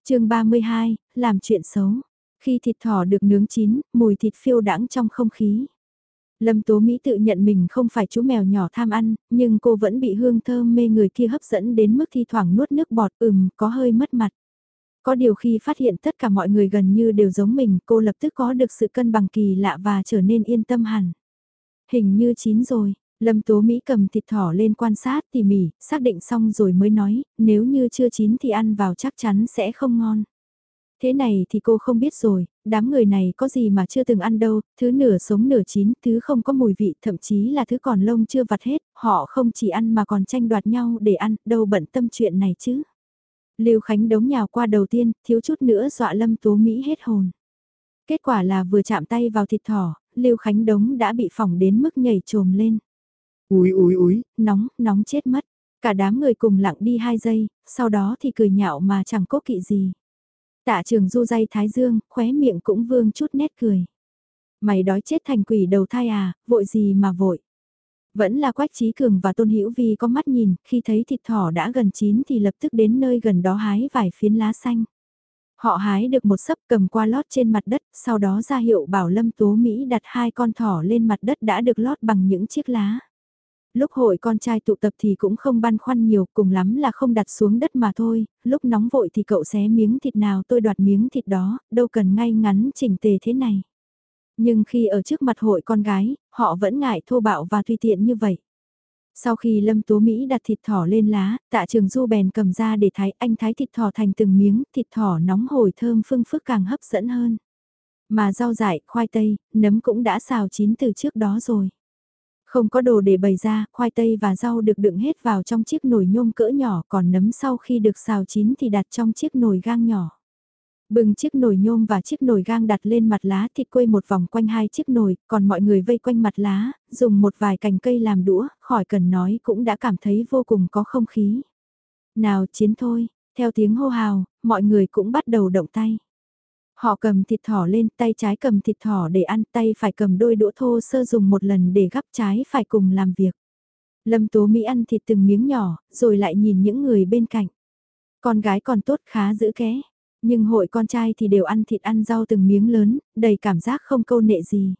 chương 32, làm chuyện xấu. Khi thịt thỏ được nướng chín, mùi thịt phiêu đãng trong không khí. Lâm Tố Mỹ tự nhận mình không phải chú mèo nhỏ tham ăn, nhưng cô vẫn bị hương thơm mê người kia hấp dẫn đến mức thi thoảng nuốt nước bọt ừm có hơi mất mặt. Có điều khi phát hiện tất cả mọi người gần như đều giống mình, cô lập tức có được sự cân bằng kỳ lạ và trở nên yên tâm hẳn. Hình như chín rồi, Lâm Tố Mỹ cầm thịt thỏ lên quan sát tỉ mỉ, xác định xong rồi mới nói, nếu như chưa chín thì ăn vào chắc chắn sẽ không ngon. Thế này thì cô không biết rồi, đám người này có gì mà chưa từng ăn đâu, thứ nửa sống nửa chín, thứ không có mùi vị, thậm chí là thứ còn lông chưa vặt hết, họ không chỉ ăn mà còn tranh đoạt nhau để ăn, đâu bận tâm chuyện này chứ. Lưu Khánh đống nhào qua đầu tiên, thiếu chút nữa dọa Lâm Tố Mỹ hết hồn. Kết quả là vừa chạm tay vào thịt thỏ, Lưu Khánh đống đã bị phỏng đến mức nhảy trồm lên. Úi úi úi, nóng, nóng chết mất. Cả đám người cùng lặng đi hai giây, sau đó thì cười nhạo mà chẳng có kỵ gì. Tạ trường du dây thái dương, khóe miệng cũng vương chút nét cười. Mày đói chết thành quỷ đầu thai à, vội gì mà vội. Vẫn là Quách Trí Cường và Tôn Hữu Vi có mắt nhìn, khi thấy thịt thỏ đã gần chín thì lập tức đến nơi gần đó hái vài phiến lá xanh. Họ hái được một sấp cầm qua lót trên mặt đất, sau đó ra hiệu bảo Lâm Tố Mỹ đặt hai con thỏ lên mặt đất đã được lót bằng những chiếc lá. Lúc hội con trai tụ tập thì cũng không băn khoăn nhiều, cùng lắm là không đặt xuống đất mà thôi, lúc nóng vội thì cậu xé miếng thịt nào tôi đoạt miếng thịt đó, đâu cần ngay ngắn chỉnh tề thế này. Nhưng khi ở trước mặt hội con gái, họ vẫn ngại thô bạo và tùy tiện như vậy. Sau khi Lâm Tố Mỹ đặt thịt thỏ lên lá, tạ trường du bèn cầm ra để thái anh thái thịt thỏ thành từng miếng, thịt thỏ nóng hổi thơm phương phức càng hấp dẫn hơn. Mà rau dại, khoai tây, nấm cũng đã xào chín từ trước đó rồi. Không có đồ để bày ra, khoai tây và rau được đựng hết vào trong chiếc nồi nhôm cỡ nhỏ, còn nấm sau khi được xào chín thì đặt trong chiếc nồi gang nhỏ. Bừng chiếc nồi nhôm và chiếc nồi gang đặt lên mặt lá thịt quây một vòng quanh hai chiếc nồi, còn mọi người vây quanh mặt lá, dùng một vài cành cây làm đũa, khỏi cần nói cũng đã cảm thấy vô cùng có không khí. Nào chiến thôi, theo tiếng hô hào, mọi người cũng bắt đầu động tay. Họ cầm thịt thỏ lên, tay trái cầm thịt thỏ để ăn, tay phải cầm đôi đũa thô sơ dùng một lần để gắp trái phải cùng làm việc. Lâm Tố Mỹ ăn thịt từng miếng nhỏ, rồi lại nhìn những người bên cạnh. Con gái còn tốt khá giữ ké, nhưng hội con trai thì đều ăn thịt ăn rau từng miếng lớn, đầy cảm giác không câu nệ gì.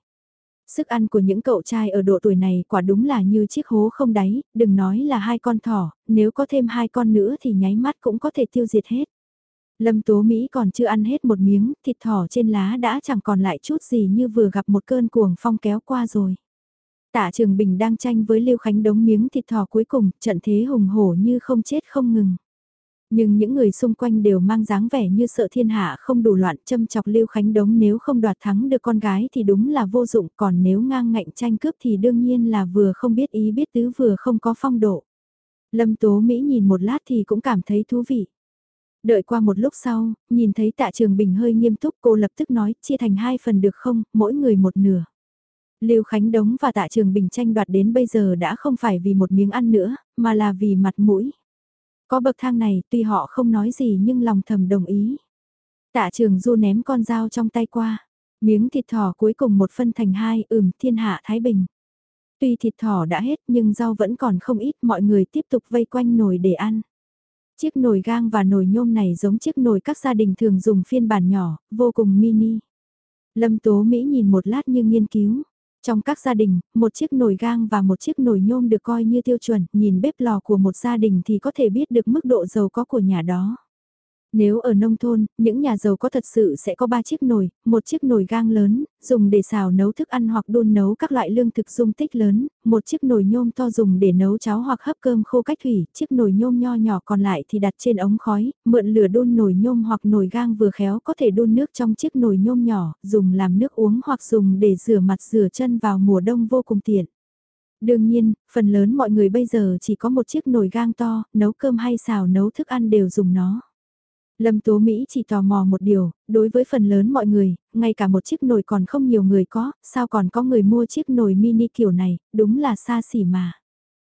Sức ăn của những cậu trai ở độ tuổi này quả đúng là như chiếc hố không đáy, đừng nói là hai con thỏ, nếu có thêm hai con nữa thì nháy mắt cũng có thể tiêu diệt hết. Lâm Tố Mỹ còn chưa ăn hết một miếng, thịt thỏ trên lá đã chẳng còn lại chút gì như vừa gặp một cơn cuồng phong kéo qua rồi. Tạ Trường Bình đang tranh với Lưu Khánh đống miếng thịt thỏ cuối cùng, trận thế hùng hổ như không chết không ngừng. Nhưng những người xung quanh đều mang dáng vẻ như sợ thiên hạ không đủ loạn châm chọc Lưu Khánh đống nếu không đoạt thắng được con gái thì đúng là vô dụng, còn nếu ngang ngạnh tranh cướp thì đương nhiên là vừa không biết ý biết tứ vừa không có phong độ. Lâm Tố Mỹ nhìn một lát thì cũng cảm thấy thú vị. Đợi qua một lúc sau, nhìn thấy tạ trường bình hơi nghiêm túc cô lập tức nói chia thành hai phần được không, mỗi người một nửa. Lưu Khánh Đống và tạ trường bình tranh đoạt đến bây giờ đã không phải vì một miếng ăn nữa, mà là vì mặt mũi. Có bậc thang này tuy họ không nói gì nhưng lòng thầm đồng ý. Tạ trường du ném con dao trong tay qua. Miếng thịt thỏ cuối cùng một phân thành hai ửm thiên hạ Thái Bình. Tuy thịt thỏ đã hết nhưng rau vẫn còn không ít mọi người tiếp tục vây quanh nồi để ăn. Chiếc nồi gang và nồi nhôm này giống chiếc nồi các gia đình thường dùng phiên bản nhỏ, vô cùng mini. Lâm Tố Mỹ nhìn một lát như nghiên cứu. Trong các gia đình, một chiếc nồi gang và một chiếc nồi nhôm được coi như tiêu chuẩn, nhìn bếp lò của một gia đình thì có thể biết được mức độ giàu có của nhà đó. Nếu ở nông thôn, những nhà giàu có thật sự sẽ có ba chiếc nồi, một chiếc nồi gang lớn, dùng để xào nấu thức ăn hoặc đun nấu các loại lương thực dung tích lớn, một chiếc nồi nhôm to dùng để nấu cháo hoặc hấp cơm khô cách thủy, chiếc nồi nhôm nho nhỏ còn lại thì đặt trên ống khói, mượn lửa đun nồi nhôm hoặc nồi gang vừa khéo có thể đun nước trong chiếc nồi nhôm nhỏ, dùng làm nước uống hoặc dùng để rửa mặt rửa chân vào mùa đông vô cùng tiện. Đương nhiên, phần lớn mọi người bây giờ chỉ có một chiếc nồi gang to, nấu cơm hay xào nấu thức ăn đều dùng nó. Lâm Tố Mỹ chỉ tò mò một điều, đối với phần lớn mọi người, ngay cả một chiếc nồi còn không nhiều người có, sao còn có người mua chiếc nồi mini kiểu này, đúng là xa xỉ mà.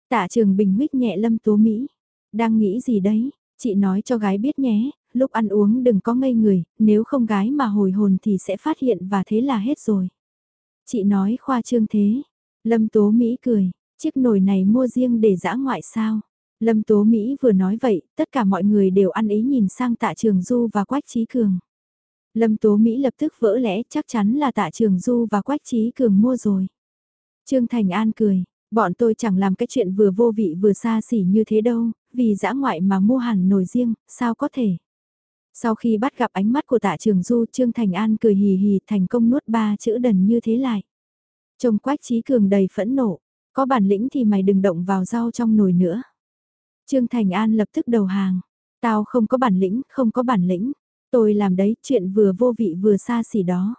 Tạ trường bình huyết nhẹ Lâm Tố Mỹ, đang nghĩ gì đấy, chị nói cho gái biết nhé, lúc ăn uống đừng có ngây người, nếu không gái mà hồi hồn thì sẽ phát hiện và thế là hết rồi. Chị nói khoa trương thế, Lâm Tố Mỹ cười, chiếc nồi này mua riêng để dã ngoại sao? Lâm Tố Mỹ vừa nói vậy, tất cả mọi người đều ăn ý nhìn sang tạ trường Du và Quách Trí Cường. Lâm Tố Mỹ lập tức vỡ lẽ chắc chắn là tạ trường Du và Quách Trí Cường mua rồi. Trương Thành An cười, bọn tôi chẳng làm cái chuyện vừa vô vị vừa xa xỉ như thế đâu, vì dã ngoại mà mua hẳn nồi riêng, sao có thể. Sau khi bắt gặp ánh mắt của tạ trường Du, Trương Thành An cười hì hì thành công nuốt ba chữ đần như thế lại. Trông Quách Trí Cường đầy phẫn nộ, có bản lĩnh thì mày đừng động vào rau trong nồi nữa. Trương Thành An lập tức đầu hàng. Tao không có bản lĩnh, không có bản lĩnh. Tôi làm đấy, chuyện vừa vô vị vừa xa xỉ đó.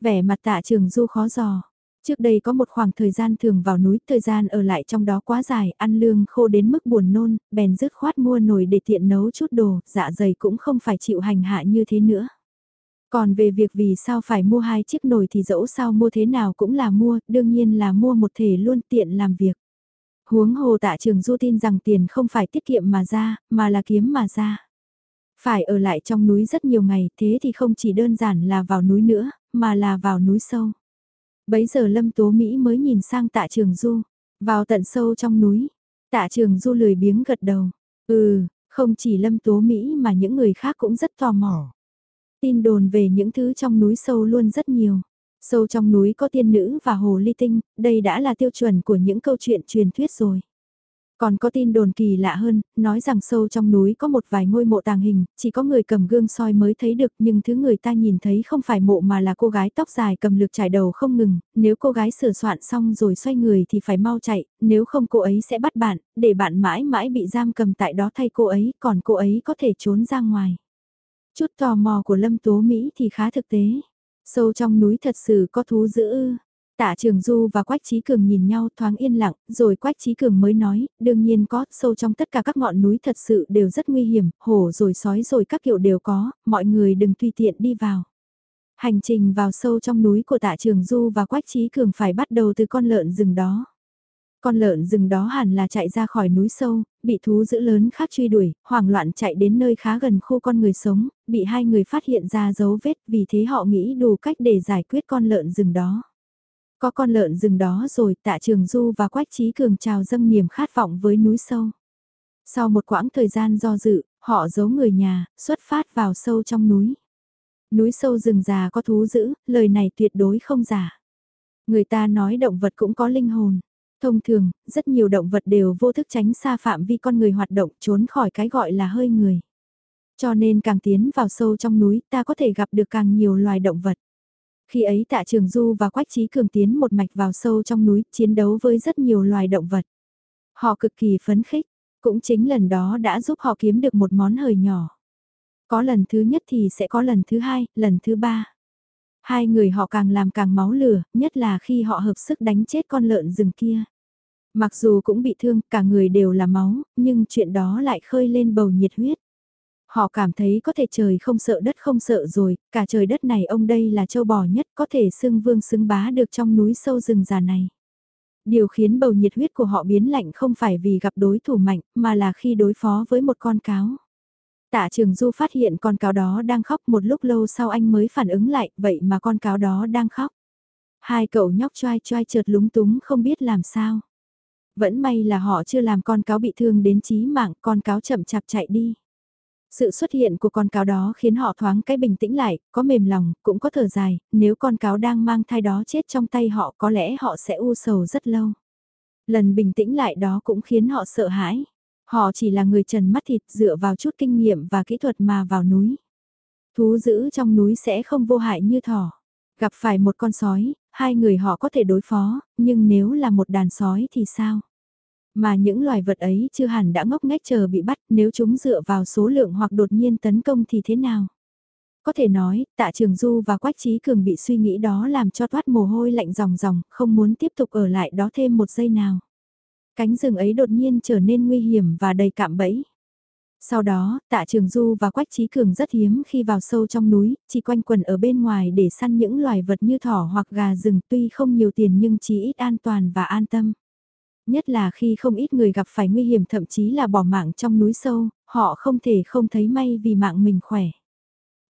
Vẻ mặt tạ trường du khó giò. Trước đây có một khoảng thời gian thường vào núi, thời gian ở lại trong đó quá dài, ăn lương khô đến mức buồn nôn, bèn dứt khoát mua nồi để tiện nấu chút đồ, dạ dày cũng không phải chịu hành hạ như thế nữa. Còn về việc vì sao phải mua hai chiếc nồi thì dẫu sao mua thế nào cũng là mua, đương nhiên là mua một thể luôn tiện làm việc. Huống hồ tạ trường du tin rằng tiền không phải tiết kiệm mà ra, mà là kiếm mà ra. Phải ở lại trong núi rất nhiều ngày, thế thì không chỉ đơn giản là vào núi nữa, mà là vào núi sâu. Bấy giờ Lâm Tố Mỹ mới nhìn sang tạ trường du, vào tận sâu trong núi. Tạ trường du lười biếng gật đầu. Ừ, không chỉ Lâm Tố Mỹ mà những người khác cũng rất tò mò. Tin đồn về những thứ trong núi sâu luôn rất nhiều. Sâu trong núi có tiên nữ và hồ ly tinh, đây đã là tiêu chuẩn của những câu chuyện truyền thuyết rồi. Còn có tin đồn kỳ lạ hơn, nói rằng sâu trong núi có một vài ngôi mộ tàng hình, chỉ có người cầm gương soi mới thấy được nhưng thứ người ta nhìn thấy không phải mộ mà là cô gái tóc dài cầm lược trải đầu không ngừng, nếu cô gái sửa soạn xong rồi xoay người thì phải mau chạy, nếu không cô ấy sẽ bắt bạn, để bạn mãi mãi bị giam cầm tại đó thay cô ấy, còn cô ấy có thể trốn ra ngoài. Chút tò mò của Lâm Tố Mỹ thì khá thực tế. Sâu trong núi thật sự có thú dữ ư. Tạ Trường Du và Quách Trí Cường nhìn nhau thoáng yên lặng, rồi Quách Trí Cường mới nói, đương nhiên có, sâu trong tất cả các ngọn núi thật sự đều rất nguy hiểm, hổ rồi sói rồi các kiểu đều có, mọi người đừng tùy tiện đi vào. Hành trình vào sâu trong núi của Tạ Trường Du và Quách Trí Cường phải bắt đầu từ con lợn rừng đó. Con lợn rừng đó hẳn là chạy ra khỏi núi sâu, bị thú dữ lớn khác truy đuổi, hoảng loạn chạy đến nơi khá gần khu con người sống, bị hai người phát hiện ra dấu vết vì thế họ nghĩ đủ cách để giải quyết con lợn rừng đó. Có con lợn rừng đó rồi tạ trường du và quách trí cường trào dâng niềm khát vọng với núi sâu. Sau một quãng thời gian do dự, họ giấu người nhà, xuất phát vào sâu trong núi. Núi sâu rừng già có thú dữ, lời này tuyệt đối không giả. Người ta nói động vật cũng có linh hồn. Thông thường, rất nhiều động vật đều vô thức tránh xa phạm vi con người hoạt động trốn khỏi cái gọi là hơi người. Cho nên càng tiến vào sâu trong núi ta có thể gặp được càng nhiều loài động vật. Khi ấy tạ trường du và quách trí cường tiến một mạch vào sâu trong núi chiến đấu với rất nhiều loài động vật. Họ cực kỳ phấn khích, cũng chính lần đó đã giúp họ kiếm được một món hời nhỏ. Có lần thứ nhất thì sẽ có lần thứ hai, lần thứ ba. Hai người họ càng làm càng máu lửa, nhất là khi họ hợp sức đánh chết con lợn rừng kia. Mặc dù cũng bị thương, cả người đều là máu, nhưng chuyện đó lại khơi lên bầu nhiệt huyết. Họ cảm thấy có thể trời không sợ đất không sợ rồi, cả trời đất này ông đây là châu bò nhất có thể xưng vương xứng bá được trong núi sâu rừng già này. Điều khiến bầu nhiệt huyết của họ biến lạnh không phải vì gặp đối thủ mạnh, mà là khi đối phó với một con cáo. Tạ Trường Du phát hiện con cáo đó đang khóc một lúc lâu sau anh mới phản ứng lại, vậy mà con cáo đó đang khóc. Hai cậu nhóc choai choai chợt lúng túng không biết làm sao. Vẫn may là họ chưa làm con cáo bị thương đến chí mạng, con cáo chậm chạp chạy đi. Sự xuất hiện của con cáo đó khiến họ thoáng cái bình tĩnh lại, có mềm lòng, cũng có thở dài, nếu con cáo đang mang thai đó chết trong tay họ có lẽ họ sẽ u sầu rất lâu. Lần bình tĩnh lại đó cũng khiến họ sợ hãi. Họ chỉ là người trần mắt thịt dựa vào chút kinh nghiệm và kỹ thuật mà vào núi. Thú giữ trong núi sẽ không vô hại như thỏ. Gặp phải một con sói, hai người họ có thể đối phó, nhưng nếu là một đàn sói thì sao? Mà những loài vật ấy chưa hẳn đã ngốc nghếch chờ bị bắt nếu chúng dựa vào số lượng hoặc đột nhiên tấn công thì thế nào? Có thể nói, tạ trường du và quách trí cường bị suy nghĩ đó làm cho thoát mồ hôi lạnh ròng ròng, không muốn tiếp tục ở lại đó thêm một giây nào. Cánh rừng ấy đột nhiên trở nên nguy hiểm và đầy cạm bẫy. Sau đó, tạ trường du và quách trí cường rất hiếm khi vào sâu trong núi, chỉ quanh quần ở bên ngoài để săn những loài vật như thỏ hoặc gà rừng tuy không nhiều tiền nhưng chỉ ít an toàn và an tâm. Nhất là khi không ít người gặp phải nguy hiểm thậm chí là bỏ mạng trong núi sâu, họ không thể không thấy may vì mạng mình khỏe.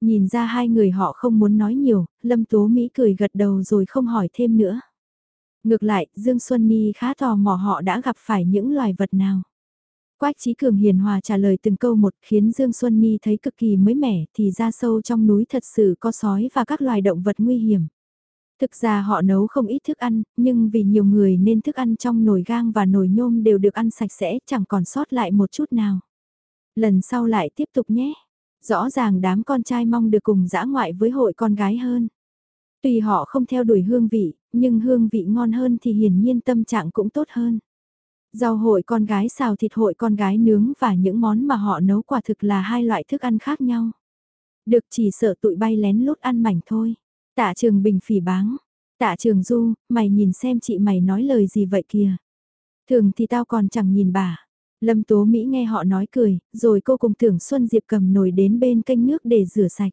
Nhìn ra hai người họ không muốn nói nhiều, Lâm Tố Mỹ cười gật đầu rồi không hỏi thêm nữa. Ngược lại, Dương Xuân Ni khá tò mò họ đã gặp phải những loài vật nào. Quách Chí Cường hiền hòa trả lời từng câu một khiến Dương Xuân Ni thấy cực kỳ mới mẻ thì ra sâu trong núi thật sự có sói và các loài động vật nguy hiểm. Thực ra họ nấu không ít thức ăn, nhưng vì nhiều người nên thức ăn trong nồi gang và nồi nhôm đều được ăn sạch sẽ chẳng còn sót lại một chút nào. Lần sau lại tiếp tục nhé. Rõ ràng đám con trai mong được cùng dã ngoại với hội con gái hơn. Tùy họ không theo đuổi hương vị, nhưng hương vị ngon hơn thì hiển nhiên tâm trạng cũng tốt hơn. Rau hội con gái xào thịt hội con gái nướng và những món mà họ nấu quả thực là hai loại thức ăn khác nhau. Được chỉ sợ tụi bay lén lút ăn mảnh thôi. Tạ trường bình phỉ báng. Tạ trường du, mày nhìn xem chị mày nói lời gì vậy kìa. Thường thì tao còn chẳng nhìn bà. Lâm Tố Mỹ nghe họ nói cười, rồi cô cùng tưởng Xuân Diệp cầm nồi đến bên kênh nước để rửa sạch.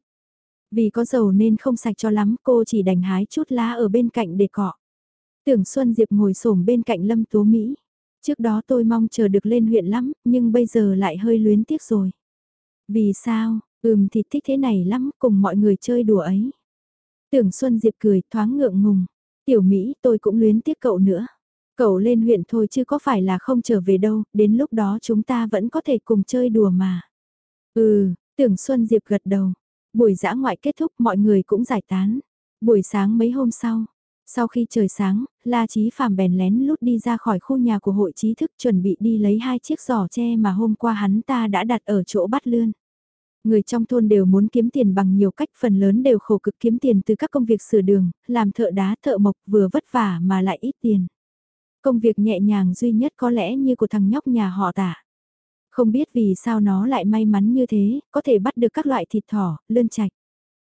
Vì có dầu nên không sạch cho lắm, cô chỉ đành hái chút lá ở bên cạnh để cọ. Tưởng Xuân Diệp ngồi xổm bên cạnh Lâm Tố Mỹ. Trước đó tôi mong chờ được lên huyện lắm, nhưng bây giờ lại hơi luyến tiếc rồi. Vì sao, ừm thì thích thế này lắm, cùng mọi người chơi đùa ấy. Tưởng Xuân Diệp cười, thoáng ngượng ngùng. Tiểu Mỹ, tôi cũng luyến tiếc cậu nữa. Cậu lên huyện thôi chứ có phải là không trở về đâu, đến lúc đó chúng ta vẫn có thể cùng chơi đùa mà. Ừ, tưởng Xuân Diệp gật đầu. Buổi dã ngoại kết thúc mọi người cũng giải tán. Buổi sáng mấy hôm sau, sau khi trời sáng, La Chí Phạm bèn lén lút đi ra khỏi khu nhà của hội trí thức chuẩn bị đi lấy hai chiếc giỏ tre mà hôm qua hắn ta đã đặt ở chỗ bắt lươn. Người trong thôn đều muốn kiếm tiền bằng nhiều cách phần lớn đều khổ cực kiếm tiền từ các công việc sửa đường, làm thợ đá thợ mộc vừa vất vả mà lại ít tiền. Công việc nhẹ nhàng duy nhất có lẽ như của thằng nhóc nhà họ tả. Không biết vì sao nó lại may mắn như thế, có thể bắt được các loại thịt thỏ, lươn chạch.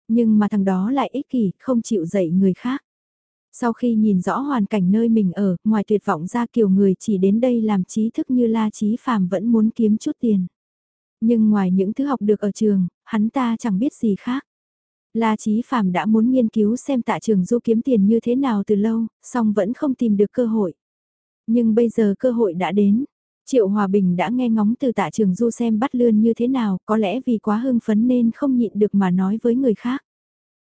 Nhưng mà thằng đó lại ích kỷ, không chịu dạy người khác. Sau khi nhìn rõ hoàn cảnh nơi mình ở, ngoài tuyệt vọng ra kiểu người chỉ đến đây làm trí thức như La Trí Phàm vẫn muốn kiếm chút tiền. Nhưng ngoài những thứ học được ở trường, hắn ta chẳng biết gì khác. La Chí Phạm đã muốn nghiên cứu xem tạ trường du kiếm tiền như thế nào từ lâu, song vẫn không tìm được cơ hội. Nhưng bây giờ cơ hội đã đến. Triệu Hòa Bình đã nghe ngóng từ tạ trường du xem bắt lươn như thế nào, có lẽ vì quá hưng phấn nên không nhịn được mà nói với người khác.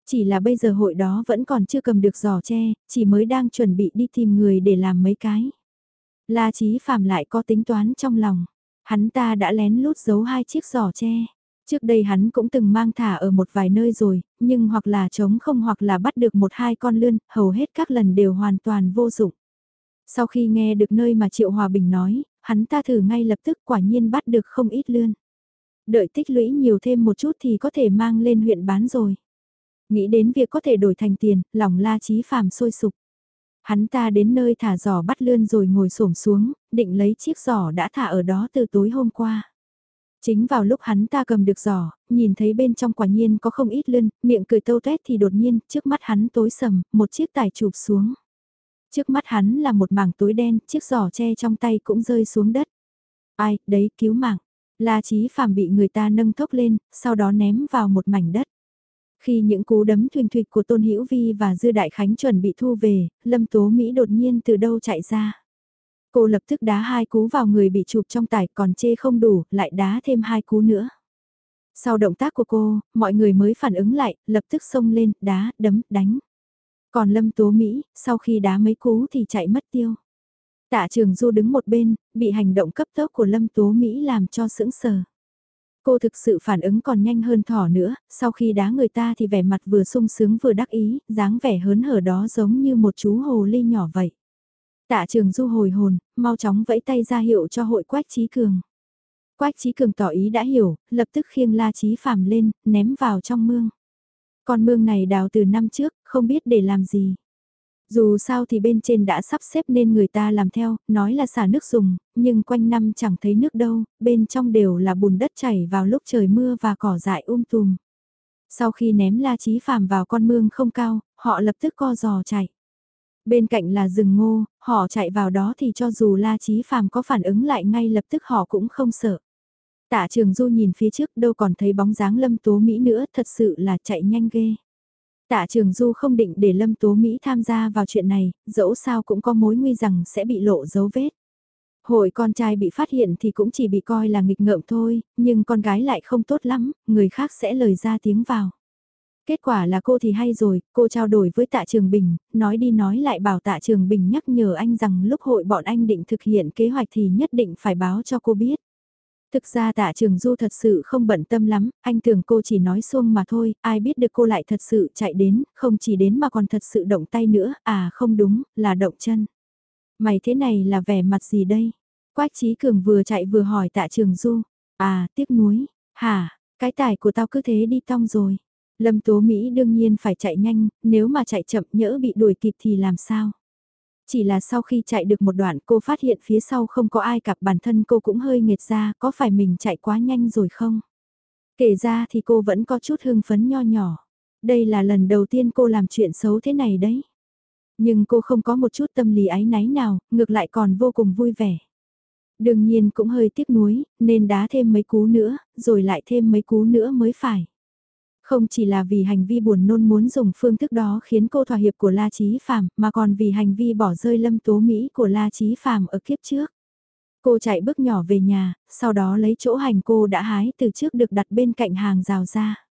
Chỉ là bây giờ hội đó vẫn còn chưa cầm được giỏ tre, chỉ mới đang chuẩn bị đi tìm người để làm mấy cái. La Chí Phạm lại có tính toán trong lòng. Hắn ta đã lén lút giấu hai chiếc giỏ tre. Trước đây hắn cũng từng mang thả ở một vài nơi rồi, nhưng hoặc là trống không hoặc là bắt được một hai con lươn, hầu hết các lần đều hoàn toàn vô dụng. Sau khi nghe được nơi mà Triệu Hòa Bình nói, hắn ta thử ngay lập tức quả nhiên bắt được không ít lươn. Đợi tích lũy nhiều thêm một chút thì có thể mang lên huyện bán rồi. Nghĩ đến việc có thể đổi thành tiền, lòng la trí phàm sôi sục. Hắn ta đến nơi thả giỏ bắt lươn rồi ngồi xổm xuống, định lấy chiếc giỏ đã thả ở đó từ tối hôm qua. Chính vào lúc hắn ta cầm được giỏ, nhìn thấy bên trong quả nhiên có không ít lươn, miệng cười tâu tét thì đột nhiên, trước mắt hắn tối sầm, một chiếc tài chụp xuống. Trước mắt hắn là một mảng tối đen, chiếc giỏ tre trong tay cũng rơi xuống đất. Ai, đấy, cứu mạng. La Chí Phàm bị người ta nâng thốc lên, sau đó ném vào một mảnh đất. Khi những cú đấm thuyền thuyệt của Tôn Hữu Vi và Dư Đại Khánh chuẩn bị thu về, Lâm Tố Mỹ đột nhiên từ đâu chạy ra. Cô lập tức đá hai cú vào người bị chụp trong tải còn chê không đủ, lại đá thêm hai cú nữa. Sau động tác của cô, mọi người mới phản ứng lại, lập tức xông lên, đá, đấm, đánh. Còn Lâm Tố Mỹ, sau khi đá mấy cú thì chạy mất tiêu. Tạ Trường Du đứng một bên, bị hành động cấp tốc của Lâm Tố Mỹ làm cho sững sờ. Cô thực sự phản ứng còn nhanh hơn thỏ nữa, sau khi đá người ta thì vẻ mặt vừa sung sướng vừa đắc ý, dáng vẻ hớn hở đó giống như một chú hồ ly nhỏ vậy. Tạ trường du hồi hồn, mau chóng vẫy tay ra hiệu cho hội quách trí cường. Quách trí Cường tỏ ý đã hiểu, lập tức khiêng La trí Phạm lên, ném vào trong mương. Con mương này đào từ năm trước, không biết để làm gì. Dù sao thì bên trên đã sắp xếp nên người ta làm theo, nói là xả nước dùng, nhưng quanh năm chẳng thấy nước đâu, bên trong đều là bùn đất chảy vào lúc trời mưa và cỏ dại um tùm. Sau khi ném La Chí Phàm vào con mương không cao, họ lập tức co giò chạy. Bên cạnh là rừng ngô, họ chạy vào đó thì cho dù La Chí Phàm có phản ứng lại ngay lập tức họ cũng không sợ. Tạ Trường Du nhìn phía trước đâu còn thấy bóng dáng Lâm Tố Mỹ nữa, thật sự là chạy nhanh ghê. Tạ Trường Du không định để Lâm Tố Mỹ tham gia vào chuyện này, dẫu sao cũng có mối nguy rằng sẽ bị lộ dấu vết. Hội con trai bị phát hiện thì cũng chỉ bị coi là nghịch ngợm thôi, nhưng con gái lại không tốt lắm, người khác sẽ lời ra tiếng vào. Kết quả là cô thì hay rồi, cô trao đổi với tạ Trường Bình, nói đi nói lại bảo tạ Trường Bình nhắc nhở anh rằng lúc hội bọn anh định thực hiện kế hoạch thì nhất định phải báo cho cô biết. Thực ra tạ trường du thật sự không bận tâm lắm, anh tưởng cô chỉ nói xuông mà thôi, ai biết được cô lại thật sự chạy đến, không chỉ đến mà còn thật sự động tay nữa, à không đúng, là động chân. Mày thế này là vẻ mặt gì đây? Quách trí cường vừa chạy vừa hỏi tạ trường du, à tiếc nuối, hả, cái tài của tao cứ thế đi tong rồi. Lâm Tố Mỹ đương nhiên phải chạy nhanh, nếu mà chạy chậm nhỡ bị đuổi kịp thì làm sao? Chỉ là sau khi chạy được một đoạn cô phát hiện phía sau không có ai cặp bản thân cô cũng hơi nghệt ra, có phải mình chạy quá nhanh rồi không? Kể ra thì cô vẫn có chút hưng phấn nho nhỏ. Đây là lần đầu tiên cô làm chuyện xấu thế này đấy. Nhưng cô không có một chút tâm lý ái náy nào, ngược lại còn vô cùng vui vẻ. Đương nhiên cũng hơi tiếc nuối, nên đá thêm mấy cú nữa, rồi lại thêm mấy cú nữa mới phải. Không chỉ là vì hành vi buồn nôn muốn dùng phương thức đó khiến cô thỏa hiệp của La Chí Phạm, mà còn vì hành vi bỏ rơi lâm tố Mỹ của La Chí Phạm ở kiếp trước. Cô chạy bước nhỏ về nhà, sau đó lấy chỗ hành cô đã hái từ trước được đặt bên cạnh hàng rào ra.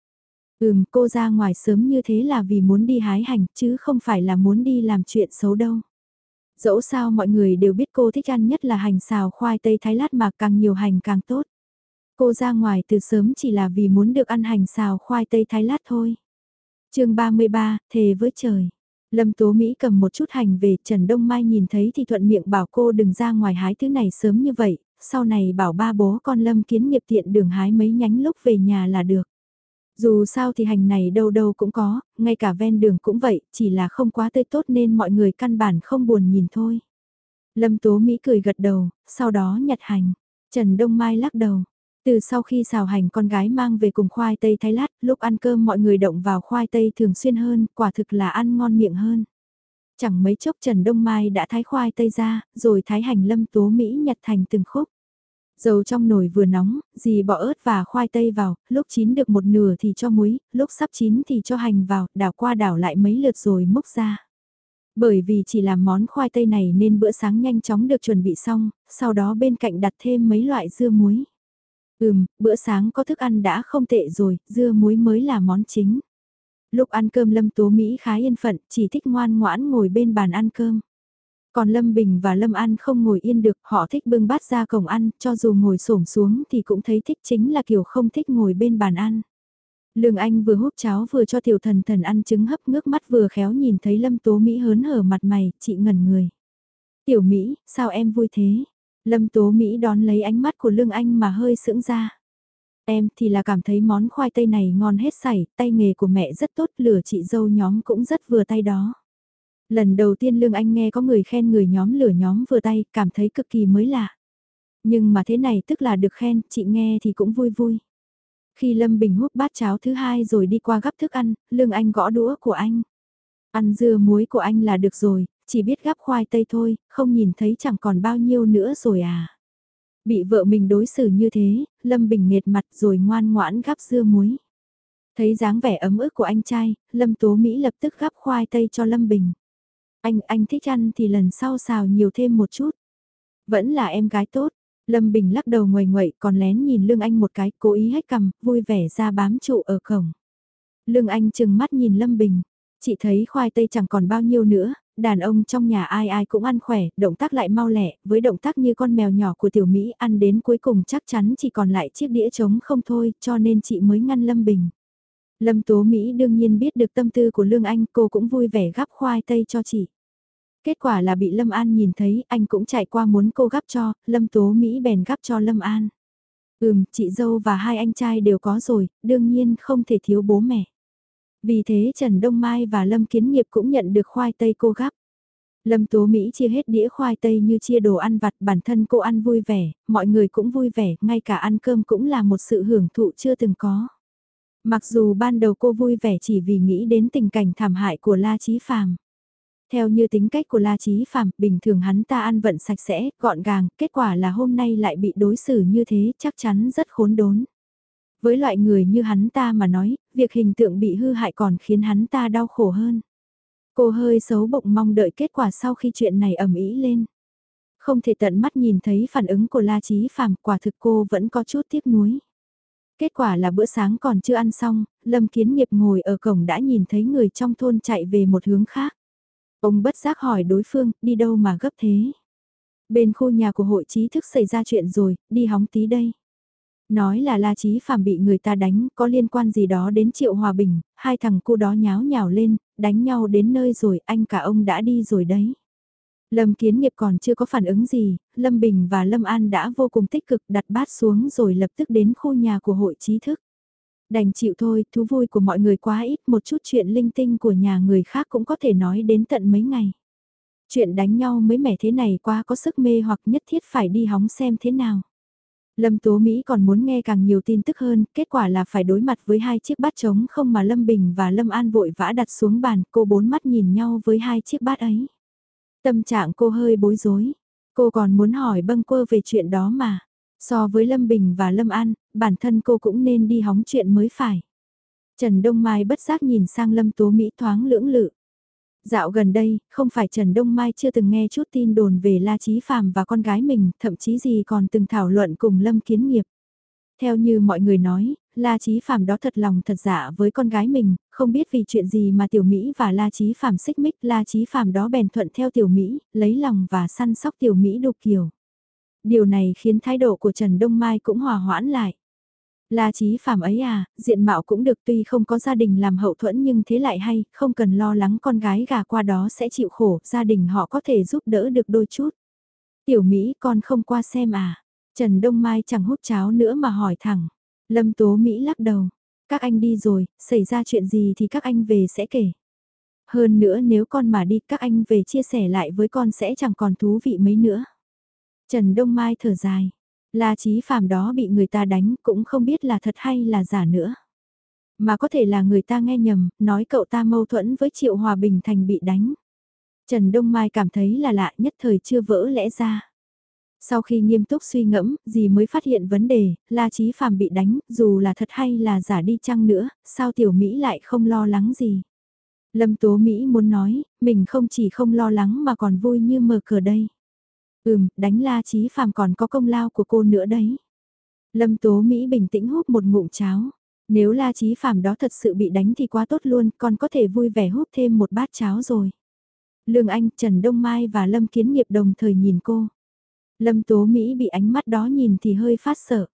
Ừm, cô ra ngoài sớm như thế là vì muốn đi hái hành chứ không phải là muốn đi làm chuyện xấu đâu. Dẫu sao mọi người đều biết cô thích ăn nhất là hành xào khoai tây thái lát mà càng nhiều hành càng tốt. Cô ra ngoài từ sớm chỉ là vì muốn được ăn hành xào khoai tây thái lát thôi. chương 33, thề với trời. Lâm Tố Mỹ cầm một chút hành về Trần Đông Mai nhìn thấy thì thuận miệng bảo cô đừng ra ngoài hái thứ này sớm như vậy, sau này bảo ba bố con Lâm kiến nghiệp tiện đường hái mấy nhánh lúc về nhà là được. Dù sao thì hành này đâu đâu cũng có, ngay cả ven đường cũng vậy, chỉ là không quá tươi tốt nên mọi người căn bản không buồn nhìn thôi. Lâm Tố Mỹ cười gật đầu, sau đó nhặt hành. Trần Đông Mai lắc đầu, từ sau khi xào hành con gái mang về cùng khoai tây thái lát, lúc ăn cơm mọi người động vào khoai tây thường xuyên hơn, quả thực là ăn ngon miệng hơn. Chẳng mấy chốc Trần Đông Mai đã thái khoai tây ra, rồi thái hành lâm tố Mỹ nhặt thành từng khúc. Dầu trong nồi vừa nóng, dì bỏ ớt và khoai tây vào, lúc chín được một nửa thì cho muối, lúc sắp chín thì cho hành vào, đảo qua đảo lại mấy lượt rồi múc ra. Bởi vì chỉ làm món khoai tây này nên bữa sáng nhanh chóng được chuẩn bị xong, sau đó bên cạnh đặt thêm mấy loại dưa muối. Ừm, bữa sáng có thức ăn đã không tệ rồi, dưa muối mới là món chính. Lúc ăn cơm Lâm Tố Mỹ khá yên phận, chỉ thích ngoan ngoãn ngồi bên bàn ăn cơm. Còn Lâm Bình và Lâm An không ngồi yên được, họ thích bưng bát ra cổng ăn, cho dù ngồi xổm xuống thì cũng thấy thích chính là kiểu không thích ngồi bên bàn ăn. Lương Anh vừa hút cháo vừa cho tiểu thần thần ăn trứng hấp ngước mắt vừa khéo nhìn thấy Lâm Tố Mỹ hớn hở mặt mày, chị ngẩn người. Tiểu Mỹ, sao em vui thế? Lâm Tố Mỹ đón lấy ánh mắt của Lương Anh mà hơi sững ra. Em thì là cảm thấy món khoai tây này ngon hết sảy, tay nghề của mẹ rất tốt, lửa chị dâu nhóm cũng rất vừa tay đó. Lần đầu tiên Lương Anh nghe có người khen người nhóm lửa nhóm vừa tay, cảm thấy cực kỳ mới lạ. Nhưng mà thế này tức là được khen, chị nghe thì cũng vui vui. Khi Lâm Bình hút bát cháo thứ hai rồi đi qua gắp thức ăn, Lương Anh gõ đũa của anh. Ăn dưa muối của anh là được rồi, chỉ biết gắp khoai tây thôi, không nhìn thấy chẳng còn bao nhiêu nữa rồi à. Bị vợ mình đối xử như thế, Lâm Bình nghệt mặt rồi ngoan ngoãn gắp dưa muối. Thấy dáng vẻ ấm ức của anh trai, Lâm Tố Mỹ lập tức gắp khoai tây cho Lâm Bình. Anh, anh thích ăn thì lần sau xào nhiều thêm một chút. Vẫn là em gái tốt. Lâm Bình lắc đầu ngoài ngoậy còn lén nhìn Lương Anh một cái, cố ý hết cầm, vui vẻ ra bám trụ ở cổng. Lương Anh chừng mắt nhìn Lâm Bình. Chị thấy khoai tây chẳng còn bao nhiêu nữa, đàn ông trong nhà ai ai cũng ăn khỏe, động tác lại mau lẹ, với động tác như con mèo nhỏ của tiểu Mỹ ăn đến cuối cùng chắc chắn chỉ còn lại chiếc đĩa trống không thôi, cho nên chị mới ngăn Lâm Bình. Lâm Tố Mỹ đương nhiên biết được tâm tư của Lương Anh, cô cũng vui vẻ gắp khoai tây cho chị. Kết quả là bị Lâm An nhìn thấy, anh cũng chạy qua muốn cô gắp cho, Lâm Tố Mỹ bèn gắp cho Lâm An. Ừm, chị dâu và hai anh trai đều có rồi, đương nhiên không thể thiếu bố mẹ. Vì thế Trần Đông Mai và Lâm Kiến Nghiệp cũng nhận được khoai tây cô gắp. Lâm Tố Mỹ chia hết đĩa khoai tây như chia đồ ăn vặt bản thân cô ăn vui vẻ, mọi người cũng vui vẻ, ngay cả ăn cơm cũng là một sự hưởng thụ chưa từng có. Mặc dù ban đầu cô vui vẻ chỉ vì nghĩ đến tình cảnh thảm hại của La Chí Phàm. Theo như tính cách của La Chí Phàm, bình thường hắn ta ăn vận sạch sẽ, gọn gàng, kết quả là hôm nay lại bị đối xử như thế, chắc chắn rất khốn đốn. Với loại người như hắn ta mà nói, việc hình tượng bị hư hại còn khiến hắn ta đau khổ hơn. Cô hơi xấu bụng mong đợi kết quả sau khi chuyện này ẩm ý lên. Không thể tận mắt nhìn thấy phản ứng của La Chí Phạm quả thực cô vẫn có chút tiếc nuối. Kết quả là bữa sáng còn chưa ăn xong, Lâm Kiến Nghiệp ngồi ở cổng đã nhìn thấy người trong thôn chạy về một hướng khác. Ông bất giác hỏi đối phương, đi đâu mà gấp thế? Bên khu nhà của hội trí thức xảy ra chuyện rồi, đi hóng tí đây. Nói là La Chí Phạm bị người ta đánh, có liên quan gì đó đến Triệu Hòa Bình, hai thằng cô đó nháo nhào lên, đánh nhau đến nơi rồi, anh cả ông đã đi rồi đấy. Lâm Kiến Nghiệp còn chưa có phản ứng gì, Lâm Bình và Lâm An đã vô cùng tích cực đặt bát xuống rồi lập tức đến khu nhà của hội trí thức. Đành chịu thôi, thú vui của mọi người quá ít, một chút chuyện linh tinh của nhà người khác cũng có thể nói đến tận mấy ngày. Chuyện đánh nhau mới mẻ thế này quá có sức mê hoặc nhất thiết phải đi hóng xem thế nào. Lâm Tố Mỹ còn muốn nghe càng nhiều tin tức hơn, kết quả là phải đối mặt với hai chiếc bát trống không mà Lâm Bình và Lâm An vội vã đặt xuống bàn, cô bốn mắt nhìn nhau với hai chiếc bát ấy. Tâm trạng cô hơi bối rối, cô còn muốn hỏi bâng quơ về chuyện đó mà. So với Lâm Bình và Lâm An, bản thân cô cũng nên đi hóng chuyện mới phải. Trần Đông Mai bất giác nhìn sang Lâm Tố Mỹ thoáng lưỡng lự. Dạo gần đây, không phải Trần Đông Mai chưa từng nghe chút tin đồn về La Chí Phạm và con gái mình, thậm chí gì còn từng thảo luận cùng Lâm Kiến Nghiệp. Theo như mọi người nói, La Chí Phạm đó thật lòng thật dạ với con gái mình, không biết vì chuyện gì mà Tiểu Mỹ và La Chí Phạm xích mích, La Chí Phạm đó bèn thuận theo Tiểu Mỹ, lấy lòng và săn sóc Tiểu Mỹ đục kiều. Điều này khiến thái độ của Trần Đông Mai cũng hòa hoãn lại. La Chí Phạm ấy à, diện mạo cũng được tuy không có gia đình làm hậu thuẫn nhưng thế lại hay, không cần lo lắng con gái gà qua đó sẽ chịu khổ, gia đình họ có thể giúp đỡ được đôi chút. Tiểu Mỹ con không qua xem à, Trần Đông Mai chẳng hút cháo nữa mà hỏi thẳng. Lâm Tố Mỹ lắc đầu, các anh đi rồi, xảy ra chuyện gì thì các anh về sẽ kể. Hơn nữa nếu con mà đi các anh về chia sẻ lại với con sẽ chẳng còn thú vị mấy nữa. Trần Đông Mai thở dài. La Chí Phạm đó bị người ta đánh cũng không biết là thật hay là giả nữa. Mà có thể là người ta nghe nhầm, nói cậu ta mâu thuẫn với Triệu Hòa Bình thành bị đánh. Trần Đông Mai cảm thấy là lạ nhất thời chưa vỡ lẽ ra. Sau khi nghiêm túc suy ngẫm, gì mới phát hiện vấn đề, La Chí Phạm bị đánh, dù là thật hay là giả đi chăng nữa, sao Tiểu Mỹ lại không lo lắng gì. Lâm Tố Mỹ muốn nói, mình không chỉ không lo lắng mà còn vui như mờ cờ đây. Ừm, đánh La Chí Phàm còn có công lao của cô nữa đấy. Lâm Tố Mỹ bình tĩnh hút một ngụm cháo. Nếu La Chí Phàm đó thật sự bị đánh thì quá tốt luôn, còn có thể vui vẻ hút thêm một bát cháo rồi. Lương Anh, Trần Đông Mai và Lâm Kiến Nghiệp đồng thời nhìn cô. Lâm Tố Mỹ bị ánh mắt đó nhìn thì hơi phát sợ.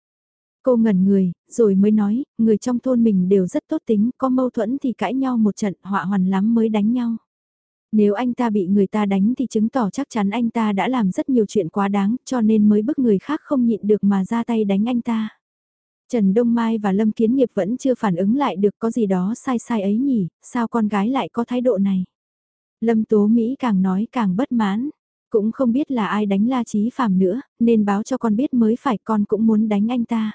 Cô ngẩn người, rồi mới nói, người trong thôn mình đều rất tốt tính, có mâu thuẫn thì cãi nhau một trận họa hoàn lắm mới đánh nhau. Nếu anh ta bị người ta đánh thì chứng tỏ chắc chắn anh ta đã làm rất nhiều chuyện quá đáng cho nên mới bức người khác không nhịn được mà ra tay đánh anh ta. Trần Đông Mai và Lâm Kiến Nghiệp vẫn chưa phản ứng lại được có gì đó sai sai ấy nhỉ, sao con gái lại có thái độ này. Lâm Tố Mỹ càng nói càng bất mãn, cũng không biết là ai đánh La Chí Phạm nữa, nên báo cho con biết mới phải con cũng muốn đánh anh ta.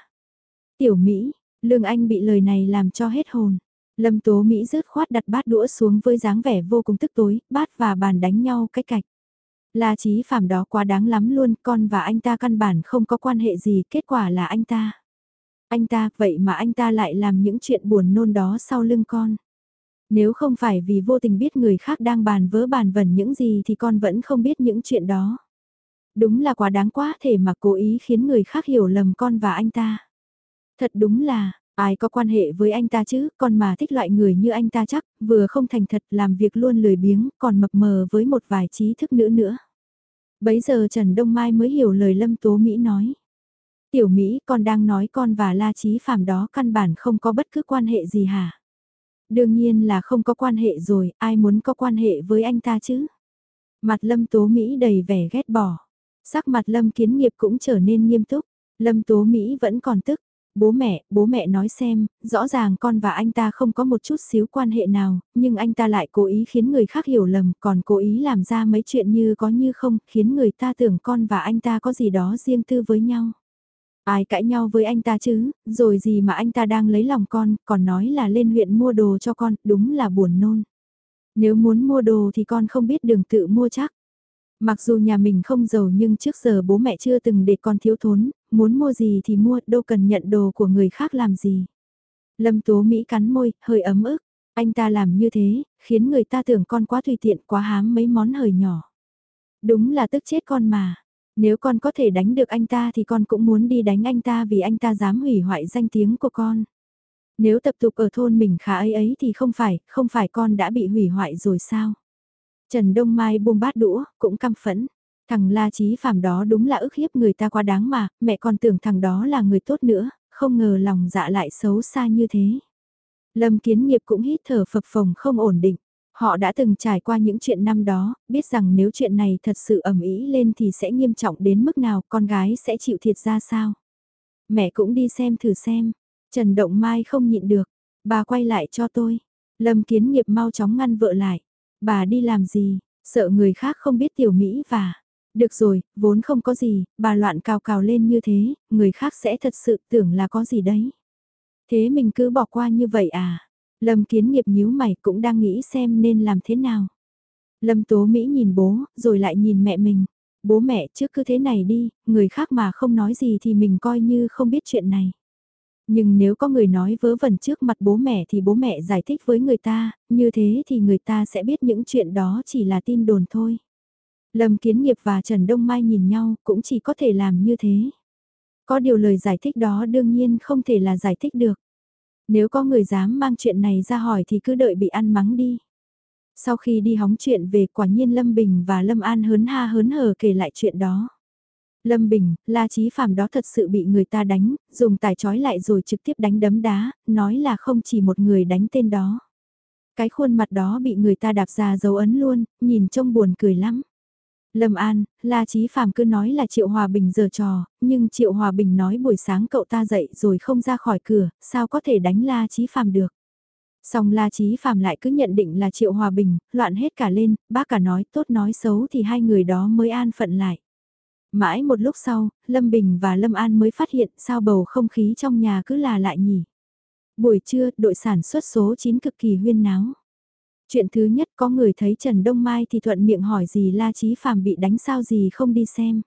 Tiểu Mỹ, Lương Anh bị lời này làm cho hết hồn. Lâm Tố Mỹ rớt khoát đặt bát đũa xuống với dáng vẻ vô cùng tức tối, bát và bàn đánh nhau cách cạch. La Chí Phạm đó quá đáng lắm luôn, con và anh ta căn bản không có quan hệ gì, kết quả là anh ta. Anh ta, vậy mà anh ta lại làm những chuyện buồn nôn đó sau lưng con. Nếu không phải vì vô tình biết người khác đang bàn vớ bàn vẩn những gì thì con vẫn không biết những chuyện đó. Đúng là quá đáng quá thể mà cố ý khiến người khác hiểu lầm con và anh ta. Thật đúng là, Ai có quan hệ với anh ta chứ, còn mà thích loại người như anh ta chắc, vừa không thành thật làm việc luôn lười biếng, còn mập mờ với một vài trí thức nữa nữa. Bấy giờ Trần Đông Mai mới hiểu lời Lâm Tố Mỹ nói. Tiểu Mỹ con đang nói con và La Chí Phạm đó căn bản không có bất cứ quan hệ gì hả? Đương nhiên là không có quan hệ rồi, ai muốn có quan hệ với anh ta chứ? Mặt Lâm Tố Mỹ đầy vẻ ghét bỏ. Sắc mặt Lâm Kiến Nghiệp cũng trở nên nghiêm túc. Lâm Tố Mỹ vẫn còn tức, bố mẹ, bố mẹ nói xem, rõ ràng con và anh ta không có một chút xíu quan hệ nào, nhưng anh ta lại cố ý khiến người khác hiểu lầm, còn cố ý làm ra mấy chuyện như có như không, khiến người ta tưởng con và anh ta có gì đó riêng tư với nhau. Ai cãi nhau với anh ta chứ, rồi gì mà anh ta đang lấy lòng con, còn nói là lên huyện mua đồ cho con, đúng là buồn nôn. Nếu muốn mua đồ thì con không biết đường tự mua chắc. Mặc dù nhà mình không giàu nhưng trước giờ bố mẹ chưa từng để con thiếu thốn, muốn mua gì thì mua, đâu cần nhận đồ của người khác làm gì. Lâm Tố Mỹ cắn môi, hơi ấm ức. Anh ta làm như thế, khiến người ta tưởng con quá tùy tiện quá hám mấy món hời nhỏ. Đúng là tức chết con mà. Nếu con có thể đánh được anh ta thì con cũng muốn đi đánh anh ta vì anh ta dám hủy hoại danh tiếng của con. Nếu tập tục ở thôn mình khá ấy ấy thì không phải, không phải con đã bị hủy hoại rồi sao? Trần Đông Mai buông bát đũa, cũng căm phẫn. Thằng La Chí Phạm đó đúng là ức hiếp người ta quá đáng mà, mẹ còn tưởng thằng đó là người tốt nữa, không ngờ lòng dạ lại xấu xa như thế. Lâm Kiến Nghiệp cũng hít thở phập phồng không ổn định. Họ đã từng trải qua những chuyện năm đó, biết rằng nếu chuyện này thật sự ẩm ý lên thì sẽ nghiêm trọng đến mức nào con gái sẽ chịu thiệt ra sao. Mẹ cũng đi xem thử xem. Trần Động Mai không nhịn được. Bà quay lại cho tôi. Lâm Kiến Nghiệp mau chóng ngăn vợ lại. Bà đi làm gì, sợ người khác không biết tiểu Mỹ và... Được rồi, vốn không có gì, bà loạn cào cào lên như thế, người khác sẽ thật sự tưởng là có gì đấy. Thế mình cứ bỏ qua như vậy à? Lâm kiến nghiệp nhíu mày cũng đang nghĩ xem nên làm thế nào. Lâm tố Mỹ nhìn bố, rồi lại nhìn mẹ mình. Bố mẹ trước cứ thế này đi, người khác mà không nói gì thì mình coi như không biết chuyện này. Nhưng nếu có người nói vớ vẩn trước mặt bố mẹ thì bố mẹ giải thích với người ta, như thế thì người ta sẽ biết những chuyện đó chỉ là tin đồn thôi. Lâm Kiến Nghiệp và Trần Đông Mai nhìn nhau cũng chỉ có thể làm như thế. Có điều lời giải thích đó đương nhiên không thể là giải thích được. Nếu có người dám mang chuyện này ra hỏi thì cứ đợi bị ăn mắng đi. Sau khi đi hóng chuyện về quả nhiên Lâm Bình và Lâm An hớn ha hớn hở kể lại chuyện đó. Lâm Bình, La Chí Phạm đó thật sự bị người ta đánh, dùng tài trói lại rồi trực tiếp đánh đấm đá, nói là không chỉ một người đánh tên đó. Cái khuôn mặt đó bị người ta đạp ra dấu ấn luôn, nhìn trông buồn cười lắm. Lâm An, La Chí Phạm cứ nói là Triệu Hòa Bình giờ trò, nhưng Triệu Hòa Bình nói buổi sáng cậu ta dậy rồi không ra khỏi cửa, sao có thể đánh La Chí Phạm được. Xong La Chí Phạm lại cứ nhận định là Triệu Hòa Bình, loạn hết cả lên, bác cả nói tốt nói xấu thì hai người đó mới an phận lại. Mãi một lúc sau, Lâm Bình và Lâm An mới phát hiện sao bầu không khí trong nhà cứ là lại nhỉ. Buổi trưa, đội sản xuất số 9 cực kỳ huyên náo. Chuyện thứ nhất có người thấy Trần Đông Mai thì thuận miệng hỏi gì La Chí Phạm bị đánh sao gì không đi xem.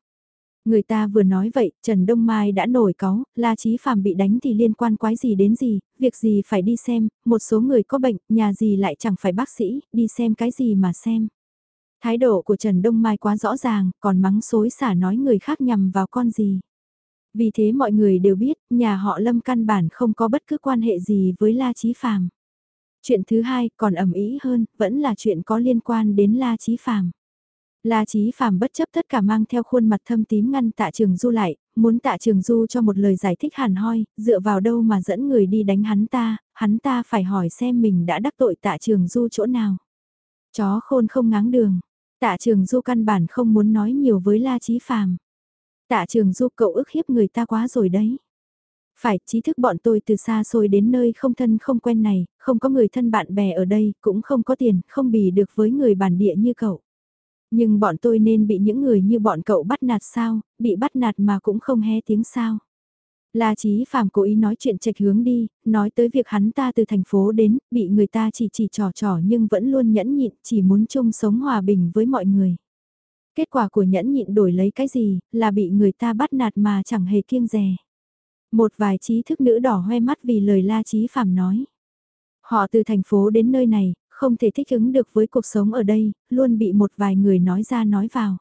Người ta vừa nói vậy, Trần Đông Mai đã nổi cáu, La Chí Phạm bị đánh thì liên quan quái gì đến gì, việc gì phải đi xem, một số người có bệnh, nhà gì lại chẳng phải bác sĩ, đi xem cái gì mà xem. Thái độ của Trần Đông Mai quá rõ ràng, còn mắng xối xả nói người khác nhằm vào con gì. Vì thế mọi người đều biết, nhà họ Lâm căn bản không có bất cứ quan hệ gì với La Chí Phàm. Chuyện thứ hai, còn ẩm ý hơn, vẫn là chuyện có liên quan đến La Chí Phàm. La Chí Phàm bất chấp tất cả mang theo khuôn mặt thâm tím ngăn Tạ Trường Du lại, muốn Tạ Trường Du cho một lời giải thích hàn hoi, dựa vào đâu mà dẫn người đi đánh hắn ta, hắn ta phải hỏi xem mình đã đắc tội Tạ Trường Du chỗ nào. Chó khôn không ngáng đường, Tạ Trường Du căn bản không muốn nói nhiều với La Chí Phàm. Tạ Trường Du cậu ức hiếp người ta quá rồi đấy. Phải, trí thức bọn tôi từ xa xôi đến nơi không thân không quen này, không có người thân bạn bè ở đây, cũng không có tiền, không bì được với người bản địa như cậu. Nhưng bọn tôi nên bị những người như bọn cậu bắt nạt sao, bị bắt nạt mà cũng không hé tiếng sao. La Chí Phạm cố ý nói chuyện trạch hướng đi, nói tới việc hắn ta từ thành phố đến, bị người ta chỉ chỉ trò trò nhưng vẫn luôn nhẫn nhịn, chỉ muốn chung sống hòa bình với mọi người. Kết quả của nhẫn nhịn đổi lấy cái gì, là bị người ta bắt nạt mà chẳng hề kiêng dè. Một vài trí thức nữ đỏ hoe mắt vì lời La Chí Phạm nói. Họ từ thành phố đến nơi này, không thể thích ứng được với cuộc sống ở đây, luôn bị một vài người nói ra nói vào.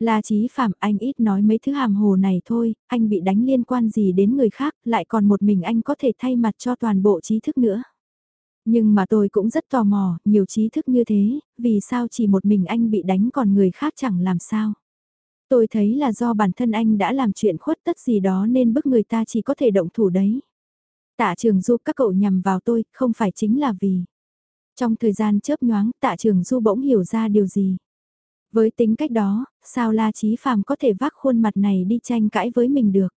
La Chí Phạm anh ít nói mấy thứ hàm hồ này thôi, anh bị đánh liên quan gì đến người khác, lại còn một mình anh có thể thay mặt cho toàn bộ trí thức nữa. Nhưng mà tôi cũng rất tò mò, nhiều trí thức như thế, vì sao chỉ một mình anh bị đánh còn người khác chẳng làm sao. Tôi thấy là do bản thân anh đã làm chuyện khuất tất gì đó nên bức người ta chỉ có thể động thủ đấy. Tạ trường du các cậu nhằm vào tôi, không phải chính là vì. Trong thời gian chớp nhoáng, tạ trường du bỗng hiểu ra điều gì. Với tính cách đó, sao La Chí Phàm có thể vác khuôn mặt này đi tranh cãi với mình được?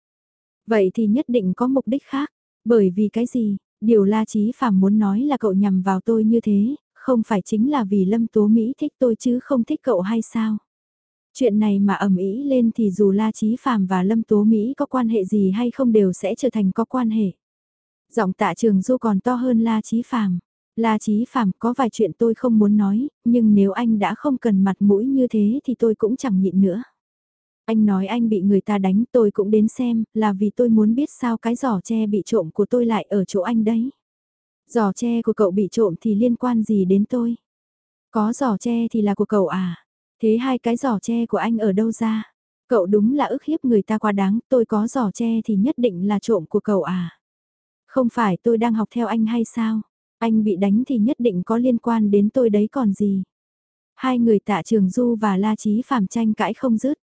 Vậy thì nhất định có mục đích khác. Bởi vì cái gì? Điều La Chí Phạm muốn nói là cậu nhằm vào tôi như thế, không phải chính là vì Lâm Tố Mỹ thích tôi chứ không thích cậu hay sao? Chuyện này mà ầm ĩ lên thì dù La Chí Phạm và Lâm Tố Mỹ có quan hệ gì hay không đều sẽ trở thành có quan hệ. Giọng tạ trường du còn to hơn La Chí Phạm. La Chí Phạm có vài chuyện tôi không muốn nói, nhưng nếu anh đã không cần mặt mũi như thế thì tôi cũng chẳng nhịn nữa. Anh nói anh bị người ta đánh tôi cũng đến xem, là vì tôi muốn biết sao cái giỏ tre bị trộm của tôi lại ở chỗ anh đấy. Giỏ tre của cậu bị trộm thì liên quan gì đến tôi? Có giỏ tre thì là của cậu à? Thế hai cái giỏ tre của anh ở đâu ra? Cậu đúng là ức hiếp người ta quá đáng, tôi có giỏ tre thì nhất định là trộm của cậu à? Không phải tôi đang học theo anh hay sao? Anh bị đánh thì nhất định có liên quan đến tôi đấy còn gì? Hai người tạ trường du và la chí phạm tranh cãi không dứt.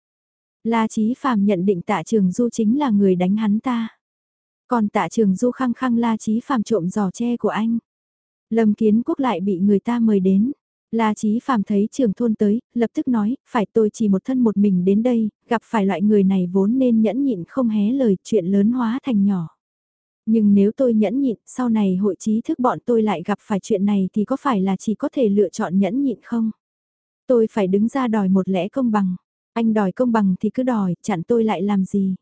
La Chí Phạm nhận định tạ trường du chính là người đánh hắn ta. Còn tạ trường du khăng khăng La Chí Phạm trộm giò tre của anh. Lâm Kiến Quốc lại bị người ta mời đến. La Chí Phạm thấy trường thôn tới, lập tức nói, phải tôi chỉ một thân một mình đến đây, gặp phải loại người này vốn nên nhẫn nhịn không hé lời chuyện lớn hóa thành nhỏ. Nhưng nếu tôi nhẫn nhịn, sau này hội trí thức bọn tôi lại gặp phải chuyện này thì có phải là chỉ có thể lựa chọn nhẫn nhịn không? Tôi phải đứng ra đòi một lẽ công bằng. Anh đòi công bằng thì cứ đòi, chặn tôi lại làm gì?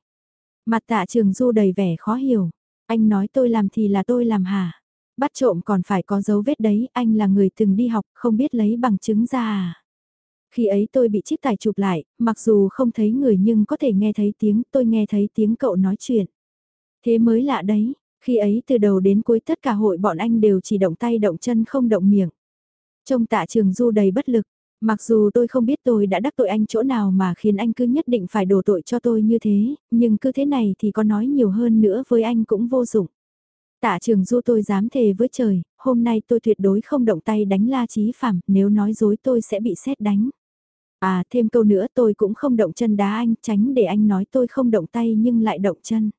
Mặt tạ trường du đầy vẻ khó hiểu. Anh nói tôi làm thì là tôi làm hả? Bắt trộm còn phải có dấu vết đấy, anh là người từng đi học, không biết lấy bằng chứng ra à? Khi ấy tôi bị chiếc tài chụp lại, mặc dù không thấy người nhưng có thể nghe thấy tiếng, tôi nghe thấy tiếng cậu nói chuyện. Thế mới lạ đấy, khi ấy từ đầu đến cuối tất cả hội bọn anh đều chỉ động tay động chân không động miệng. Trông tạ trường du đầy bất lực, Mặc dù tôi không biết tôi đã đắc tội anh chỗ nào mà khiến anh cứ nhất định phải đổ tội cho tôi như thế, nhưng cứ thế này thì có nói nhiều hơn nữa với anh cũng vô dụng. Tạ trường du tôi dám thề với trời, hôm nay tôi tuyệt đối không động tay đánh la trí phạm, nếu nói dối tôi sẽ bị xét đánh. À thêm câu nữa tôi cũng không động chân đá anh, tránh để anh nói tôi không động tay nhưng lại động chân.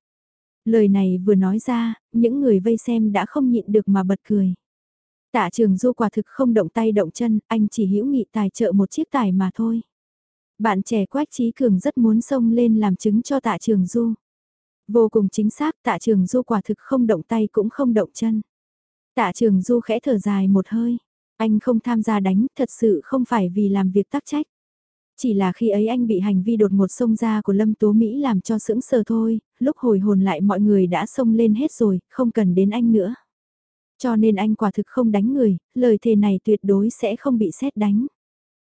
Lời này vừa nói ra, những người vây xem đã không nhịn được mà bật cười. Tạ trường du quả thực không động tay động chân, anh chỉ hữu nghị tài trợ một chiếc tài mà thôi. Bạn trẻ Quách Trí Cường rất muốn xông lên làm chứng cho tạ trường du. Vô cùng chính xác tạ trường du quả thực không động tay cũng không động chân. Tạ trường du khẽ thở dài một hơi. Anh không tham gia đánh thật sự không phải vì làm việc tác trách. Chỉ là khi ấy anh bị hành vi đột ngột xông ra của Lâm Tố Mỹ làm cho sững sờ thôi, lúc hồi hồn lại mọi người đã xông lên hết rồi, không cần đến anh nữa. Cho nên anh quả thực không đánh người, lời thề này tuyệt đối sẽ không bị xét đánh.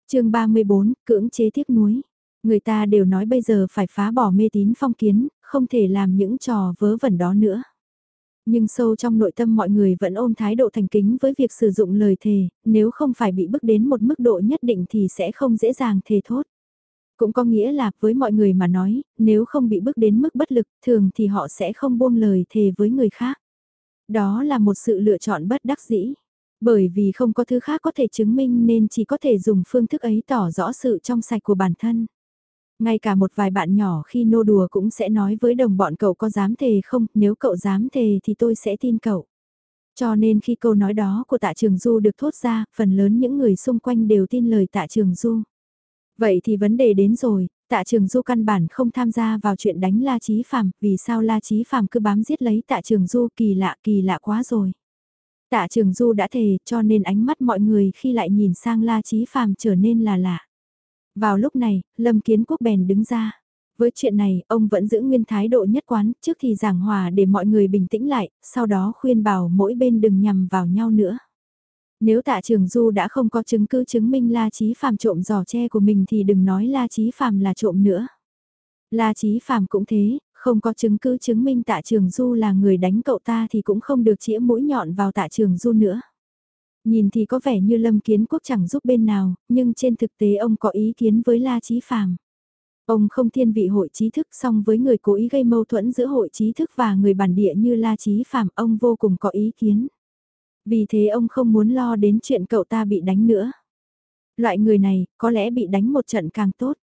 chương 34, cưỡng chế tiếc nuối. Người ta đều nói bây giờ phải phá bỏ mê tín phong kiến, không thể làm những trò vớ vẩn đó nữa. Nhưng sâu trong nội tâm mọi người vẫn ôm thái độ thành kính với việc sử dụng lời thề, nếu không phải bị bức đến một mức độ nhất định thì sẽ không dễ dàng thề thốt. Cũng có nghĩa là với mọi người mà nói, nếu không bị bức đến mức bất lực, thường thì họ sẽ không buông lời thề với người khác. Đó là một sự lựa chọn bất đắc dĩ. Bởi vì không có thứ khác có thể chứng minh nên chỉ có thể dùng phương thức ấy tỏ rõ sự trong sạch của bản thân. Ngay cả một vài bạn nhỏ khi nô đùa cũng sẽ nói với đồng bọn cậu có dám thề không, nếu cậu dám thề thì tôi sẽ tin cậu. Cho nên khi câu nói đó của tạ trường du được thốt ra, phần lớn những người xung quanh đều tin lời tạ trường du. Vậy thì vấn đề đến rồi, Tạ Trường Du căn bản không tham gia vào chuyện đánh La Chí Phạm vì sao La Chí Phạm cứ bám giết lấy Tạ Trường Du kỳ lạ kỳ lạ quá rồi. Tạ Trường Du đã thề, cho nên ánh mắt mọi người khi lại nhìn sang La Chí Phạm trở nên là lạ. Vào lúc này, Lâm Kiến Quốc bèn đứng ra. Với chuyện này, ông vẫn giữ nguyên thái độ nhất quán, trước thì giảng hòa để mọi người bình tĩnh lại, sau đó khuyên bảo mỗi bên đừng nhằm vào nhau nữa. Nếu tạ trường du đã không có chứng cứ chứng minh La Chí Phạm trộm giỏ tre của mình thì đừng nói La Chí Phạm là trộm nữa. La Chí Phạm cũng thế, không có chứng cứ chứng minh tạ trường du là người đánh cậu ta thì cũng không được chĩa mũi nhọn vào tạ trường du nữa. Nhìn thì có vẻ như Lâm Kiến Quốc chẳng giúp bên nào, nhưng trên thực tế ông có ý kiến với La Chí Phạm. Ông không thiên vị hội trí thức song với người cố ý gây mâu thuẫn giữa hội trí thức và người bản địa như La Chí Phạm ông vô cùng có ý kiến. Vì thế ông không muốn lo đến chuyện cậu ta bị đánh nữa. Loại người này, có lẽ bị đánh một trận càng tốt.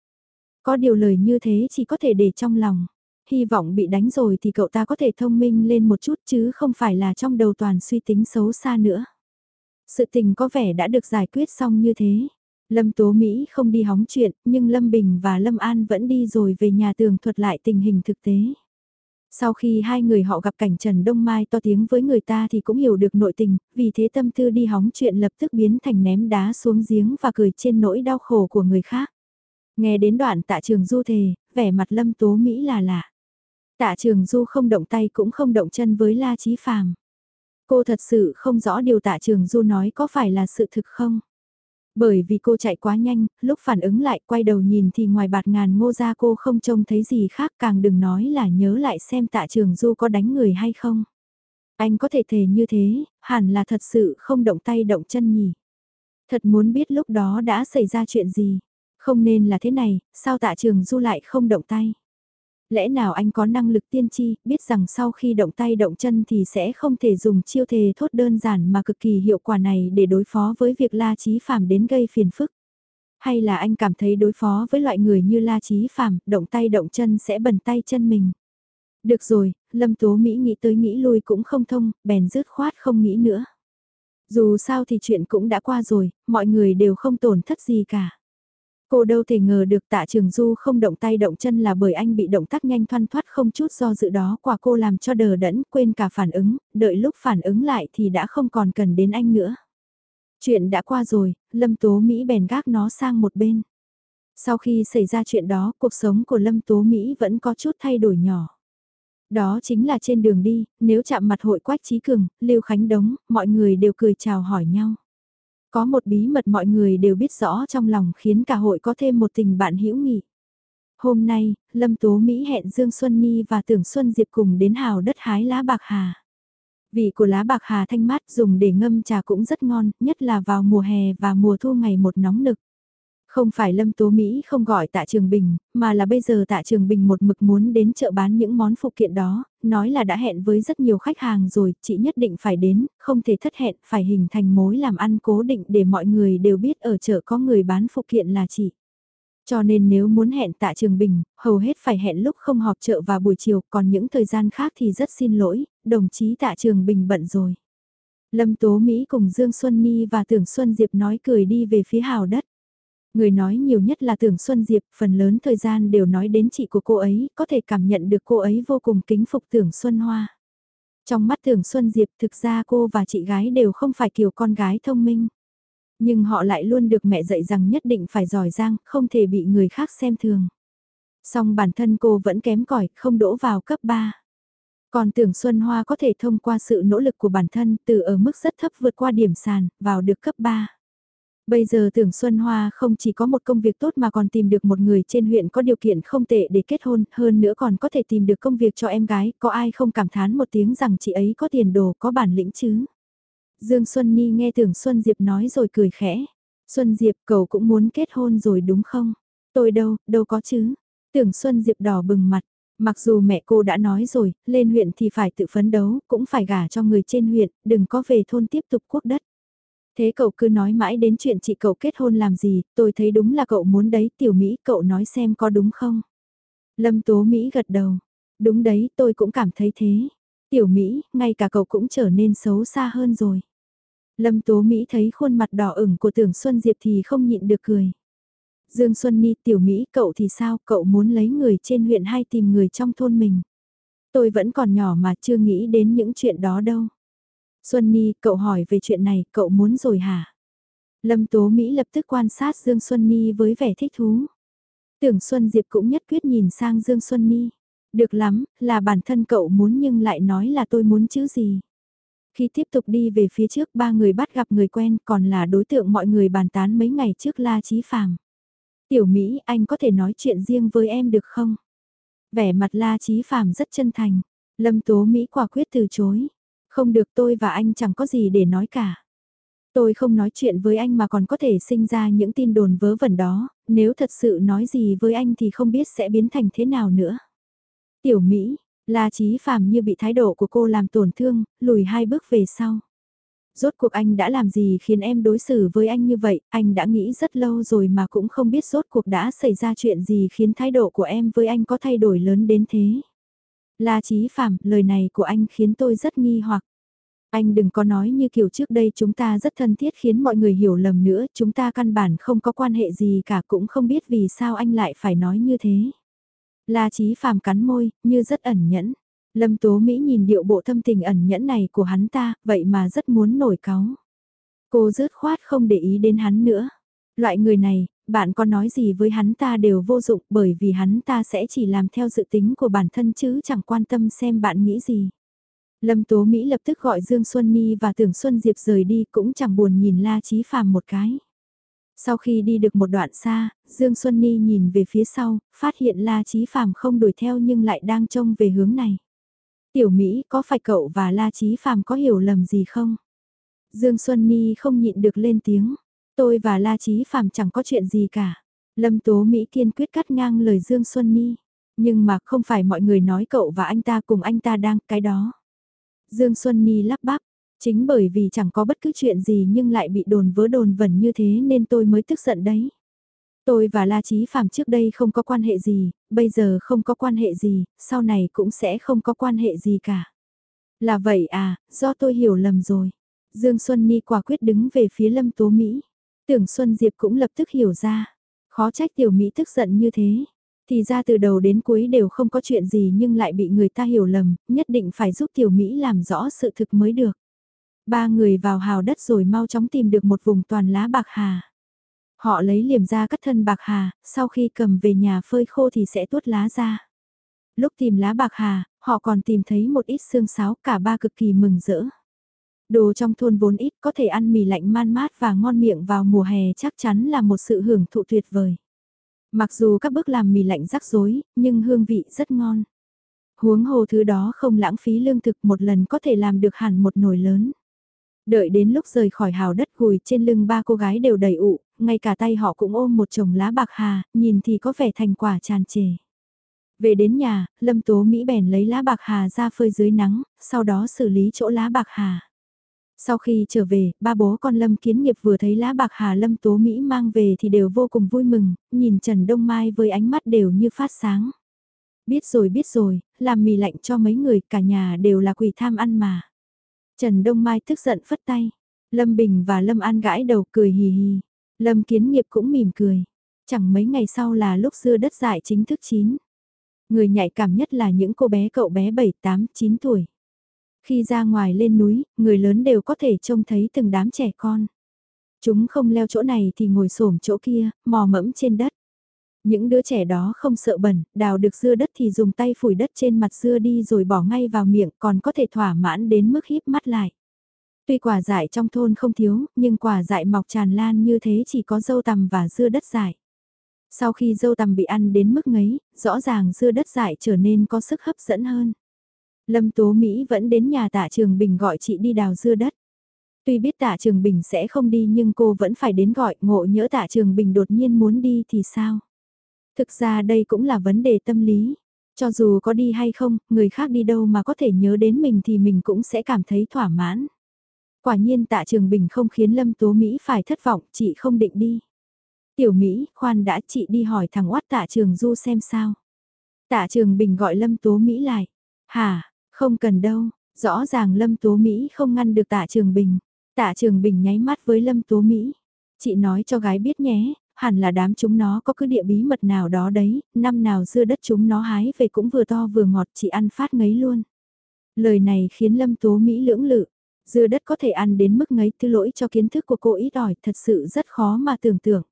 Có điều lời như thế chỉ có thể để trong lòng. Hy vọng bị đánh rồi thì cậu ta có thể thông minh lên một chút chứ không phải là trong đầu toàn suy tính xấu xa nữa. Sự tình có vẻ đã được giải quyết xong như thế. Lâm Tố Mỹ không đi hóng chuyện, nhưng Lâm Bình và Lâm An vẫn đi rồi về nhà tường thuật lại tình hình thực tế. Sau khi hai người họ gặp cảnh Trần Đông Mai to tiếng với người ta thì cũng hiểu được nội tình, vì thế tâm tư đi hóng chuyện lập tức biến thành ném đá xuống giếng và cười trên nỗi đau khổ của người khác. Nghe đến đoạn tạ trường du thề, vẻ mặt lâm tố Mỹ là lạ. Tạ trường du không động tay cũng không động chân với La Chí Phàm. Cô thật sự không rõ điều tạ trường du nói có phải là sự thực không? Bởi vì cô chạy quá nhanh, lúc phản ứng lại quay đầu nhìn thì ngoài bạt ngàn ngô ra cô không trông thấy gì khác càng đừng nói là nhớ lại xem tạ trường du có đánh người hay không. Anh có thể thề như thế, hẳn là thật sự không động tay động chân nhỉ. Thật muốn biết lúc đó đã xảy ra chuyện gì. Không nên là thế này, sao tạ trường du lại không động tay lẽ nào anh có năng lực tiên tri, biết rằng sau khi động tay động chân thì sẽ không thể dùng chiêu thề thốt đơn giản mà cực kỳ hiệu quả này để đối phó với việc La Chí Phạm đến gây phiền phức. Hay là anh cảm thấy đối phó với loại người như La Chí Phạm, động tay động chân sẽ bẩn tay chân mình. Được rồi, Lâm Tố Mỹ nghĩ tới nghĩ lui cũng không thông, bèn dứt khoát không nghĩ nữa. Dù sao thì chuyện cũng đã qua rồi, mọi người đều không tổn thất gì cả. Cô đâu thể ngờ được tạ trường du không động tay động chân là bởi anh bị động tác nhanh thoăn thoát không chút do dự đó quả cô làm cho đờ đẫn quên cả phản ứng, đợi lúc phản ứng lại thì đã không còn cần đến anh nữa. Chuyện đã qua rồi, Lâm Tố Mỹ bèn gác nó sang một bên. Sau khi xảy ra chuyện đó, cuộc sống của Lâm Tố Mỹ vẫn có chút thay đổi nhỏ. Đó chính là trên đường đi, nếu chạm mặt hội Quách Trí Cường, Lưu Khánh Đống, mọi người đều cười chào hỏi nhau. Có một bí mật mọi người đều biết rõ trong lòng khiến cả hội có thêm một tình bạn hữu nghị. Hôm nay, Lâm Tố Mỹ hẹn Dương Xuân Nhi và Tưởng Xuân Diệp cùng đến hào đất hái lá bạc hà. Vị của lá bạc hà thanh mát dùng để ngâm trà cũng rất ngon, nhất là vào mùa hè và mùa thu ngày một nóng nực. Không phải Lâm Tố Mỹ không gọi tạ Trường Bình, mà là bây giờ tạ Trường Bình một mực muốn đến chợ bán những món phụ kiện đó, nói là đã hẹn với rất nhiều khách hàng rồi, chị nhất định phải đến, không thể thất hẹn, phải hình thành mối làm ăn cố định để mọi người đều biết ở chợ có người bán phụ kiện là chị. Cho nên nếu muốn hẹn tạ Trường Bình, hầu hết phải hẹn lúc không họp chợ vào buổi chiều, còn những thời gian khác thì rất xin lỗi, đồng chí tạ Trường Bình bận rồi. Lâm Tố Mỹ cùng Dương Xuân Ni và Tưởng Xuân Diệp nói cười đi về phía hào đất. Người nói nhiều nhất là Tưởng Xuân Diệp, phần lớn thời gian đều nói đến chị của cô ấy, có thể cảm nhận được cô ấy vô cùng kính phục Tưởng Xuân Hoa. Trong mắt Tưởng Xuân Diệp thực ra cô và chị gái đều không phải kiểu con gái thông minh. Nhưng họ lại luôn được mẹ dạy rằng nhất định phải giỏi giang, không thể bị người khác xem thường. Song bản thân cô vẫn kém cỏi không đỗ vào cấp 3. Còn tưởng Xuân Hoa có thể thông qua sự nỗ lực của bản thân từ ở mức rất thấp vượt qua điểm sàn, vào được cấp 3. Bây giờ tưởng Xuân Hoa không chỉ có một công việc tốt mà còn tìm được một người trên huyện có điều kiện không tệ để kết hôn, hơn nữa còn có thể tìm được công việc cho em gái, có ai không cảm thán một tiếng rằng chị ấy có tiền đồ, có bản lĩnh chứ. Dương Xuân Ni nghe tưởng Xuân Diệp nói rồi cười khẽ. Xuân Diệp cậu cũng muốn kết hôn rồi đúng không? Tôi đâu, đâu có chứ. Tưởng Xuân Diệp đỏ bừng mặt. Mặc dù mẹ cô đã nói rồi, lên huyện thì phải tự phấn đấu, cũng phải gả cho người trên huyện, đừng có về thôn tiếp tục quốc đất. Thế cậu cứ nói mãi đến chuyện chị cậu kết hôn làm gì, tôi thấy đúng là cậu muốn đấy, tiểu Mỹ cậu nói xem có đúng không? Lâm Tố Mỹ gật đầu, đúng đấy tôi cũng cảm thấy thế. Tiểu Mỹ, ngay cả cậu cũng trở nên xấu xa hơn rồi. Lâm Tố Mỹ thấy khuôn mặt đỏ ửng của tưởng Xuân Diệp thì không nhịn được cười. Dương Xuân Ni, tiểu Mỹ, cậu thì sao, cậu muốn lấy người trên huyện hay tìm người trong thôn mình? Tôi vẫn còn nhỏ mà chưa nghĩ đến những chuyện đó đâu. Xuân Ni, cậu hỏi về chuyện này, cậu muốn rồi hả? Lâm Tố Mỹ lập tức quan sát Dương Xuân Ni với vẻ thích thú. Tưởng Xuân Diệp cũng nhất quyết nhìn sang Dương Xuân Ni. Được lắm, là bản thân cậu muốn nhưng lại nói là tôi muốn chứ gì. Khi tiếp tục đi về phía trước ba người bắt gặp người quen còn là đối tượng mọi người bàn tán mấy ngày trước La Chí Phàm. Tiểu Mỹ, anh có thể nói chuyện riêng với em được không? Vẻ mặt La Chí Phàm rất chân thành. Lâm Tố Mỹ quả quyết từ chối. Không được tôi và anh chẳng có gì để nói cả. Tôi không nói chuyện với anh mà còn có thể sinh ra những tin đồn vớ vẩn đó, nếu thật sự nói gì với anh thì không biết sẽ biến thành thế nào nữa. Tiểu Mỹ, La Chí phạm như bị thái độ của cô làm tổn thương, lùi hai bước về sau. Rốt cuộc anh đã làm gì khiến em đối xử với anh như vậy, anh đã nghĩ rất lâu rồi mà cũng không biết rốt cuộc đã xảy ra chuyện gì khiến thái độ của em với anh có thay đổi lớn đến thế. La Chí Phạm, lời này của anh khiến tôi rất nghi hoặc. Anh đừng có nói như kiểu trước đây chúng ta rất thân thiết khiến mọi người hiểu lầm nữa, chúng ta căn bản không có quan hệ gì cả cũng không biết vì sao anh lại phải nói như thế. La Chí Phạm cắn môi, như rất ẩn nhẫn. Lâm Tố Mỹ nhìn điệu bộ thâm tình ẩn nhẫn này của hắn ta, vậy mà rất muốn nổi cáu. Cô rớt khoát không để ý đến hắn nữa. Loại người này, bạn có nói gì với hắn ta đều vô dụng bởi vì hắn ta sẽ chỉ làm theo dự tính của bản thân chứ chẳng quan tâm xem bạn nghĩ gì. Lâm Tố Mỹ lập tức gọi Dương Xuân Ni và Tưởng Xuân Diệp rời đi cũng chẳng buồn nhìn La Chí Phàm một cái. Sau khi đi được một đoạn xa, Dương Xuân Ni nhìn về phía sau, phát hiện La Chí Phàm không đuổi theo nhưng lại đang trông về hướng này. Tiểu Mỹ có phải cậu và La Chí Phàm có hiểu lầm gì không? Dương Xuân Ni không nhịn được lên tiếng. Tôi và La Chí Phàm chẳng có chuyện gì cả. Lâm Tố Mỹ kiên quyết cắt ngang lời Dương Xuân Ni. Nhưng mà không phải mọi người nói cậu và anh ta cùng anh ta đang cái đó. Dương Xuân Ni lắp bắp. Chính bởi vì chẳng có bất cứ chuyện gì nhưng lại bị đồn vớ đồn vẩn như thế nên tôi mới tức giận đấy. Tôi và La Chí Phạm trước đây không có quan hệ gì, bây giờ không có quan hệ gì, sau này cũng sẽ không có quan hệ gì cả. Là vậy à, do tôi hiểu lầm rồi. Dương Xuân Ni quả quyết đứng về phía Lâm Tố Mỹ. Tưởng Xuân Diệp cũng lập tức hiểu ra. Khó trách Tiểu Mỹ tức giận như thế. Thì ra từ đầu đến cuối đều không có chuyện gì nhưng lại bị người ta hiểu lầm, nhất định phải giúp Tiểu Mỹ làm rõ sự thực mới được. Ba người vào hào đất rồi mau chóng tìm được một vùng toàn lá bạc hà. Họ lấy liềm ra cắt thân bạc hà, sau khi cầm về nhà phơi khô thì sẽ tuốt lá ra. Lúc tìm lá bạc hà, họ còn tìm thấy một ít xương sáo cả ba cực kỳ mừng rỡ. Đồ trong thôn vốn ít có thể ăn mì lạnh man mát và ngon miệng vào mùa hè chắc chắn là một sự hưởng thụ tuyệt vời. Mặc dù các bước làm mì lạnh rắc rối, nhưng hương vị rất ngon. Huống hồ thứ đó không lãng phí lương thực một lần có thể làm được hẳn một nồi lớn. Đợi đến lúc rời khỏi hào đất gùi trên lưng ba cô gái đều đầy ụ, ngay cả tay họ cũng ôm một chồng lá bạc hà, nhìn thì có vẻ thành quả tràn trề. Về đến nhà, Lâm Tố Mỹ bèn lấy lá bạc hà ra phơi dưới nắng, sau đó xử lý chỗ lá bạc hà. Sau khi trở về, ba bố con Lâm Kiến Nghiệp vừa thấy lá bạc hà Lâm Tố Mỹ mang về thì đều vô cùng vui mừng, nhìn Trần Đông Mai với ánh mắt đều như phát sáng. Biết rồi biết rồi, làm mì lạnh cho mấy người, cả nhà đều là quỷ tham ăn mà. Trần Đông Mai tức giận phất tay. Lâm Bình và Lâm An gãi đầu cười hì hì. Lâm Kiến Nghiệp cũng mỉm cười. Chẳng mấy ngày sau là lúc dưa đất dại chính thức chín. Người nhạy cảm nhất là những cô bé cậu bé 7, 8, 9 tuổi. Khi ra ngoài lên núi, người lớn đều có thể trông thấy từng đám trẻ con. Chúng không leo chỗ này thì ngồi xổm chỗ kia, mò mẫm trên đất. Những đứa trẻ đó không sợ bẩn, đào được dưa đất thì dùng tay phủi đất trên mặt dưa đi rồi bỏ ngay vào miệng còn có thể thỏa mãn đến mức híp mắt lại. Tuy quả dại trong thôn không thiếu, nhưng quả dại mọc tràn lan như thế chỉ có dâu tằm và dưa đất dại. Sau khi dâu tằm bị ăn đến mức ngấy, rõ ràng dưa đất dại trở nên có sức hấp dẫn hơn. Lâm Tố Mỹ vẫn đến nhà tạ Trường Bình gọi chị đi đào dưa đất. Tuy biết tạ Trường Bình sẽ không đi nhưng cô vẫn phải đến gọi ngộ nhỡ tạ Trường Bình đột nhiên muốn đi thì sao? Thực ra đây cũng là vấn đề tâm lý. Cho dù có đi hay không, người khác đi đâu mà có thể nhớ đến mình thì mình cũng sẽ cảm thấy thỏa mãn. Quả nhiên tạ Trường Bình không khiến Lâm Tố Mỹ phải thất vọng, chị không định đi. Tiểu Mỹ, khoan đã chị đi hỏi thằng oát tạ Trường Du xem sao. Tạ Trường Bình gọi Lâm Tố Mỹ lại. Hà không cần đâu, rõ ràng Lâm Tố Mỹ không ngăn được tạ Trường Bình. Tạ Trường Bình nháy mắt với Lâm Tố Mỹ. Chị nói cho gái biết nhé, hẳn là đám chúng nó có cứ địa bí mật nào đó đấy, năm nào dưa đất chúng nó hái về cũng vừa to vừa ngọt chị ăn phát ngấy luôn. Lời này khiến Lâm Tố Mỹ lưỡng lự, dưa đất có thể ăn đến mức ngấy thứ lỗi cho kiến thức của cô ít ỏi thật sự rất khó mà tưởng tượng.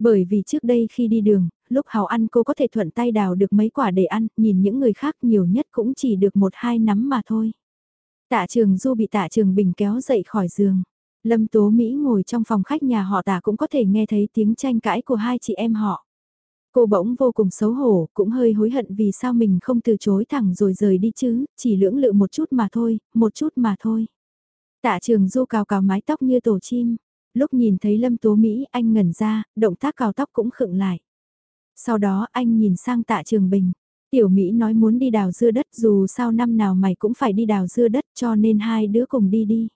Bởi vì trước đây khi đi đường, lúc hào ăn cô có thể thuận tay đào được mấy quả để ăn, nhìn những người khác nhiều nhất cũng chỉ được một hai nắm mà thôi. Tạ trường Du bị tạ trường Bình kéo dậy khỏi giường. Lâm Tố Mỹ ngồi trong phòng khách nhà họ tạ cũng có thể nghe thấy tiếng tranh cãi của hai chị em họ. Cô bỗng vô cùng xấu hổ, cũng hơi hối hận vì sao mình không từ chối thẳng rồi rời đi chứ, chỉ lưỡng lự một chút mà thôi, một chút mà thôi. Tạ trường du cào cào mái tóc như tổ chim, lúc nhìn thấy Lâm Tố Mỹ anh ngẩn ra, động tác cào tóc cũng khựng lại. Sau đó anh nhìn sang tạ trường bình, tiểu Mỹ nói muốn đi đào dưa đất dù sao năm nào mày cũng phải đi đào dưa đất cho nên hai đứa cùng đi đi.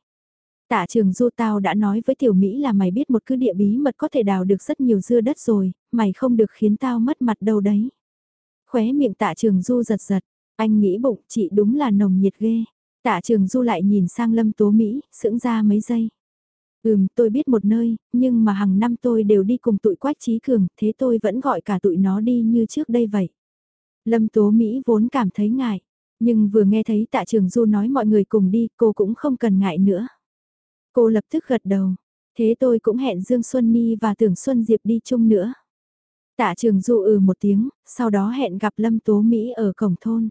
Tạ trường du tao đã nói với tiểu Mỹ là mày biết một cứ địa bí mật có thể đào được rất nhiều dưa đất rồi, mày không được khiến tao mất mặt đâu đấy. Khóe miệng tạ trường du giật giật, anh nghĩ bụng chị đúng là nồng nhiệt ghê. Tạ trường du lại nhìn sang lâm tố Mỹ, sững ra mấy giây. Ừm, tôi biết một nơi, nhưng mà hàng năm tôi đều đi cùng tụi Quách Trí Cường, thế tôi vẫn gọi cả tụi nó đi như trước đây vậy. Lâm Tố Mỹ vốn cảm thấy ngại, Nhưng vừa nghe thấy tạ trường du nói mọi người cùng đi, cô cũng không cần ngại nữa. Cô lập tức gật đầu. Thế tôi cũng hẹn Dương Xuân Ni và Tưởng Xuân Diệp đi chung nữa. Tạ trường du ừ một tiếng, sau đó hẹn gặp Lâm Tố Mỹ ở cổng thôn.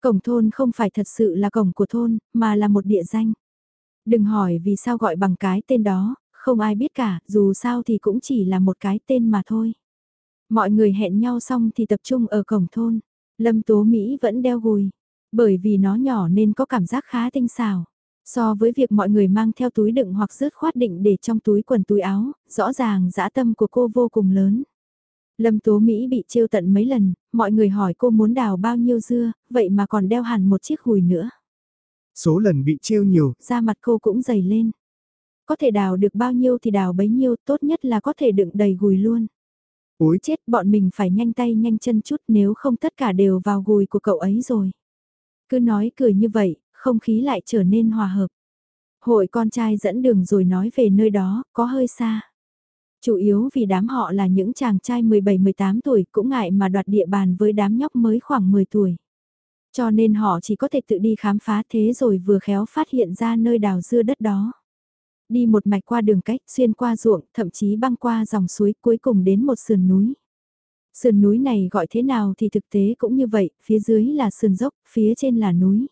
Cổng thôn không phải thật sự là cổng của thôn, mà là một địa danh. Đừng hỏi vì sao gọi bằng cái tên đó, không ai biết cả, dù sao thì cũng chỉ là một cái tên mà thôi. Mọi người hẹn nhau xong thì tập trung ở cổng thôn. Lâm Tố Mỹ vẫn đeo gùi, bởi vì nó nhỏ nên có cảm giác khá tinh xảo. So với việc mọi người mang theo túi đựng hoặc rớt khoát định để trong túi quần túi áo, rõ ràng dã tâm của cô vô cùng lớn. Lâm Tố Mỹ bị trêu tận mấy lần, mọi người hỏi cô muốn đào bao nhiêu dưa, vậy mà còn đeo hẳn một chiếc hùi nữa. Số lần bị trêu nhiều, da mặt cô cũng dày lên. Có thể đào được bao nhiêu thì đào bấy nhiêu, tốt nhất là có thể đựng đầy gùi luôn. Ôi chết bọn mình phải nhanh tay nhanh chân chút nếu không tất cả đều vào gùi của cậu ấy rồi. Cứ nói cười như vậy, không khí lại trở nên hòa hợp. Hội con trai dẫn đường rồi nói về nơi đó, có hơi xa. Chủ yếu vì đám họ là những chàng trai 17-18 tuổi cũng ngại mà đoạt địa bàn với đám nhóc mới khoảng 10 tuổi. Cho nên họ chỉ có thể tự đi khám phá thế rồi vừa khéo phát hiện ra nơi đào dưa đất đó. Đi một mạch qua đường cách, xuyên qua ruộng, thậm chí băng qua dòng suối cuối cùng đến một sườn núi. Sườn núi này gọi thế nào thì thực tế cũng như vậy, phía dưới là sườn dốc, phía trên là núi.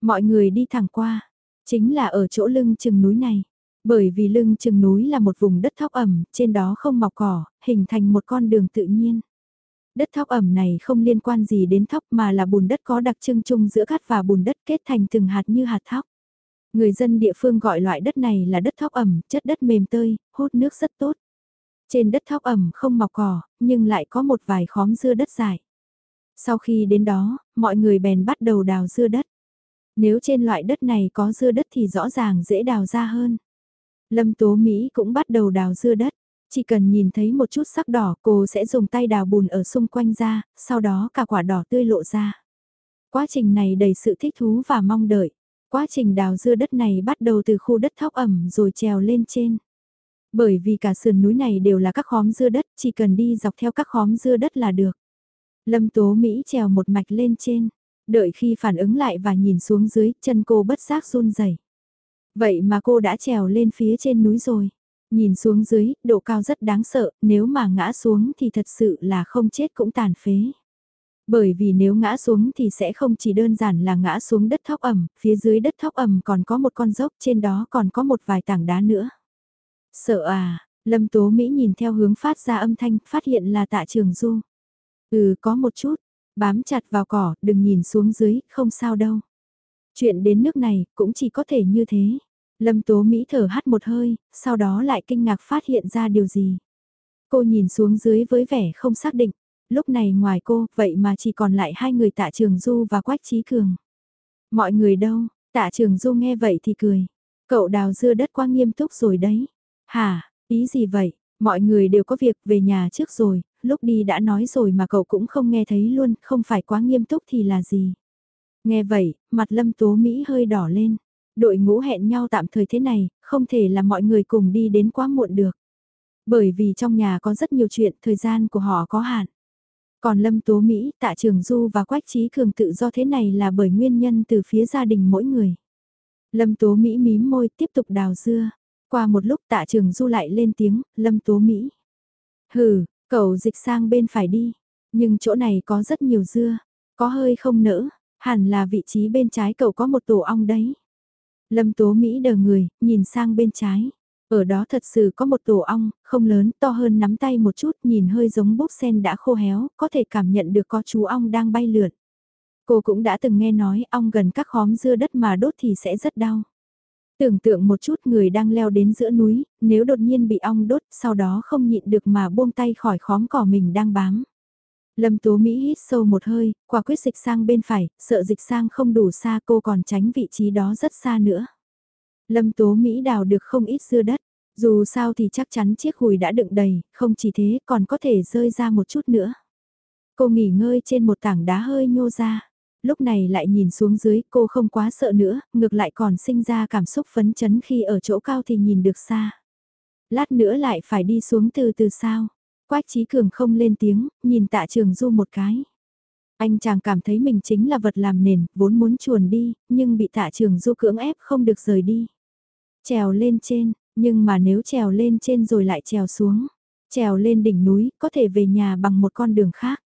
Mọi người đi thẳng qua, chính là ở chỗ lưng chừng núi này. Bởi vì lưng chừng núi là một vùng đất thóc ẩm, trên đó không mọc cỏ, hình thành một con đường tự nhiên. Đất thóc ẩm này không liên quan gì đến thóc mà là bùn đất có đặc trưng chung giữa cát và bùn đất kết thành từng hạt như hạt thóc. Người dân địa phương gọi loại đất này là đất thóc ẩm, chất đất mềm tơi, hút nước rất tốt. Trên đất thóc ẩm không mọc cỏ, nhưng lại có một vài khóm dưa đất dài. Sau khi đến đó, mọi người bèn bắt đầu đào dưa đất. Nếu trên loại đất này có dưa đất thì rõ ràng dễ đào ra hơn. Lâm Tố Mỹ cũng bắt đầu đào dưa đất. Chỉ cần nhìn thấy một chút sắc đỏ cô sẽ dùng tay đào bùn ở xung quanh ra, sau đó cả quả đỏ tươi lộ ra. Quá trình này đầy sự thích thú và mong đợi. Quá trình đào dưa đất này bắt đầu từ khu đất thóc ẩm rồi trèo lên trên. Bởi vì cả sườn núi này đều là các khóm dưa đất, chỉ cần đi dọc theo các khóm dưa đất là được. Lâm Tố Mỹ trèo một mạch lên trên, đợi khi phản ứng lại và nhìn xuống dưới, chân cô bất giác run rẩy. Vậy mà cô đã trèo lên phía trên núi rồi. Nhìn xuống dưới, độ cao rất đáng sợ, nếu mà ngã xuống thì thật sự là không chết cũng tàn phế. Bởi vì nếu ngã xuống thì sẽ không chỉ đơn giản là ngã xuống đất thóc ẩm, phía dưới đất thóc ẩm còn có một con dốc, trên đó còn có một vài tảng đá nữa. Sợ à, Lâm Tố Mỹ nhìn theo hướng phát ra âm thanh, phát hiện là tạ trường du. Ừ, có một chút, bám chặt vào cỏ, đừng nhìn xuống dưới, không sao đâu. Chuyện đến nước này, cũng chỉ có thể như thế. Lâm Tố Mỹ thở hắt một hơi, sau đó lại kinh ngạc phát hiện ra điều gì. Cô nhìn xuống dưới với vẻ không xác định, lúc này ngoài cô, vậy mà chỉ còn lại hai người tạ trường Du và Quách Trí Cường. Mọi người đâu, tạ trường Du nghe vậy thì cười. Cậu đào dưa đất quá nghiêm túc rồi đấy. Hả, ý gì vậy, mọi người đều có việc về nhà trước rồi, lúc đi đã nói rồi mà cậu cũng không nghe thấy luôn, không phải quá nghiêm túc thì là gì. Nghe vậy, mặt lâm tố Mỹ hơi đỏ lên. Đội ngũ hẹn nhau tạm thời thế này, không thể là mọi người cùng đi đến quá muộn được. Bởi vì trong nhà có rất nhiều chuyện, thời gian của họ có hạn. Còn Lâm Tố Mỹ, Tạ Trường Du và Quách Trí Cường tự do thế này là bởi nguyên nhân từ phía gia đình mỗi người. Lâm Tố Mỹ mím môi tiếp tục đào dưa. Qua một lúc Tạ Trường Du lại lên tiếng, Lâm Tố Mỹ. Hừ, cậu dịch sang bên phải đi. Nhưng chỗ này có rất nhiều dưa. Có hơi không nỡ, hẳn là vị trí bên trái cậu có một tổ ong đấy. Lâm Tố Mỹ đờ người, nhìn sang bên trái. Ở đó thật sự có một tổ ong, không lớn, to hơn nắm tay một chút, nhìn hơi giống búp sen đã khô héo, có thể cảm nhận được có chú ong đang bay lượn. Cô cũng đã từng nghe nói ong gần các khóm dưa đất mà đốt thì sẽ rất đau. Tưởng tượng một chút người đang leo đến giữa núi, nếu đột nhiên bị ong đốt, sau đó không nhịn được mà buông tay khỏi khóm cỏ mình đang bám. Lâm Tố Mỹ hít sâu một hơi, quả quyết dịch sang bên phải, sợ dịch sang không đủ xa cô còn tránh vị trí đó rất xa nữa. Lâm Tố Mỹ đào được không ít dưa đất, dù sao thì chắc chắn chiếc hùi đã đựng đầy, không chỉ thế còn có thể rơi ra một chút nữa. Cô nghỉ ngơi trên một tảng đá hơi nhô ra, lúc này lại nhìn xuống dưới cô không quá sợ nữa, ngược lại còn sinh ra cảm xúc phấn chấn khi ở chỗ cao thì nhìn được xa. Lát nữa lại phải đi xuống từ từ sao. Quách Trí Cường không lên tiếng, nhìn tạ trường du một cái. Anh chàng cảm thấy mình chính là vật làm nền, vốn muốn chuồn đi, nhưng bị tạ trường du cưỡng ép không được rời đi. Trèo lên trên, nhưng mà nếu trèo lên trên rồi lại trèo xuống, trèo lên đỉnh núi, có thể về nhà bằng một con đường khác.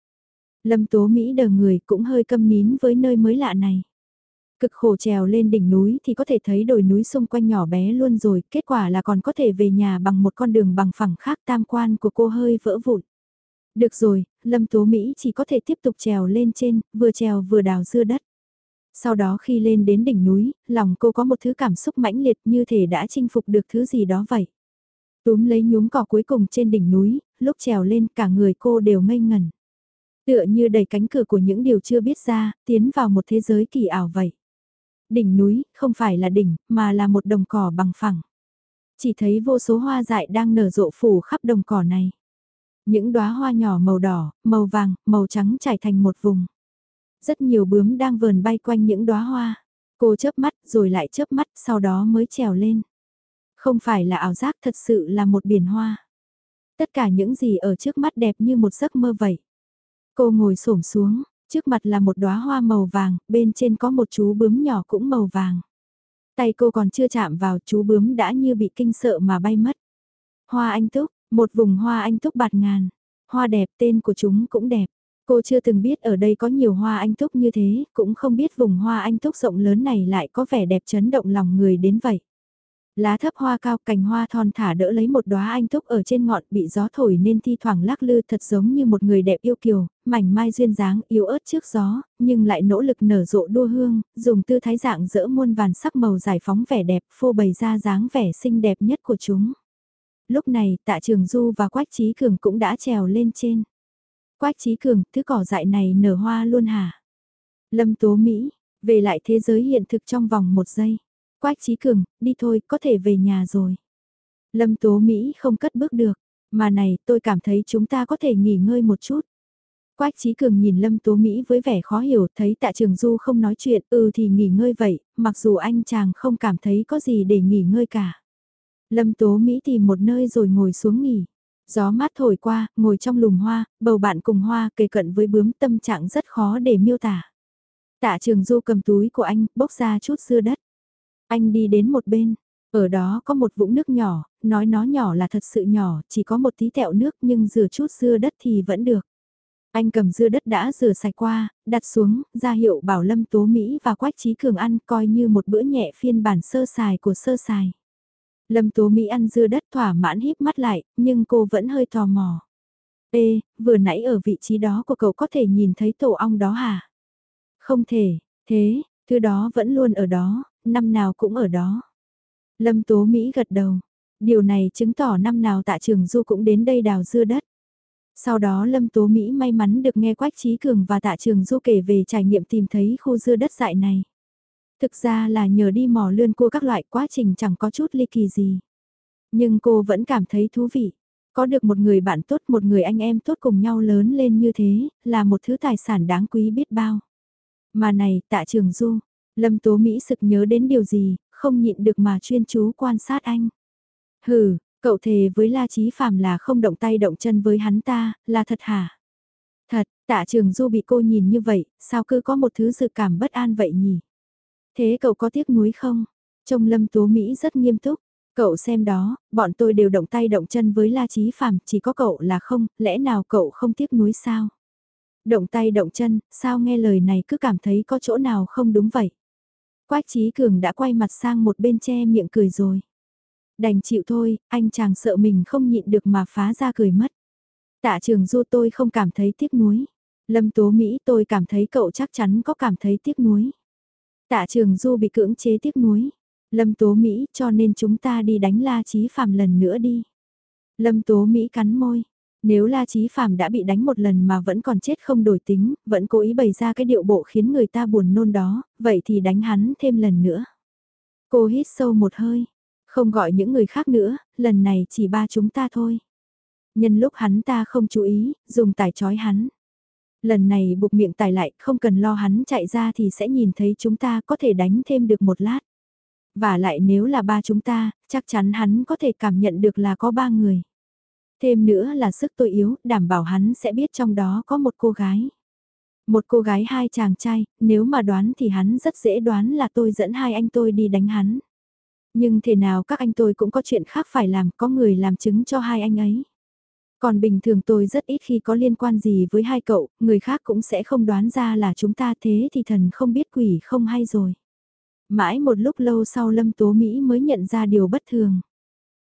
Lâm Tố Mỹ đờ người cũng hơi câm nín với nơi mới lạ này. Cực khổ trèo lên đỉnh núi thì có thể thấy đồi núi xung quanh nhỏ bé luôn rồi, kết quả là còn có thể về nhà bằng một con đường bằng phẳng khác tam quan của cô hơi vỡ vụn. Được rồi, Lâm Tố Mỹ chỉ có thể tiếp tục trèo lên trên, vừa trèo vừa đào dưa đất. Sau đó khi lên đến đỉnh núi, lòng cô có một thứ cảm xúc mãnh liệt như thể đã chinh phục được thứ gì đó vậy. Túm lấy nhúm cỏ cuối cùng trên đỉnh núi, lúc trèo lên cả người cô đều ngây ngẩn. Tựa như đầy cánh cửa của những điều chưa biết ra, tiến vào một thế giới kỳ ảo vậy. Đỉnh núi, không phải là đỉnh, mà là một đồng cỏ bằng phẳng. Chỉ thấy vô số hoa dại đang nở rộ phủ khắp đồng cỏ này. Những đóa hoa nhỏ màu đỏ, màu vàng, màu trắng trải thành một vùng. Rất nhiều bướm đang vờn bay quanh những đóa hoa. Cô chớp mắt rồi lại chớp mắt sau đó mới trèo lên. Không phải là ảo giác thật sự là một biển hoa. Tất cả những gì ở trước mắt đẹp như một giấc mơ vậy. Cô ngồi xổm xuống, trước mặt là một đóa hoa màu vàng, bên trên có một chú bướm nhỏ cũng màu vàng. Tay cô còn chưa chạm vào chú bướm đã như bị kinh sợ mà bay mất. Hoa anh túc, một vùng hoa anh túc bạt ngàn. Hoa đẹp tên của chúng cũng đẹp. Cô chưa từng biết ở đây có nhiều hoa anh túc như thế, cũng không biết vùng hoa anh túc rộng lớn này lại có vẻ đẹp chấn động lòng người đến vậy. Lá thấp hoa cao cành hoa thon thả đỡ lấy một đóa anh túc ở trên ngọn bị gió thổi nên thi thoảng lắc lư thật giống như một người đẹp yêu kiều, mảnh mai duyên dáng yếu ớt trước gió, nhưng lại nỗ lực nở rộ đua hương, dùng tư thái dạng dỡ muôn vàn sắc màu giải phóng vẻ đẹp phô bày ra dáng vẻ xinh đẹp nhất của chúng. Lúc này tạ trường du và quách trí cường cũng đã trèo lên trên. Quách trí cường, thứ cỏ dại này nở hoa luôn hả? Lâm Tố Mỹ, về lại thế giới hiện thực trong vòng một giây. Quách Chí Cường, đi thôi, có thể về nhà rồi. Lâm Tố Mỹ không cất bước được, mà này, tôi cảm thấy chúng ta có thể nghỉ ngơi một chút. Quách Chí Cường nhìn Lâm Tố Mỹ với vẻ khó hiểu, thấy Tạ Trường Du không nói chuyện, ừ thì nghỉ ngơi vậy, mặc dù anh chàng không cảm thấy có gì để nghỉ ngơi cả. Lâm Tố Mỹ tìm một nơi rồi ngồi xuống nghỉ. Gió mát thổi qua, ngồi trong lùm hoa, bầu bạn cùng hoa kề cận với bướm tâm trạng rất khó để miêu tả. Tạ Trường Du cầm túi của anh, bốc ra chút dưa đất. Anh đi đến một bên, ở đó có một vũng nước nhỏ, nói nó nhỏ là thật sự nhỏ, chỉ có một tí tẹo nước nhưng rửa chút dưa đất thì vẫn được. Anh cầm dưa đất đã rửa sạch qua, đặt xuống, ra hiệu bảo Lâm Tố Mỹ và Quách Trí Cường ăn coi như một bữa nhẹ phiên bản sơ sài của sơ sài. Lâm Tố Mỹ ăn dưa đất thỏa mãn híp mắt lại, nhưng cô vẫn hơi tò mò. Ê, vừa nãy ở vị trí đó của cậu có thể nhìn thấy tổ ong đó hả? Không thể, thế, thứ đó vẫn luôn ở đó, năm nào cũng ở đó. Lâm Tố Mỹ gật đầu. Điều này chứng tỏ năm nào tạ trường du cũng đến đây đào dưa đất. Sau đó Lâm Tố Mỹ may mắn được nghe Quách Trí Cường và tạ trường du kể về trải nghiệm tìm thấy khu dưa đất dại này. Thực ra là nhờ đi mò lươn cua các loại quá trình chẳng có chút ly kỳ gì. Nhưng cô vẫn cảm thấy thú vị. Có được một người bạn tốt, một người anh em tốt cùng nhau lớn lên như thế, là một thứ tài sản đáng quý biết bao. Mà này, tạ trường du, Lâm Tố Mỹ sực nhớ đến điều gì, không nhịn được mà chuyên chú quan sát anh. Hừ, cậu thề với La Chí Phạm là không động tay động chân với hắn ta, là thật hả? Thật, tạ trường du bị cô nhìn như vậy, sao cứ có một thứ dự cảm bất an vậy nhỉ? Thế cậu có tiếc nuối không? Trông Lâm Tố Mỹ rất nghiêm túc. Cậu xem đó, bọn tôi đều động tay động chân với La Chí Phạm, chỉ có cậu là không, lẽ nào cậu không tiếc nuối sao? Động tay động chân, sao nghe lời này cứ cảm thấy có chỗ nào không đúng vậy? Quách Trí Cường đã quay mặt sang một bên che miệng cười rồi. Đành chịu thôi, anh chàng sợ mình không nhịn được mà phá ra cười mất. Tạ trường du tôi không cảm thấy tiếc nuối. Lâm Tố Mỹ tôi cảm thấy cậu chắc chắn có cảm thấy tiếc nuối. Tạ trường du bị cưỡng chế tiếc nuối. Lâm Tố Mỹ cho nên chúng ta đi đánh La Chí Phạm lần nữa đi. Lâm Tố Mỹ cắn môi. Nếu La Chí Phạm đã bị đánh một lần mà vẫn còn chết không đổi tính, vẫn cố ý bày ra cái điệu bộ khiến người ta buồn nôn đó, vậy thì đánh hắn thêm lần nữa. Cô hít sâu một hơi, không gọi những người khác nữa, lần này chỉ ba chúng ta thôi. Nhân lúc hắn ta không chú ý, dùng tài chói hắn. Lần này buộc miệng tài lại, không cần lo hắn chạy ra thì sẽ nhìn thấy chúng ta có thể đánh thêm được một lát. Và lại nếu là ba chúng ta, chắc chắn hắn có thể cảm nhận được là có ba người. Thêm nữa là sức tôi yếu, đảm bảo hắn sẽ biết trong đó có một cô gái. Một cô gái hai chàng trai, nếu mà đoán thì hắn rất dễ đoán là tôi dẫn hai anh tôi đi đánh hắn. Nhưng thế nào các anh tôi cũng có chuyện khác phải làm, có người làm chứng cho hai anh ấy. Còn bình thường tôi rất ít khi có liên quan gì với hai cậu, người khác cũng sẽ không đoán ra là chúng ta thế thì thần không biết quỷ không hay rồi. Mãi một lúc lâu sau Lâm Tố Mỹ mới nhận ra điều bất thường.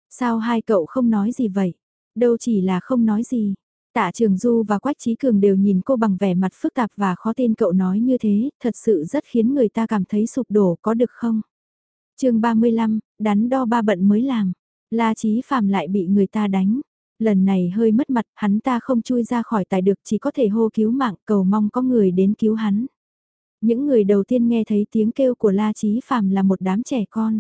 Sao hai cậu không nói gì vậy? Đâu chỉ là không nói gì. Tạ Trường Du và Quách Trí Cường đều nhìn cô bằng vẻ mặt phức tạp và khó tin cậu nói như thế, thật sự rất khiến người ta cảm thấy sụp đổ có được không? chương 35, đắn đo ba bận mới làm. La Chí Phạm lại bị người ta đánh. Lần này hơi mất mặt, hắn ta không chui ra khỏi tài được chỉ có thể hô cứu mạng cầu mong có người đến cứu hắn. Những người đầu tiên nghe thấy tiếng kêu của La Chí Phạm là một đám trẻ con.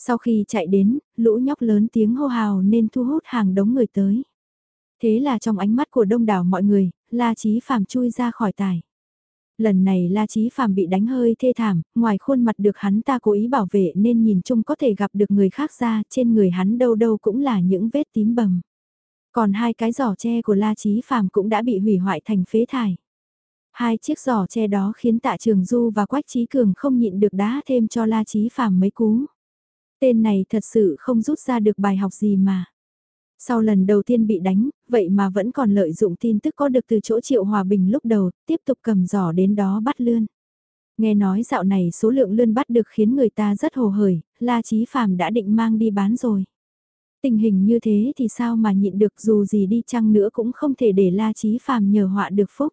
Sau khi chạy đến, lũ nhóc lớn tiếng hô hào nên thu hút hàng đống người tới. Thế là trong ánh mắt của đông đảo mọi người, La Chí Phạm chui ra khỏi tài. Lần này La Chí Phạm bị đánh hơi thê thảm, ngoài khuôn mặt được hắn ta cố ý bảo vệ nên nhìn chung có thể gặp được người khác ra, trên người hắn đâu đâu cũng là những vết tím bầm. Còn hai cái giỏ tre của La Chí Phạm cũng đã bị hủy hoại thành phế thải. Hai chiếc giỏ tre đó khiến Tạ Trường Du và Quách Chí Cường không nhịn được đá thêm cho La Chí Phạm mấy cú. Tên này thật sự không rút ra được bài học gì mà. Sau lần đầu tiên bị đánh, vậy mà vẫn còn lợi dụng tin tức có được từ chỗ Triệu Hòa Bình lúc đầu, tiếp tục cầm giỏ đến đó bắt lươn. Nghe nói dạo này số lượng lươn bắt được khiến người ta rất hồ hởi, La Chí Phàm đã định mang đi bán rồi. Tình hình như thế thì sao mà nhịn được dù gì đi chăng nữa cũng không thể để La Chí Phàm nhờ họa được phúc.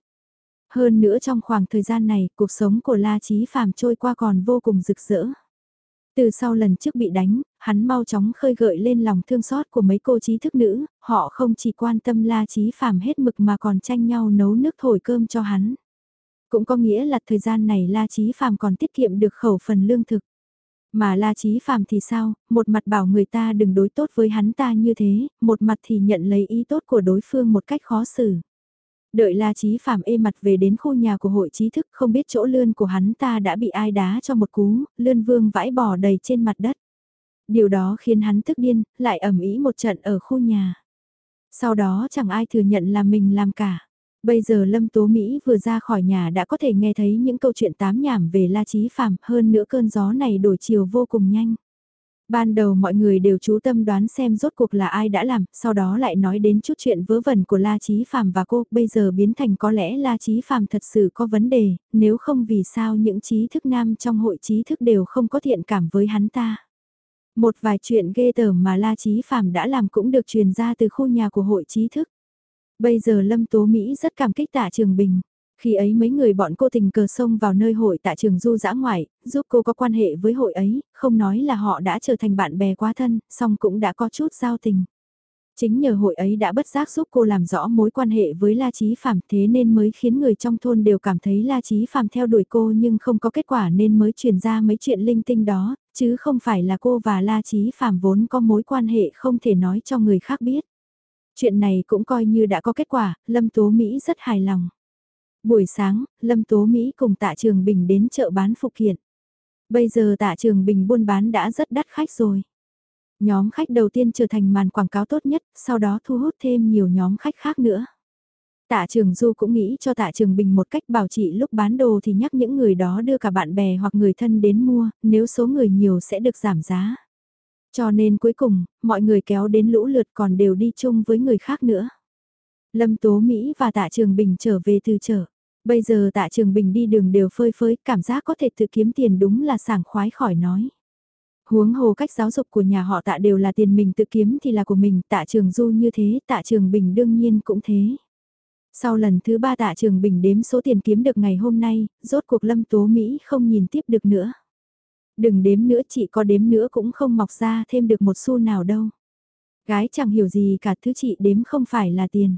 Hơn nữa trong khoảng thời gian này, cuộc sống của La Chí Phàm trôi qua còn vô cùng rực rỡ. Từ sau lần trước bị đánh, hắn mau chóng khơi gợi lên lòng thương xót của mấy cô trí thức nữ, họ không chỉ quan tâm la trí phàm hết mực mà còn tranh nhau nấu nước thổi cơm cho hắn. Cũng có nghĩa là thời gian này la trí phàm còn tiết kiệm được khẩu phần lương thực. Mà la trí phàm thì sao, một mặt bảo người ta đừng đối tốt với hắn ta như thế, một mặt thì nhận lấy ý tốt của đối phương một cách khó xử. Đợi La Chí Phạm ê mặt về đến khu nhà của hội trí thức không biết chỗ lươn của hắn ta đã bị ai đá cho một cú, lươn vương vãi bò đầy trên mặt đất. Điều đó khiến hắn tức điên, lại ẩm ý một trận ở khu nhà. Sau đó chẳng ai thừa nhận là mình làm cả. Bây giờ Lâm Tố Mỹ vừa ra khỏi nhà đã có thể nghe thấy những câu chuyện tám nhảm về La Chí Phạm hơn nữa cơn gió này đổi chiều vô cùng nhanh. Ban đầu mọi người đều chú tâm đoán xem rốt cuộc là ai đã làm, sau đó lại nói đến chút chuyện vớ vẩn của La Chí Phạm và cô, bây giờ biến thành có lẽ La Chí Phạm thật sự có vấn đề, nếu không vì sao những trí thức nam trong hội trí thức đều không có thiện cảm với hắn ta. Một vài chuyện ghê tởm mà La Chí Phạm đã làm cũng được truyền ra từ khu nhà của hội trí thức. Bây giờ Lâm Tố Mỹ rất cảm kích tạ Trường Bình. Khi ấy mấy người bọn cô tình cờ xông vào nơi hội tại trường du dã ngoại, giúp cô có quan hệ với hội ấy, không nói là họ đã trở thành bạn bè quá thân, song cũng đã có chút giao tình. Chính nhờ hội ấy đã bất giác giúp cô làm rõ mối quan hệ với La Chí Phạm thế nên mới khiến người trong thôn đều cảm thấy La Chí Phạm theo đuổi cô nhưng không có kết quả nên mới truyền ra mấy chuyện linh tinh đó, chứ không phải là cô và La Chí Phạm vốn có mối quan hệ không thể nói cho người khác biết. Chuyện này cũng coi như đã có kết quả, Lâm Tố Mỹ rất hài lòng. Buổi sáng, Lâm Tố Mỹ cùng Tạ Trường Bình đến chợ bán phụ kiện. Bây giờ Tạ Trường Bình buôn bán đã rất đắt khách rồi. Nhóm khách đầu tiên trở thành màn quảng cáo tốt nhất, sau đó thu hút thêm nhiều nhóm khách khác nữa. Tạ Trường Du cũng nghĩ cho Tạ Trường Bình một cách bảo trị lúc bán đồ thì nhắc những người đó đưa cả bạn bè hoặc người thân đến mua, nếu số người nhiều sẽ được giảm giá. Cho nên cuối cùng, mọi người kéo đến lũ lượt còn đều đi chung với người khác nữa. Lâm Tố Mỹ và Tạ Trường Bình trở về từ chợ. Bây giờ tạ trường bình đi đường đều phơi phới, cảm giác có thể tự kiếm tiền đúng là sảng khoái khỏi nói. Huống hồ cách giáo dục của nhà họ tạ đều là tiền mình tự kiếm thì là của mình, tạ trường du như thế, tạ trường bình đương nhiên cũng thế. Sau lần thứ ba tạ trường bình đếm số tiền kiếm được ngày hôm nay, rốt cuộc lâm tố Mỹ không nhìn tiếp được nữa. Đừng đếm nữa chị có đếm nữa cũng không mọc ra thêm được một xu nào đâu. Gái chẳng hiểu gì cả thứ chị đếm không phải là tiền.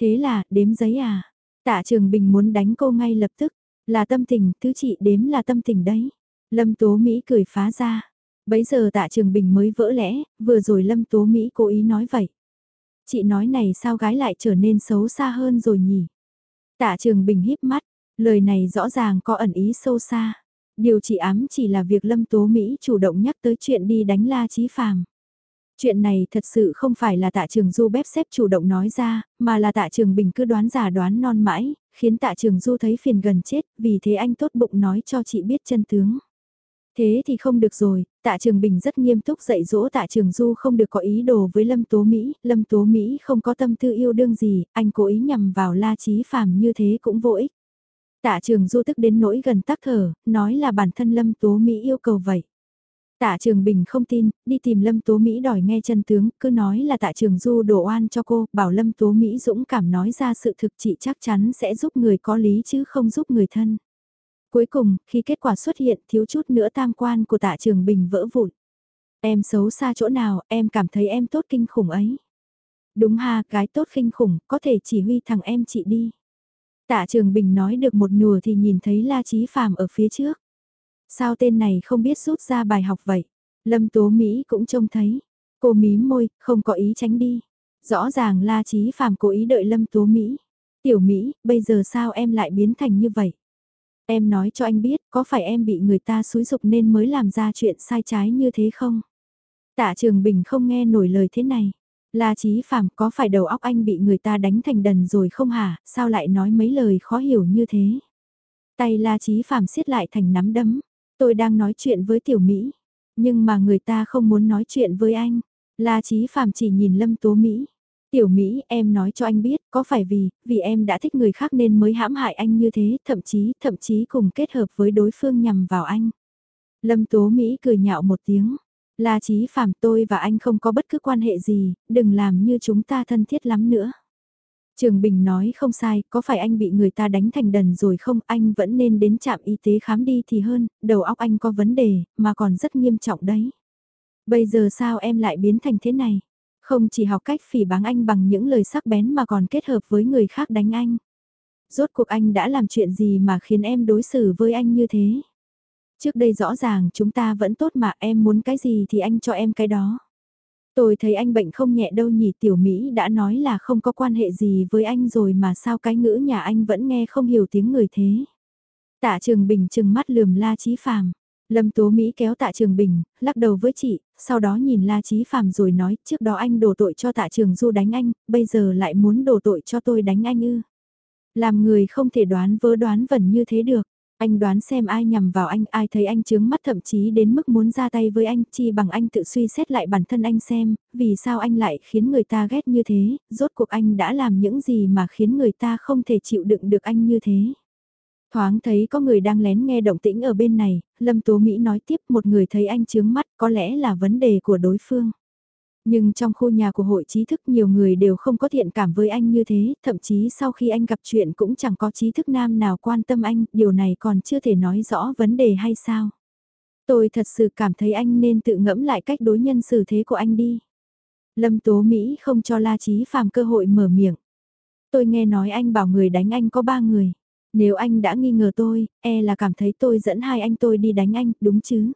Thế là, đếm giấy à? Tạ Trường Bình muốn đánh cô ngay lập tức, là tâm tình, thứ chị đếm là tâm tình đấy. Lâm Tố Mỹ cười phá ra. Bấy giờ Tạ Trường Bình mới vỡ lẽ, vừa rồi Lâm Tố Mỹ cố ý nói vậy. Chị nói này sao gái lại trở nên xấu xa hơn rồi nhỉ? Tạ Trường Bình híp mắt, lời này rõ ràng có ẩn ý sâu xa. Điều chị ám chỉ là việc Lâm Tố Mỹ chủ động nhắc tới chuyện đi đánh La Chí Phàm. Chuyện này thật sự không phải là tạ trường du bếp xếp chủ động nói ra, mà là tạ trường bình cứ đoán giả đoán non mãi, khiến tạ trường du thấy phiền gần chết, vì thế anh tốt bụng nói cho chị biết chân tướng. Thế thì không được rồi, tạ trường bình rất nghiêm túc dạy dỗ tạ trường du không được có ý đồ với Lâm Tố Mỹ, Lâm Tố Mỹ không có tâm tư yêu đương gì, anh cố ý nhằm vào la trí phàm như thế cũng vô ích. Tạ trường du tức đến nỗi gần tắc thở, nói là bản thân Lâm Tố Mỹ yêu cầu vậy. Tạ Trường Bình không tin, đi tìm Lâm Tố Mỹ đòi nghe chân tướng, cứ nói là Tạ Trường Du đổ oan cho cô, bảo Lâm Tố Mỹ dũng cảm nói ra sự thực chị chắc chắn sẽ giúp người có lý chứ không giúp người thân. Cuối cùng, khi kết quả xuất hiện thiếu chút nữa tam quan của Tạ Trường Bình vỡ vụn. Em xấu xa chỗ nào, em cảm thấy em tốt kinh khủng ấy. Đúng ha, gái tốt kinh khủng, có thể chỉ huy thằng em chị đi. Tạ Trường Bình nói được một nửa thì nhìn thấy La Chí Phạm ở phía trước. Sao tên này không biết rút ra bài học vậy? Lâm Tố Mỹ cũng trông thấy. Cô mím môi, không có ý tránh đi. Rõ ràng La Chí Phạm cố ý đợi Lâm Tố Mỹ. Tiểu Mỹ, bây giờ sao em lại biến thành như vậy? Em nói cho anh biết, có phải em bị người ta xúi dục nên mới làm ra chuyện sai trái như thế không? Tạ Trường Bình không nghe nổi lời thế này. La Chí Phạm có phải đầu óc anh bị người ta đánh thành đần rồi không hả? Sao lại nói mấy lời khó hiểu như thế? Tay La Chí Phạm siết lại thành nắm đấm. Tôi đang nói chuyện với Tiểu Mỹ, nhưng mà người ta không muốn nói chuyện với anh. La Chí Phạm chỉ nhìn Lâm Tố Mỹ. Tiểu Mỹ, em nói cho anh biết, có phải vì, vì em đã thích người khác nên mới hãm hại anh như thế, thậm chí, thậm chí cùng kết hợp với đối phương nhằm vào anh. Lâm Tố Mỹ cười nhạo một tiếng. La Chí Phạm tôi và anh không có bất cứ quan hệ gì, đừng làm như chúng ta thân thiết lắm nữa. Trường Bình nói không sai, có phải anh bị người ta đánh thành đần rồi không, anh vẫn nên đến trạm y tế khám đi thì hơn, đầu óc anh có vấn đề, mà còn rất nghiêm trọng đấy. Bây giờ sao em lại biến thành thế này? Không chỉ học cách phỉ báng anh bằng những lời sắc bén mà còn kết hợp với người khác đánh anh. Rốt cuộc anh đã làm chuyện gì mà khiến em đối xử với anh như thế? Trước đây rõ ràng chúng ta vẫn tốt mà em muốn cái gì thì anh cho em cái đó. Tôi thấy anh bệnh không nhẹ đâu nhỉ tiểu Mỹ đã nói là không có quan hệ gì với anh rồi mà sao cái ngữ nhà anh vẫn nghe không hiểu tiếng người thế. Tạ Trường Bình chừng mắt lườm La Chí Phàm. Lâm Tố Mỹ kéo Tạ Trường Bình, lắc đầu với chị, sau đó nhìn La Chí Phàm rồi nói, trước đó anh đổ tội cho Tạ Trường Du đánh anh, bây giờ lại muốn đổ tội cho tôi đánh anh ư. Làm người không thể đoán vớ đoán vẩn như thế được. Anh đoán xem ai nhằm vào anh, ai thấy anh chướng mắt thậm chí đến mức muốn ra tay với anh, chi bằng anh tự suy xét lại bản thân anh xem, vì sao anh lại khiến người ta ghét như thế, rốt cuộc anh đã làm những gì mà khiến người ta không thể chịu đựng được anh như thế. Thoáng thấy có người đang lén nghe động tĩnh ở bên này, Lâm Tố Mỹ nói tiếp một người thấy anh chướng mắt có lẽ là vấn đề của đối phương. Nhưng trong khu nhà của hội trí thức nhiều người đều không có thiện cảm với anh như thế, thậm chí sau khi anh gặp chuyện cũng chẳng có trí thức nam nào quan tâm anh, điều này còn chưa thể nói rõ vấn đề hay sao. Tôi thật sự cảm thấy anh nên tự ngẫm lại cách đối nhân xử thế của anh đi. Lâm Tố Mỹ không cho La Chí phạm cơ hội mở miệng. Tôi nghe nói anh bảo người đánh anh có ba người. Nếu anh đã nghi ngờ tôi, e là cảm thấy tôi dẫn hai anh tôi đi đánh anh, đúng chứ?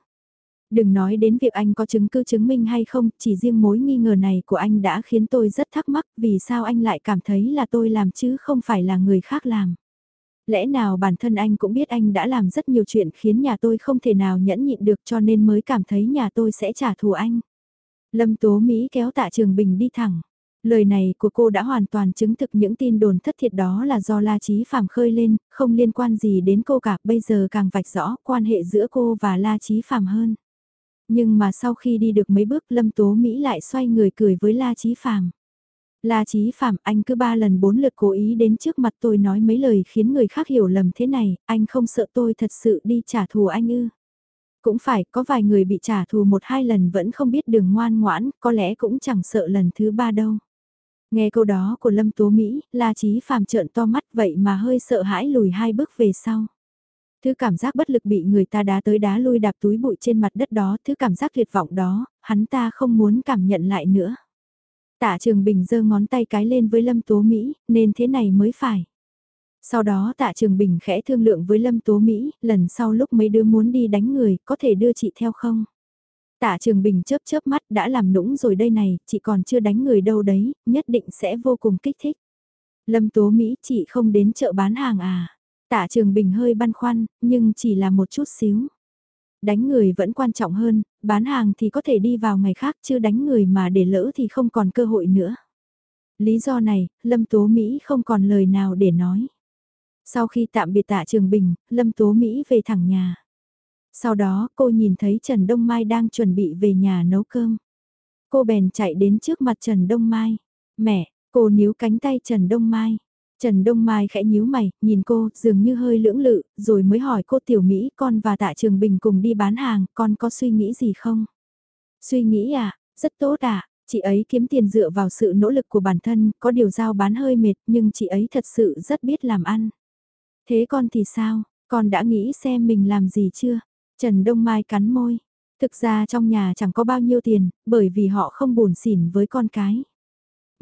Đừng nói đến việc anh có chứng cứ chứng minh hay không, chỉ riêng mối nghi ngờ này của anh đã khiến tôi rất thắc mắc vì sao anh lại cảm thấy là tôi làm chứ không phải là người khác làm. Lẽ nào bản thân anh cũng biết anh đã làm rất nhiều chuyện khiến nhà tôi không thể nào nhẫn nhịn được cho nên mới cảm thấy nhà tôi sẽ trả thù anh. Lâm Tố Mỹ kéo tạ Trường Bình đi thẳng. Lời này của cô đã hoàn toàn chứng thực những tin đồn thất thiệt đó là do La Chí Phạm khơi lên, không liên quan gì đến cô cả, bây giờ càng vạch rõ quan hệ giữa cô và La Chí Phạm hơn. Nhưng mà sau khi đi được mấy bước Lâm Tố Mỹ lại xoay người cười với La Chí Phạm. La Chí Phạm anh cứ ba lần bốn lượt cố ý đến trước mặt tôi nói mấy lời khiến người khác hiểu lầm thế này, anh không sợ tôi thật sự đi trả thù anh ư. Cũng phải, có vài người bị trả thù một hai lần vẫn không biết đường ngoan ngoãn, có lẽ cũng chẳng sợ lần thứ ba đâu. Nghe câu đó của Lâm Tố Mỹ, La Chí Phạm trợn to mắt vậy mà hơi sợ hãi lùi hai bước về sau. Thứ cảm giác bất lực bị người ta đá tới đá lui đạp túi bụi trên mặt đất đó, thứ cảm giác tuyệt vọng đó, hắn ta không muốn cảm nhận lại nữa. Tạ Trường Bình giơ ngón tay cái lên với Lâm Tố Mỹ, nên thế này mới phải. Sau đó Tạ Trường Bình khẽ thương lượng với Lâm Tố Mỹ, lần sau lúc mấy đứa muốn đi đánh người, có thể đưa chị theo không? Tạ Trường Bình chớp chớp mắt đã làm nũng rồi đây này, chị còn chưa đánh người đâu đấy, nhất định sẽ vô cùng kích thích. Lâm Tố Mỹ chị không đến chợ bán hàng à? Tạ Trường Bình hơi băn khoăn, nhưng chỉ là một chút xíu. Đánh người vẫn quan trọng hơn, bán hàng thì có thể đi vào ngày khác chứ đánh người mà để lỡ thì không còn cơ hội nữa. Lý do này, Lâm Tố Mỹ không còn lời nào để nói. Sau khi tạm biệt tạ Trường Bình, Lâm Tố Mỹ về thẳng nhà. Sau đó cô nhìn thấy Trần Đông Mai đang chuẩn bị về nhà nấu cơm. Cô bèn chạy đến trước mặt Trần Đông Mai. Mẹ, cô níu cánh tay Trần Đông Mai. Trần Đông Mai khẽ nhíu mày, nhìn cô, dường như hơi lưỡng lự, rồi mới hỏi cô Tiểu Mỹ con và Tạ Trường Bình cùng đi bán hàng, con có suy nghĩ gì không? Suy nghĩ à, rất tốt à, chị ấy kiếm tiền dựa vào sự nỗ lực của bản thân, có điều giao bán hơi mệt nhưng chị ấy thật sự rất biết làm ăn. Thế con thì sao, con đã nghĩ xem mình làm gì chưa? Trần Đông Mai cắn môi. Thực ra trong nhà chẳng có bao nhiêu tiền, bởi vì họ không buồn xỉn với con cái.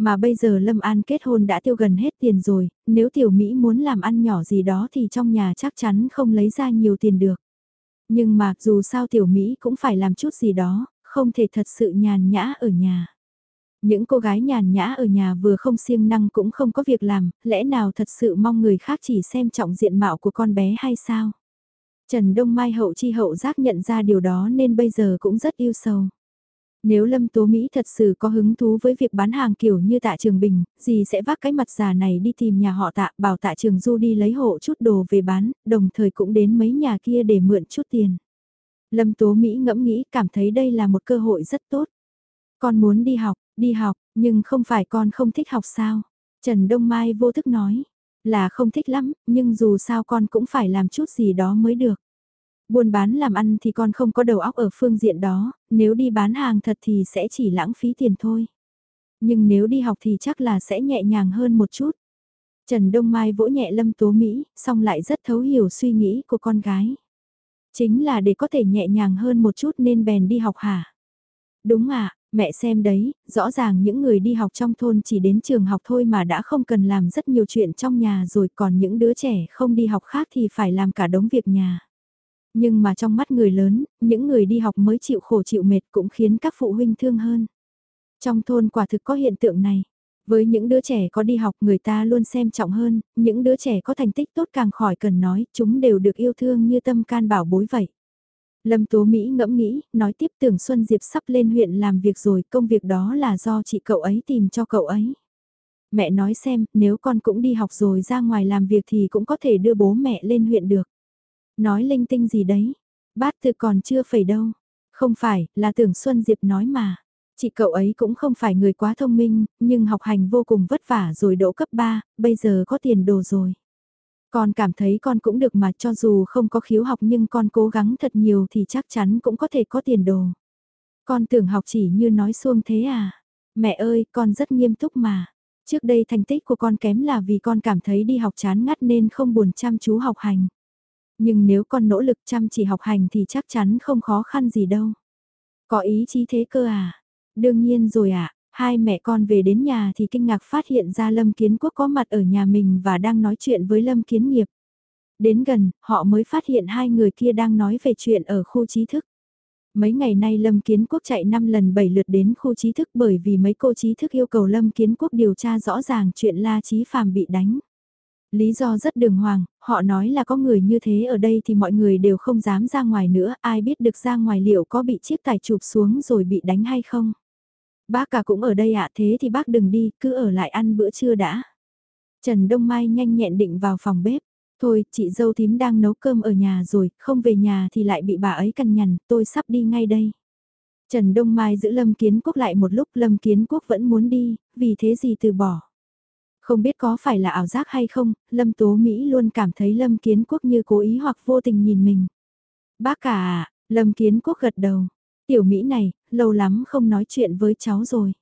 Mà bây giờ Lâm An kết hôn đã tiêu gần hết tiền rồi, nếu Tiểu Mỹ muốn làm ăn nhỏ gì đó thì trong nhà chắc chắn không lấy ra nhiều tiền được. Nhưng mà dù sao Tiểu Mỹ cũng phải làm chút gì đó, không thể thật sự nhàn nhã ở nhà. Những cô gái nhàn nhã ở nhà vừa không siêng năng cũng không có việc làm, lẽ nào thật sự mong người khác chỉ xem trọng diện mạo của con bé hay sao? Trần Đông Mai hậu chi hậu giác nhận ra điều đó nên bây giờ cũng rất yêu sầu. Nếu Lâm Tố Mỹ thật sự có hứng thú với việc bán hàng kiểu như tạ Trường Bình, gì sẽ vác cái mặt già này đi tìm nhà họ tạ bảo tạ Trường Du đi lấy hộ chút đồ về bán, đồng thời cũng đến mấy nhà kia để mượn chút tiền. Lâm Tố Mỹ ngẫm nghĩ cảm thấy đây là một cơ hội rất tốt. Con muốn đi học, đi học, nhưng không phải con không thích học sao? Trần Đông Mai vô thức nói, là không thích lắm, nhưng dù sao con cũng phải làm chút gì đó mới được. Buôn bán làm ăn thì con không có đầu óc ở phương diện đó, nếu đi bán hàng thật thì sẽ chỉ lãng phí tiền thôi. Nhưng nếu đi học thì chắc là sẽ nhẹ nhàng hơn một chút. Trần Đông Mai vỗ nhẹ Lâm Tố Mỹ, xong lại rất thấu hiểu suy nghĩ của con gái. Chính là để có thể nhẹ nhàng hơn một chút nên bèn đi học hả? Đúng à, mẹ xem đấy, rõ ràng những người đi học trong thôn chỉ đến trường học thôi mà đã không cần làm rất nhiều chuyện trong nhà rồi còn những đứa trẻ không đi học khác thì phải làm cả đống việc nhà. Nhưng mà trong mắt người lớn, những người đi học mới chịu khổ chịu mệt cũng khiến các phụ huynh thương hơn. Trong thôn quả thực có hiện tượng này. Với những đứa trẻ có đi học người ta luôn xem trọng hơn, những đứa trẻ có thành tích tốt càng khỏi cần nói, chúng đều được yêu thương như tâm can bảo bối vậy. Lâm Tố Mỹ ngẫm nghĩ, nói tiếp tưởng Xuân Diệp sắp lên huyện làm việc rồi, công việc đó là do chị cậu ấy tìm cho cậu ấy. Mẹ nói xem, nếu con cũng đi học rồi ra ngoài làm việc thì cũng có thể đưa bố mẹ lên huyện được. Nói linh tinh gì đấy, bát từ còn chưa phẩy đâu. Không phải, là tưởng Xuân Diệp nói mà. Chị cậu ấy cũng không phải người quá thông minh, nhưng học hành vô cùng vất vả rồi đỗ cấp 3, bây giờ có tiền đồ rồi. Con cảm thấy con cũng được mà cho dù không có khiếu học nhưng con cố gắng thật nhiều thì chắc chắn cũng có thể có tiền đồ. Con tưởng học chỉ như nói xuông thế à? Mẹ ơi, con rất nghiêm túc mà. Trước đây thành tích của con kém là vì con cảm thấy đi học chán ngắt nên không buồn chăm chú học hành. Nhưng nếu con nỗ lực chăm chỉ học hành thì chắc chắn không khó khăn gì đâu. Có ý chí thế cơ à? Đương nhiên rồi ạ, à, hai mẹ con về đến nhà thì kinh ngạc phát hiện ra Lâm Kiến Quốc có mặt ở nhà mình và đang nói chuyện với Lâm Kiến Nghiệp. Đến gần, họ mới phát hiện hai người kia đang nói về chuyện ở khu trí thức. Mấy ngày nay Lâm Kiến Quốc chạy 5 lần 7 lượt đến khu trí thức bởi vì mấy cô trí thức yêu cầu Lâm Kiến Quốc điều tra rõ ràng chuyện La Chí Phàm bị đánh. Lý do rất đường hoàng, họ nói là có người như thế ở đây thì mọi người đều không dám ra ngoài nữa, ai biết được ra ngoài liệu có bị chiếc tài chụp xuống rồi bị đánh hay không. Bác cả cũng ở đây ạ thế thì bác đừng đi, cứ ở lại ăn bữa trưa đã. Trần Đông Mai nhanh nhẹn định vào phòng bếp. Thôi, chị dâu thím đang nấu cơm ở nhà rồi, không về nhà thì lại bị bà ấy cằn nhằn, tôi sắp đi ngay đây. Trần Đông Mai giữ Lâm Kiến Quốc lại một lúc Lâm Kiến Quốc vẫn muốn đi, vì thế gì từ bỏ. Không biết có phải là ảo giác hay không, Lâm Tố Mỹ luôn cảm thấy Lâm Kiến Quốc như cố ý hoặc vô tình nhìn mình. Bác cả à, Lâm Kiến Quốc gật đầu. Tiểu Mỹ này, lâu lắm không nói chuyện với cháu rồi.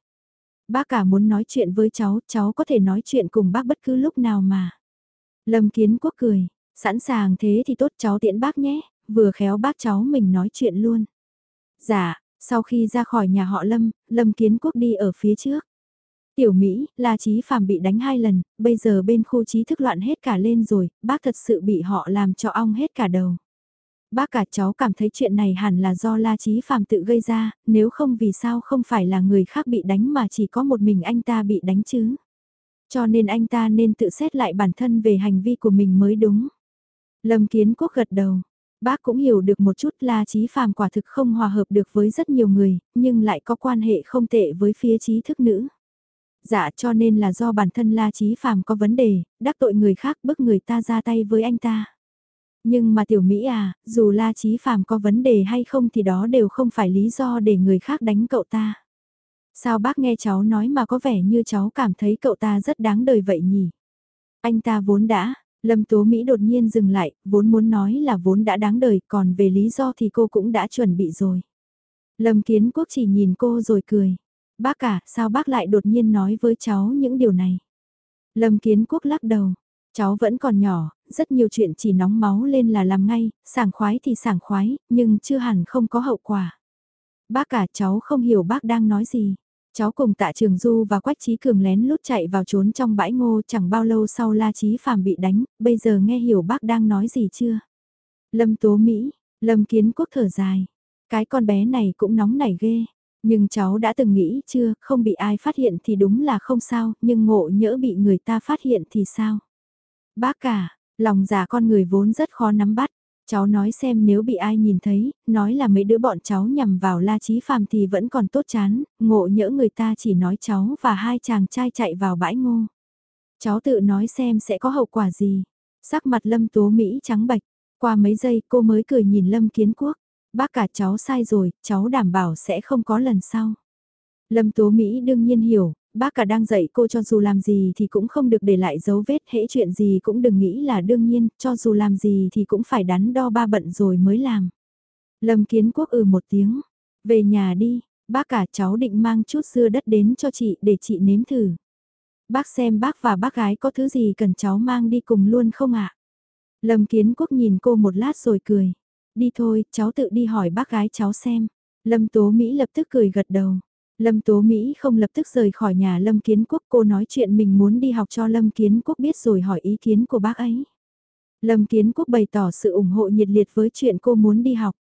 Bác cả muốn nói chuyện với cháu, cháu có thể nói chuyện cùng bác bất cứ lúc nào mà. Lâm Kiến Quốc cười, sẵn sàng thế thì tốt cháu tiễn bác nhé, vừa khéo bác cháu mình nói chuyện luôn. Dạ, sau khi ra khỏi nhà họ Lâm, Lâm Kiến Quốc đi ở phía trước. Tiểu Mỹ, La Chí Phạm bị đánh hai lần, bây giờ bên khu trí thức loạn hết cả lên rồi, bác thật sự bị họ làm cho ong hết cả đầu. Bác cả cháu cảm thấy chuyện này hẳn là do La Chí Phạm tự gây ra, nếu không vì sao không phải là người khác bị đánh mà chỉ có một mình anh ta bị đánh chứ. Cho nên anh ta nên tự xét lại bản thân về hành vi của mình mới đúng. Lâm Kiến Quốc gật đầu. Bác cũng hiểu được một chút La Chí Phạm quả thực không hòa hợp được với rất nhiều người, nhưng lại có quan hệ không tệ với phía trí thức nữ. Dạ cho nên là do bản thân La Chí Phàm có vấn đề, đắc tội người khác bức người ta ra tay với anh ta. Nhưng mà tiểu Mỹ à, dù La Chí Phàm có vấn đề hay không thì đó đều không phải lý do để người khác đánh cậu ta. Sao bác nghe cháu nói mà có vẻ như cháu cảm thấy cậu ta rất đáng đời vậy nhỉ? Anh ta vốn đã, Lâm Tố Mỹ đột nhiên dừng lại, vốn muốn nói là vốn đã đáng đời, còn về lý do thì cô cũng đã chuẩn bị rồi. Lâm Kiến Quốc chỉ nhìn cô rồi cười. Bác cả, sao bác lại đột nhiên nói với cháu những điều này? Lâm Kiến Quốc lắc đầu. Cháu vẫn còn nhỏ, rất nhiều chuyện chỉ nóng máu lên là làm ngay, sảng khoái thì sảng khoái, nhưng chưa hẳn không có hậu quả. Bác cả cháu không hiểu bác đang nói gì. Cháu cùng tạ trường du và quách trí cường lén lút chạy vào trốn trong bãi ngô chẳng bao lâu sau la trí phàm bị đánh, bây giờ nghe hiểu bác đang nói gì chưa? Lâm Tố Mỹ, Lâm Kiến Quốc thở dài, cái con bé này cũng nóng nảy ghê, nhưng cháu đã từng nghĩ chưa, không bị ai phát hiện thì đúng là không sao, nhưng ngộ nhỡ bị người ta phát hiện thì sao? Bác cả, lòng giả con người vốn rất khó nắm bắt, cháu nói xem nếu bị ai nhìn thấy, nói là mấy đứa bọn cháu nhằm vào La Chí Phàm thì vẫn còn tốt chán, ngộ nhỡ người ta chỉ nói cháu và hai chàng trai chạy vào bãi ngô. Cháu tự nói xem sẽ có hậu quả gì. Sắc mặt Lâm Tố Mỹ trắng bạch, qua mấy giây cô mới cười nhìn Lâm Kiến Quốc. Bác cả cháu sai rồi, cháu đảm bảo sẽ không có lần sau. Lâm Tố Mỹ đương nhiên hiểu, bác cả đang dạy cô cho dù làm gì thì cũng không được để lại dấu vết hễ chuyện gì cũng đừng nghĩ là đương nhiên, cho dù làm gì thì cũng phải đắn đo ba bận rồi mới làm. Lâm Kiến Quốc ừ một tiếng, về nhà đi, bác cả cháu định mang chút dưa đất đến cho chị để chị nếm thử. Bác xem bác và bác gái có thứ gì cần cháu mang đi cùng luôn không ạ? Lâm Kiến Quốc nhìn cô một lát rồi cười. Đi thôi, cháu tự đi hỏi bác gái cháu xem. Lâm Tố Mỹ lập tức cười gật đầu. Lâm Tố Mỹ không lập tức rời khỏi nhà Lâm Kiến Quốc cô nói chuyện mình muốn đi học cho Lâm Kiến Quốc biết rồi hỏi ý kiến của bác ấy. Lâm Kiến Quốc bày tỏ sự ủng hộ nhiệt liệt với chuyện cô muốn đi học.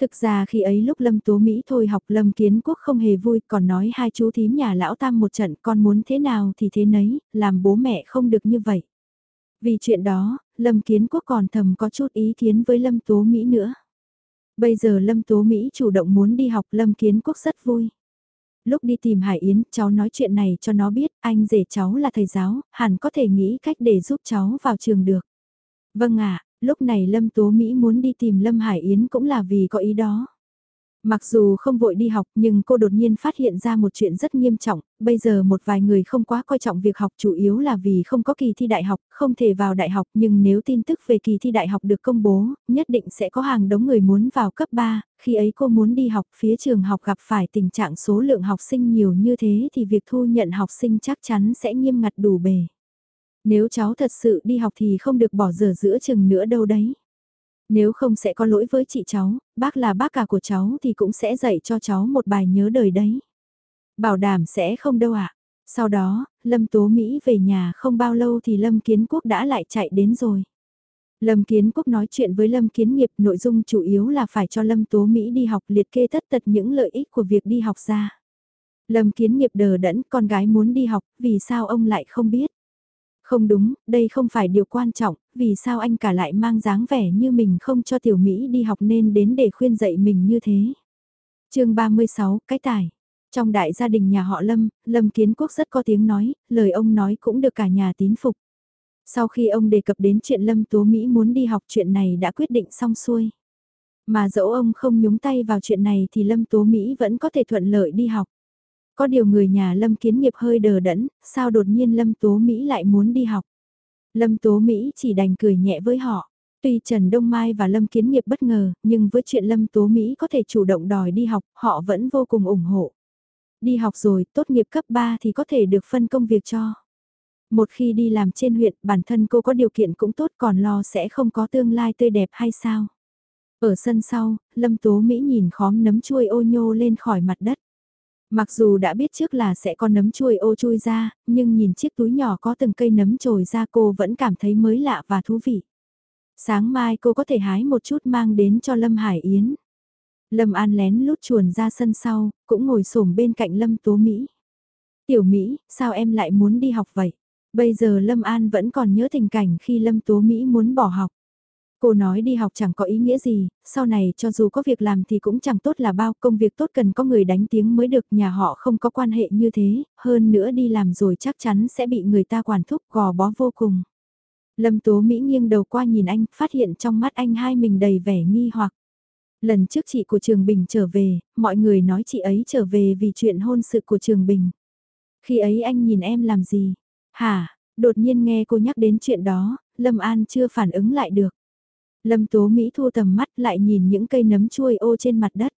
Thực ra khi ấy lúc Lâm Tố Mỹ thôi học Lâm Kiến Quốc không hề vui còn nói hai chú thím nhà lão tam một trận con muốn thế nào thì thế nấy, làm bố mẹ không được như vậy. Vì chuyện đó, Lâm Kiến Quốc còn thầm có chút ý kiến với Lâm Tố Mỹ nữa. Bây giờ Lâm Tố Mỹ chủ động muốn đi học Lâm Kiến Quốc rất vui lúc đi tìm Hải Yến, cháu nói chuyện này cho nó biết, anh rể cháu là thầy giáo, hẳn có thể nghĩ cách để giúp cháu vào trường được. Vâng ạ, lúc này Lâm Tố Mỹ muốn đi tìm Lâm Hải Yến cũng là vì có ý đó. Mặc dù không vội đi học nhưng cô đột nhiên phát hiện ra một chuyện rất nghiêm trọng, bây giờ một vài người không quá coi trọng việc học chủ yếu là vì không có kỳ thi đại học, không thể vào đại học nhưng nếu tin tức về kỳ thi đại học được công bố, nhất định sẽ có hàng đống người muốn vào cấp 3, khi ấy cô muốn đi học phía trường học gặp phải tình trạng số lượng học sinh nhiều như thế thì việc thu nhận học sinh chắc chắn sẽ nghiêm ngặt đủ bề. Nếu cháu thật sự đi học thì không được bỏ giờ giữa chừng nữa đâu đấy. Nếu không sẽ có lỗi với chị cháu, bác là bác cả của cháu thì cũng sẽ dạy cho cháu một bài nhớ đời đấy. Bảo đảm sẽ không đâu ạ. Sau đó, Lâm Tố Mỹ về nhà không bao lâu thì Lâm Kiến Quốc đã lại chạy đến rồi. Lâm Kiến Quốc nói chuyện với Lâm Kiến Nghiệp nội dung chủ yếu là phải cho Lâm Tố Mỹ đi học liệt kê tất tật những lợi ích của việc đi học ra. Lâm Kiến Nghiệp đờ đẫn con gái muốn đi học, vì sao ông lại không biết? Không đúng, đây không phải điều quan trọng, vì sao anh cả lại mang dáng vẻ như mình không cho tiểu Mỹ đi học nên đến để khuyên dạy mình như thế. chương 36, cái tài. Trong đại gia đình nhà họ Lâm, Lâm Kiến Quốc rất có tiếng nói, lời ông nói cũng được cả nhà tín phục. Sau khi ông đề cập đến chuyện Lâm Tố Mỹ muốn đi học chuyện này đã quyết định xong xuôi. Mà dẫu ông không nhúng tay vào chuyện này thì Lâm Tố Mỹ vẫn có thể thuận lợi đi học. Có điều người nhà Lâm Kiến Nghiệp hơi đờ đẫn, sao đột nhiên Lâm Tố Mỹ lại muốn đi học. Lâm Tố Mỹ chỉ đành cười nhẹ với họ. Tuy Trần Đông Mai và Lâm Kiến Nghiệp bất ngờ, nhưng với chuyện Lâm Tố Mỹ có thể chủ động đòi đi học, họ vẫn vô cùng ủng hộ. Đi học rồi, tốt nghiệp cấp 3 thì có thể được phân công việc cho. Một khi đi làm trên huyện, bản thân cô có điều kiện cũng tốt còn lo sẽ không có tương lai tươi đẹp hay sao. Ở sân sau, Lâm Tố Mỹ nhìn khóm nấm chuôi ô nhô lên khỏi mặt đất. Mặc dù đã biết trước là sẽ có nấm chuôi ô chui ra, nhưng nhìn chiếc túi nhỏ có từng cây nấm trồi ra cô vẫn cảm thấy mới lạ và thú vị. Sáng mai cô có thể hái một chút mang đến cho Lâm Hải Yến. Lâm An lén lút chuồn ra sân sau, cũng ngồi xổm bên cạnh Lâm Tố Mỹ. Tiểu Mỹ, sao em lại muốn đi học vậy? Bây giờ Lâm An vẫn còn nhớ tình cảnh khi Lâm Tố Mỹ muốn bỏ học. Cô nói đi học chẳng có ý nghĩa gì, sau này cho dù có việc làm thì cũng chẳng tốt là bao, công việc tốt cần có người đánh tiếng mới được, nhà họ không có quan hệ như thế, hơn nữa đi làm rồi chắc chắn sẽ bị người ta quản thúc gò bó vô cùng. Lâm Tố Mỹ nghiêng đầu qua nhìn anh, phát hiện trong mắt anh hai mình đầy vẻ nghi hoặc. Lần trước chị của Trường Bình trở về, mọi người nói chị ấy trở về vì chuyện hôn sự của Trường Bình. Khi ấy anh nhìn em làm gì? Hả? Đột nhiên nghe cô nhắc đến chuyện đó, Lâm An chưa phản ứng lại được. Lâm Tố Mỹ thu tầm mắt lại nhìn những cây nấm chuôi ô trên mặt đất.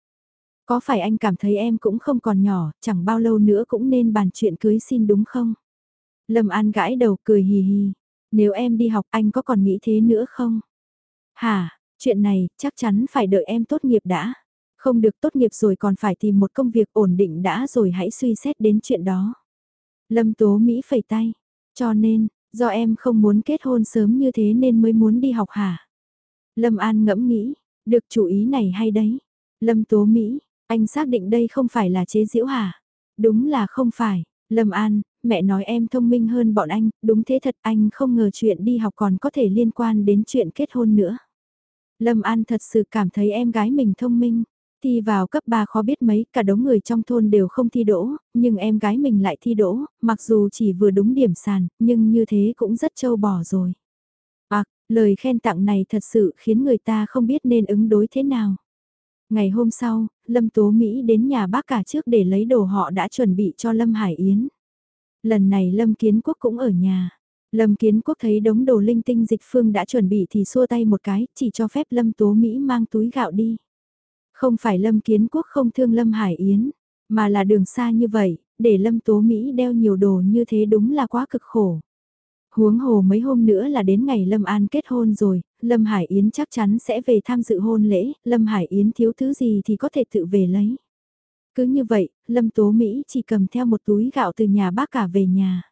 Có phải anh cảm thấy em cũng không còn nhỏ, chẳng bao lâu nữa cũng nên bàn chuyện cưới xin đúng không? Lâm An gãi đầu cười hì hì. Nếu em đi học anh có còn nghĩ thế nữa không? Hà, chuyện này chắc chắn phải đợi em tốt nghiệp đã. Không được tốt nghiệp rồi còn phải tìm một công việc ổn định đã rồi hãy suy xét đến chuyện đó. Lâm Tố Mỹ phẩy tay. Cho nên, do em không muốn kết hôn sớm như thế nên mới muốn đi học hả? Lâm An ngẫm nghĩ, được chủ ý này hay đấy. Lâm Tố Mỹ, anh xác định đây không phải là chế diễu hả? Đúng là không phải. Lâm An, mẹ nói em thông minh hơn bọn anh, đúng thế thật anh không ngờ chuyện đi học còn có thể liên quan đến chuyện kết hôn nữa. Lâm An thật sự cảm thấy em gái mình thông minh. Thi vào cấp 3 khó biết mấy, cả đống người trong thôn đều không thi đỗ, nhưng em gái mình lại thi đỗ, mặc dù chỉ vừa đúng điểm sàn, nhưng như thế cũng rất trâu bò rồi. Lời khen tặng này thật sự khiến người ta không biết nên ứng đối thế nào. Ngày hôm sau, Lâm Tố Mỹ đến nhà bác cả trước để lấy đồ họ đã chuẩn bị cho Lâm Hải Yến. Lần này Lâm Kiến Quốc cũng ở nhà. Lâm Kiến Quốc thấy đống đồ linh tinh dịch phương đã chuẩn bị thì xua tay một cái, chỉ cho phép Lâm Tố Mỹ mang túi gạo đi. Không phải Lâm Kiến Quốc không thương Lâm Hải Yến, mà là đường xa như vậy, để Lâm Tố Mỹ đeo nhiều đồ như thế đúng là quá cực khổ. Huống hồ mấy hôm nữa là đến ngày Lâm An kết hôn rồi, Lâm Hải Yến chắc chắn sẽ về tham dự hôn lễ, Lâm Hải Yến thiếu thứ gì thì có thể tự về lấy. Cứ như vậy, Lâm Tố Mỹ chỉ cầm theo một túi gạo từ nhà bác cả về nhà.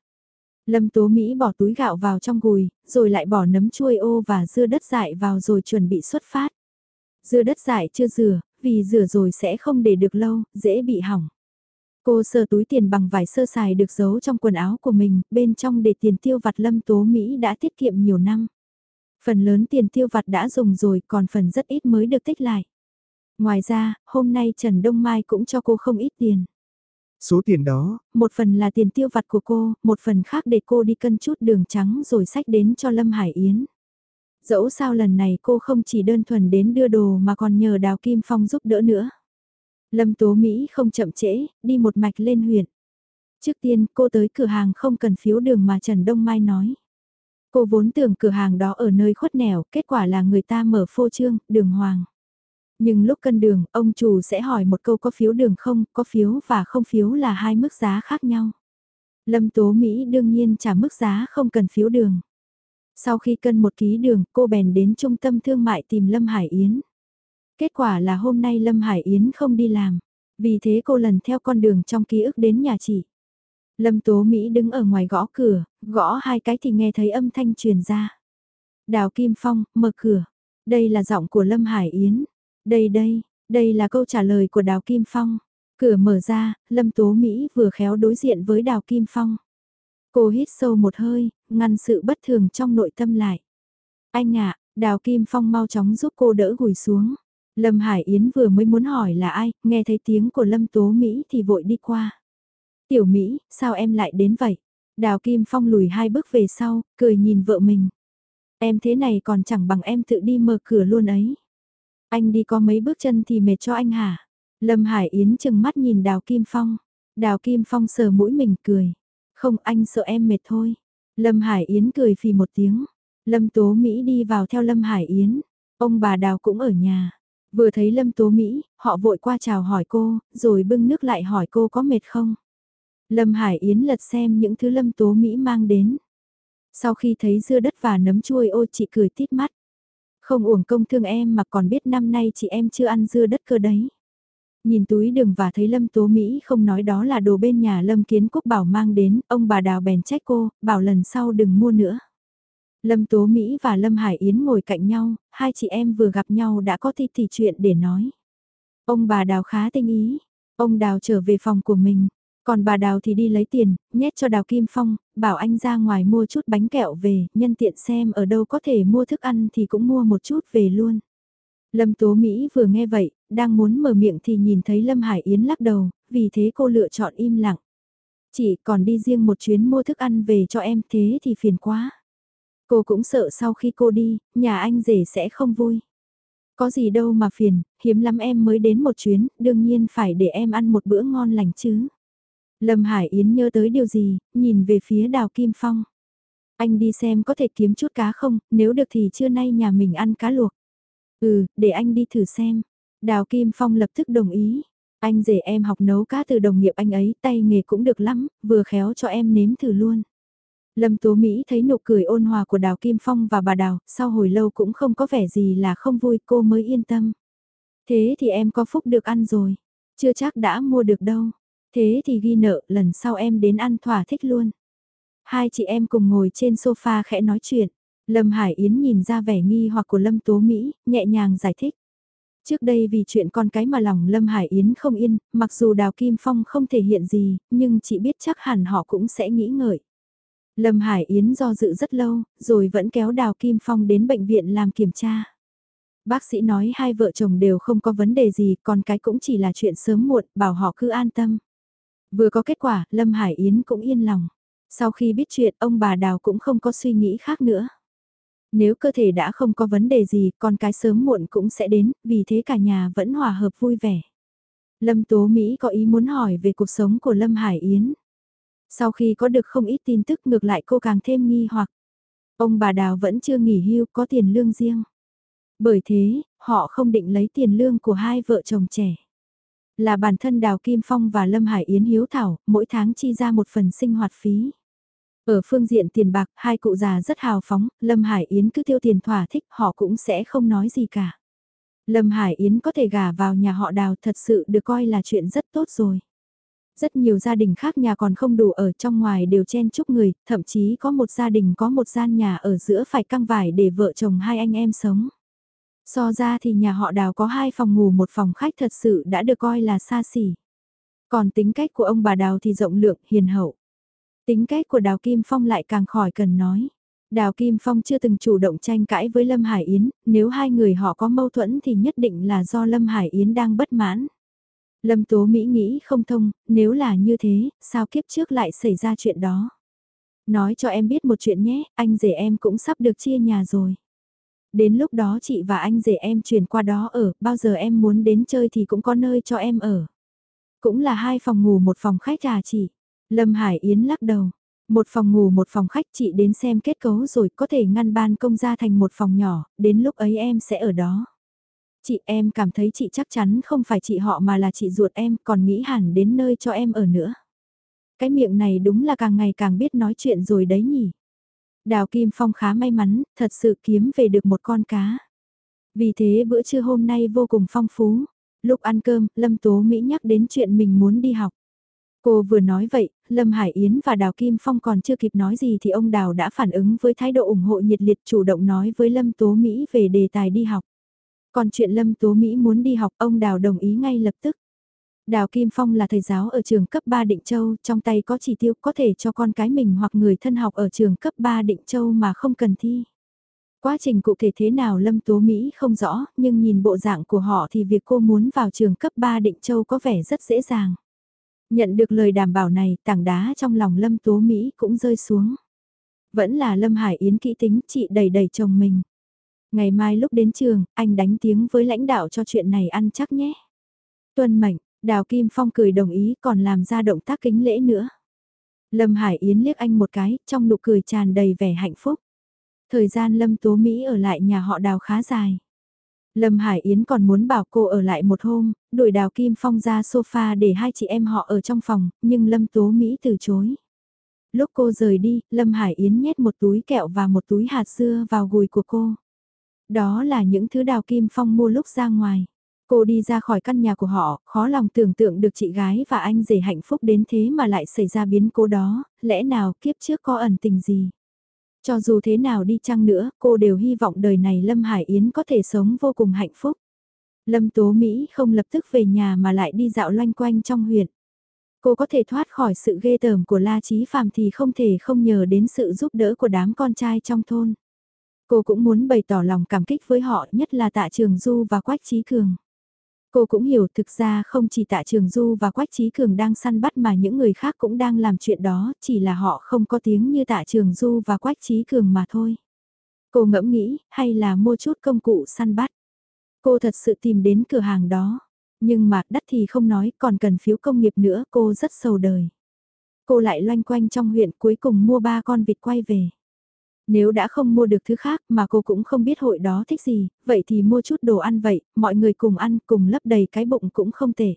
Lâm Tố Mỹ bỏ túi gạo vào trong gùi, rồi lại bỏ nấm chuôi ô và dưa đất dại vào rồi chuẩn bị xuất phát. Dưa đất dại chưa rửa, vì rửa rồi sẽ không để được lâu, dễ bị hỏng. Cô sơ túi tiền bằng vải sơ xài được giấu trong quần áo của mình, bên trong để tiền tiêu vặt Lâm Tố Mỹ đã tiết kiệm nhiều năm. Phần lớn tiền tiêu vặt đã dùng rồi còn phần rất ít mới được tích lại. Ngoài ra, hôm nay Trần Đông Mai cũng cho cô không ít tiền. Số tiền đó, một phần là tiền tiêu vặt của cô, một phần khác để cô đi cân chút đường trắng rồi sách đến cho Lâm Hải Yến. Dẫu sao lần này cô không chỉ đơn thuần đến đưa đồ mà còn nhờ Đào Kim Phong giúp đỡ nữa. Lâm Tố Mỹ không chậm trễ, đi một mạch lên huyện. Trước tiên cô tới cửa hàng không cần phiếu đường mà Trần Đông Mai nói. Cô vốn tưởng cửa hàng đó ở nơi khuất nẻo, kết quả là người ta mở phô trương, đường hoàng. Nhưng lúc cân đường, ông chủ sẽ hỏi một câu có phiếu đường không, có phiếu và không phiếu là hai mức giá khác nhau. Lâm Tố Mỹ đương nhiên trả mức giá không cần phiếu đường. Sau khi cân một ký đường, cô bèn đến trung tâm thương mại tìm Lâm Hải Yến. Kết quả là hôm nay Lâm Hải Yến không đi làm, vì thế cô lần theo con đường trong ký ức đến nhà chị. Lâm Tố Mỹ đứng ở ngoài gõ cửa, gõ hai cái thì nghe thấy âm thanh truyền ra. Đào Kim Phong, mở cửa. Đây là giọng của Lâm Hải Yến. Đây đây, đây là câu trả lời của Đào Kim Phong. Cửa mở ra, Lâm Tố Mỹ vừa khéo đối diện với Đào Kim Phong. Cô hít sâu một hơi, ngăn sự bất thường trong nội tâm lại. Anh ạ, Đào Kim Phong mau chóng giúp cô đỡ gùi xuống. Lâm Hải Yến vừa mới muốn hỏi là ai, nghe thấy tiếng của Lâm Tố Mỹ thì vội đi qua. Tiểu Mỹ, sao em lại đến vậy? Đào Kim Phong lùi hai bước về sau, cười nhìn vợ mình. Em thế này còn chẳng bằng em tự đi mở cửa luôn ấy. Anh đi có mấy bước chân thì mệt cho anh hả? Lâm Hải Yến chừng mắt nhìn Đào Kim Phong. Đào Kim Phong sờ mũi mình cười. Không anh sợ em mệt thôi. Lâm Hải Yến cười phì một tiếng. Lâm Tố Mỹ đi vào theo Lâm Hải Yến. Ông bà Đào cũng ở nhà. Vừa thấy Lâm Tố Mỹ, họ vội qua chào hỏi cô, rồi bưng nước lại hỏi cô có mệt không. Lâm Hải Yến lật xem những thứ Lâm Tố Mỹ mang đến. Sau khi thấy dưa đất và nấm chuôi ô chị cười tít mắt. Không uổng công thương em mà còn biết năm nay chị em chưa ăn dưa đất cơ đấy. Nhìn túi đường và thấy Lâm Tố Mỹ không nói đó là đồ bên nhà Lâm Kiến Quốc bảo mang đến, ông bà đào bèn trách cô, bảo lần sau đừng mua nữa. Lâm Tố Mỹ và Lâm Hải Yến ngồi cạnh nhau, hai chị em vừa gặp nhau đã có thi thì chuyện để nói. Ông bà đào khá tinh ý, ông đào trở về phòng của mình, Còn bà Đào thì đi lấy tiền, nhét cho Đào Kim Phong, bảo anh ra ngoài mua chút bánh kẹo về, nhân tiện xem ở đâu có thể mua thức ăn thì cũng mua một chút về luôn. Lâm Tố Mỹ vừa nghe vậy, đang muốn mở miệng thì nhìn thấy Lâm Hải Yến lắc đầu, vì thế cô lựa chọn im lặng. Chị còn đi riêng một chuyến mua thức ăn về cho em thế thì phiền quá. Cô cũng sợ sau khi cô đi, nhà anh rể sẽ không vui. Có gì đâu mà phiền, hiếm lắm em mới đến một chuyến, đương nhiên phải để em ăn một bữa ngon lành chứ. Lâm Hải Yến nhớ tới điều gì, nhìn về phía đào Kim Phong. Anh đi xem có thể kiếm chút cá không, nếu được thì trưa nay nhà mình ăn cá luộc. Ừ, để anh đi thử xem. Đào Kim Phong lập tức đồng ý. Anh rể em học nấu cá từ đồng nghiệp anh ấy, tay nghề cũng được lắm, vừa khéo cho em nếm thử luôn. Lâm Tố Mỹ thấy nụ cười ôn hòa của Đào Kim Phong và bà Đào, sau hồi lâu cũng không có vẻ gì là không vui cô mới yên tâm. Thế thì em có phúc được ăn rồi, chưa chắc đã mua được đâu. Thế thì ghi nợ, lần sau em đến ăn thỏa thích luôn. Hai chị em cùng ngồi trên sofa khẽ nói chuyện. Lâm Hải Yến nhìn ra vẻ nghi hoặc của Lâm Tố Mỹ, nhẹ nhàng giải thích. Trước đây vì chuyện con cái mà lòng Lâm Hải Yến không yên, mặc dù Đào Kim Phong không thể hiện gì, nhưng chị biết chắc hẳn họ cũng sẽ nghĩ ngợi. Lâm Hải Yến do dự rất lâu, rồi vẫn kéo Đào Kim Phong đến bệnh viện làm kiểm tra. Bác sĩ nói hai vợ chồng đều không có vấn đề gì, còn cái cũng chỉ là chuyện sớm muộn, bảo họ cứ an tâm. Vừa có kết quả, Lâm Hải Yến cũng yên lòng. Sau khi biết chuyện, ông bà Đào cũng không có suy nghĩ khác nữa. Nếu cơ thể đã không có vấn đề gì, con cái sớm muộn cũng sẽ đến, vì thế cả nhà vẫn hòa hợp vui vẻ. Lâm Tố Mỹ có ý muốn hỏi về cuộc sống của Lâm Hải Yến. Sau khi có được không ít tin tức ngược lại cô càng thêm nghi hoặc. Ông bà Đào vẫn chưa nghỉ hưu có tiền lương riêng. Bởi thế, họ không định lấy tiền lương của hai vợ chồng trẻ. Là bản thân Đào Kim Phong và Lâm Hải Yến hiếu thảo, mỗi tháng chi ra một phần sinh hoạt phí. Ở phương diện tiền bạc, hai cụ già rất hào phóng, Lâm Hải Yến cứ tiêu tiền thỏa thích, họ cũng sẽ không nói gì cả. Lâm Hải Yến có thể gả vào nhà họ đào thật sự được coi là chuyện rất tốt rồi. Rất nhiều gia đình khác nhà còn không đủ ở trong ngoài đều chen chúc người, thậm chí có một gia đình có một gian nhà ở giữa phải căng vải để vợ chồng hai anh em sống. So ra thì nhà họ đào có hai phòng ngủ một phòng khách thật sự đã được coi là xa xỉ. Còn tính cách của ông bà đào thì rộng lượng, hiền hậu. Tính cách của Đào Kim Phong lại càng khỏi cần nói. Đào Kim Phong chưa từng chủ động tranh cãi với Lâm Hải Yến, nếu hai người họ có mâu thuẫn thì nhất định là do Lâm Hải Yến đang bất mãn. Lâm Tố Mỹ nghĩ không thông, nếu là như thế, sao kiếp trước lại xảy ra chuyện đó? Nói cho em biết một chuyện nhé, anh rể em cũng sắp được chia nhà rồi. Đến lúc đó chị và anh rể em chuyển qua đó ở, bao giờ em muốn đến chơi thì cũng có nơi cho em ở. Cũng là hai phòng ngủ một phòng khách à chị. Lâm Hải Yến lắc đầu. Một phòng ngủ một phòng khách chị đến xem kết cấu rồi có thể ngăn ban công ra thành một phòng nhỏ, đến lúc ấy em sẽ ở đó. Chị em cảm thấy chị chắc chắn không phải chị họ mà là chị ruột em còn nghĩ hẳn đến nơi cho em ở nữa. Cái miệng này đúng là càng ngày càng biết nói chuyện rồi đấy nhỉ. Đào Kim Phong khá may mắn, thật sự kiếm về được một con cá. Vì thế bữa trưa hôm nay vô cùng phong phú. Lúc ăn cơm, Lâm Tố Mỹ nhắc đến chuyện mình muốn đi học. Cô vừa nói vậy, Lâm Hải Yến và Đào Kim Phong còn chưa kịp nói gì thì ông Đào đã phản ứng với thái độ ủng hộ nhiệt liệt chủ động nói với Lâm Tố Mỹ về đề tài đi học. Còn chuyện Lâm Tố Mỹ muốn đi học ông Đào đồng ý ngay lập tức. Đào Kim Phong là thầy giáo ở trường cấp 3 Định Châu, trong tay có chỉ tiêu có thể cho con cái mình hoặc người thân học ở trường cấp 3 Định Châu mà không cần thi. Quá trình cụ thể thế nào Lâm Tố Mỹ không rõ, nhưng nhìn bộ dạng của họ thì việc cô muốn vào trường cấp 3 Định Châu có vẻ rất dễ dàng. Nhận được lời đảm bảo này, tảng đá trong lòng Lâm Tố Mỹ cũng rơi xuống. Vẫn là Lâm Hải Yến kỹ tính, chị đầy đầy chồng mình. Ngày mai lúc đến trường, anh đánh tiếng với lãnh đạo cho chuyện này ăn chắc nhé. Tuân mệnh, Đào Kim Phong cười đồng ý còn làm ra động tác kính lễ nữa. Lâm Hải Yến liếc anh một cái, trong nụ cười tràn đầy vẻ hạnh phúc. Thời gian Lâm Tố Mỹ ở lại nhà họ đào khá dài. Lâm Hải Yến còn muốn bảo cô ở lại một hôm, đuổi đào Kim Phong ra sofa để hai chị em họ ở trong phòng, nhưng Lâm Tố Mỹ từ chối. Lúc cô rời đi, Lâm Hải Yến nhét một túi kẹo và một túi hạt dưa vào gùi của cô. Đó là những thứ đào Kim Phong mua lúc ra ngoài. Cô đi ra khỏi căn nhà của họ, khó lòng tưởng tượng được chị gái và anh rể hạnh phúc đến thế mà lại xảy ra biến cố đó, lẽ nào kiếp trước có ẩn tình gì. Cho dù thế nào đi chăng nữa, cô đều hy vọng đời này Lâm Hải Yến có thể sống vô cùng hạnh phúc. Lâm Tố Mỹ không lập tức về nhà mà lại đi dạo loanh quanh trong huyện. Cô có thể thoát khỏi sự ghê tởm của La Chí Phạm thì không thể không nhờ đến sự giúp đỡ của đám con trai trong thôn. Cô cũng muốn bày tỏ lòng cảm kích với họ nhất là Tạ Trường Du và Quách Trí Cường. Cô cũng hiểu thực ra không chỉ Tạ Trường Du và Quách Trí Cường đang săn bắt mà những người khác cũng đang làm chuyện đó, chỉ là họ không có tiếng như Tạ Trường Du và Quách Trí Cường mà thôi. Cô ngẫm nghĩ, hay là mua chút công cụ săn bắt. Cô thật sự tìm đến cửa hàng đó. Nhưng mà đắt thì không nói, còn cần phiếu công nghiệp nữa, cô rất sầu đời. Cô lại loanh quanh trong huyện cuối cùng mua ba con vịt quay về. Nếu đã không mua được thứ khác mà cô cũng không biết hội đó thích gì, vậy thì mua chút đồ ăn vậy, mọi người cùng ăn cùng lấp đầy cái bụng cũng không tệ.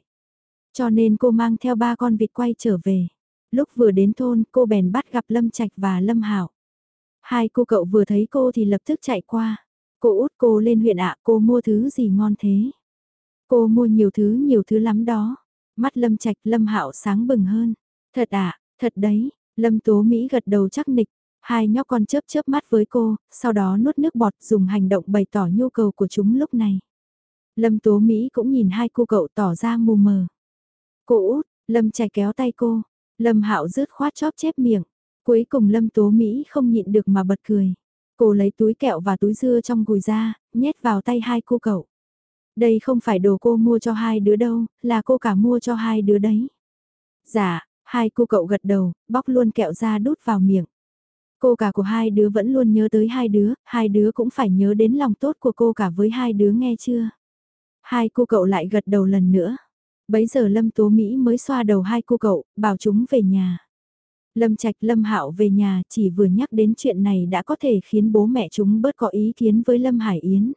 Cho nên cô mang theo ba con vịt quay trở về. Lúc vừa đến thôn cô bèn bắt gặp Lâm Trạch và Lâm Hảo. Hai cô cậu vừa thấy cô thì lập tức chạy qua. Cô út cô lên huyện ạ cô mua thứ gì ngon thế? Cô mua nhiều thứ nhiều thứ lắm đó. Mắt Lâm Trạch Lâm Hạo sáng bừng hơn. Thật ạ, thật đấy, Lâm Tố Mỹ gật đầu chắc nịch. Hai nhóc con chớp chớp mắt với cô, sau đó nuốt nước bọt dùng hành động bày tỏ nhu cầu của chúng lúc này. Lâm Tố Mỹ cũng nhìn hai cô cậu tỏ ra mù mờ. Cô út, Lâm chạy kéo tay cô. Lâm Hạo rứt khoát chóp chép miệng. Cuối cùng Lâm Tố Mỹ không nhịn được mà bật cười. Cô lấy túi kẹo và túi dưa trong gùi ra, nhét vào tay hai cô cậu. Đây không phải đồ cô mua cho hai đứa đâu, là cô cả mua cho hai đứa đấy. Dạ, hai cô cậu gật đầu, bóc luôn kẹo ra đút vào miệng. Cô cả của hai đứa vẫn luôn nhớ tới hai đứa, hai đứa cũng phải nhớ đến lòng tốt của cô cả với hai đứa nghe chưa? Hai cô cậu lại gật đầu lần nữa. Bấy giờ Lâm Tố Mỹ mới xoa đầu hai cô cậu, bảo chúng về nhà. Lâm Trạch Lâm Hạo về nhà chỉ vừa nhắc đến chuyện này đã có thể khiến bố mẹ chúng bớt có ý kiến với Lâm Hải Yến.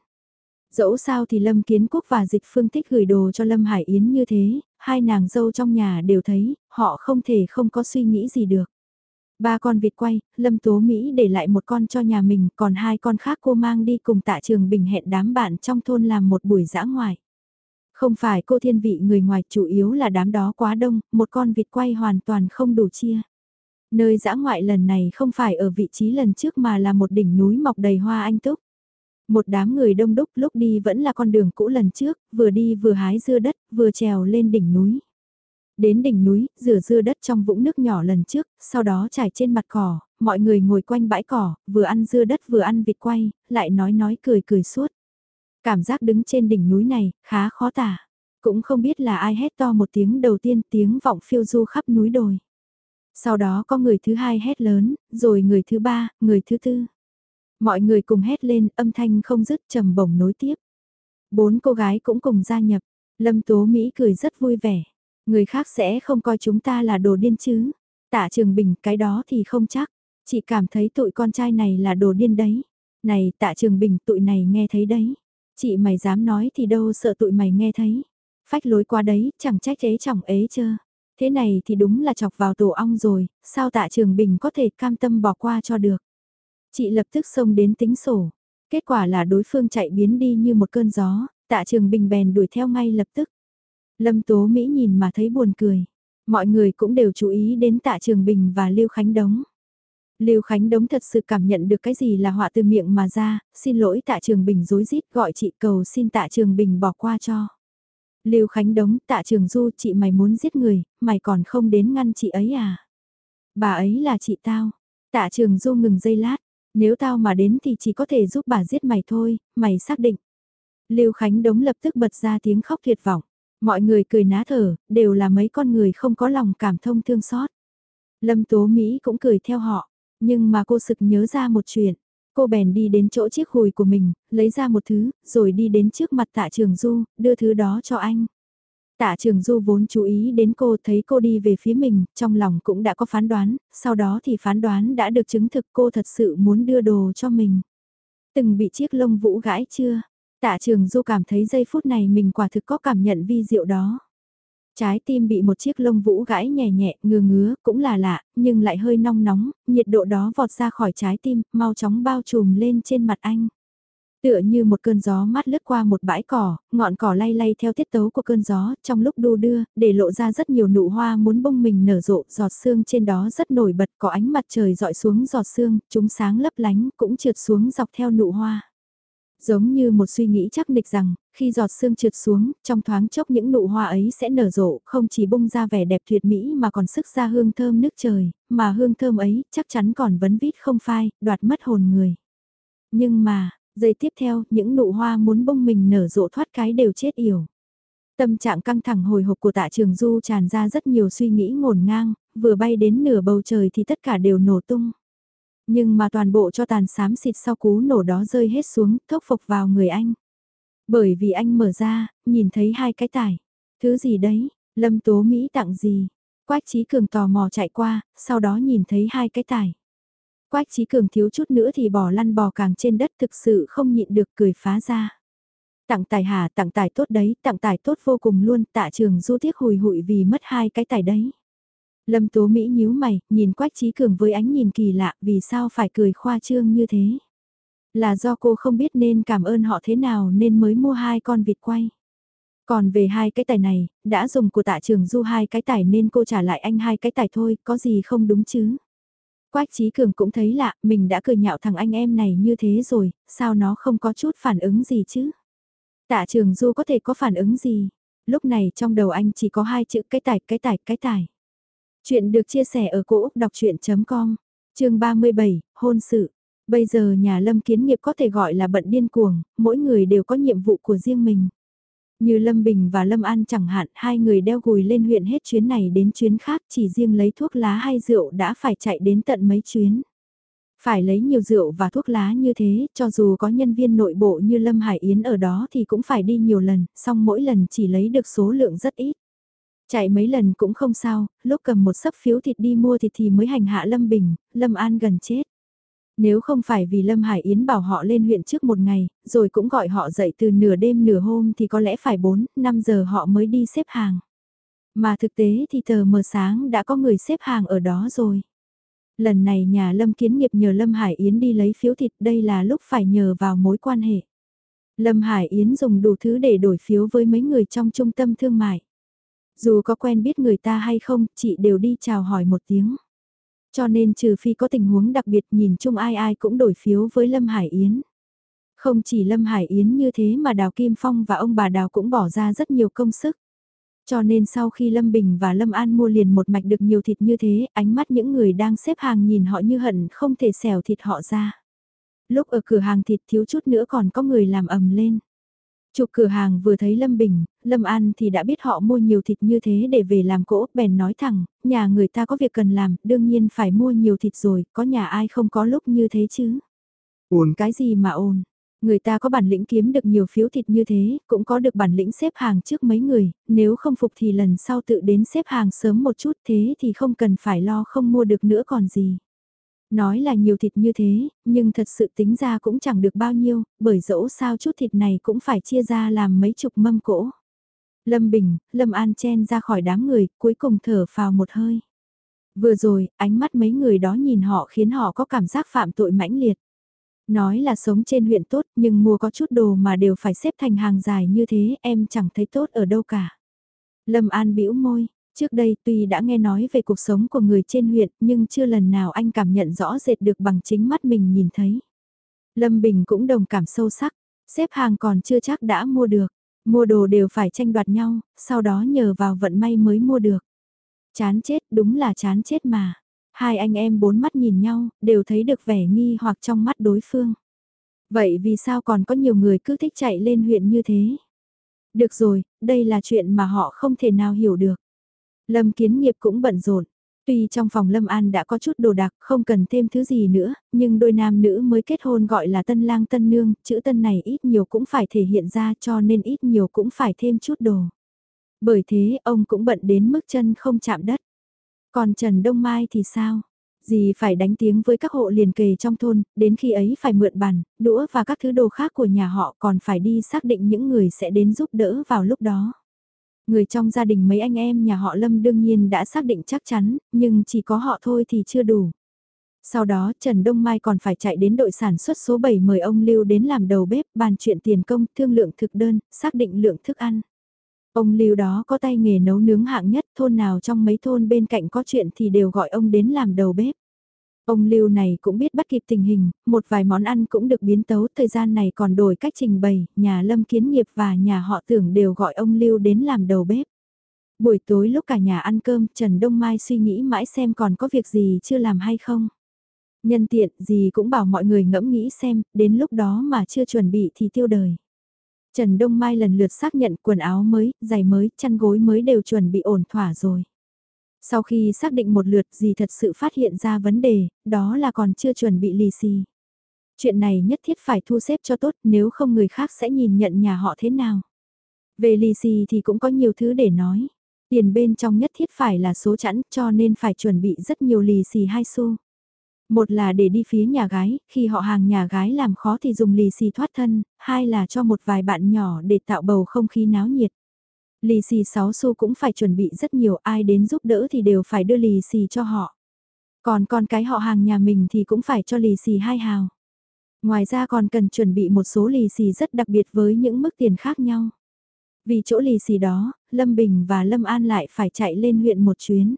Dẫu sao thì Lâm Kiến Quốc và Dịch Phương tích gửi đồ cho Lâm Hải Yến như thế, hai nàng dâu trong nhà đều thấy, họ không thể không có suy nghĩ gì được. Ba con vịt quay, Lâm Tố Mỹ để lại một con cho nhà mình, còn hai con khác cô mang đi cùng tạ trường bình hẹn đám bạn trong thôn làm một buổi dã ngoại. Không phải cô thiên vị người ngoài chủ yếu là đám đó quá đông, một con vịt quay hoàn toàn không đủ chia. Nơi dã ngoại lần này không phải ở vị trí lần trước mà là một đỉnh núi mọc đầy hoa anh túc. Một đám người đông đúc lúc đi vẫn là con đường cũ lần trước, vừa đi vừa hái dưa đất, vừa trèo lên đỉnh núi. Đến đỉnh núi, rửa dưa đất trong vũng nước nhỏ lần trước, sau đó trải trên mặt cỏ, mọi người ngồi quanh bãi cỏ, vừa ăn dưa đất vừa ăn vịt quay, lại nói nói cười cười suốt. Cảm giác đứng trên đỉnh núi này, khá khó tả. Cũng không biết là ai hét to một tiếng đầu tiên tiếng vọng phiêu du khắp núi đồi. Sau đó có người thứ hai hét lớn, rồi người thứ ba, người thứ tư. Mọi người cùng hét lên, âm thanh không dứt trầm bổng nối tiếp. Bốn cô gái cũng cùng gia nhập. Lâm Tố Mỹ cười rất vui vẻ. Người khác sẽ không coi chúng ta là đồ điên chứ. Tạ Trường Bình, cái đó thì không chắc. Chị cảm thấy tụi con trai này là đồ điên đấy. Này, Tạ Trường Bình, tụi này nghe thấy đấy. Chị mày dám nói thì đâu sợ tụi mày nghe thấy. Phách lối qua đấy, chẳng trách ế chồng ế chơ. Thế này thì đúng là chọc vào tổ ong rồi, sao Tạ Trường Bình có thể cam tâm bỏ qua cho được. Chị lập tức xông đến tính sổ. Kết quả là đối phương chạy biến đi như một cơn gió, tạ trường bình bèn đuổi theo ngay lập tức. Lâm Tố Mỹ nhìn mà thấy buồn cười. Mọi người cũng đều chú ý đến tạ trường bình và Lưu Khánh Đống. Lưu Khánh Đống thật sự cảm nhận được cái gì là họa từ miệng mà ra, xin lỗi tạ trường bình dối rít gọi chị cầu xin tạ trường bình bỏ qua cho. Lưu Khánh Đống tạ trường du chị mày muốn giết người, mày còn không đến ngăn chị ấy à? Bà ấy là chị tao. Tạ trường du ngừng giây lát, nếu tao mà đến thì chỉ có thể giúp bà giết mày thôi, mày xác định. Lưu Khánh Đống lập tức bật ra tiếng khóc tuyệt vọng. Mọi người cười ná thở, đều là mấy con người không có lòng cảm thông thương xót. Lâm Tố Mỹ cũng cười theo họ, nhưng mà cô sực nhớ ra một chuyện. Cô bèn đi đến chỗ chiếc hùi của mình, lấy ra một thứ, rồi đi đến trước mặt tạ trường du, đưa thứ đó cho anh. Tạ Trường Du vốn chú ý đến cô thấy cô đi về phía mình, trong lòng cũng đã có phán đoán, sau đó thì phán đoán đã được chứng thực cô thật sự muốn đưa đồ cho mình. Từng bị chiếc lông vũ gãi chưa? Tạ Trường Du cảm thấy giây phút này mình quả thực có cảm nhận vi diệu đó. Trái tim bị một chiếc lông vũ gãi nhẹ nhẹ, ngừa ngứa, cũng là lạ, nhưng lại hơi nong nóng, nhiệt độ đó vọt ra khỏi trái tim, mau chóng bao trùm lên trên mặt anh. Tựa như một cơn gió mát lướt qua một bãi cỏ, ngọn cỏ lay lay theo tiết tấu của cơn gió, trong lúc đu đưa, để lộ ra rất nhiều nụ hoa muốn bông mình nở rộ, giọt sương trên đó rất nổi bật, có ánh mặt trời dọi xuống giọt sương, chúng sáng lấp lánh, cũng trượt xuống dọc theo nụ hoa. Giống như một suy nghĩ chắc nịch rằng, khi giọt sương trượt xuống, trong thoáng chốc những nụ hoa ấy sẽ nở rộ, không chỉ bung ra vẻ đẹp tuyệt mỹ mà còn sức ra hương thơm nước trời, mà hương thơm ấy chắc chắn còn vấn vít không phai, đoạt mất hồn người. Nhưng mà, giây tiếp theo, những nụ hoa muốn bông mình nở rộ thoát cái đều chết yểu. Tâm trạng căng thẳng hồi hộp của tạ trường du tràn ra rất nhiều suy nghĩ ngổn ngang, vừa bay đến nửa bầu trời thì tất cả đều nổ tung. Nhưng mà toàn bộ cho tàn xám xịt sau cú nổ đó rơi hết xuống, thốc phục vào người anh. Bởi vì anh mở ra, nhìn thấy hai cái tải. Thứ gì đấy, Lâm Tố Mỹ tặng gì? Quách Trí Cường tò mò chạy qua, sau đó nhìn thấy hai cái tải. Quách Trí Cường thiếu chút nữa thì bỏ lăn bò càng trên đất thực sự không nhịn được cười phá ra. Tặng tài hà tặng tài tốt đấy, tặng tài tốt vô cùng luôn, tạ trường du tiếc hùi hụi vì mất hai cái tài đấy. Lâm Tố Mỹ nhíu mày, nhìn Quách Trí Cường với ánh nhìn kỳ lạ, vì sao phải cười khoa trương như thế? Là do cô không biết nên cảm ơn họ thế nào nên mới mua hai con vịt quay. Còn về hai cái tài này, đã dùng của tạ trường du hai cái tài nên cô trả lại anh hai cái tài thôi, có gì không đúng chứ? Quách Trí Cường cũng thấy lạ, mình đã cười nhạo thằng anh em này như thế rồi, sao nó không có chút phản ứng gì chứ? Tạ trường du có thể có phản ứng gì? Lúc này trong đầu anh chỉ có hai chữ cái tài, cái tài, cái tài. Chuyện được chia sẻ ở cỗ đọc chuyện.com, chương 37, hôn sự. Bây giờ nhà Lâm Kiến Nghiệp có thể gọi là bận điên cuồng, mỗi người đều có nhiệm vụ của riêng mình. Như Lâm Bình và Lâm An chẳng hạn, hai người đeo gùi lên huyện hết chuyến này đến chuyến khác chỉ riêng lấy thuốc lá hay rượu đã phải chạy đến tận mấy chuyến. Phải lấy nhiều rượu và thuốc lá như thế, cho dù có nhân viên nội bộ như Lâm Hải Yến ở đó thì cũng phải đi nhiều lần, song mỗi lần chỉ lấy được số lượng rất ít. Chạy mấy lần cũng không sao, lúc cầm một sấp phiếu thịt đi mua thịt thì mới hành hạ Lâm Bình, Lâm An gần chết. Nếu không phải vì Lâm Hải Yến bảo họ lên huyện trước một ngày, rồi cũng gọi họ dậy từ nửa đêm nửa hôm thì có lẽ phải 4, 5 giờ họ mới đi xếp hàng. Mà thực tế thì tờ mờ sáng đã có người xếp hàng ở đó rồi. Lần này nhà Lâm Kiến Nghiệp nhờ Lâm Hải Yến đi lấy phiếu thịt đây là lúc phải nhờ vào mối quan hệ. Lâm Hải Yến dùng đủ thứ để đổi phiếu với mấy người trong trung tâm thương mại. Dù có quen biết người ta hay không, chị đều đi chào hỏi một tiếng. Cho nên trừ phi có tình huống đặc biệt nhìn chung ai ai cũng đổi phiếu với Lâm Hải Yến. Không chỉ Lâm Hải Yến như thế mà Đào Kim Phong và ông bà Đào cũng bỏ ra rất nhiều công sức. Cho nên sau khi Lâm Bình và Lâm An mua liền một mạch được nhiều thịt như thế, ánh mắt những người đang xếp hàng nhìn họ như hận không thể xẻo thịt họ ra. Lúc ở cửa hàng thịt thiếu chút nữa còn có người làm ầm lên. Chụp cửa hàng vừa thấy Lâm Bình, Lâm An thì đã biết họ mua nhiều thịt như thế để về làm cỗ, bèn nói thẳng, nhà người ta có việc cần làm, đương nhiên phải mua nhiều thịt rồi, có nhà ai không có lúc như thế chứ. Ồn cái gì mà ồn, người ta có bản lĩnh kiếm được nhiều phiếu thịt như thế, cũng có được bản lĩnh xếp hàng trước mấy người, nếu không phục thì lần sau tự đến xếp hàng sớm một chút thế thì không cần phải lo không mua được nữa còn gì. Nói là nhiều thịt như thế, nhưng thật sự tính ra cũng chẳng được bao nhiêu, bởi dẫu sao chút thịt này cũng phải chia ra làm mấy chục mâm cỗ. Lâm Bình, Lâm An chen ra khỏi đám người, cuối cùng thở phào một hơi. Vừa rồi, ánh mắt mấy người đó nhìn họ khiến họ có cảm giác phạm tội mãnh liệt. Nói là sống trên huyện tốt nhưng mua có chút đồ mà đều phải xếp thành hàng dài như thế em chẳng thấy tốt ở đâu cả. Lâm An bĩu môi, Trước đây tuy đã nghe nói về cuộc sống của người trên huyện nhưng chưa lần nào anh cảm nhận rõ rệt được bằng chính mắt mình nhìn thấy. Lâm Bình cũng đồng cảm sâu sắc, xếp hàng còn chưa chắc đã mua được, mua đồ đều phải tranh đoạt nhau, sau đó nhờ vào vận may mới mua được. Chán chết, đúng là chán chết mà. Hai anh em bốn mắt nhìn nhau, đều thấy được vẻ nghi hoặc trong mắt đối phương. Vậy vì sao còn có nhiều người cứ thích chạy lên huyện như thế? Được rồi, đây là chuyện mà họ không thể nào hiểu được. Lâm kiến nghiệp cũng bận rộn. Tuy trong phòng Lâm An đã có chút đồ đạc, không cần thêm thứ gì nữa, nhưng đôi nam nữ mới kết hôn gọi là tân lang tân nương, chữ tân này ít nhiều cũng phải thể hiện ra cho nên ít nhiều cũng phải thêm chút đồ. Bởi thế ông cũng bận đến mức chân không chạm đất. Còn Trần Đông Mai thì sao? Dì phải đánh tiếng với các hộ liền kề trong thôn, đến khi ấy phải mượn bàn, đũa và các thứ đồ khác của nhà họ còn phải đi xác định những người sẽ đến giúp đỡ vào lúc đó. Người trong gia đình mấy anh em nhà họ Lâm đương nhiên đã xác định chắc chắn, nhưng chỉ có họ thôi thì chưa đủ. Sau đó Trần Đông Mai còn phải chạy đến đội sản xuất số 7 mời ông Lưu đến làm đầu bếp, bàn chuyện tiền công, thương lượng thực đơn, xác định lượng thức ăn. Ông Lưu đó có tay nghề nấu nướng hạng nhất, thôn nào trong mấy thôn bên cạnh có chuyện thì đều gọi ông đến làm đầu bếp. Ông Lưu này cũng biết bắt kịp tình hình, một vài món ăn cũng được biến tấu, thời gian này còn đổi cách trình bày, nhà Lâm Kiến Nghiệp và nhà họ tưởng đều gọi ông Lưu đến làm đầu bếp. Buổi tối lúc cả nhà ăn cơm, Trần Đông Mai suy nghĩ mãi xem còn có việc gì chưa làm hay không. Nhân tiện, gì cũng bảo mọi người ngẫm nghĩ xem, đến lúc đó mà chưa chuẩn bị thì tiêu đời. Trần Đông Mai lần lượt xác nhận quần áo mới, giày mới, chăn gối mới đều chuẩn bị ổn thỏa rồi. Sau khi xác định một lượt gì thật sự phát hiện ra vấn đề, đó là còn chưa chuẩn bị lì xì. Chuyện này nhất thiết phải thu xếp cho tốt nếu không người khác sẽ nhìn nhận nhà họ thế nào. Về lì xì thì cũng có nhiều thứ để nói. Tiền bên trong nhất thiết phải là số chẵn cho nên phải chuẩn bị rất nhiều lì xì hai xu. Một là để đi phía nhà gái, khi họ hàng nhà gái làm khó thì dùng lì xì thoát thân, hai là cho một vài bạn nhỏ để tạo bầu không khí náo nhiệt. Lì xì 6 xu cũng phải chuẩn bị rất nhiều, ai đến giúp đỡ thì đều phải đưa lì xì cho họ. Còn con cái họ hàng nhà mình thì cũng phải cho lì xì hai hào. Ngoài ra còn cần chuẩn bị một số lì xì rất đặc biệt với những mức tiền khác nhau. Vì chỗ lì xì đó, Lâm Bình và Lâm An lại phải chạy lên huyện một chuyến.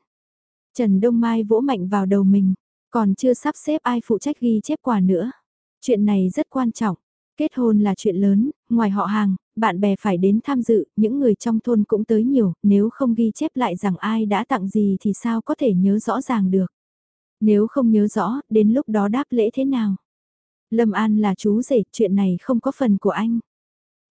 Trần Đông Mai vỗ mạnh vào đầu mình, còn chưa sắp xếp ai phụ trách ghi chép quà nữa. Chuyện này rất quan trọng. Kết hôn là chuyện lớn, ngoài họ hàng, bạn bè phải đến tham dự, những người trong thôn cũng tới nhiều, nếu không ghi chép lại rằng ai đã tặng gì thì sao có thể nhớ rõ ràng được. Nếu không nhớ rõ, đến lúc đó đáp lễ thế nào? Lâm An là chú rể, chuyện này không có phần của anh.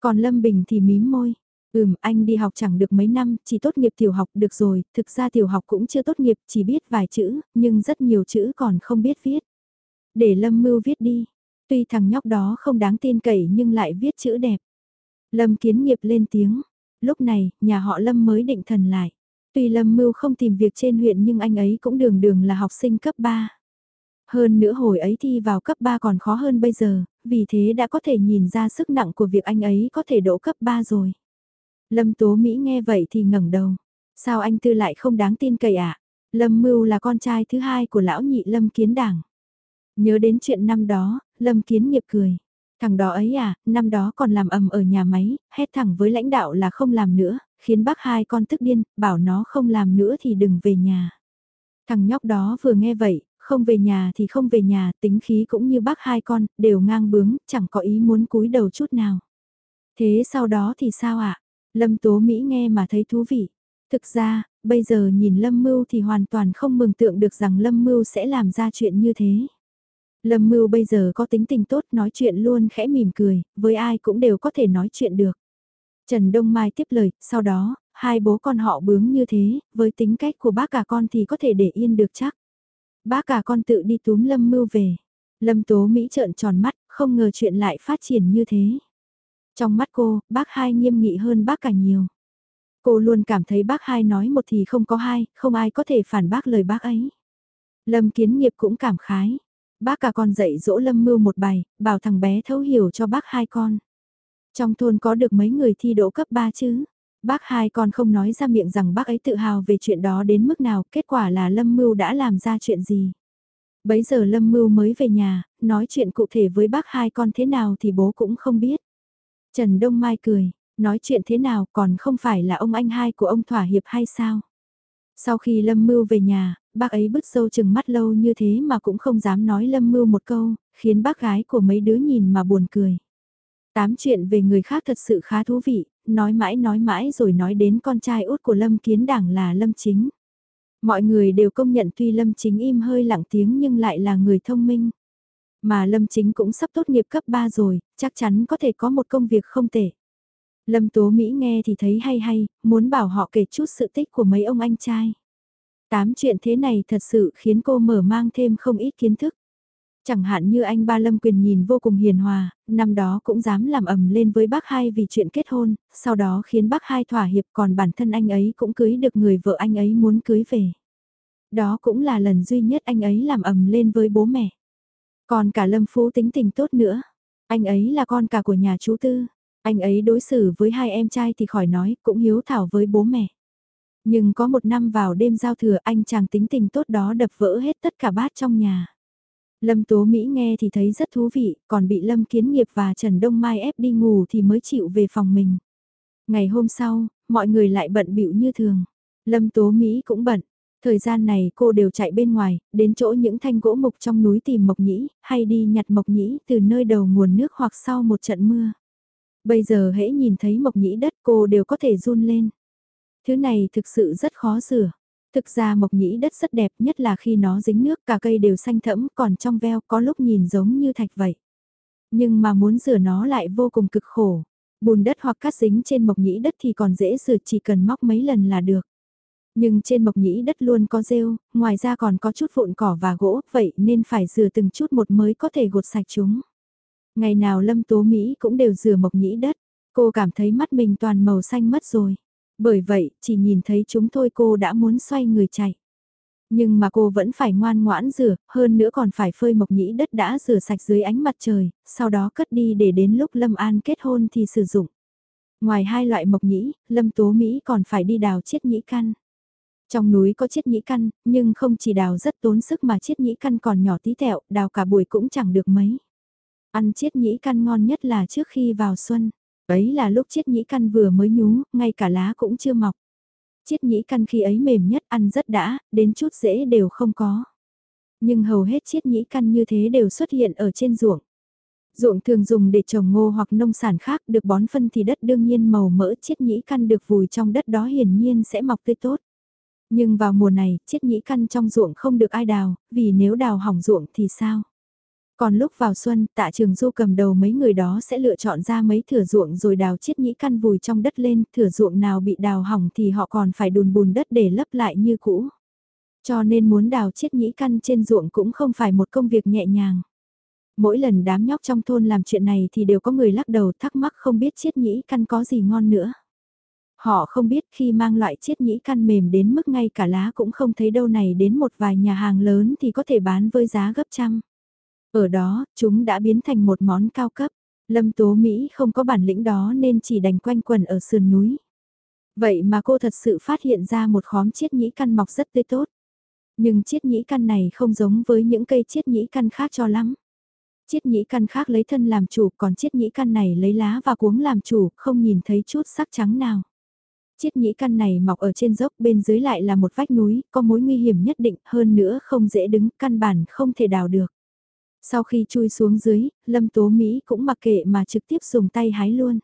Còn Lâm Bình thì mím môi. Ừm, anh đi học chẳng được mấy năm, chỉ tốt nghiệp tiểu học được rồi, thực ra tiểu học cũng chưa tốt nghiệp, chỉ biết vài chữ, nhưng rất nhiều chữ còn không biết viết. Để Lâm Mưu viết đi, tuy thằng nhóc đó không đáng tin cậy nhưng lại viết chữ đẹp. Lâm kiến nghiệp lên tiếng, lúc này, nhà họ Lâm mới định thần lại. Tuy Lâm Mưu không tìm việc trên huyện nhưng anh ấy cũng đường đường là học sinh cấp 3. Hơn nữa hồi ấy thi vào cấp 3 còn khó hơn bây giờ, vì thế đã có thể nhìn ra sức nặng của việc anh ấy có thể đỗ cấp 3 rồi. Lâm Tố Mỹ nghe vậy thì ngẩng đầu. Sao anh Tư lại không đáng tin cậy ạ? À? Lâm Mưu là con trai thứ hai của lão nhị Lâm Kiến Đảng. Nhớ đến chuyện năm đó, Lâm Kiến nghiệp cười. Thằng đó ấy à, năm đó còn làm ầm ở nhà máy, hét thẳng với lãnh đạo là không làm nữa, khiến bác hai con tức điên, bảo nó không làm nữa thì đừng về nhà. Thằng nhóc đó vừa nghe vậy, không về nhà thì không về nhà, tính khí cũng như bác hai con, đều ngang bướng, chẳng có ý muốn cúi đầu chút nào. Thế sau đó thì sao ạ? À? Lâm Tố Mỹ nghe mà thấy thú vị. Thực ra, bây giờ nhìn Lâm Mưu thì hoàn toàn không mừng tượng được rằng Lâm Mưu sẽ làm ra chuyện như thế. Lâm Mưu bây giờ có tính tình tốt nói chuyện luôn khẽ mỉm cười, với ai cũng đều có thể nói chuyện được. Trần Đông Mai tiếp lời, sau đó, hai bố con họ bướng như thế, với tính cách của bác cả con thì có thể để yên được chắc. Bác cả con tự đi túm Lâm Mưu về. Lâm Tố Mỹ trợn tròn mắt, không ngờ chuyện lại phát triển như thế. Trong mắt cô, bác hai nghiêm nghị hơn bác cả nhiều. Cô luôn cảm thấy bác hai nói một thì không có hai, không ai có thể phản bác lời bác ấy. Lâm kiến nghiệp cũng cảm khái. Bác cả con dạy dỗ Lâm mưu một bài, bảo thằng bé thấu hiểu cho bác hai con. Trong thôn có được mấy người thi đỗ cấp 3 chứ? Bác hai con không nói ra miệng rằng bác ấy tự hào về chuyện đó đến mức nào, kết quả là Lâm Mưu đã làm ra chuyện gì. Bấy giờ Lâm Mưu mới về nhà, nói chuyện cụ thể với bác hai con thế nào thì bố cũng không biết. Trần Đông Mai cười, nói chuyện thế nào còn không phải là ông anh hai của ông thỏa hiệp hay sao? Sau khi Lâm Mưu về nhà, bác ấy bứt sâu chừng mắt lâu như thế mà cũng không dám nói Lâm Mưu một câu, khiến bác gái của mấy đứa nhìn mà buồn cười. Tám chuyện về người khác thật sự khá thú vị, nói mãi nói mãi rồi nói đến con trai út của Lâm Kiến Đảng là Lâm Chính. Mọi người đều công nhận tuy Lâm Chính im hơi lặng tiếng nhưng lại là người thông minh. Mà Lâm Chính cũng sắp tốt nghiệp cấp 3 rồi, chắc chắn có thể có một công việc không tệ. Lâm Tố Mỹ nghe thì thấy hay hay, muốn bảo họ kể chút sự tích của mấy ông anh trai. Tám chuyện thế này thật sự khiến cô mở mang thêm không ít kiến thức. Chẳng hạn như anh ba Lâm Quyền nhìn vô cùng hiền hòa, năm đó cũng dám làm ầm lên với bác hai vì chuyện kết hôn, sau đó khiến bác hai thỏa hiệp còn bản thân anh ấy cũng cưới được người vợ anh ấy muốn cưới về. Đó cũng là lần duy nhất anh ấy làm ầm lên với bố mẹ. Còn cả Lâm Phú tính tình tốt nữa. Anh ấy là con cả của nhà chú Tư. Anh ấy đối xử với hai em trai thì khỏi nói, cũng hiếu thảo với bố mẹ. Nhưng có một năm vào đêm giao thừa anh chàng tính tình tốt đó đập vỡ hết tất cả bát trong nhà. Lâm Tố Mỹ nghe thì thấy rất thú vị, còn bị Lâm Kiến Nghiệp và Trần Đông Mai ép đi ngủ thì mới chịu về phòng mình. Ngày hôm sau, mọi người lại bận bịu như thường. Lâm Tố Mỹ cũng bận, Thời gian này cô đều chạy bên ngoài, đến chỗ những thanh gỗ mục trong núi tìm mộc nhĩ, hay đi nhặt mộc nhĩ từ nơi đầu nguồn nước hoặc sau một trận mưa. Bây giờ hễ nhìn thấy mộc nhĩ đất cô đều có thể run lên. Thứ này thực sự rất khó rửa. Thực ra mộc nhĩ đất rất đẹp nhất là khi nó dính nước cả cây đều xanh thẫm còn trong veo có lúc nhìn giống như thạch vậy. Nhưng mà muốn rửa nó lại vô cùng cực khổ. Bùn đất hoặc cát dính trên mộc nhĩ đất thì còn dễ rửa chỉ cần móc mấy lần là được. Nhưng trên mộc nhĩ đất luôn có rêu, ngoài ra còn có chút vụn cỏ và gỗ, vậy nên phải rửa từng chút một mới có thể gột sạch chúng. Ngày nào Lâm Tố Mỹ cũng đều rửa mộc nhĩ đất, cô cảm thấy mắt mình toàn màu xanh mất rồi. Bởi vậy, chỉ nhìn thấy chúng thôi cô đã muốn xoay người chạy. Nhưng mà cô vẫn phải ngoan ngoãn rửa, hơn nữa còn phải phơi mộc nhĩ đất đã rửa sạch dưới ánh mặt trời, sau đó cất đi để đến lúc Lâm An kết hôn thì sử dụng. Ngoài hai loại mộc nhĩ, Lâm Tố Mỹ còn phải đi đào chiết nhĩ căn. Trong núi có chiết nhĩ căn, nhưng không chỉ đào rất tốn sức mà chiết nhĩ căn còn nhỏ tí tẹo, đào cả buổi cũng chẳng được mấy. Ăn chiết nhĩ căn ngon nhất là trước khi vào xuân. Ấy là lúc chiết nhĩ căn vừa mới nhú, ngay cả lá cũng chưa mọc. Chiết nhĩ căn khi ấy mềm nhất ăn rất đã, đến chút dễ đều không có. Nhưng hầu hết chiết nhĩ căn như thế đều xuất hiện ở trên ruộng. Ruộng thường dùng để trồng ngô hoặc nông sản khác được bón phân thì đất đương nhiên màu mỡ chiết nhĩ căn được vùi trong đất đó hiển nhiên sẽ mọc tươi tốt. Nhưng vào mùa này, chiết nhĩ căn trong ruộng không được ai đào, vì nếu đào hỏng ruộng thì sao? Còn lúc vào xuân, tạ trường du cầm đầu mấy người đó sẽ lựa chọn ra mấy thửa ruộng rồi đào chiết nhĩ căn vùi trong đất lên, thửa ruộng nào bị đào hỏng thì họ còn phải đùn bùn đất để lấp lại như cũ. Cho nên muốn đào chiết nhĩ căn trên ruộng cũng không phải một công việc nhẹ nhàng. Mỗi lần đám nhóc trong thôn làm chuyện này thì đều có người lắc đầu thắc mắc không biết chiết nhĩ căn có gì ngon nữa. Họ không biết khi mang loại chiết nhĩ căn mềm đến mức ngay cả lá cũng không thấy đâu này đến một vài nhà hàng lớn thì có thể bán với giá gấp trăm. Ở đó, chúng đã biến thành một món cao cấp. Lâm Tố Mỹ không có bản lĩnh đó nên chỉ đành quanh quần ở sườn núi. Vậy mà cô thật sự phát hiện ra một khóm chiết nhĩ căn mọc rất tươi tốt. Nhưng chiết nhĩ căn này không giống với những cây chiết nhĩ căn khác cho lắm. Chiết nhĩ căn khác lấy thân làm chủ còn chiết nhĩ căn này lấy lá và cuống làm chủ, không nhìn thấy chút sắc trắng nào. Chiết nhĩ căn này mọc ở trên dốc bên dưới lại là một vách núi, có mối nguy hiểm nhất định hơn nữa không dễ đứng, căn bản không thể đào được. Sau khi chui xuống dưới, Lâm Tố Mỹ cũng mặc kệ mà trực tiếp dùng tay hái luôn.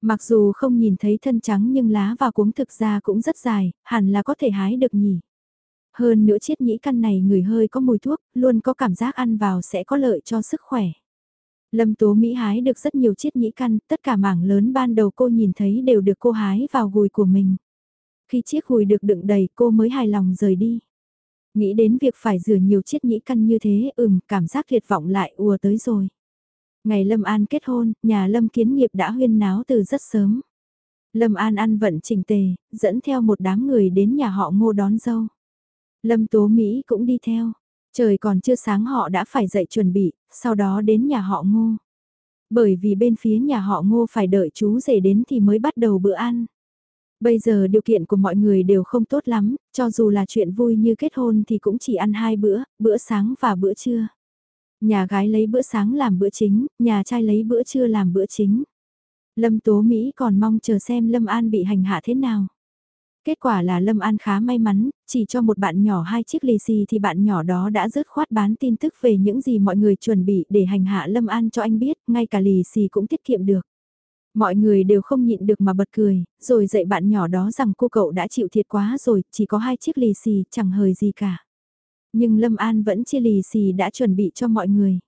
Mặc dù không nhìn thấy thân trắng nhưng lá và cuống thực ra cũng rất dài, hẳn là có thể hái được nhỉ. Hơn nữa chiết nhĩ căn này người hơi có mùi thuốc, luôn có cảm giác ăn vào sẽ có lợi cho sức khỏe. Lâm Tố Mỹ hái được rất nhiều chiết nhĩ căn, tất cả mảng lớn ban đầu cô nhìn thấy đều được cô hái vào gùi của mình. Khi chiếc gùi được đựng đầy cô mới hài lòng rời đi. Nghĩ đến việc phải rửa nhiều chiếc nhĩ căn như thế, ừm, cảm giác tuyệt vọng lại ùa tới rồi. Ngày Lâm An kết hôn, nhà Lâm Kiến Nghiệp đã huyên náo từ rất sớm. Lâm An ăn vận trình tề, dẫn theo một đám người đến nhà họ ngô đón dâu. Lâm Tố Mỹ cũng đi theo. Trời còn chưa sáng họ đã phải dậy chuẩn bị, sau đó đến nhà họ ngô. Bởi vì bên phía nhà họ ngô phải đợi chú rể đến thì mới bắt đầu bữa ăn. Bây giờ điều kiện của mọi người đều không tốt lắm, cho dù là chuyện vui như kết hôn thì cũng chỉ ăn hai bữa, bữa sáng và bữa trưa. Nhà gái lấy bữa sáng làm bữa chính, nhà trai lấy bữa trưa làm bữa chính. Lâm Tố Mỹ còn mong chờ xem Lâm An bị hành hạ thế nào. Kết quả là Lâm An khá may mắn, chỉ cho một bạn nhỏ hai chiếc lì xì thì bạn nhỏ đó đã rớt khoát bán tin tức về những gì mọi người chuẩn bị để hành hạ Lâm An cho anh biết, ngay cả lì xì cũng tiết kiệm được. Mọi người đều không nhịn được mà bật cười, rồi dạy bạn nhỏ đó rằng cô cậu đã chịu thiệt quá rồi, chỉ có hai chiếc lì xì, chẳng hời gì cả. Nhưng Lâm An vẫn chia lì xì đã chuẩn bị cho mọi người.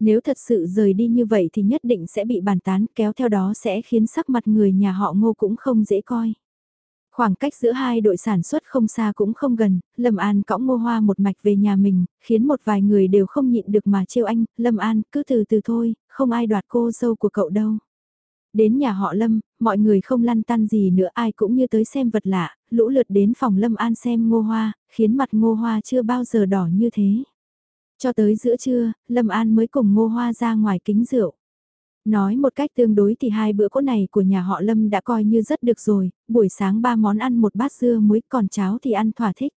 Nếu thật sự rời đi như vậy thì nhất định sẽ bị bàn tán kéo theo đó sẽ khiến sắc mặt người nhà họ ngô cũng không dễ coi. Khoảng cách giữa hai đội sản xuất không xa cũng không gần, Lâm An cõng ngô hoa một mạch về nhà mình, khiến một vài người đều không nhịn được mà trêu anh, Lâm An cứ từ từ thôi, không ai đoạt cô dâu của cậu đâu. Đến nhà họ Lâm, mọi người không lăn tăn gì nữa ai cũng như tới xem vật lạ, lũ lượt đến phòng Lâm An xem ngô hoa, khiến mặt ngô hoa chưa bao giờ đỏ như thế. Cho tới giữa trưa, Lâm An mới cùng ngô hoa ra ngoài kính rượu. Nói một cách tương đối thì hai bữa cỗ này của nhà họ Lâm đã coi như rất được rồi, buổi sáng ba món ăn một bát dưa muối còn cháo thì ăn thỏa thích.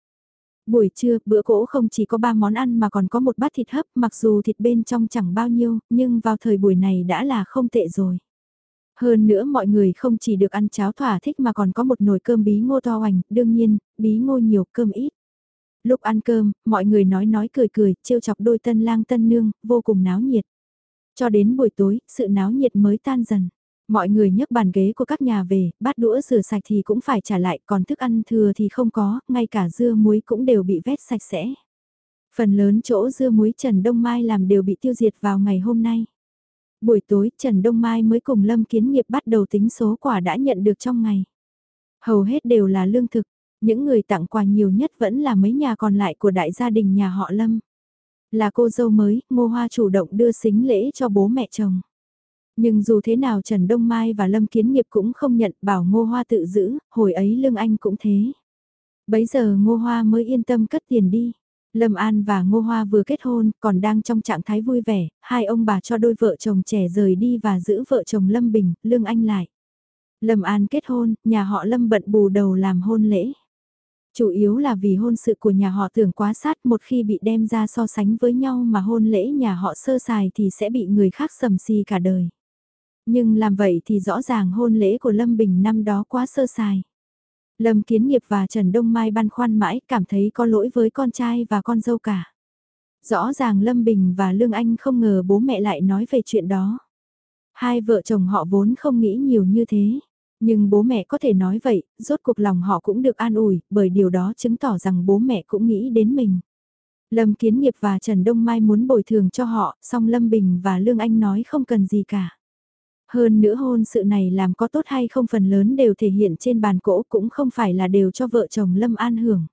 Buổi trưa, bữa cỗ không chỉ có ba món ăn mà còn có một bát thịt hấp, mặc dù thịt bên trong chẳng bao nhiêu, nhưng vào thời buổi này đã là không tệ rồi. Hơn nữa mọi người không chỉ được ăn cháo thỏa thích mà còn có một nồi cơm bí ngô to hoành, đương nhiên, bí ngô nhiều cơm ít. Lúc ăn cơm, mọi người nói nói cười cười, trêu chọc đôi tân lang tân nương, vô cùng náo nhiệt. Cho đến buổi tối, sự náo nhiệt mới tan dần. Mọi người nhấc bàn ghế của các nhà về, bát đũa rửa sạch thì cũng phải trả lại, còn thức ăn thừa thì không có, ngay cả dưa muối cũng đều bị vét sạch sẽ. Phần lớn chỗ dưa muối Trần Đông Mai làm đều bị tiêu diệt vào ngày hôm nay. Buổi tối Trần Đông Mai mới cùng Lâm Kiến Nghiệp bắt đầu tính số quả đã nhận được trong ngày. Hầu hết đều là lương thực, những người tặng quà nhiều nhất vẫn là mấy nhà còn lại của đại gia đình nhà họ Lâm. Là cô dâu mới, Ngô Hoa chủ động đưa xính lễ cho bố mẹ chồng. Nhưng dù thế nào Trần Đông Mai và Lâm Kiến Nghiệp cũng không nhận bảo Ngô Hoa tự giữ, hồi ấy Lương Anh cũng thế. Bấy giờ Ngô Hoa mới yên tâm cất tiền đi. Lâm An và Ngô Hoa vừa kết hôn, còn đang trong trạng thái vui vẻ, hai ông bà cho đôi vợ chồng trẻ rời đi và giữ vợ chồng Lâm Bình, Lương Anh lại. Lâm An kết hôn, nhà họ Lâm bận bù đầu làm hôn lễ. Chủ yếu là vì hôn sự của nhà họ tưởng quá sát một khi bị đem ra so sánh với nhau mà hôn lễ nhà họ sơ sài thì sẽ bị người khác sầm si cả đời. Nhưng làm vậy thì rõ ràng hôn lễ của Lâm Bình năm đó quá sơ sài. Lâm Kiến Nghiệp và Trần Đông Mai băn khoăn mãi cảm thấy có lỗi với con trai và con dâu cả. Rõ ràng Lâm Bình và Lương Anh không ngờ bố mẹ lại nói về chuyện đó. Hai vợ chồng họ vốn không nghĩ nhiều như thế. Nhưng bố mẹ có thể nói vậy, rốt cuộc lòng họ cũng được an ủi, bởi điều đó chứng tỏ rằng bố mẹ cũng nghĩ đến mình. Lâm Kiến Nghiệp và Trần Đông Mai muốn bồi thường cho họ, song Lâm Bình và Lương Anh nói không cần gì cả. Hơn nữa hôn sự này làm có tốt hay không phần lớn đều thể hiện trên bàn cỗ cũng không phải là đều cho vợ chồng Lâm an hưởng.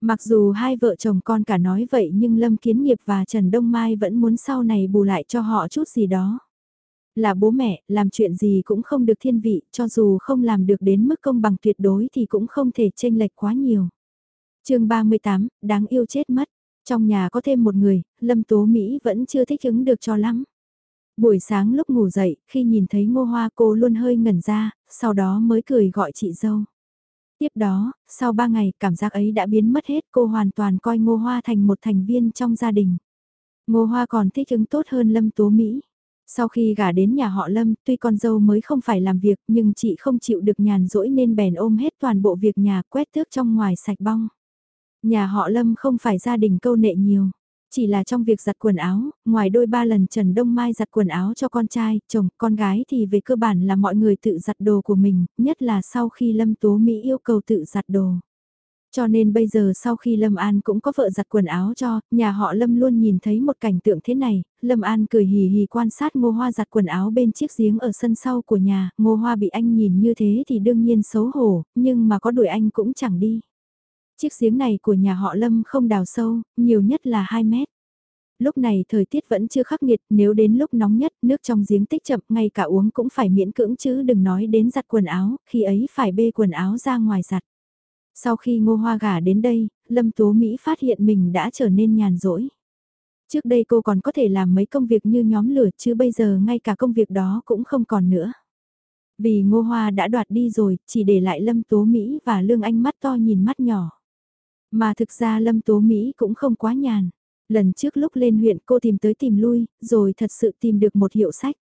Mặc dù hai vợ chồng con cả nói vậy nhưng Lâm Kiến Nghiệp và Trần Đông Mai vẫn muốn sau này bù lại cho họ chút gì đó. Là bố mẹ, làm chuyện gì cũng không được thiên vị, cho dù không làm được đến mức công bằng tuyệt đối thì cũng không thể chênh lệch quá nhiều. chương 38, đáng yêu chết mất. Trong nhà có thêm một người, Lâm Tố Mỹ vẫn chưa thích ứng được cho lắm. Buổi sáng lúc ngủ dậy, khi nhìn thấy ngô hoa cô luôn hơi ngẩn ra, sau đó mới cười gọi chị dâu. Tiếp đó, sau ba ngày cảm giác ấy đã biến mất hết cô hoàn toàn coi ngô hoa thành một thành viên trong gia đình. Ngô hoa còn thích ứng tốt hơn Lâm Tố Mỹ. Sau khi gả đến nhà họ Lâm, tuy con dâu mới không phải làm việc nhưng chị không chịu được nhàn rỗi nên bèn ôm hết toàn bộ việc nhà quét tước trong ngoài sạch bong. Nhà họ Lâm không phải gia đình câu nệ nhiều. Chỉ là trong việc giặt quần áo, ngoài đôi ba lần Trần Đông Mai giặt quần áo cho con trai, chồng, con gái thì về cơ bản là mọi người tự giặt đồ của mình, nhất là sau khi Lâm Tố Mỹ yêu cầu tự giặt đồ. Cho nên bây giờ sau khi Lâm An cũng có vợ giặt quần áo cho, nhà họ Lâm luôn nhìn thấy một cảnh tượng thế này, Lâm An cười hì hì quan sát ngô hoa giặt quần áo bên chiếc giếng ở sân sau của nhà, ngô hoa bị anh nhìn như thế thì đương nhiên xấu hổ, nhưng mà có đuổi anh cũng chẳng đi. Chiếc giếng này của nhà họ Lâm không đào sâu, nhiều nhất là 2 mét. Lúc này thời tiết vẫn chưa khắc nghiệt, nếu đến lúc nóng nhất, nước trong giếng tích chậm, ngay cả uống cũng phải miễn cưỡng chứ đừng nói đến giặt quần áo, khi ấy phải bê quần áo ra ngoài giặt. Sau khi ngô hoa gả đến đây, Lâm Tố Mỹ phát hiện mình đã trở nên nhàn rỗi. Trước đây cô còn có thể làm mấy công việc như nhóm lửa chứ bây giờ ngay cả công việc đó cũng không còn nữa. Vì ngô hoa đã đoạt đi rồi, chỉ để lại Lâm Tố Mỹ và Lương Anh mắt to nhìn mắt nhỏ. Mà thực ra Lâm Tố Mỹ cũng không quá nhàn. Lần trước lúc lên huyện cô tìm tới tìm lui, rồi thật sự tìm được một hiệu sách.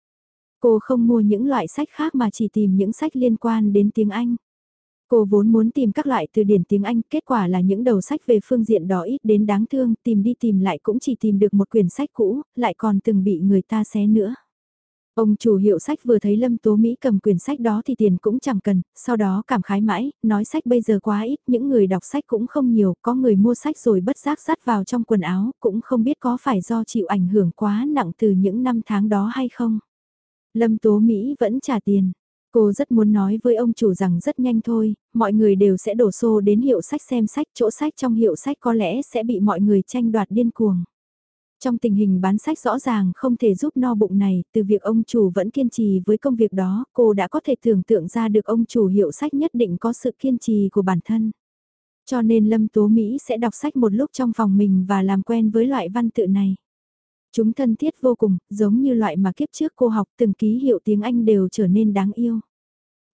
Cô không mua những loại sách khác mà chỉ tìm những sách liên quan đến tiếng Anh. Cô vốn muốn tìm các loại từ điển tiếng Anh, kết quả là những đầu sách về phương diện đó ít đến đáng thương, tìm đi tìm lại cũng chỉ tìm được một quyển sách cũ, lại còn từng bị người ta xé nữa. Ông chủ hiệu sách vừa thấy Lâm Tố Mỹ cầm quyển sách đó thì tiền cũng chẳng cần, sau đó cảm khái mãi, nói sách bây giờ quá ít, những người đọc sách cũng không nhiều, có người mua sách rồi bất giác dắt vào trong quần áo, cũng không biết có phải do chịu ảnh hưởng quá nặng từ những năm tháng đó hay không. Lâm Tố Mỹ vẫn trả tiền. Cô rất muốn nói với ông chủ rằng rất nhanh thôi, mọi người đều sẽ đổ xô đến hiệu sách xem sách, chỗ sách trong hiệu sách có lẽ sẽ bị mọi người tranh đoạt điên cuồng. Trong tình hình bán sách rõ ràng không thể giúp no bụng này, từ việc ông chủ vẫn kiên trì với công việc đó, cô đã có thể tưởng tượng ra được ông chủ hiệu sách nhất định có sự kiên trì của bản thân. Cho nên Lâm Tố Mỹ sẽ đọc sách một lúc trong phòng mình và làm quen với loại văn tự này. Chúng thân thiết vô cùng, giống như loại mà kiếp trước cô học từng ký hiệu tiếng Anh đều trở nên đáng yêu.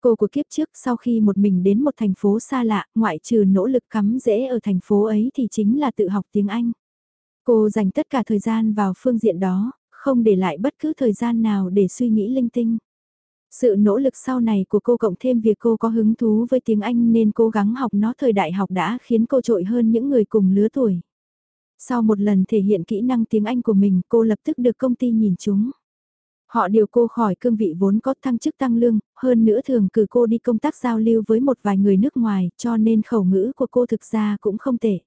Cô của kiếp trước sau khi một mình đến một thành phố xa lạ, ngoại trừ nỗ lực cắm rễ ở thành phố ấy thì chính là tự học tiếng Anh. Cô dành tất cả thời gian vào phương diện đó, không để lại bất cứ thời gian nào để suy nghĩ linh tinh. Sự nỗ lực sau này của cô cộng thêm việc cô có hứng thú với tiếng Anh nên cố gắng học nó thời đại học đã khiến cô trội hơn những người cùng lứa tuổi. Sau một lần thể hiện kỹ năng tiếng Anh của mình cô lập tức được công ty nhìn chúng. Họ điều cô khỏi cương vị vốn có thăng chức tăng lương, hơn nữa thường cử cô đi công tác giao lưu với một vài người nước ngoài cho nên khẩu ngữ của cô thực ra cũng không tệ.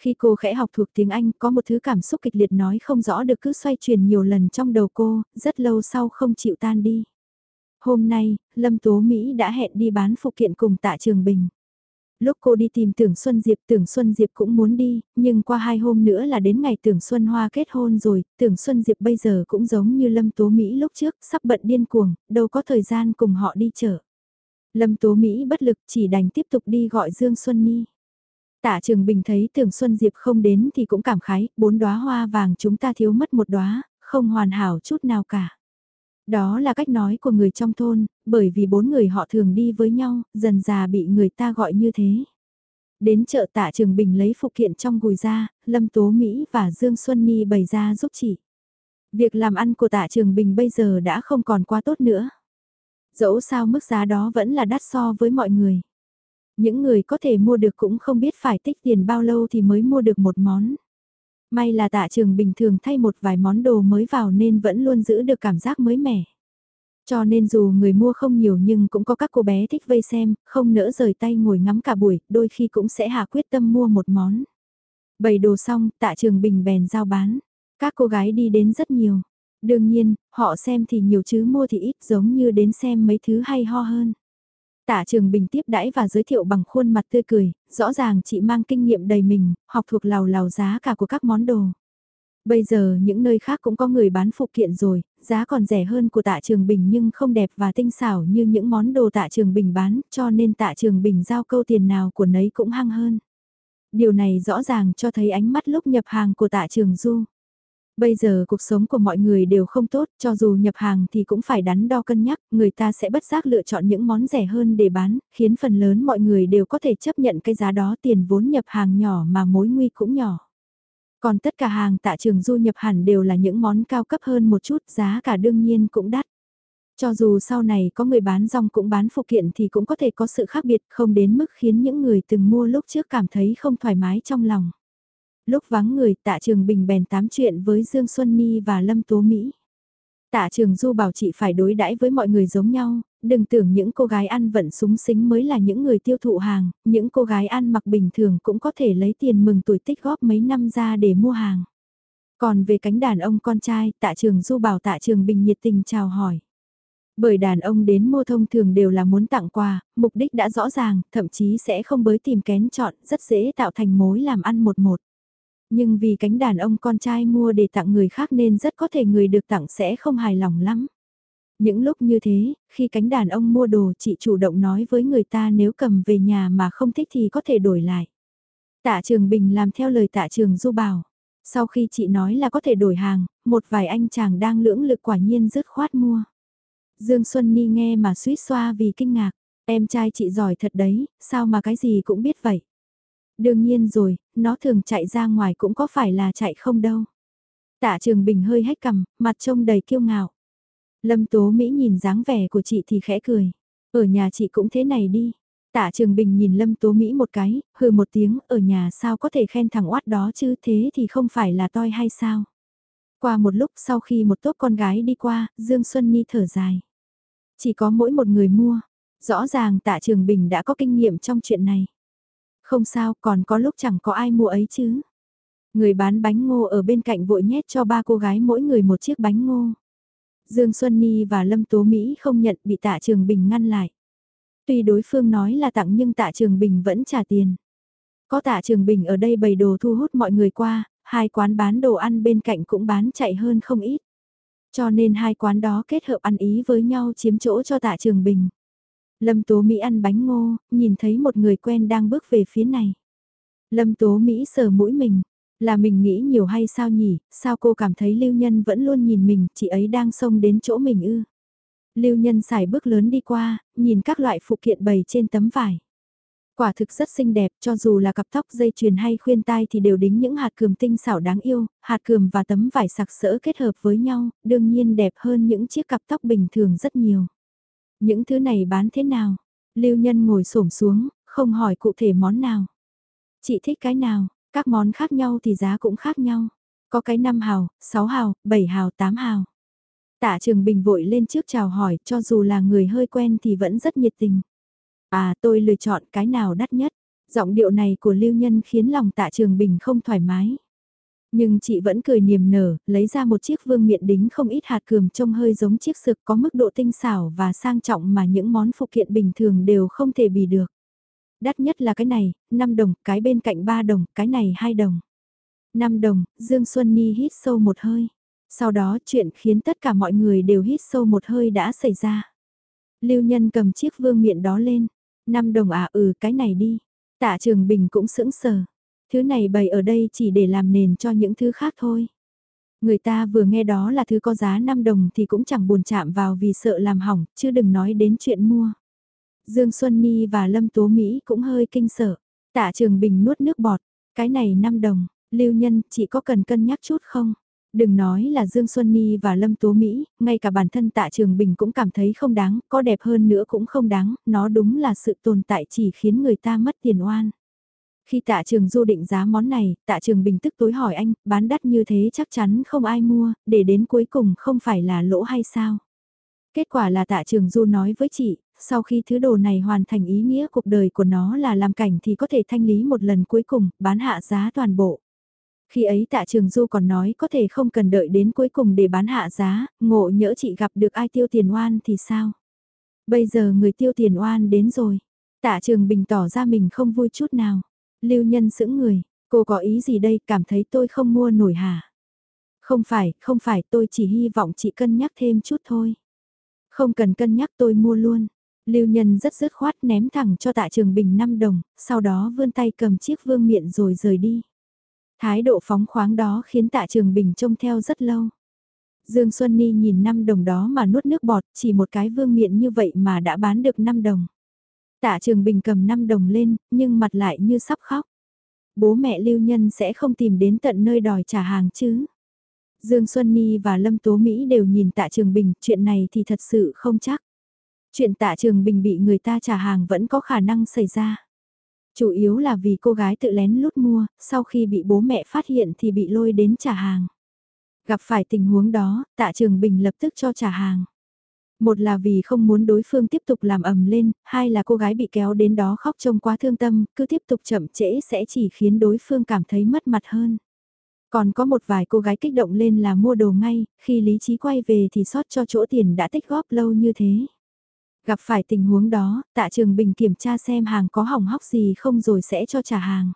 Khi cô khẽ học thuộc tiếng Anh có một thứ cảm xúc kịch liệt nói không rõ được cứ xoay chuyển nhiều lần trong đầu cô, rất lâu sau không chịu tan đi. Hôm nay, Lâm Tố Mỹ đã hẹn đi bán phụ kiện cùng tạ Trường Bình. Lúc cô đi tìm Tưởng Xuân Diệp, Tưởng Xuân Diệp cũng muốn đi, nhưng qua hai hôm nữa là đến ngày Tưởng Xuân Hoa kết hôn rồi, Tưởng Xuân Diệp bây giờ cũng giống như Lâm Tố Mỹ lúc trước, sắp bận điên cuồng, đâu có thời gian cùng họ đi chợ. Lâm Tố Mỹ bất lực chỉ đành tiếp tục đi gọi Dương Xuân Nhi. Tạ Trường Bình thấy Tưởng Xuân Diệp không đến thì cũng cảm khái, bốn đóa hoa vàng chúng ta thiếu mất một đóa, không hoàn hảo chút nào cả. Đó là cách nói của người trong thôn, bởi vì bốn người họ thường đi với nhau, dần già bị người ta gọi như thế. Đến chợ tạ Trường Bình lấy phụ kiện trong gùi ra, Lâm Tố Mỹ và Dương Xuân Ni bày ra giúp chị. Việc làm ăn của tạ Trường Bình bây giờ đã không còn quá tốt nữa. Dẫu sao mức giá đó vẫn là đắt so với mọi người. Những người có thể mua được cũng không biết phải tích tiền bao lâu thì mới mua được một món. May là tạ trường bình thường thay một vài món đồ mới vào nên vẫn luôn giữ được cảm giác mới mẻ. Cho nên dù người mua không nhiều nhưng cũng có các cô bé thích vây xem, không nỡ rời tay ngồi ngắm cả buổi, đôi khi cũng sẽ hạ quyết tâm mua một món. Bày đồ xong, tạ trường bình bèn giao bán. Các cô gái đi đến rất nhiều. Đương nhiên, họ xem thì nhiều chứ mua thì ít giống như đến xem mấy thứ hay ho hơn. Tạ Trường Bình tiếp đãi và giới thiệu bằng khuôn mặt tươi cười, rõ ràng chị mang kinh nghiệm đầy mình, học thuộc lào lào giá cả của các món đồ. Bây giờ những nơi khác cũng có người bán phụ kiện rồi, giá còn rẻ hơn của tạ Trường Bình nhưng không đẹp và tinh xảo như những món đồ tạ Trường Bình bán, cho nên tạ Trường Bình giao câu tiền nào của nấy cũng hăng hơn. Điều này rõ ràng cho thấy ánh mắt lúc nhập hàng của tạ Trường Du. Bây giờ cuộc sống của mọi người đều không tốt, cho dù nhập hàng thì cũng phải đắn đo cân nhắc, người ta sẽ bất giác lựa chọn những món rẻ hơn để bán, khiến phần lớn mọi người đều có thể chấp nhận cái giá đó tiền vốn nhập hàng nhỏ mà mối nguy cũng nhỏ. Còn tất cả hàng tạ trường du nhập hẳn đều là những món cao cấp hơn một chút, giá cả đương nhiên cũng đắt. Cho dù sau này có người bán rong cũng bán phụ kiện thì cũng có thể có sự khác biệt không đến mức khiến những người từng mua lúc trước cảm thấy không thoải mái trong lòng. Lúc vắng người tạ trường bình bèn tám chuyện với Dương Xuân Ni và Lâm Tố Mỹ. Tạ trường du bảo chị phải đối đãi với mọi người giống nhau, đừng tưởng những cô gái ăn vận súng xính mới là những người tiêu thụ hàng, những cô gái ăn mặc bình thường cũng có thể lấy tiền mừng tuổi tích góp mấy năm ra để mua hàng. Còn về cánh đàn ông con trai, tạ trường du bảo tạ trường bình nhiệt tình chào hỏi. Bởi đàn ông đến mua thông thường đều là muốn tặng quà, mục đích đã rõ ràng, thậm chí sẽ không bới tìm kén chọn, rất dễ tạo thành mối làm ăn một một. Nhưng vì cánh đàn ông con trai mua để tặng người khác nên rất có thể người được tặng sẽ không hài lòng lắm. Những lúc như thế, khi cánh đàn ông mua đồ chị chủ động nói với người ta nếu cầm về nhà mà không thích thì có thể đổi lại. Tạ Trường Bình làm theo lời Tạ Trường Du bảo. Sau khi chị nói là có thể đổi hàng, một vài anh chàng đang lưỡng lực quả nhiên dứt khoát mua. Dương Xuân Ni nghe mà suýt xoa vì kinh ngạc. Em trai chị giỏi thật đấy, sao mà cái gì cũng biết vậy. Đương nhiên rồi, nó thường chạy ra ngoài cũng có phải là chạy không đâu. Tạ Trường Bình hơi hét cầm, mặt trông đầy kiêu ngạo. Lâm Tố Mỹ nhìn dáng vẻ của chị thì khẽ cười. Ở nhà chị cũng thế này đi. Tạ Trường Bình nhìn Lâm Tố Mỹ một cái, hừ một tiếng, ở nhà sao có thể khen thằng oát đó chứ thế thì không phải là toi hay sao. Qua một lúc sau khi một tốp con gái đi qua, Dương Xuân Nhi thở dài. Chỉ có mỗi một người mua. Rõ ràng Tạ Trường Bình đã có kinh nghiệm trong chuyện này. Không sao, còn có lúc chẳng có ai mua ấy chứ. Người bán bánh ngô ở bên cạnh vội nhét cho ba cô gái mỗi người một chiếc bánh ngô. Dương Xuân Ni và Lâm Tố Mỹ không nhận bị tạ Trường Bình ngăn lại. Tuy đối phương nói là tặng nhưng tạ Trường Bình vẫn trả tiền. Có tạ Trường Bình ở đây bày đồ thu hút mọi người qua, hai quán bán đồ ăn bên cạnh cũng bán chạy hơn không ít. Cho nên hai quán đó kết hợp ăn ý với nhau chiếm chỗ cho tạ Trường Bình. Lâm Tố Mỹ ăn bánh ngô, nhìn thấy một người quen đang bước về phía này. Lâm Tố Mỹ sờ mũi mình, là mình nghĩ nhiều hay sao nhỉ, sao cô cảm thấy lưu nhân vẫn luôn nhìn mình, chị ấy đang xông đến chỗ mình ư. Lưu nhân xài bước lớn đi qua, nhìn các loại phụ kiện bày trên tấm vải. Quả thực rất xinh đẹp, cho dù là cặp tóc dây chuyền hay khuyên tai thì đều đính những hạt cườm tinh xảo đáng yêu, hạt cườm và tấm vải sặc sỡ kết hợp với nhau, đương nhiên đẹp hơn những chiếc cặp tóc bình thường rất nhiều. Những thứ này bán thế nào? Lưu Nhân ngồi xổm xuống, không hỏi cụ thể món nào. Chị thích cái nào, các món khác nhau thì giá cũng khác nhau. Có cái 5 hào, 6 hào, 7 hào, 8 hào. Tạ Trường Bình vội lên trước chào hỏi, cho dù là người hơi quen thì vẫn rất nhiệt tình. À, tôi lựa chọn cái nào đắt nhất. Giọng điệu này của Lưu Nhân khiến lòng Tạ Trường Bình không thoải mái. Nhưng chị vẫn cười niềm nở, lấy ra một chiếc vương miện đính không ít hạt cườm trông hơi giống chiếc sực có mức độ tinh xảo và sang trọng mà những món phụ kiện bình thường đều không thể bì được. Đắt nhất là cái này, 5 đồng, cái bên cạnh 3 đồng, cái này 2 đồng. 5 đồng, Dương Xuân Ni hít sâu một hơi. Sau đó chuyện khiến tất cả mọi người đều hít sâu một hơi đã xảy ra. Lưu Nhân cầm chiếc vương miện đó lên. 5 đồng à ừ cái này đi. Tạ Trường Bình cũng sững sờ. Thứ này bày ở đây chỉ để làm nền cho những thứ khác thôi. Người ta vừa nghe đó là thứ có giá 5 đồng thì cũng chẳng buồn chạm vào vì sợ làm hỏng, chứ đừng nói đến chuyện mua. Dương Xuân Ni và Lâm Tố Mỹ cũng hơi kinh sợ. Tạ Trường Bình nuốt nước bọt, cái này 5 đồng, lưu nhân, chị có cần cân nhắc chút không? Đừng nói là Dương Xuân Ni và Lâm Tố Mỹ, ngay cả bản thân Tạ Trường Bình cũng cảm thấy không đáng, có đẹp hơn nữa cũng không đáng, nó đúng là sự tồn tại chỉ khiến người ta mất tiền oan. Khi tạ trường du định giá món này, tạ trường bình tức tối hỏi anh, bán đắt như thế chắc chắn không ai mua, để đến cuối cùng không phải là lỗ hay sao? Kết quả là tạ trường du nói với chị, sau khi thứ đồ này hoàn thành ý nghĩa cuộc đời của nó là làm cảnh thì có thể thanh lý một lần cuối cùng, bán hạ giá toàn bộ. Khi ấy tạ trường du còn nói có thể không cần đợi đến cuối cùng để bán hạ giá, ngộ nhỡ chị gặp được ai tiêu tiền oan thì sao? Bây giờ người tiêu tiền oan đến rồi. Tạ trường bình tỏ ra mình không vui chút nào. Lưu nhân sững người, cô có ý gì đây cảm thấy tôi không mua nổi hả? Không phải, không phải tôi chỉ hy vọng chị cân nhắc thêm chút thôi. Không cần cân nhắc tôi mua luôn. Lưu nhân rất dứt khoát ném thẳng cho tạ trường bình 5 đồng, sau đó vươn tay cầm chiếc vương miện rồi rời đi. Thái độ phóng khoáng đó khiến tạ trường bình trông theo rất lâu. Dương Xuân Ni nhìn 5 đồng đó mà nuốt nước bọt, chỉ một cái vương miện như vậy mà đã bán được 5 đồng. Tạ Trường Bình cầm 5 đồng lên, nhưng mặt lại như sắp khóc. Bố mẹ Lưu Nhân sẽ không tìm đến tận nơi đòi trả hàng chứ. Dương Xuân Ni và Lâm Tố Mỹ đều nhìn Tạ Trường Bình, chuyện này thì thật sự không chắc. Chuyện Tạ Trường Bình bị người ta trả hàng vẫn có khả năng xảy ra. Chủ yếu là vì cô gái tự lén lút mua, sau khi bị bố mẹ phát hiện thì bị lôi đến trả hàng. Gặp phải tình huống đó, Tạ Trường Bình lập tức cho trả hàng. Một là vì không muốn đối phương tiếp tục làm ầm lên, hai là cô gái bị kéo đến đó khóc trông quá thương tâm, cứ tiếp tục chậm trễ sẽ chỉ khiến đối phương cảm thấy mất mặt hơn. Còn có một vài cô gái kích động lên là mua đồ ngay, khi lý trí quay về thì sót cho chỗ tiền đã tích góp lâu như thế. Gặp phải tình huống đó, tạ trường bình kiểm tra xem hàng có hỏng hóc gì không rồi sẽ cho trả hàng.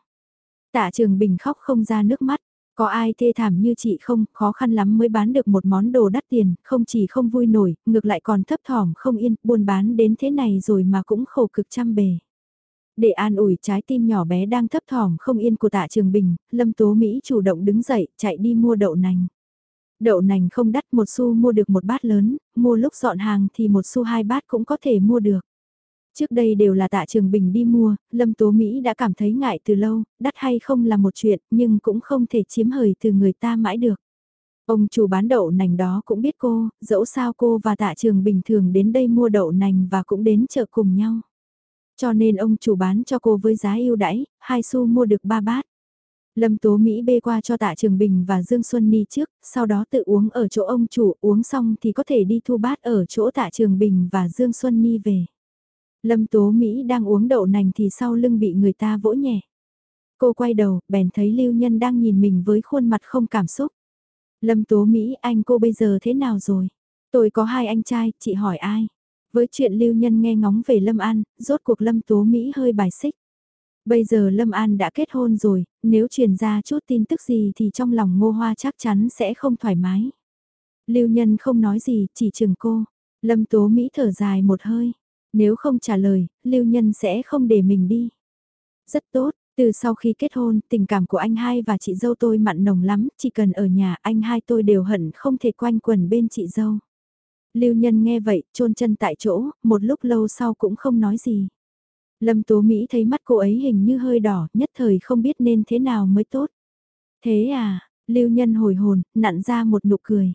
Tạ trường bình khóc không ra nước mắt, có ai thê thảm như chị không, khó khăn lắm mới bán được một món đồ đắt tiền, không chỉ không vui nổi, ngược lại còn thấp thỏm không yên, buôn bán đến thế này rồi mà cũng khổ cực trăm bề. Để an ủi trái tim nhỏ bé đang thấp thỏm không yên của tạ Trường Bình, Lâm Tố Mỹ chủ động đứng dậy, chạy đi mua đậu nành. Đậu nành không đắt một xu mua được một bát lớn, mua lúc dọn hàng thì một xu hai bát cũng có thể mua được. Trước đây đều là tạ trường bình đi mua, Lâm Tố Mỹ đã cảm thấy ngại từ lâu, đắt hay không là một chuyện, nhưng cũng không thể chiếm hời từ người ta mãi được. Ông chủ bán đậu nành đó cũng biết cô, dẫu sao cô và tạ trường bình thường đến đây mua đậu nành và cũng đến chợ cùng nhau. Cho nên ông chủ bán cho cô với giá ưu đãi, hai xu mua được ba bát. Lâm Tố Mỹ bê qua cho tạ Trường Bình và Dương Xuân Ni trước, sau đó tự uống ở chỗ ông chủ, uống xong thì có thể đi thu bát ở chỗ tạ Trường Bình và Dương Xuân Ni về. Lâm Tố Mỹ đang uống đậu nành thì sau lưng bị người ta vỗ nhẹ. Cô quay đầu, bèn thấy Lưu Nhân đang nhìn mình với khuôn mặt không cảm xúc. Lâm Tố Mỹ, anh cô bây giờ thế nào rồi? Tôi có hai anh trai, chị hỏi ai? Với chuyện Lưu Nhân nghe ngóng về Lâm An, rốt cuộc Lâm Tố Mỹ hơi bài xích. Bây giờ Lâm An đã kết hôn rồi, nếu truyền ra chút tin tức gì thì trong lòng ngô hoa chắc chắn sẽ không thoải mái. Lưu Nhân không nói gì, chỉ chừng cô. Lâm Tố Mỹ thở dài một hơi. Nếu không trả lời, lưu nhân sẽ không để mình đi. Rất tốt, từ sau khi kết hôn, tình cảm của anh hai và chị dâu tôi mặn nồng lắm, chỉ cần ở nhà anh hai tôi đều hận không thể quanh quần bên chị dâu. Lưu nhân nghe vậy, chôn chân tại chỗ, một lúc lâu sau cũng không nói gì. Lâm Tố Mỹ thấy mắt cô ấy hình như hơi đỏ, nhất thời không biết nên thế nào mới tốt. Thế à, Lưu nhân hồi hồn, nặn ra một nụ cười.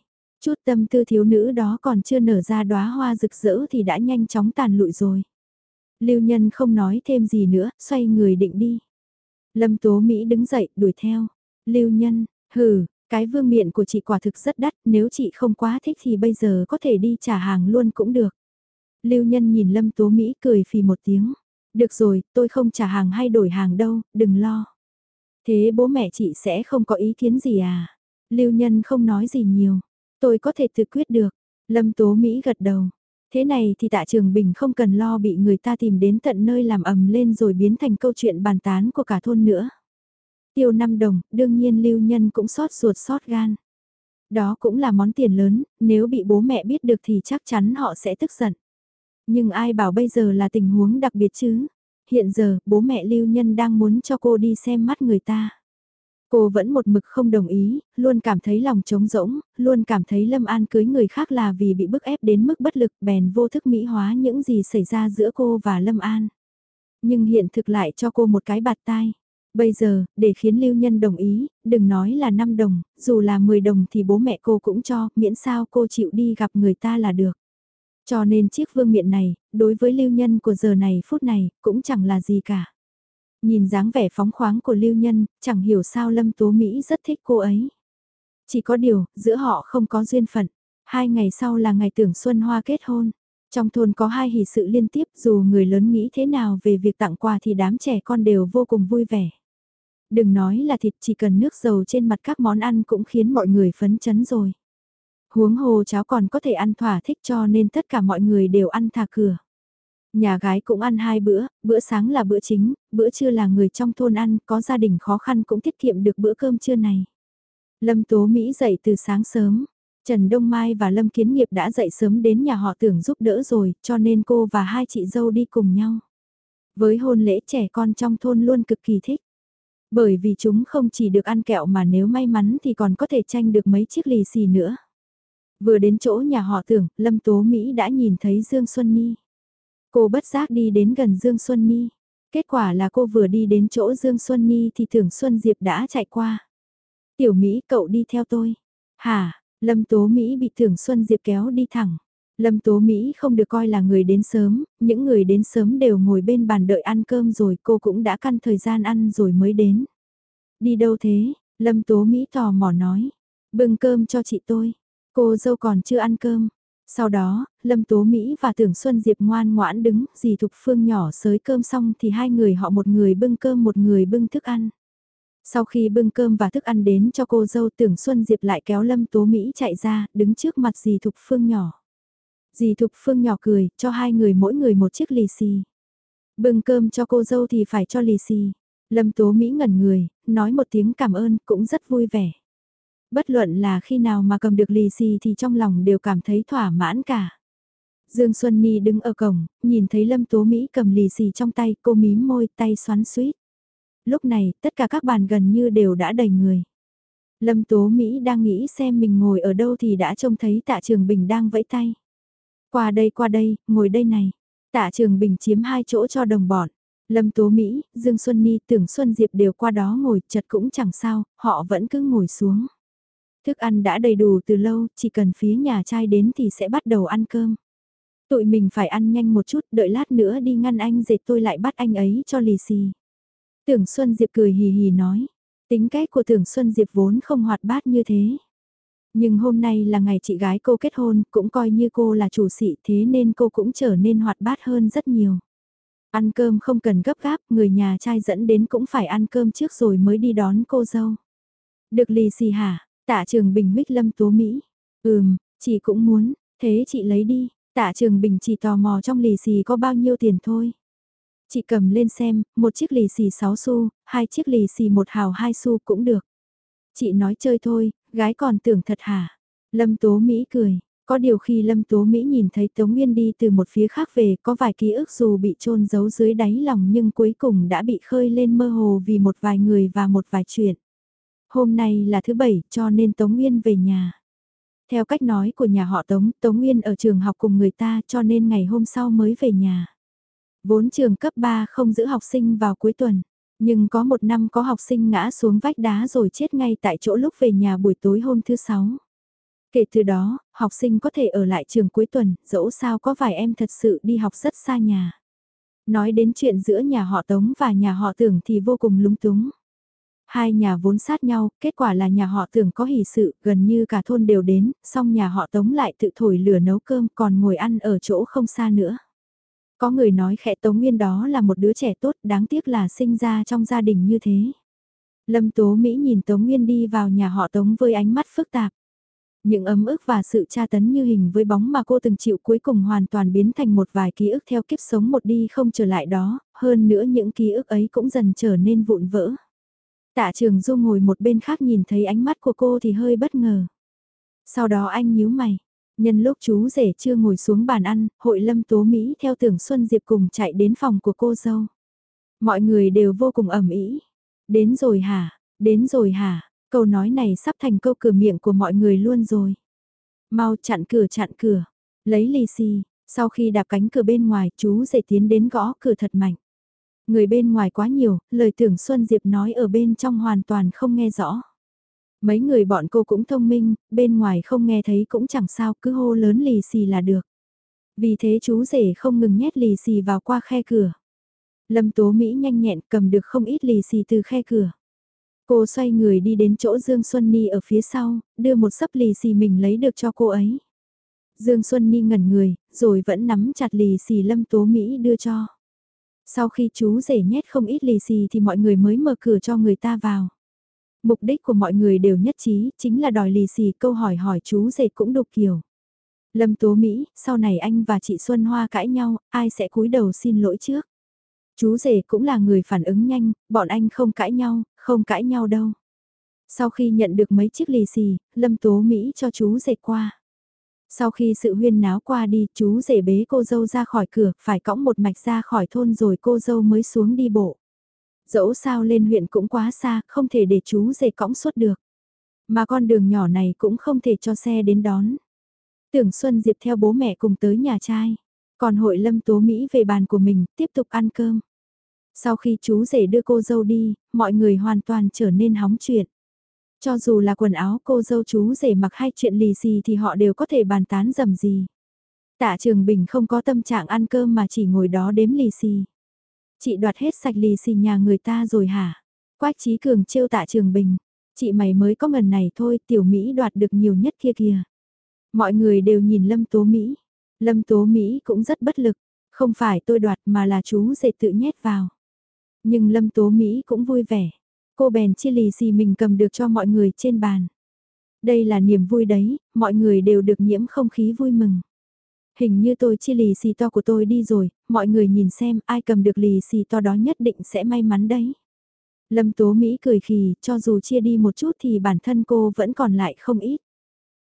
Chút tâm tư thiếu nữ đó còn chưa nở ra đóa hoa rực rỡ thì đã nhanh chóng tàn lụi rồi. Lưu Nhân không nói thêm gì nữa, xoay người định đi. Lâm Tố Mỹ đứng dậy, đuổi theo. Lưu Nhân, hừ, cái vương miện của chị quả thực rất đắt, nếu chị không quá thích thì bây giờ có thể đi trả hàng luôn cũng được. Lưu Nhân nhìn Lâm Tố Mỹ cười phì một tiếng. Được rồi, tôi không trả hàng hay đổi hàng đâu, đừng lo. Thế bố mẹ chị sẽ không có ý kiến gì à? Lưu Nhân không nói gì nhiều. Tôi có thể tự quyết được. Lâm Tố Mỹ gật đầu. Thế này thì tạ trường Bình không cần lo bị người ta tìm đến tận nơi làm ầm lên rồi biến thành câu chuyện bàn tán của cả thôn nữa. Tiêu năm đồng, đương nhiên lưu nhân cũng sót ruột sót gan. Đó cũng là món tiền lớn, nếu bị bố mẹ biết được thì chắc chắn họ sẽ tức giận. Nhưng ai bảo bây giờ là tình huống đặc biệt chứ? Hiện giờ, bố mẹ lưu nhân đang muốn cho cô đi xem mắt người ta. Cô vẫn một mực không đồng ý, luôn cảm thấy lòng trống rỗng, luôn cảm thấy Lâm An cưới người khác là vì bị bức ép đến mức bất lực bèn vô thức mỹ hóa những gì xảy ra giữa cô và Lâm An. Nhưng hiện thực lại cho cô một cái bạt tai. Bây giờ, để khiến lưu nhân đồng ý, đừng nói là 5 đồng, dù là 10 đồng thì bố mẹ cô cũng cho, miễn sao cô chịu đi gặp người ta là được. Cho nên chiếc vương miện này, đối với lưu nhân của giờ này phút này, cũng chẳng là gì cả. Nhìn dáng vẻ phóng khoáng của lưu nhân, chẳng hiểu sao Lâm Tố Mỹ rất thích cô ấy. Chỉ có điều, giữa họ không có duyên phận. Hai ngày sau là ngày tưởng Xuân Hoa kết hôn. Trong thôn có hai hỷ sự liên tiếp dù người lớn nghĩ thế nào về việc tặng quà thì đám trẻ con đều vô cùng vui vẻ. Đừng nói là thịt chỉ cần nước dầu trên mặt các món ăn cũng khiến mọi người phấn chấn rồi. Huống hồ cháu còn có thể ăn thỏa thích cho nên tất cả mọi người đều ăn thà cửa. Nhà gái cũng ăn hai bữa, bữa sáng là bữa chính, bữa trưa là người trong thôn ăn, có gia đình khó khăn cũng tiết kiệm được bữa cơm trưa này. Lâm Tố Mỹ dậy từ sáng sớm, Trần Đông Mai và Lâm Kiến Nghiệp đã dậy sớm đến nhà họ tưởng giúp đỡ rồi, cho nên cô và hai chị dâu đi cùng nhau. Với hôn lễ trẻ con trong thôn luôn cực kỳ thích. Bởi vì chúng không chỉ được ăn kẹo mà nếu may mắn thì còn có thể tranh được mấy chiếc lì xì nữa. Vừa đến chỗ nhà họ tưởng, Lâm Tố Mỹ đã nhìn thấy Dương Xuân Nhi. Cô bất giác đi đến gần Dương Xuân Ni. Kết quả là cô vừa đi đến chỗ Dương Xuân Ni thì thưởng Xuân Diệp đã chạy qua. Tiểu Mỹ cậu đi theo tôi. Hả, Lâm Tố Mỹ bị thưởng Xuân Diệp kéo đi thẳng. Lâm Tố Mỹ không được coi là người đến sớm, những người đến sớm đều ngồi bên bàn đợi ăn cơm rồi cô cũng đã căn thời gian ăn rồi mới đến. Đi đâu thế? Lâm Tố Mỹ tò mò nói. Bưng cơm cho chị tôi. Cô dâu còn chưa ăn cơm. Sau đó, Lâm Tố Mỹ và Tưởng Xuân Diệp ngoan ngoãn đứng, dì Thục Phương nhỏ sới cơm xong thì hai người họ một người bưng cơm một người bưng thức ăn. Sau khi bưng cơm và thức ăn đến cho cô dâu Tưởng Xuân Diệp lại kéo Lâm Tố Mỹ chạy ra, đứng trước mặt dì Thục Phương nhỏ. Dì Thục Phương nhỏ cười, cho hai người mỗi người một chiếc lì xì. Bưng cơm cho cô dâu thì phải cho lì xì. Lâm Tố Mỹ ngẩn người, nói một tiếng cảm ơn cũng rất vui vẻ. Bất luận là khi nào mà cầm được lì xì thì trong lòng đều cảm thấy thỏa mãn cả. Dương Xuân Ni đứng ở cổng, nhìn thấy Lâm Tố Mỹ cầm lì xì trong tay, cô mím môi, tay xoắn suýt. Lúc này, tất cả các bàn gần như đều đã đầy người. Lâm Tố Mỹ đang nghĩ xem mình ngồi ở đâu thì đã trông thấy tạ trường Bình đang vẫy tay. Qua đây qua đây, ngồi đây này. Tạ trường Bình chiếm hai chỗ cho đồng bọn. Lâm Tố Mỹ, Dương Xuân Ni, Tưởng Xuân Diệp đều qua đó ngồi, chật cũng chẳng sao, họ vẫn cứ ngồi xuống. Thức ăn đã đầy đủ từ lâu, chỉ cần phía nhà trai đến thì sẽ bắt đầu ăn cơm. Tụi mình phải ăn nhanh một chút, đợi lát nữa đi ngăn anh dệt tôi lại bắt anh ấy cho lì xì. Tưởng Xuân Diệp cười hì hì nói, tính cách của Tưởng Xuân Diệp vốn không hoạt bát như thế. Nhưng hôm nay là ngày chị gái cô kết hôn, cũng coi như cô là chủ sĩ thế nên cô cũng trở nên hoạt bát hơn rất nhiều. Ăn cơm không cần gấp gáp, người nhà trai dẫn đến cũng phải ăn cơm trước rồi mới đi đón cô dâu. Được lì xì hả? Tạ Trường Bình huyết lâm tố Mỹ. Ừm, chị cũng muốn, thế chị lấy đi. Tạ Trường Bình chỉ tò mò trong lì xì có bao nhiêu tiền thôi. Chị cầm lên xem, một chiếc lì xì 6 xu, hai chiếc lì xì một hào 2 xu cũng được. Chị nói chơi thôi, gái còn tưởng thật hả? Lâm Tố Mỹ cười. Có điều khi Lâm Tố Mỹ nhìn thấy Tống Nguyên đi từ một phía khác về có vài ký ức dù bị trôn giấu dưới đáy lòng nhưng cuối cùng đã bị khơi lên mơ hồ vì một vài người và một vài chuyện. Hôm nay là thứ bảy cho nên Tống Nguyên về nhà. Theo cách nói của nhà họ Tống, Tống Nguyên ở trường học cùng người ta cho nên ngày hôm sau mới về nhà. Vốn trường cấp 3 không giữ học sinh vào cuối tuần, nhưng có một năm có học sinh ngã xuống vách đá rồi chết ngay tại chỗ lúc về nhà buổi tối hôm thứ sáu. Kể từ đó, học sinh có thể ở lại trường cuối tuần, dẫu sao có vài em thật sự đi học rất xa nhà. Nói đến chuyện giữa nhà họ Tống và nhà họ Tưởng thì vô cùng lúng túng. Hai nhà vốn sát nhau, kết quả là nhà họ Tưởng có hỷ sự, gần như cả thôn đều đến, xong nhà họ Tống lại tự thổi lửa nấu cơm còn ngồi ăn ở chỗ không xa nữa. Có người nói khẽ Tống Nguyên đó là một đứa trẻ tốt, đáng tiếc là sinh ra trong gia đình như thế. Lâm Tố Mỹ nhìn Tống Nguyên đi vào nhà họ Tống với ánh mắt phức tạp. Những ấm ức và sự tra tấn như hình với bóng mà cô từng chịu cuối cùng hoàn toàn biến thành một vài ký ức theo kiếp sống một đi không trở lại đó, hơn nữa những ký ức ấy cũng dần trở nên vụn vỡ. Tạ trường Du ngồi một bên khác nhìn thấy ánh mắt của cô thì hơi bất ngờ. Sau đó anh nhíu mày. Nhân lúc chú rể chưa ngồi xuống bàn ăn, hội lâm tố Mỹ theo tưởng Xuân Diệp cùng chạy đến phòng của cô dâu. Mọi người đều vô cùng ẩm ý. Đến rồi hả? Đến rồi hả? Câu nói này sắp thành câu cửa miệng của mọi người luôn rồi. Mau chặn cửa chặn cửa. Lấy lì xì. Sau khi đạp cánh cửa bên ngoài, chú rể tiến đến gõ cửa thật mạnh. Người bên ngoài quá nhiều, lời tưởng Xuân Diệp nói ở bên trong hoàn toàn không nghe rõ. Mấy người bọn cô cũng thông minh, bên ngoài không nghe thấy cũng chẳng sao, cứ hô lớn lì xì là được. Vì thế chú rể không ngừng nhét lì xì vào qua khe cửa. Lâm Tố Mỹ nhanh nhẹn cầm được không ít lì xì từ khe cửa. Cô xoay người đi đến chỗ Dương Xuân Ni ở phía sau, đưa một sấp lì xì mình lấy được cho cô ấy. Dương Xuân Ni ngẩn người, rồi vẫn nắm chặt lì xì Lâm Tố Mỹ đưa cho. Sau khi chú rể nhét không ít lì xì thì mọi người mới mở cửa cho người ta vào. Mục đích của mọi người đều nhất trí, chính là đòi lì xì câu hỏi hỏi chú rể cũng đục kiểu. Lâm Tố Mỹ, sau này anh và chị Xuân Hoa cãi nhau, ai sẽ cúi đầu xin lỗi trước? Chú rể cũng là người phản ứng nhanh, bọn anh không cãi nhau, không cãi nhau đâu. Sau khi nhận được mấy chiếc lì xì, Lâm Tố Mỹ cho chú rể qua. Sau khi sự huyên náo qua đi, chú rể bế cô dâu ra khỏi cửa, phải cõng một mạch ra khỏi thôn rồi cô dâu mới xuống đi bộ. Dẫu sao lên huyện cũng quá xa, không thể để chú rể cõng suốt được. Mà con đường nhỏ này cũng không thể cho xe đến đón. Tưởng Xuân Diệp theo bố mẹ cùng tới nhà trai. Còn hội lâm tố Mỹ về bàn của mình, tiếp tục ăn cơm. Sau khi chú rể đưa cô dâu đi, mọi người hoàn toàn trở nên hóng chuyện. Cho dù là quần áo cô dâu chú rể mặc hay chuyện lì xì thì họ đều có thể bàn tán dầm gì. Tạ Trường Bình không có tâm trạng ăn cơm mà chỉ ngồi đó đếm lì xì. Chị đoạt hết sạch lì xì nhà người ta rồi hả? Quách Trí Cường trêu Tạ Trường Bình. Chị mày mới có ngần này thôi, tiểu Mỹ đoạt được nhiều nhất kia kìa. Mọi người đều nhìn Lâm Tố Mỹ. Lâm Tố Mỹ cũng rất bất lực. Không phải tôi đoạt mà là chú rể tự nhét vào. Nhưng Lâm Tố Mỹ cũng vui vẻ. Cô bèn chia lì xì mình cầm được cho mọi người trên bàn. Đây là niềm vui đấy, mọi người đều được nhiễm không khí vui mừng. Hình như tôi chia lì xì to của tôi đi rồi, mọi người nhìn xem ai cầm được lì xì to đó nhất định sẽ may mắn đấy. Lâm Tố Mỹ cười khì, cho dù chia đi một chút thì bản thân cô vẫn còn lại không ít.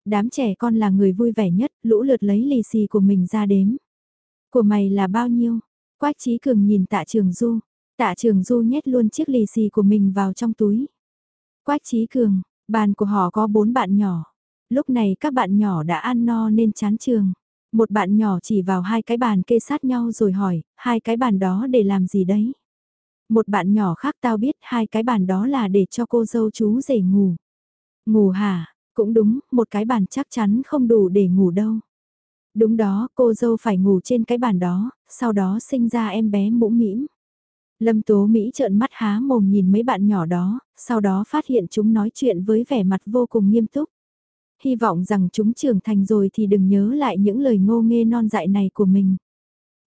Đám trẻ con là người vui vẻ nhất, lũ lượt lấy lì xì của mình ra đếm. Của mày là bao nhiêu? Quách Trí Cường nhìn tạ trường du, Tạ trường du nhét luôn chiếc lì xì của mình vào trong túi. Quách trí cường, bàn của họ có bốn bạn nhỏ. Lúc này các bạn nhỏ đã ăn no nên chán trường. Một bạn nhỏ chỉ vào hai cái bàn kê sát nhau rồi hỏi, hai cái bàn đó để làm gì đấy? Một bạn nhỏ khác tao biết hai cái bàn đó là để cho cô dâu chú rể ngủ. Ngủ hả? Cũng đúng, một cái bàn chắc chắn không đủ để ngủ đâu. Đúng đó, cô dâu phải ngủ trên cái bàn đó, sau đó sinh ra em bé mũ mĩm. Lâm Tố Mỹ trợn mắt há mồm nhìn mấy bạn nhỏ đó, sau đó phát hiện chúng nói chuyện với vẻ mặt vô cùng nghiêm túc. Hy vọng rằng chúng trưởng thành rồi thì đừng nhớ lại những lời ngô nghê non dại này của mình.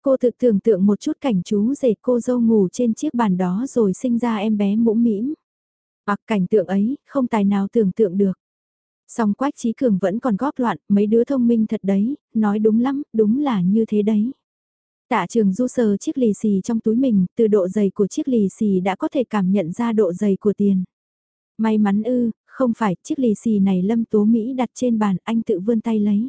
Cô thực tưởng tượng một chút cảnh chú rể cô dâu ngủ trên chiếc bàn đó rồi sinh ra em bé mũm mĩm. Hoặc cảnh tượng ấy, không tài nào tưởng tượng được. Song Quách Trí Cường vẫn còn góp loạn, mấy đứa thông minh thật đấy, nói đúng lắm, đúng là như thế đấy. Tạ trường du sờ chiếc lì xì trong túi mình, từ độ dày của chiếc lì xì đã có thể cảm nhận ra độ dày của tiền. May mắn ư, không phải, chiếc lì xì này Lâm Tố Mỹ đặt trên bàn, anh tự vươn tay lấy.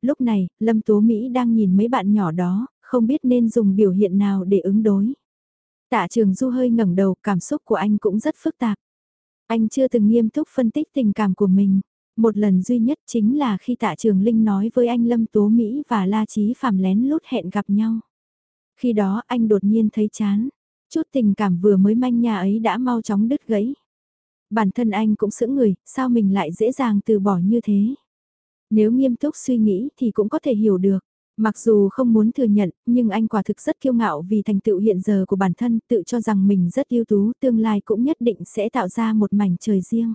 Lúc này, Lâm Tố Mỹ đang nhìn mấy bạn nhỏ đó, không biết nên dùng biểu hiện nào để ứng đối. Tạ trường du hơi ngẩng đầu, cảm xúc của anh cũng rất phức tạp. Anh chưa từng nghiêm túc phân tích tình cảm của mình. Một lần duy nhất chính là khi tạ trường Linh nói với anh Lâm Tố Mỹ và La Chí Phạm lén lút hẹn gặp nhau. Khi đó anh đột nhiên thấy chán, chút tình cảm vừa mới manh nhà ấy đã mau chóng đứt gãy. Bản thân anh cũng sững người, sao mình lại dễ dàng từ bỏ như thế? Nếu nghiêm túc suy nghĩ thì cũng có thể hiểu được. Mặc dù không muốn thừa nhận, nhưng anh quả thực rất kiêu ngạo vì thành tựu hiện giờ của bản thân, tự cho rằng mình rất ưu tú, tương lai cũng nhất định sẽ tạo ra một mảnh trời riêng.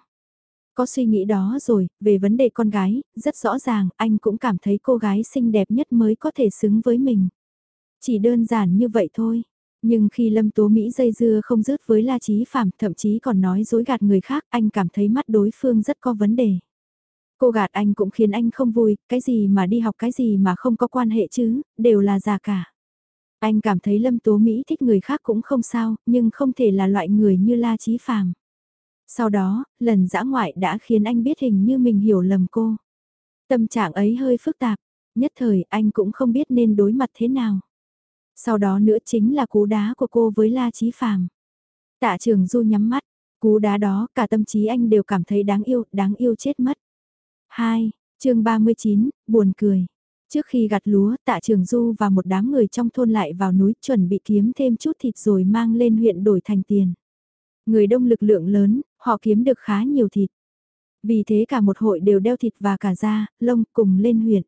Có suy nghĩ đó rồi, về vấn đề con gái, rất rõ ràng, anh cũng cảm thấy cô gái xinh đẹp nhất mới có thể xứng với mình. Chỉ đơn giản như vậy thôi. Nhưng khi Lâm Tố Mỹ dây dưa không dứt với La Chí Phạm, thậm chí còn nói dối gạt người khác, anh cảm thấy mắt đối phương rất có vấn đề. Cô gạt anh cũng khiến anh không vui, cái gì mà đi học cái gì mà không có quan hệ chứ, đều là già cả. Anh cảm thấy Lâm Tố Mỹ thích người khác cũng không sao, nhưng không thể là loại người như La Chí Phạm sau đó, lần dã ngoại đã khiến anh biết hình như mình hiểu lầm cô. Tâm trạng ấy hơi phức tạp, nhất thời anh cũng không biết nên đối mặt thế nào. Sau đó nữa chính là cú đá của cô với La Chí Phàm. Tạ Trường Du nhắm mắt, cú đá đó cả tâm trí anh đều cảm thấy đáng yêu, đáng yêu chết mất. 2. chương 39, buồn cười. Trước khi gặt lúa, tạ trường du và một đám người trong thôn lại vào núi chuẩn bị kiếm thêm chút thịt rồi mang lên huyện đổi thành tiền. Người đông lực lượng lớn, họ kiếm được khá nhiều thịt. Vì thế cả một hội đều đeo thịt và cả da, lông cùng lên huyện.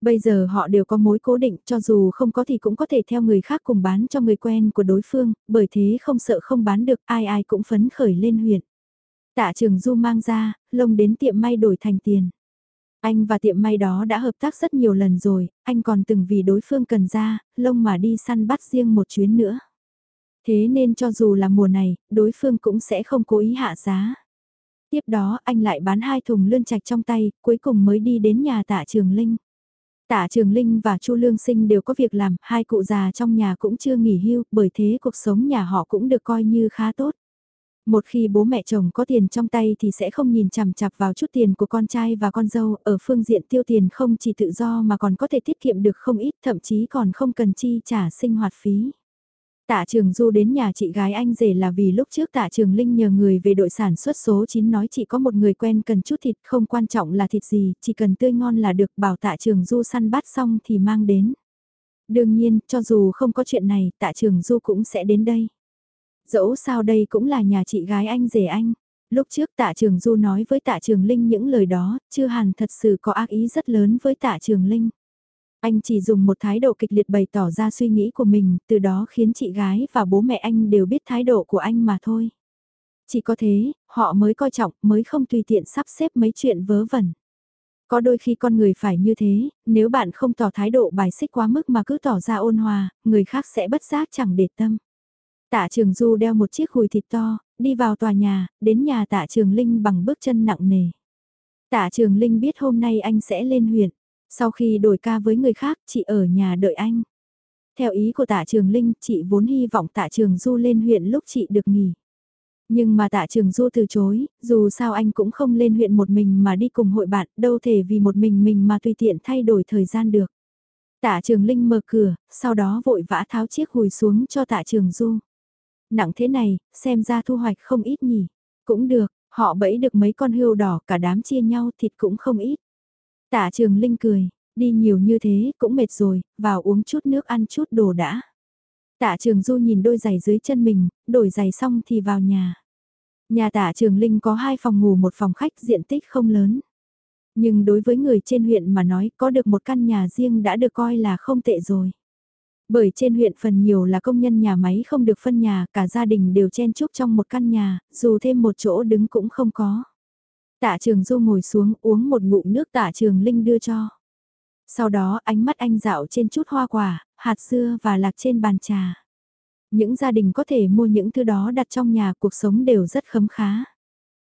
Bây giờ họ đều có mối cố định, cho dù không có thì cũng có thể theo người khác cùng bán cho người quen của đối phương, bởi thế không sợ không bán được, ai ai cũng phấn khởi lên huyện. Tạ trường du mang ra, lông đến tiệm may đổi thành tiền. Anh và tiệm may đó đã hợp tác rất nhiều lần rồi, anh còn từng vì đối phương cần ra, lông mà đi săn bắt riêng một chuyến nữa. Thế nên cho dù là mùa này, đối phương cũng sẽ không cố ý hạ giá. Tiếp đó anh lại bán hai thùng lươn chạch trong tay, cuối cùng mới đi đến nhà tạ Trường Linh. Tạ Trường Linh và Chu Lương Sinh đều có việc làm, hai cụ già trong nhà cũng chưa nghỉ hưu, bởi thế cuộc sống nhà họ cũng được coi như khá tốt. Một khi bố mẹ chồng có tiền trong tay thì sẽ không nhìn chằm chằm vào chút tiền của con trai và con dâu, ở phương diện tiêu tiền không chỉ tự do mà còn có thể tiết kiệm được không ít, thậm chí còn không cần chi trả sinh hoạt phí. Tạ Trường Du đến nhà chị gái anh rể là vì lúc trước Tạ Trường Linh nhờ người về đội sản xuất số 9 nói chị có một người quen cần chút thịt không quan trọng là thịt gì, chỉ cần tươi ngon là được bảo Tạ Trường Du săn bắt xong thì mang đến. Đương nhiên, cho dù không có chuyện này, Tạ Trường Du cũng sẽ đến đây. Dẫu sao đây cũng là nhà chị gái anh rể anh. Lúc trước tạ trường Du nói với tạ trường Linh những lời đó, chưa hẳn thật sự có ác ý rất lớn với tạ trường Linh. Anh chỉ dùng một thái độ kịch liệt bày tỏ ra suy nghĩ của mình, từ đó khiến chị gái và bố mẹ anh đều biết thái độ của anh mà thôi. Chỉ có thế, họ mới coi trọng, mới không tùy tiện sắp xếp mấy chuyện vớ vẩn. Có đôi khi con người phải như thế, nếu bạn không tỏ thái độ bài xích quá mức mà cứ tỏ ra ôn hòa, người khác sẽ bất giác chẳng để tâm. Tạ Trường Du đeo một chiếc hùi thịt to, đi vào tòa nhà, đến nhà Tạ Trường Linh bằng bước chân nặng nề. Tạ Trường Linh biết hôm nay anh sẽ lên huyện. Sau khi đổi ca với người khác, chị ở nhà đợi anh. Theo ý của Tạ Trường Linh, chị vốn hy vọng Tạ Trường Du lên huyện lúc chị được nghỉ. Nhưng mà Tạ Trường Du từ chối, dù sao anh cũng không lên huyện một mình mà đi cùng hội bạn, đâu thể vì một mình mình mà tùy tiện thay đổi thời gian được. Tạ Trường Linh mở cửa, sau đó vội vã tháo chiếc hùi xuống cho Tạ Trường Du nặng thế này, xem ra thu hoạch không ít nhỉ. Cũng được, họ bẫy được mấy con hươu đỏ cả đám chia nhau thịt cũng không ít. Tạ trường Linh cười, đi nhiều như thế cũng mệt rồi, vào uống chút nước ăn chút đồ đã. Tạ trường Du nhìn đôi giày dưới chân mình, đổi giày xong thì vào nhà. Nhà tạ trường Linh có hai phòng ngủ một phòng khách diện tích không lớn. Nhưng đối với người trên huyện mà nói có được một căn nhà riêng đã được coi là không tệ rồi. Bởi trên huyện phần nhiều là công nhân nhà máy không được phân nhà, cả gia đình đều chen chúc trong một căn nhà, dù thêm một chỗ đứng cũng không có. Tạ trường Du ngồi xuống uống một ngụm nước tạ trường Linh đưa cho. Sau đó ánh mắt anh dạo trên chút hoa quả, hạt dưa và lạc trên bàn trà. Những gia đình có thể mua những thứ đó đặt trong nhà cuộc sống đều rất khấm khá.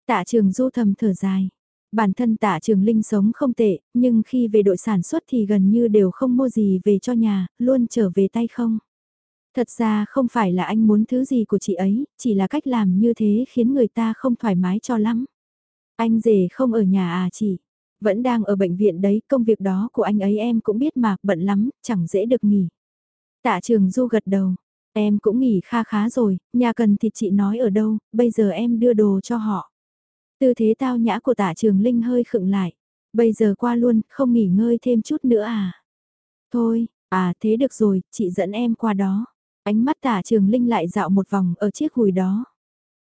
Tạ trường Du thầm thở dài. Bản thân tạ trường Linh sống không tệ, nhưng khi về đội sản xuất thì gần như đều không mua gì về cho nhà, luôn trở về tay không. Thật ra không phải là anh muốn thứ gì của chị ấy, chỉ là cách làm như thế khiến người ta không thoải mái cho lắm. Anh rể không ở nhà à chị? Vẫn đang ở bệnh viện đấy, công việc đó của anh ấy em cũng biết mà, bận lắm, chẳng dễ được nghỉ. Tạ trường Du gật đầu, em cũng nghỉ kha khá rồi, nhà cần thì chị nói ở đâu, bây giờ em đưa đồ cho họ. Tư thế tao nhã của Tạ trường Linh hơi khựng lại. Bây giờ qua luôn, không nghỉ ngơi thêm chút nữa à? Thôi, à thế được rồi, chị dẫn em qua đó. Ánh mắt Tạ trường Linh lại dạo một vòng ở chiếc hùi đó.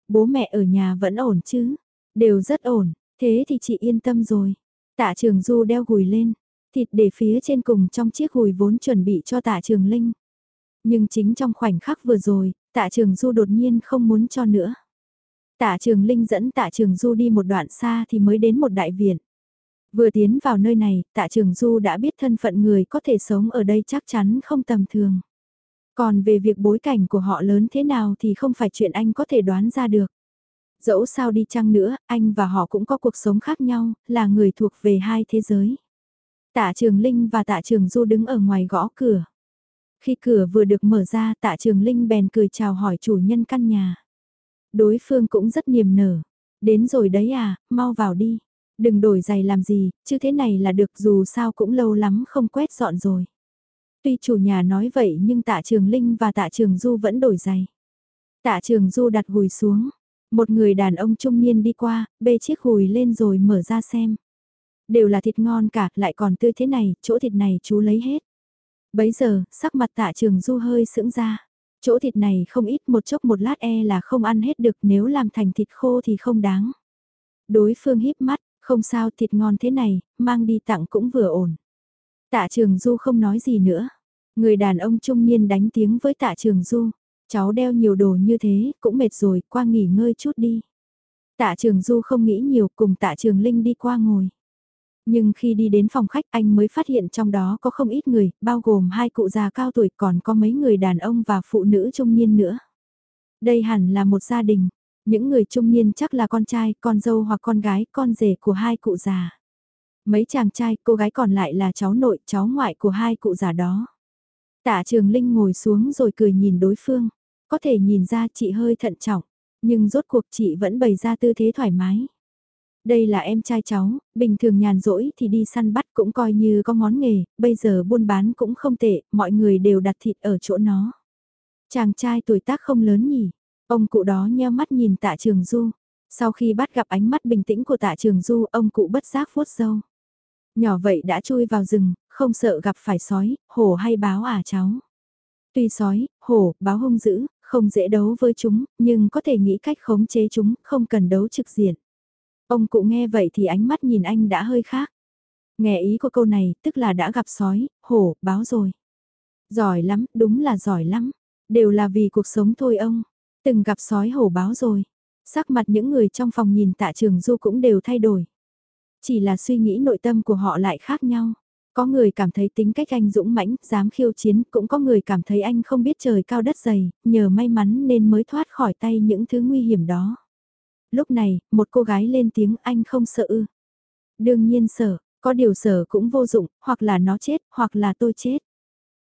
Bố mẹ ở nhà vẫn ổn chứ? Đều rất ổn, thế thì chị yên tâm rồi. Tạ trường du đeo gùi lên, thịt để phía trên cùng trong chiếc gùi vốn chuẩn bị cho tạ trường linh. Nhưng chính trong khoảnh khắc vừa rồi, tạ trường du đột nhiên không muốn cho nữa. Tạ trường linh dẫn tạ trường du đi một đoạn xa thì mới đến một đại viện. Vừa tiến vào nơi này, tạ trường du đã biết thân phận người có thể sống ở đây chắc chắn không tầm thường. Còn về việc bối cảnh của họ lớn thế nào thì không phải chuyện anh có thể đoán ra được. Dẫu sao đi chăng nữa, anh và họ cũng có cuộc sống khác nhau, là người thuộc về hai thế giới. Tạ Trường Linh và Tạ Trường Du đứng ở ngoài gõ cửa. Khi cửa vừa được mở ra Tạ Trường Linh bèn cười chào hỏi chủ nhân căn nhà. Đối phương cũng rất niềm nở. Đến rồi đấy à, mau vào đi. Đừng đổi giày làm gì, chứ thế này là được dù sao cũng lâu lắm không quét dọn rồi. Tuy chủ nhà nói vậy nhưng tạ trường Linh và tạ trường Du vẫn đổi giày. Tạ trường Du đặt gùi xuống. Một người đàn ông trung niên đi qua, bê chiếc hùi lên rồi mở ra xem. Đều là thịt ngon cả, lại còn tươi thế này, chỗ thịt này chú lấy hết. Bấy giờ, sắc mặt tạ trường Du hơi sững ra. Chỗ thịt này không ít một chốc một lát e là không ăn hết được nếu làm thành thịt khô thì không đáng. Đối phương híp mắt, không sao thịt ngon thế này, mang đi tặng cũng vừa ổn. Tạ Trường Du không nói gì nữa. Người đàn ông trung niên đánh tiếng với Tạ Trường Du. Cháu đeo nhiều đồ như thế, cũng mệt rồi, qua nghỉ ngơi chút đi. Tạ Trường Du không nghĩ nhiều cùng Tạ Trường Linh đi qua ngồi. Nhưng khi đi đến phòng khách anh mới phát hiện trong đó có không ít người, bao gồm hai cụ già cao tuổi còn có mấy người đàn ông và phụ nữ trung niên nữa. Đây hẳn là một gia đình, những người trung niên chắc là con trai, con dâu hoặc con gái, con rể của hai cụ già. Mấy chàng trai, cô gái còn lại là cháu nội, cháu ngoại của hai cụ già đó. Tạ Trường Linh ngồi xuống rồi cười nhìn đối phương. Có thể nhìn ra chị hơi thận trọng, nhưng rốt cuộc chị vẫn bày ra tư thế thoải mái. Đây là em trai cháu, bình thường nhàn rỗi thì đi săn bắt cũng coi như có món nghề, bây giờ buôn bán cũng không tệ, mọi người đều đặt thịt ở chỗ nó. Chàng trai tuổi tác không lớn nhỉ, ông cụ đó nheo mắt nhìn tạ trường du. Sau khi bắt gặp ánh mắt bình tĩnh của tạ trường du, ông cụ bất giác vuốt râu. Nhỏ vậy đã chui vào rừng, không sợ gặp phải sói, hổ hay báo à cháu. Tuy sói, hổ, báo hung dữ, không dễ đấu với chúng, nhưng có thể nghĩ cách khống chế chúng, không cần đấu trực diện. Ông cụ nghe vậy thì ánh mắt nhìn anh đã hơi khác. Nghe ý của câu này, tức là đã gặp sói, hổ, báo rồi. Giỏi lắm, đúng là giỏi lắm. Đều là vì cuộc sống thôi ông. Từng gặp sói hổ báo rồi. Sắc mặt những người trong phòng nhìn tạ trường du cũng đều thay đổi. Chỉ là suy nghĩ nội tâm của họ lại khác nhau. Có người cảm thấy tính cách anh dũng mãnh, dám khiêu chiến, cũng có người cảm thấy anh không biết trời cao đất dày, nhờ may mắn nên mới thoát khỏi tay những thứ nguy hiểm đó. Lúc này, một cô gái lên tiếng anh không sợ ư. Đương nhiên sợ, có điều sợ cũng vô dụng, hoặc là nó chết, hoặc là tôi chết.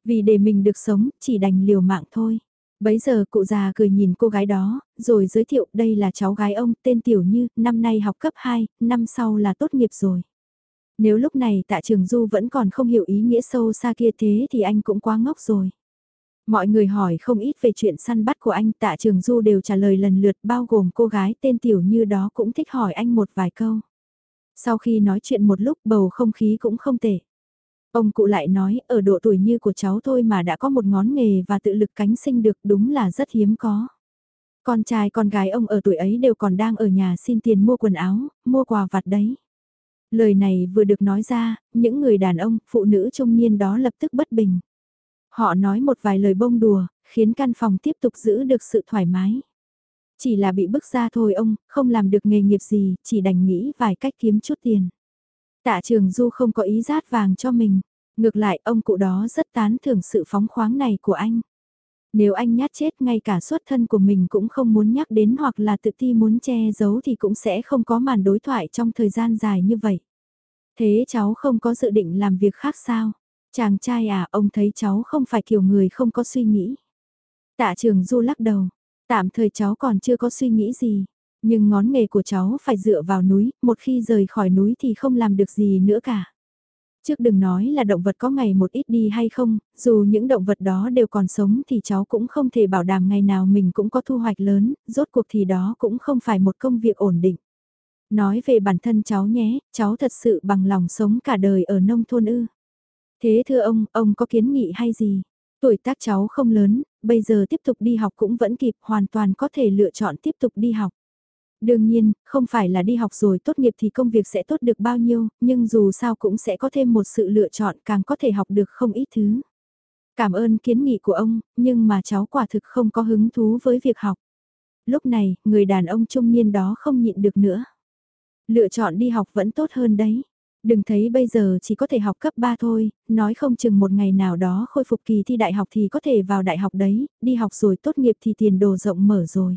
Vì để mình được sống, chỉ đành liều mạng thôi. Bấy giờ cụ già cười nhìn cô gái đó, rồi giới thiệu đây là cháu gái ông tên Tiểu Như, năm nay học cấp 2, năm sau là tốt nghiệp rồi. Nếu lúc này tạ trường du vẫn còn không hiểu ý nghĩa sâu xa kia thế thì anh cũng quá ngốc rồi. Mọi người hỏi không ít về chuyện săn bắt của anh tạ trường du đều trả lời lần lượt bao gồm cô gái tên Tiểu Như đó cũng thích hỏi anh một vài câu. Sau khi nói chuyện một lúc bầu không khí cũng không tệ. Ông cụ lại nói ở độ tuổi như của cháu thôi mà đã có một ngón nghề và tự lực cánh sinh được đúng là rất hiếm có. Con trai con gái ông ở tuổi ấy đều còn đang ở nhà xin tiền mua quần áo, mua quà vặt đấy. Lời này vừa được nói ra, những người đàn ông, phụ nữ trung niên đó lập tức bất bình. Họ nói một vài lời bông đùa, khiến căn phòng tiếp tục giữ được sự thoải mái. Chỉ là bị bức ra thôi ông, không làm được nghề nghiệp gì, chỉ đành nghĩ vài cách kiếm chút tiền. Tạ trường du không có ý rát vàng cho mình, ngược lại ông cụ đó rất tán thưởng sự phóng khoáng này của anh. Nếu anh nhát chết ngay cả xuất thân của mình cũng không muốn nhắc đến hoặc là tự ti muốn che giấu thì cũng sẽ không có màn đối thoại trong thời gian dài như vậy. Thế cháu không có dự định làm việc khác sao? Chàng trai à, ông thấy cháu không phải kiểu người không có suy nghĩ. Tạ trường du lắc đầu, tạm thời cháu còn chưa có suy nghĩ gì. Nhưng ngón nghề của cháu phải dựa vào núi, một khi rời khỏi núi thì không làm được gì nữa cả. Trước đừng nói là động vật có ngày một ít đi hay không, dù những động vật đó đều còn sống thì cháu cũng không thể bảo đảm ngày nào mình cũng có thu hoạch lớn, rốt cuộc thì đó cũng không phải một công việc ổn định. Nói về bản thân cháu nhé, cháu thật sự bằng lòng sống cả đời ở nông thôn ư. Thế thưa ông, ông có kiến nghị hay gì? Tuổi tác cháu không lớn, bây giờ tiếp tục đi học cũng vẫn kịp, hoàn toàn có thể lựa chọn tiếp tục đi học. Đương nhiên, không phải là đi học rồi tốt nghiệp thì công việc sẽ tốt được bao nhiêu, nhưng dù sao cũng sẽ có thêm một sự lựa chọn càng có thể học được không ít thứ. Cảm ơn kiến nghị của ông, nhưng mà cháu quả thực không có hứng thú với việc học. Lúc này, người đàn ông trung niên đó không nhịn được nữa. Lựa chọn đi học vẫn tốt hơn đấy. Đừng thấy bây giờ chỉ có thể học cấp 3 thôi, nói không chừng một ngày nào đó khôi phục kỳ thi đại học thì có thể vào đại học đấy, đi học rồi tốt nghiệp thì tiền đồ rộng mở rồi.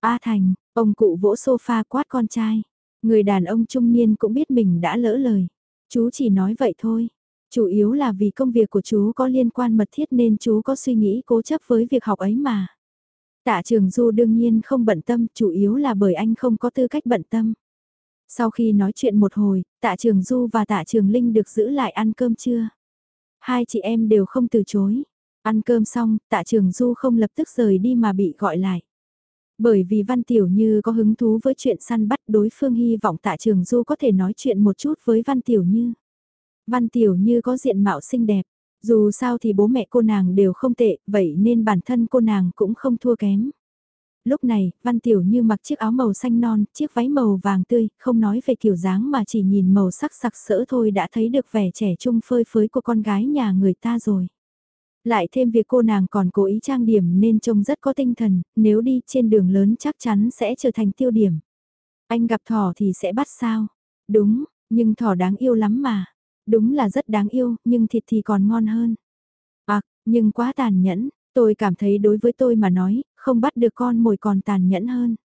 A Thành, ông cụ vỗ sofa quát con trai. Người đàn ông trung niên cũng biết mình đã lỡ lời. Chú chỉ nói vậy thôi. Chủ yếu là vì công việc của chú có liên quan mật thiết nên chú có suy nghĩ cố chấp với việc học ấy mà. Tạ trường Du đương nhiên không bận tâm, chủ yếu là bởi anh không có tư cách bận tâm. Sau khi nói chuyện một hồi, tạ trường Du và tạ trường Linh được giữ lại ăn cơm trưa. Hai chị em đều không từ chối. Ăn cơm xong, tạ trường Du không lập tức rời đi mà bị gọi lại. Bởi vì Văn Tiểu Như có hứng thú với chuyện săn bắt đối phương hy vọng tạ trường Du có thể nói chuyện một chút với Văn Tiểu Như. Văn Tiểu Như có diện mạo xinh đẹp, dù sao thì bố mẹ cô nàng đều không tệ, vậy nên bản thân cô nàng cũng không thua kém. Lúc này, Văn Tiểu Như mặc chiếc áo màu xanh non, chiếc váy màu vàng tươi, không nói về kiểu dáng mà chỉ nhìn màu sắc sặc sỡ thôi đã thấy được vẻ trẻ trung phơi phới của con gái nhà người ta rồi. Lại thêm việc cô nàng còn cố ý trang điểm nên trông rất có tinh thần, nếu đi trên đường lớn chắc chắn sẽ trở thành tiêu điểm. Anh gặp thỏ thì sẽ bắt sao? Đúng, nhưng thỏ đáng yêu lắm mà. Đúng là rất đáng yêu, nhưng thịt thì còn ngon hơn. À, nhưng quá tàn nhẫn, tôi cảm thấy đối với tôi mà nói, không bắt được con mồi còn tàn nhẫn hơn.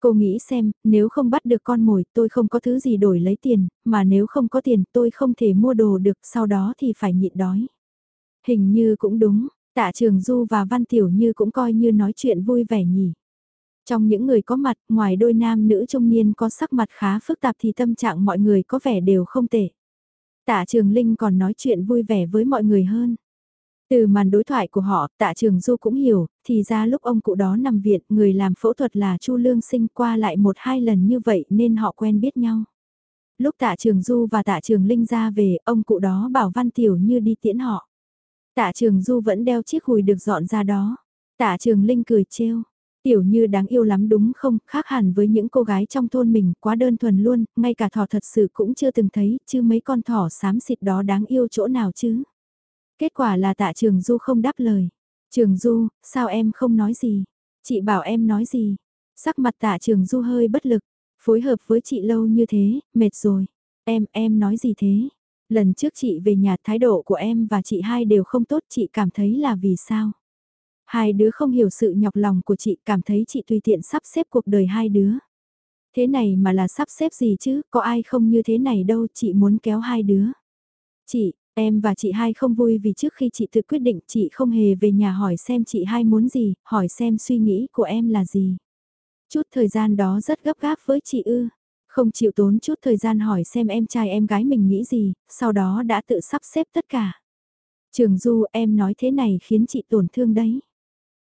Cô nghĩ xem, nếu không bắt được con mồi tôi không có thứ gì đổi lấy tiền, mà nếu không có tiền tôi không thể mua đồ được sau đó thì phải nhịn đói. Hình như cũng đúng, tạ trường Du và Văn Tiểu Như cũng coi như nói chuyện vui vẻ nhỉ. Trong những người có mặt, ngoài đôi nam nữ trung niên có sắc mặt khá phức tạp thì tâm trạng mọi người có vẻ đều không tệ. Tạ Trường Linh còn nói chuyện vui vẻ với mọi người hơn. Từ màn đối thoại của họ, tạ trường Du cũng hiểu, thì ra lúc ông cụ đó nằm viện, người làm phẫu thuật là Chu Lương Sinh qua lại một hai lần như vậy nên họ quen biết nhau. Lúc tạ trường Du và tạ trường Linh ra về, ông cụ đó bảo Văn Tiểu Như đi tiễn họ. Tạ trường Du vẫn đeo chiếc hùi được dọn ra đó. Tạ trường Linh cười trêu. Tiểu như đáng yêu lắm đúng không, khác hẳn với những cô gái trong thôn mình, quá đơn thuần luôn, ngay cả thỏ thật sự cũng chưa từng thấy, chứ mấy con thỏ xám xịt đó đáng yêu chỗ nào chứ. Kết quả là tạ trường Du không đáp lời. Trường Du, sao em không nói gì? Chị bảo em nói gì? Sắc mặt tạ trường Du hơi bất lực, phối hợp với chị lâu như thế, mệt rồi. Em, em nói gì thế? Lần trước chị về nhà thái độ của em và chị hai đều không tốt chị cảm thấy là vì sao? Hai đứa không hiểu sự nhọc lòng của chị cảm thấy chị tùy tiện sắp xếp cuộc đời hai đứa. Thế này mà là sắp xếp gì chứ, có ai không như thế này đâu, chị muốn kéo hai đứa. Chị, em và chị hai không vui vì trước khi chị tự quyết định chị không hề về nhà hỏi xem chị hai muốn gì, hỏi xem suy nghĩ của em là gì. Chút thời gian đó rất gấp gáp với chị ư, không chịu tốn chút thời gian hỏi xem em trai em gái mình nghĩ gì, sau đó đã tự sắp xếp tất cả. Trường Du em nói thế này khiến chị tổn thương đấy.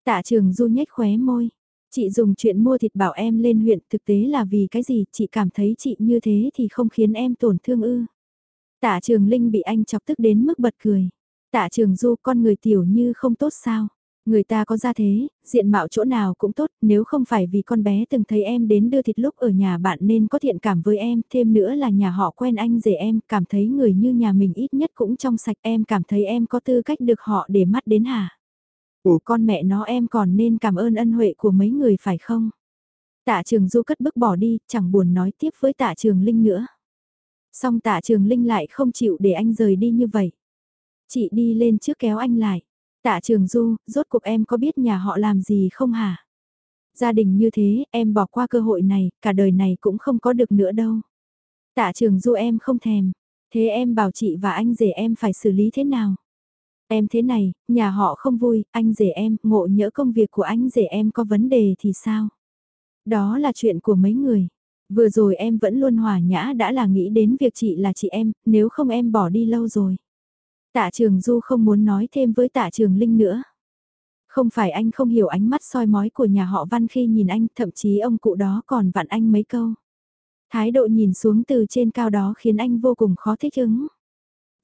Tạ trường Du nhếch khóe môi. Chị dùng chuyện mua thịt bảo em lên huyện thực tế là vì cái gì chị cảm thấy chị như thế thì không khiến em tổn thương ư. Tạ trường Linh bị anh chọc tức đến mức bật cười. Tạ trường Du con người tiểu như không tốt sao. Người ta có ra thế, diện mạo chỗ nào cũng tốt, nếu không phải vì con bé từng thấy em đến đưa thịt lúc ở nhà bạn nên có thiện cảm với em, thêm nữa là nhà họ quen anh rể em, cảm thấy người như nhà mình ít nhất cũng trong sạch em cảm thấy em có tư cách được họ để mắt đến hả? Ủa con mẹ nó em còn nên cảm ơn ân huệ của mấy người phải không? Tạ trường du cất bước bỏ đi, chẳng buồn nói tiếp với tạ trường Linh nữa. Xong tạ trường Linh lại không chịu để anh rời đi như vậy. Chị đi lên trước kéo anh lại. Tạ trường du, rốt cuộc em có biết nhà họ làm gì không hả? Gia đình như thế, em bỏ qua cơ hội này, cả đời này cũng không có được nữa đâu. Tạ trường du em không thèm. Thế em bảo chị và anh rể em phải xử lý thế nào? Em thế này, nhà họ không vui, anh rể em, ngộ nhỡ công việc của anh rể em có vấn đề thì sao? Đó là chuyện của mấy người. Vừa rồi em vẫn luôn hòa nhã đã là nghĩ đến việc chị là chị em, nếu không em bỏ đi lâu rồi. Tạ Trường Du không muốn nói thêm với Tạ Trường Linh nữa. Không phải anh không hiểu ánh mắt soi mói của nhà họ Văn khi nhìn anh, thậm chí ông cụ đó còn vặn anh mấy câu. Thái độ nhìn xuống từ trên cao đó khiến anh vô cùng khó thích ứng.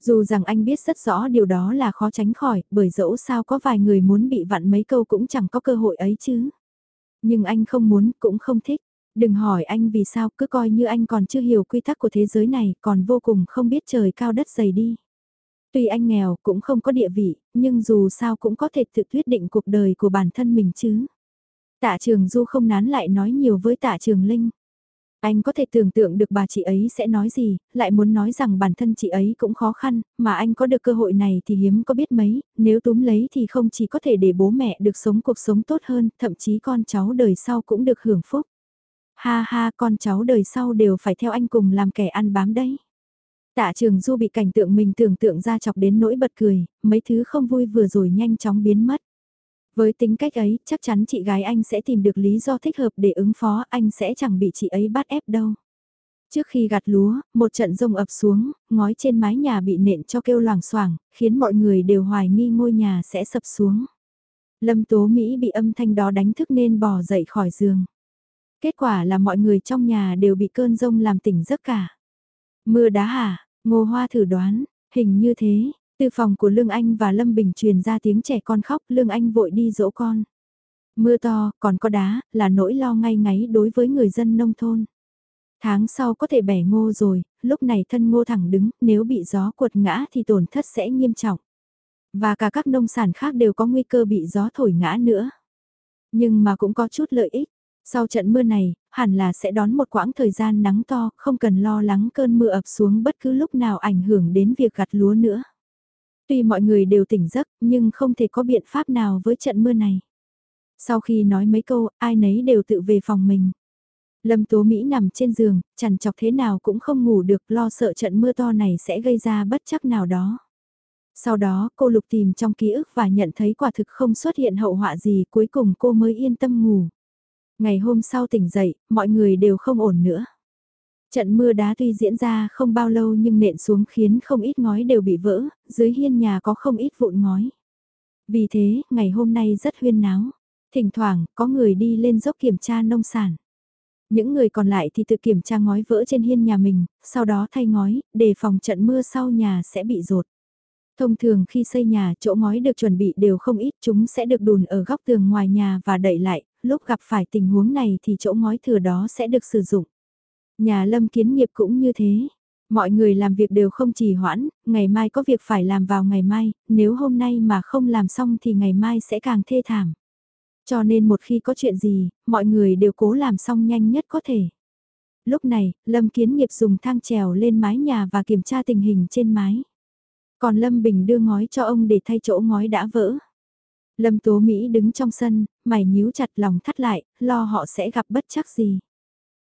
Dù rằng anh biết rất rõ điều đó là khó tránh khỏi, bởi dẫu sao có vài người muốn bị vặn mấy câu cũng chẳng có cơ hội ấy chứ. Nhưng anh không muốn, cũng không thích. Đừng hỏi anh vì sao cứ coi như anh còn chưa hiểu quy tắc của thế giới này còn vô cùng không biết trời cao đất dày đi. Tuy anh nghèo cũng không có địa vị, nhưng dù sao cũng có thể tự quyết định cuộc đời của bản thân mình chứ. Tạ trường Du không nán lại nói nhiều với tạ trường Linh. Anh có thể tưởng tượng được bà chị ấy sẽ nói gì, lại muốn nói rằng bản thân chị ấy cũng khó khăn, mà anh có được cơ hội này thì hiếm có biết mấy, nếu túm lấy thì không chỉ có thể để bố mẹ được sống cuộc sống tốt hơn, thậm chí con cháu đời sau cũng được hưởng phúc. Ha ha con cháu đời sau đều phải theo anh cùng làm kẻ ăn bám đấy. Tạ trường du bị cảnh tượng mình tưởng tượng ra chọc đến nỗi bật cười, mấy thứ không vui vừa rồi nhanh chóng biến mất. Với tính cách ấy, chắc chắn chị gái anh sẽ tìm được lý do thích hợp để ứng phó, anh sẽ chẳng bị chị ấy bắt ép đâu. Trước khi gặt lúa, một trận rông ập xuống, ngói trên mái nhà bị nện cho kêu loảng xoảng, khiến mọi người đều hoài nghi ngôi nhà sẽ sập xuống. Lâm Tố Mỹ bị âm thanh đó đánh thức nên bò dậy khỏi giường. Kết quả là mọi người trong nhà đều bị cơn rông làm tỉnh giấc cả. Mưa đá hả? Ngô Hoa thử đoán, hình như thế, từ phòng của Lương Anh và Lâm Bình truyền ra tiếng trẻ con khóc, Lương Anh vội đi dỗ con. Mưa to, còn có đá, là nỗi lo ngay ngáy đối với người dân nông thôn. Tháng sau có thể bẻ ngô rồi, lúc này thân ngô thẳng đứng, nếu bị gió cuột ngã thì tổn thất sẽ nghiêm trọng. Và cả các nông sản khác đều có nguy cơ bị gió thổi ngã nữa. Nhưng mà cũng có chút lợi ích. Sau trận mưa này, hẳn là sẽ đón một quãng thời gian nắng to, không cần lo lắng cơn mưa ập xuống bất cứ lúc nào ảnh hưởng đến việc gặt lúa nữa. Tuy mọi người đều tỉnh giấc, nhưng không thể có biện pháp nào với trận mưa này. Sau khi nói mấy câu, ai nấy đều tự về phòng mình. Lâm Tố Mỹ nằm trên giường, chằn chọc thế nào cũng không ngủ được lo sợ trận mưa to này sẽ gây ra bất chắc nào đó. Sau đó cô lục tìm trong ký ức và nhận thấy quả thực không xuất hiện hậu họa gì cuối cùng cô mới yên tâm ngủ. Ngày hôm sau tỉnh dậy, mọi người đều không ổn nữa. Trận mưa đá tuy diễn ra không bao lâu nhưng nện xuống khiến không ít ngói đều bị vỡ, dưới hiên nhà có không ít vụn ngói. Vì thế, ngày hôm nay rất huyên náo. Thỉnh thoảng, có người đi lên dốc kiểm tra nông sản. Những người còn lại thì tự kiểm tra ngói vỡ trên hiên nhà mình, sau đó thay ngói, để phòng trận mưa sau nhà sẽ bị rột. Thông thường khi xây nhà, chỗ ngói được chuẩn bị đều không ít, chúng sẽ được đùn ở góc tường ngoài nhà và đậy lại, lúc gặp phải tình huống này thì chỗ ngói thừa đó sẽ được sử dụng. Nhà lâm kiến nghiệp cũng như thế. Mọi người làm việc đều không trì hoãn, ngày mai có việc phải làm vào ngày mai, nếu hôm nay mà không làm xong thì ngày mai sẽ càng thê thảm. Cho nên một khi có chuyện gì, mọi người đều cố làm xong nhanh nhất có thể. Lúc này, Lâm Kiến Nghiệp dùng thang trèo lên mái nhà và kiểm tra tình hình trên mái. Còn Lâm Bình đưa ngói cho ông để thay chỗ ngói đã vỡ. Lâm Tố Mỹ đứng trong sân, mày nhíu chặt lòng thắt lại, lo họ sẽ gặp bất chắc gì.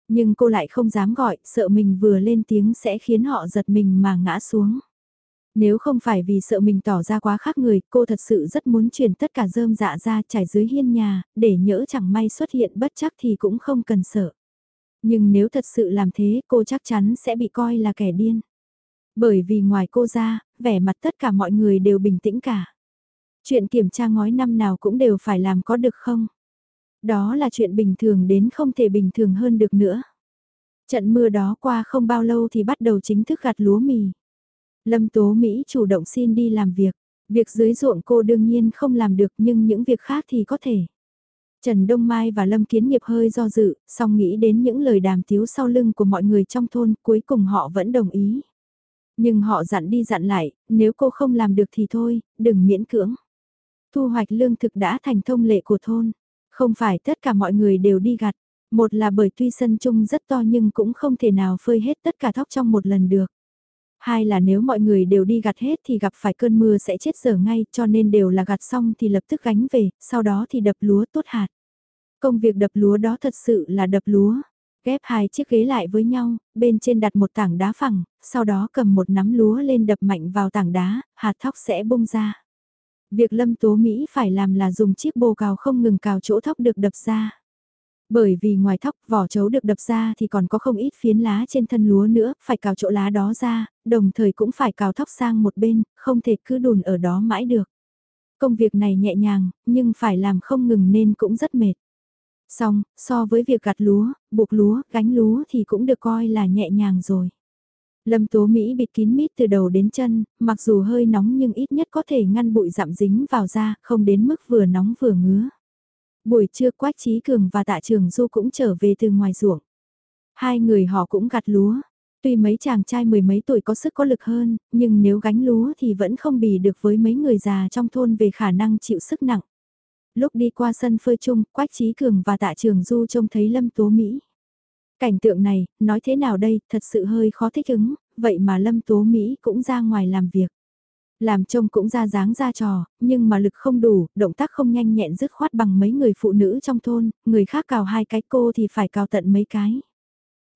Nhưng cô lại không dám gọi, sợ mình vừa lên tiếng sẽ khiến họ giật mình mà ngã xuống. Nếu không phải vì sợ mình tỏ ra quá khác người, cô thật sự rất muốn chuyển tất cả rơm dạ ra trải dưới hiên nhà, để nhỡ chẳng may xuất hiện bất chắc thì cũng không cần sợ. Nhưng nếu thật sự làm thế, cô chắc chắn sẽ bị coi là kẻ điên. Bởi vì ngoài cô ra, vẻ mặt tất cả mọi người đều bình tĩnh cả. Chuyện kiểm tra ngói năm nào cũng đều phải làm có được không? Đó là chuyện bình thường đến không thể bình thường hơn được nữa. Trận mưa đó qua không bao lâu thì bắt đầu chính thức gặt lúa mì. Lâm Tố Mỹ chủ động xin đi làm việc. Việc dưới ruộng cô đương nhiên không làm được nhưng những việc khác thì có thể. Trần Đông Mai và Lâm Kiến Nghiệp hơi do dự, song nghĩ đến những lời đàm tiếu sau lưng của mọi người trong thôn, cuối cùng họ vẫn đồng ý. Nhưng họ dặn đi dặn lại, nếu cô không làm được thì thôi, đừng miễn cưỡng. Thu hoạch lương thực đã thành thông lệ của thôn. Không phải tất cả mọi người đều đi gặt. Một là bởi tuy sân chung rất to nhưng cũng không thể nào phơi hết tất cả thóc trong một lần được. Hai là nếu mọi người đều đi gặt hết thì gặp phải cơn mưa sẽ chết giờ ngay cho nên đều là gặt xong thì lập tức gánh về, sau đó thì đập lúa tốt hạt. Công việc đập lúa đó thật sự là đập lúa. Ghép hai chiếc ghế lại với nhau, bên trên đặt một tảng đá phẳng, sau đó cầm một nắm lúa lên đập mạnh vào tảng đá, hạt thóc sẽ bung ra. Việc Lâm Tố Mỹ phải làm là dùng chiếc bồ cào không ngừng cào chỗ thóc được đập ra. Bởi vì ngoài thóc vỏ chấu được đập ra thì còn có không ít phiến lá trên thân lúa nữa, phải cào chỗ lá đó ra, đồng thời cũng phải cào thóc sang một bên, không thể cứ đùn ở đó mãi được. Công việc này nhẹ nhàng, nhưng phải làm không ngừng nên cũng rất mệt. Xong, so với việc gặt lúa, buộc lúa, gánh lúa thì cũng được coi là nhẹ nhàng rồi. Lâm Tố Mỹ bịt kín mít từ đầu đến chân, mặc dù hơi nóng nhưng ít nhất có thể ngăn bụi dặm dính vào da, không đến mức vừa nóng vừa ngứa. Buổi trưa Quách Trí Cường và Tạ Trường Du cũng trở về từ ngoài ruộng. Hai người họ cũng gặt lúa. Tuy mấy chàng trai mười mấy tuổi có sức có lực hơn, nhưng nếu gánh lúa thì vẫn không bì được với mấy người già trong thôn về khả năng chịu sức nặng. Lúc đi qua sân phơi chung, Quách Trí Cường và Tạ Trường Du trông thấy Lâm Tố Mỹ. Cảnh tượng này, nói thế nào đây, thật sự hơi khó thích ứng, vậy mà Lâm Tố Mỹ cũng ra ngoài làm việc. Làm trông cũng ra dáng ra trò, nhưng mà lực không đủ, động tác không nhanh nhẹn dứt khoát bằng mấy người phụ nữ trong thôn, người khác cào hai cái cô thì phải cào tận mấy cái.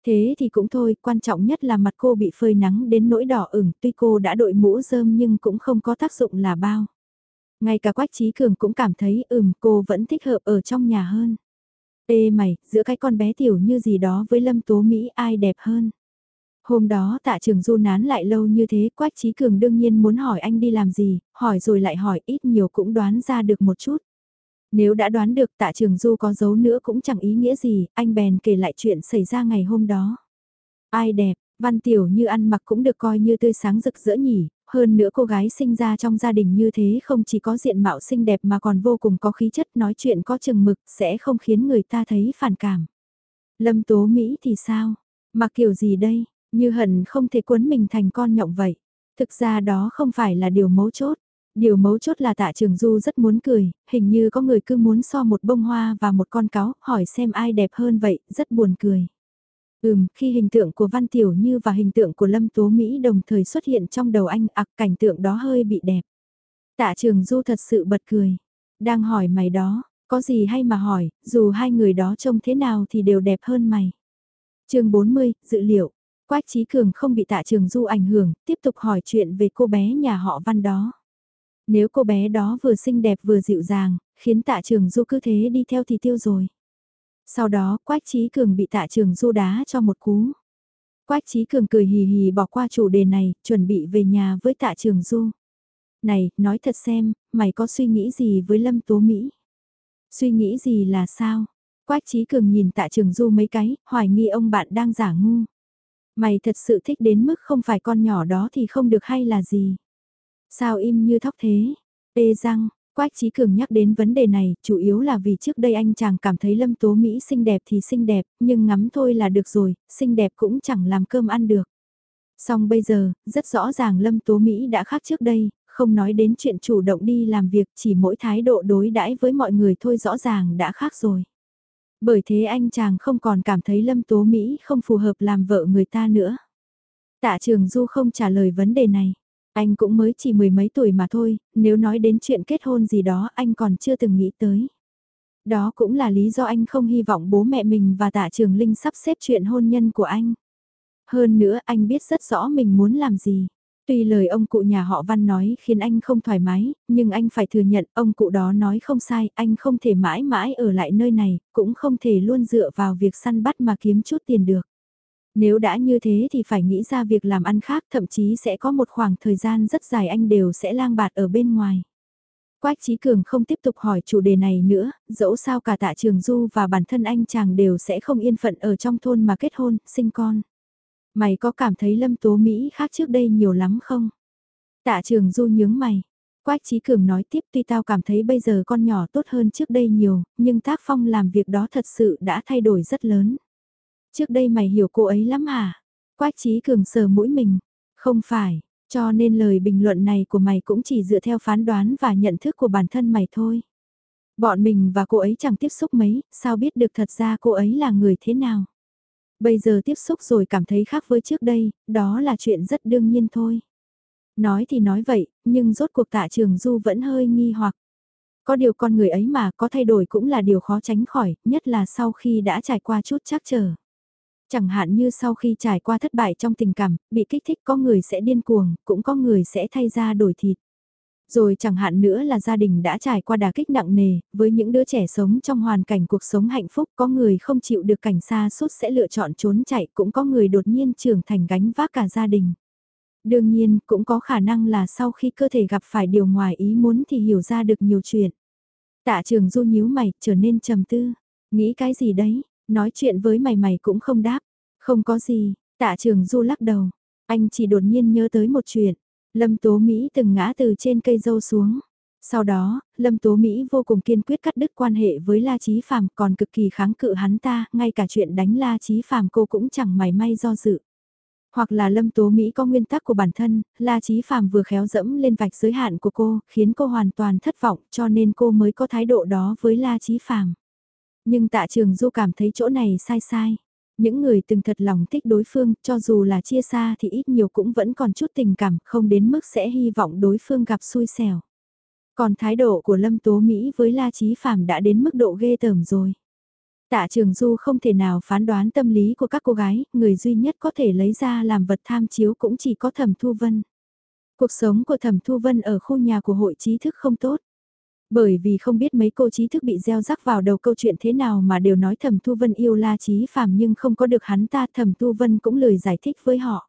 Thế thì cũng thôi, quan trọng nhất là mặt cô bị phơi nắng đến nỗi đỏ ửng, tuy cô đã đội mũ rơm nhưng cũng không có tác dụng là bao. Ngay cả Quách Trí Cường cũng cảm thấy ừm cô vẫn thích hợp ở trong nhà hơn. Ê mày, giữa cái con bé tiểu như gì đó với Lâm Tố Mỹ ai đẹp hơn? Hôm đó tạ trường du nán lại lâu như thế, Quách Trí Cường đương nhiên muốn hỏi anh đi làm gì, hỏi rồi lại hỏi ít nhiều cũng đoán ra được một chút. Nếu đã đoán được tạ trường du có giấu nữa cũng chẳng ý nghĩa gì, anh bèn kể lại chuyện xảy ra ngày hôm đó. Ai đẹp, văn tiểu như ăn mặc cũng được coi như tươi sáng rực rỡ nhỉ, hơn nữa cô gái sinh ra trong gia đình như thế không chỉ có diện mạo xinh đẹp mà còn vô cùng có khí chất nói chuyện có chừng mực sẽ không khiến người ta thấy phản cảm. Lâm Tố Mỹ thì sao? Mà kiểu gì đây? Như hận không thể cuốn mình thành con nhộng vậy. Thực ra đó không phải là điều mấu chốt. Điều mấu chốt là tạ trường du rất muốn cười, hình như có người cứ muốn so một bông hoa và một con cáo, hỏi xem ai đẹp hơn vậy, rất buồn cười. Ừm, khi hình tượng của Văn Tiểu Như và hình tượng của Lâm Tố Mỹ đồng thời xuất hiện trong đầu anh, ạc cảnh tượng đó hơi bị đẹp. Tạ trường du thật sự bật cười. Đang hỏi mày đó, có gì hay mà hỏi, dù hai người đó trông thế nào thì đều đẹp hơn mày. chương 40, dự liệu. Quách Trí Cường không bị tạ trường du ảnh hưởng, tiếp tục hỏi chuyện về cô bé nhà họ Văn đó. Nếu cô bé đó vừa xinh đẹp vừa dịu dàng, khiến tạ trường du cứ thế đi theo thì tiêu rồi. Sau đó Quách Trí Cường bị tạ trường du đá cho một cú. Quách Trí Cường cười hì hì bỏ qua chủ đề này, chuẩn bị về nhà với tạ trường du. Này, nói thật xem, mày có suy nghĩ gì với Lâm Tố Mỹ? Suy nghĩ gì là sao? Quách Trí Cường nhìn tạ trường du mấy cái, hoài nghi ông bạn đang giả ngu. Mày thật sự thích đến mức không phải con nhỏ đó thì không được hay là gì? Sao im như thóc thế? Ê răng, Quách Trí Cường nhắc đến vấn đề này, chủ yếu là vì trước đây anh chàng cảm thấy Lâm Tố Mỹ xinh đẹp thì xinh đẹp, nhưng ngắm thôi là được rồi, xinh đẹp cũng chẳng làm cơm ăn được. Song bây giờ, rất rõ ràng Lâm Tố Mỹ đã khác trước đây, không nói đến chuyện chủ động đi làm việc chỉ mỗi thái độ đối đãi với mọi người thôi rõ ràng đã khác rồi. Bởi thế anh chàng không còn cảm thấy Lâm Tố Mỹ không phù hợp làm vợ người ta nữa. Tạ Trường Du không trả lời vấn đề này. Anh cũng mới chỉ mười mấy tuổi mà thôi, nếu nói đến chuyện kết hôn gì đó anh còn chưa từng nghĩ tới. Đó cũng là lý do anh không hy vọng bố mẹ mình và tạ trường Linh sắp xếp chuyện hôn nhân của anh. Hơn nữa anh biết rất rõ mình muốn làm gì. Tuy lời ông cụ nhà họ Văn nói khiến anh không thoải mái, nhưng anh phải thừa nhận ông cụ đó nói không sai, anh không thể mãi mãi ở lại nơi này, cũng không thể luôn dựa vào việc săn bắt mà kiếm chút tiền được. Nếu đã như thế thì phải nghĩ ra việc làm ăn khác, thậm chí sẽ có một khoảng thời gian rất dài anh đều sẽ lang bạt ở bên ngoài. Quách Trí Cường không tiếp tục hỏi chủ đề này nữa, dẫu sao cả tạ trường du và bản thân anh chàng đều sẽ không yên phận ở trong thôn mà kết hôn, sinh con. Mày có cảm thấy lâm tố Mỹ khác trước đây nhiều lắm không? Tạ trường du nhướng mày. Quách Trí Cường nói tiếp tuy tao cảm thấy bây giờ con nhỏ tốt hơn trước đây nhiều, nhưng tác phong làm việc đó thật sự đã thay đổi rất lớn. Trước đây mày hiểu cô ấy lắm hả? Quách Trí Cường sờ mũi mình. Không phải, cho nên lời bình luận này của mày cũng chỉ dựa theo phán đoán và nhận thức của bản thân mày thôi. Bọn mình và cô ấy chẳng tiếp xúc mấy, sao biết được thật ra cô ấy là người thế nào? Bây giờ tiếp xúc rồi cảm thấy khác với trước đây, đó là chuyện rất đương nhiên thôi. Nói thì nói vậy, nhưng rốt cuộc tạ trường du vẫn hơi nghi hoặc. Có điều con người ấy mà có thay đổi cũng là điều khó tránh khỏi, nhất là sau khi đã trải qua chút chắc trở. Chẳng hạn như sau khi trải qua thất bại trong tình cảm, bị kích thích có người sẽ điên cuồng, cũng có người sẽ thay ra đổi thịt. Rồi chẳng hạn nữa là gia đình đã trải qua đà kích nặng nề, với những đứa trẻ sống trong hoàn cảnh cuộc sống hạnh phúc có người không chịu được cảnh xa suốt sẽ lựa chọn trốn chạy cũng có người đột nhiên trưởng thành gánh vác cả gia đình. Đương nhiên cũng có khả năng là sau khi cơ thể gặp phải điều ngoài ý muốn thì hiểu ra được nhiều chuyện. Tạ trường du nhíu mày trở nên trầm tư, nghĩ cái gì đấy, nói chuyện với mày mày cũng không đáp, không có gì, tạ trường du lắc đầu, anh chỉ đột nhiên nhớ tới một chuyện, Lâm Tố Mỹ từng ngã từ trên cây dâu xuống. Sau đó, Lâm Tố Mỹ vô cùng kiên quyết cắt đứt quan hệ với La Chí Phạm, còn cực kỳ kháng cự hắn ta, ngay cả chuyện đánh La Chí Phạm cô cũng chẳng mảy may do dự. Hoặc là Lâm Tố Mỹ có nguyên tắc của bản thân, La Chí Phạm vừa khéo dẫm lên vạch giới hạn của cô, khiến cô hoàn toàn thất vọng, cho nên cô mới có thái độ đó với La Chí Phạm. Nhưng Tạ Trường Du cảm thấy chỗ này sai sai. Những người từng thật lòng thích đối phương, cho dù là chia xa thì ít nhiều cũng vẫn còn chút tình cảm, không đến mức sẽ hy vọng đối phương gặp xui xẻo. Còn thái độ của Lâm Tố Mỹ với La Chí Phạm đã đến mức độ ghê tởm rồi. Tạ Trường Du không thể nào phán đoán tâm lý của các cô gái, người duy nhất có thể lấy ra làm vật tham chiếu cũng chỉ có Thẩm Thu Vân. Cuộc sống của Thẩm Thu Vân ở khu nhà của hội trí thức không tốt. Bởi vì không biết mấy cô trí thức bị gieo rắc vào đầu câu chuyện thế nào mà đều nói Thẩm Thu Vân yêu La Chí Phạm nhưng không có được hắn ta Thẩm Thu Vân cũng lười giải thích với họ.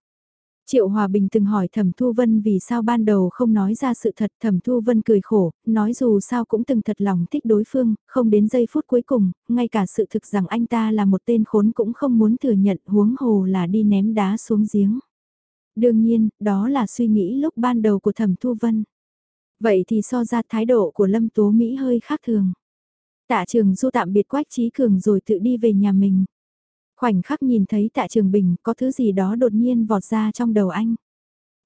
Triệu Hòa Bình từng hỏi Thẩm Thu Vân vì sao ban đầu không nói ra sự thật, Thẩm Thu Vân cười khổ, nói dù sao cũng từng thật lòng thích đối phương, không đến giây phút cuối cùng, ngay cả sự thực rằng anh ta là một tên khốn cũng không muốn thừa nhận huống hồ là đi ném đá xuống giếng. Đương nhiên, đó là suy nghĩ lúc ban đầu của Thẩm Thu Vân. Vậy thì so ra thái độ của Lâm Tố Mỹ hơi khác thường. Tạ trường du tạm biệt Quách Trí Cường rồi tự đi về nhà mình. Khoảnh khắc nhìn thấy tạ trường bình, có thứ gì đó đột nhiên vọt ra trong đầu anh.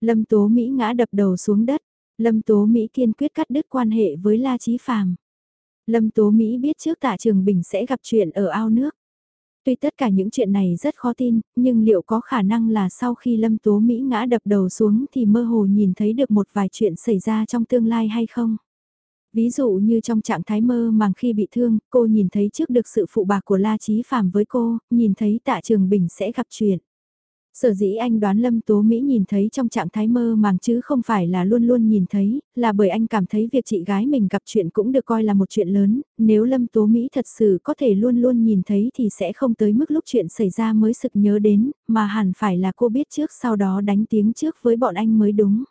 Lâm Tố Mỹ ngã đập đầu xuống đất. Lâm Tố Mỹ kiên quyết cắt đứt quan hệ với La Chí Phàm. Lâm Tố Mỹ biết trước tạ trường bình sẽ gặp chuyện ở ao nước. Tuy tất cả những chuyện này rất khó tin, nhưng liệu có khả năng là sau khi Lâm Tố Mỹ ngã đập đầu xuống thì mơ hồ nhìn thấy được một vài chuyện xảy ra trong tương lai hay không? Ví dụ như trong trạng thái mơ màng khi bị thương, cô nhìn thấy trước được sự phụ bạc của La Chí Phạm với cô, nhìn thấy tạ trường bình sẽ gặp chuyện. Sở dĩ anh đoán Lâm Tố Mỹ nhìn thấy trong trạng thái mơ màng chứ không phải là luôn luôn nhìn thấy, là bởi anh cảm thấy việc chị gái mình gặp chuyện cũng được coi là một chuyện lớn, nếu Lâm Tố Mỹ thật sự có thể luôn luôn nhìn thấy thì sẽ không tới mức lúc chuyện xảy ra mới sực nhớ đến, mà hẳn phải là cô biết trước sau đó đánh tiếng trước với bọn anh mới đúng.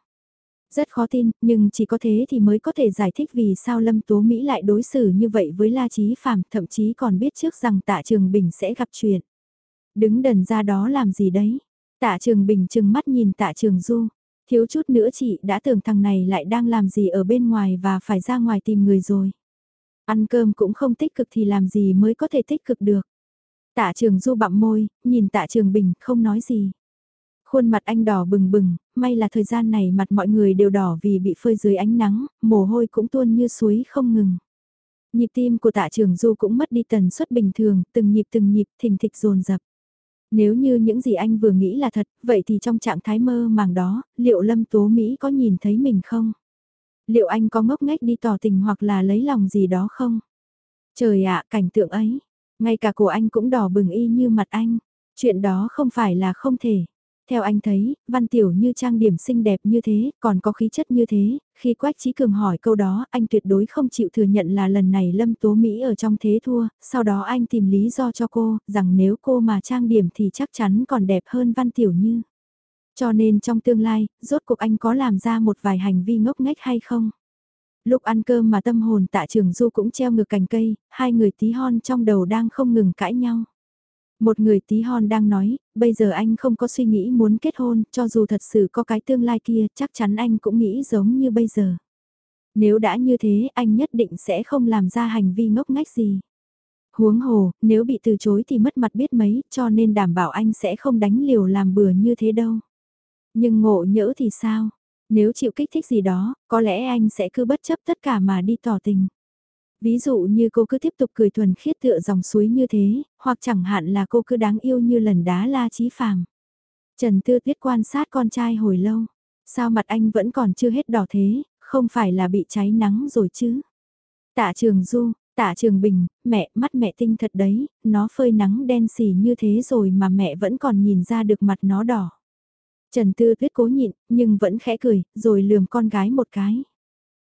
Rất khó tin, nhưng chỉ có thế thì mới có thể giải thích vì sao Lâm Tố Mỹ lại đối xử như vậy với La Chí Phạm, thậm chí còn biết trước rằng Tạ Trường Bình sẽ gặp chuyện. Đứng đần ra đó làm gì đấy? Tạ Trường Bình chừng mắt nhìn Tạ Trường Du. Thiếu chút nữa chị đã tưởng thằng này lại đang làm gì ở bên ngoài và phải ra ngoài tìm người rồi. Ăn cơm cũng không tích cực thì làm gì mới có thể tích cực được. Tạ Trường Du bặm môi, nhìn Tạ Trường Bình không nói gì. Khuôn mặt anh đỏ bừng bừng, may là thời gian này mặt mọi người đều đỏ vì bị phơi dưới ánh nắng, mồ hôi cũng tuôn như suối không ngừng. Nhịp tim của tạ trường du cũng mất đi tần suất bình thường, từng nhịp từng nhịp thình thịch dồn dập. Nếu như những gì anh vừa nghĩ là thật, vậy thì trong trạng thái mơ màng đó, liệu Lâm Tố Mỹ có nhìn thấy mình không? Liệu anh có ngốc nghếch đi tỏ tình hoặc là lấy lòng gì đó không? Trời ạ, cảnh tượng ấy, ngay cả cổ anh cũng đỏ bừng y như mặt anh. Chuyện đó không phải là không thể. Theo anh thấy, Văn Tiểu như trang điểm xinh đẹp như thế, còn có khí chất như thế, khi Quách Trí Cường hỏi câu đó, anh tuyệt đối không chịu thừa nhận là lần này Lâm Tố Mỹ ở trong thế thua, sau đó anh tìm lý do cho cô, rằng nếu cô mà trang điểm thì chắc chắn còn đẹp hơn Văn Tiểu như. Cho nên trong tương lai, rốt cuộc anh có làm ra một vài hành vi ngốc nghếch hay không? Lúc ăn cơm mà tâm hồn tạ trường du cũng treo ngược cành cây, hai người tí hon trong đầu đang không ngừng cãi nhau. Một người tí hon đang nói, bây giờ anh không có suy nghĩ muốn kết hôn, cho dù thật sự có cái tương lai kia, chắc chắn anh cũng nghĩ giống như bây giờ. Nếu đã như thế, anh nhất định sẽ không làm ra hành vi ngốc ngách gì. Huống hồ, nếu bị từ chối thì mất mặt biết mấy, cho nên đảm bảo anh sẽ không đánh liều làm bừa như thế đâu. Nhưng ngộ nhỡ thì sao? Nếu chịu kích thích gì đó, có lẽ anh sẽ cứ bất chấp tất cả mà đi tỏ tình. Ví dụ như cô cứ tiếp tục cười thuần khiết tựa dòng suối như thế, hoặc chẳng hạn là cô cứ đáng yêu như lần đá la trí phàm. Trần Tư Tuyết quan sát con trai hồi lâu. Sao mặt anh vẫn còn chưa hết đỏ thế, không phải là bị cháy nắng rồi chứ? Tạ Trường Du, Tạ Trường Bình, mẹ, mắt mẹ tinh thật đấy, nó phơi nắng đen xì như thế rồi mà mẹ vẫn còn nhìn ra được mặt nó đỏ. Trần Tư Tuyết cố nhịn, nhưng vẫn khẽ cười, rồi lườm con gái một cái.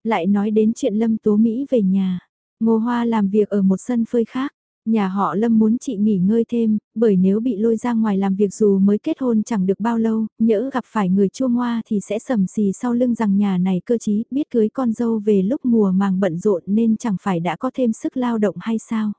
Lại nói đến chuyện Lâm Tố Mỹ về nhà. Ngô Hoa làm việc ở một sân phơi khác. Nhà họ Lâm muốn chị nghỉ ngơi thêm, bởi nếu bị lôi ra ngoài làm việc dù mới kết hôn chẳng được bao lâu, nhỡ gặp phải người chua ngoa thì sẽ sầm xì sau lưng rằng nhà này cơ chí biết cưới con dâu về lúc mùa màng bận rộn nên chẳng phải đã có thêm sức lao động hay sao.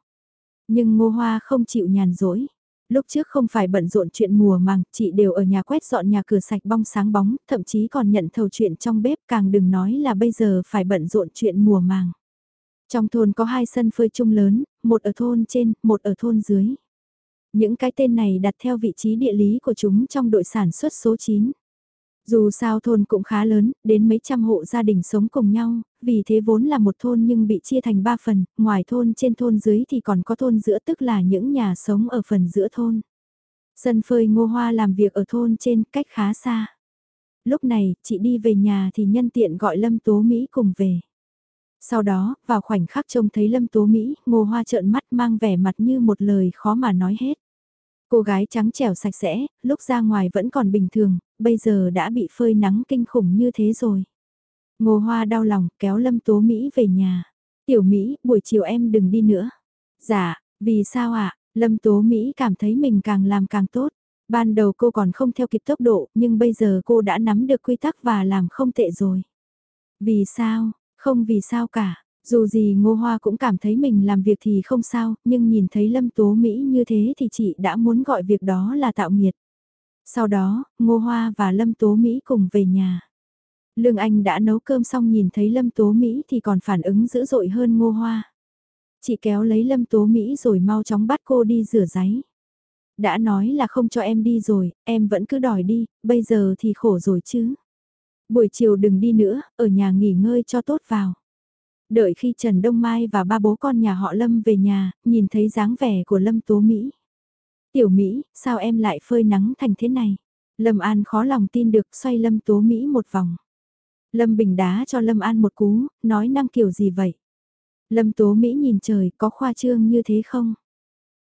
Nhưng Ngô Hoa không chịu nhàn rỗi. Lúc trước không phải bận rộn chuyện mùa màng, chị đều ở nhà quét dọn nhà cửa sạch bong sáng bóng, thậm chí còn nhận thầu chuyện trong bếp càng đừng nói là bây giờ phải bận rộn chuyện mùa màng. Trong thôn có hai sân phơi chung lớn, một ở thôn trên, một ở thôn dưới. Những cái tên này đặt theo vị trí địa lý của chúng trong đội sản xuất số 9. Dù sao thôn cũng khá lớn, đến mấy trăm hộ gia đình sống cùng nhau, vì thế vốn là một thôn nhưng bị chia thành ba phần, ngoài thôn trên thôn dưới thì còn có thôn giữa tức là những nhà sống ở phần giữa thôn. Sân phơi ngô hoa làm việc ở thôn trên cách khá xa. Lúc này, chị đi về nhà thì nhân tiện gọi Lâm Tố Mỹ cùng về. Sau đó, vào khoảnh khắc trông thấy Lâm Tố Mỹ, ngô hoa trợn mắt mang vẻ mặt như một lời khó mà nói hết. Cô gái trắng trẻo sạch sẽ, lúc ra ngoài vẫn còn bình thường, bây giờ đã bị phơi nắng kinh khủng như thế rồi. Ngô Hoa đau lòng kéo Lâm Tố Mỹ về nhà. Tiểu Mỹ, buổi chiều em đừng đi nữa. Dạ, vì sao ạ? Lâm Tố Mỹ cảm thấy mình càng làm càng tốt. Ban đầu cô còn không theo kịp tốc độ, nhưng bây giờ cô đã nắm được quy tắc và làm không tệ rồi. Vì sao? Không vì sao cả. Dù gì Ngô Hoa cũng cảm thấy mình làm việc thì không sao, nhưng nhìn thấy Lâm Tố Mỹ như thế thì chị đã muốn gọi việc đó là tạo nghiệt. Sau đó, Ngô Hoa và Lâm Tố Mỹ cùng về nhà. Lương Anh đã nấu cơm xong nhìn thấy Lâm Tố Mỹ thì còn phản ứng dữ dội hơn Ngô Hoa. Chị kéo lấy Lâm Tố Mỹ rồi mau chóng bắt cô đi rửa giấy. Đã nói là không cho em đi rồi, em vẫn cứ đòi đi, bây giờ thì khổ rồi chứ. Buổi chiều đừng đi nữa, ở nhà nghỉ ngơi cho tốt vào. Đợi khi Trần Đông Mai và ba bố con nhà họ Lâm về nhà, nhìn thấy dáng vẻ của Lâm Tố Mỹ. Tiểu Mỹ, sao em lại phơi nắng thành thế này? Lâm An khó lòng tin được xoay Lâm Tố Mỹ một vòng. Lâm Bình đá cho Lâm An một cú, nói năng kiểu gì vậy? Lâm Tố Mỹ nhìn trời có khoa trương như thế không?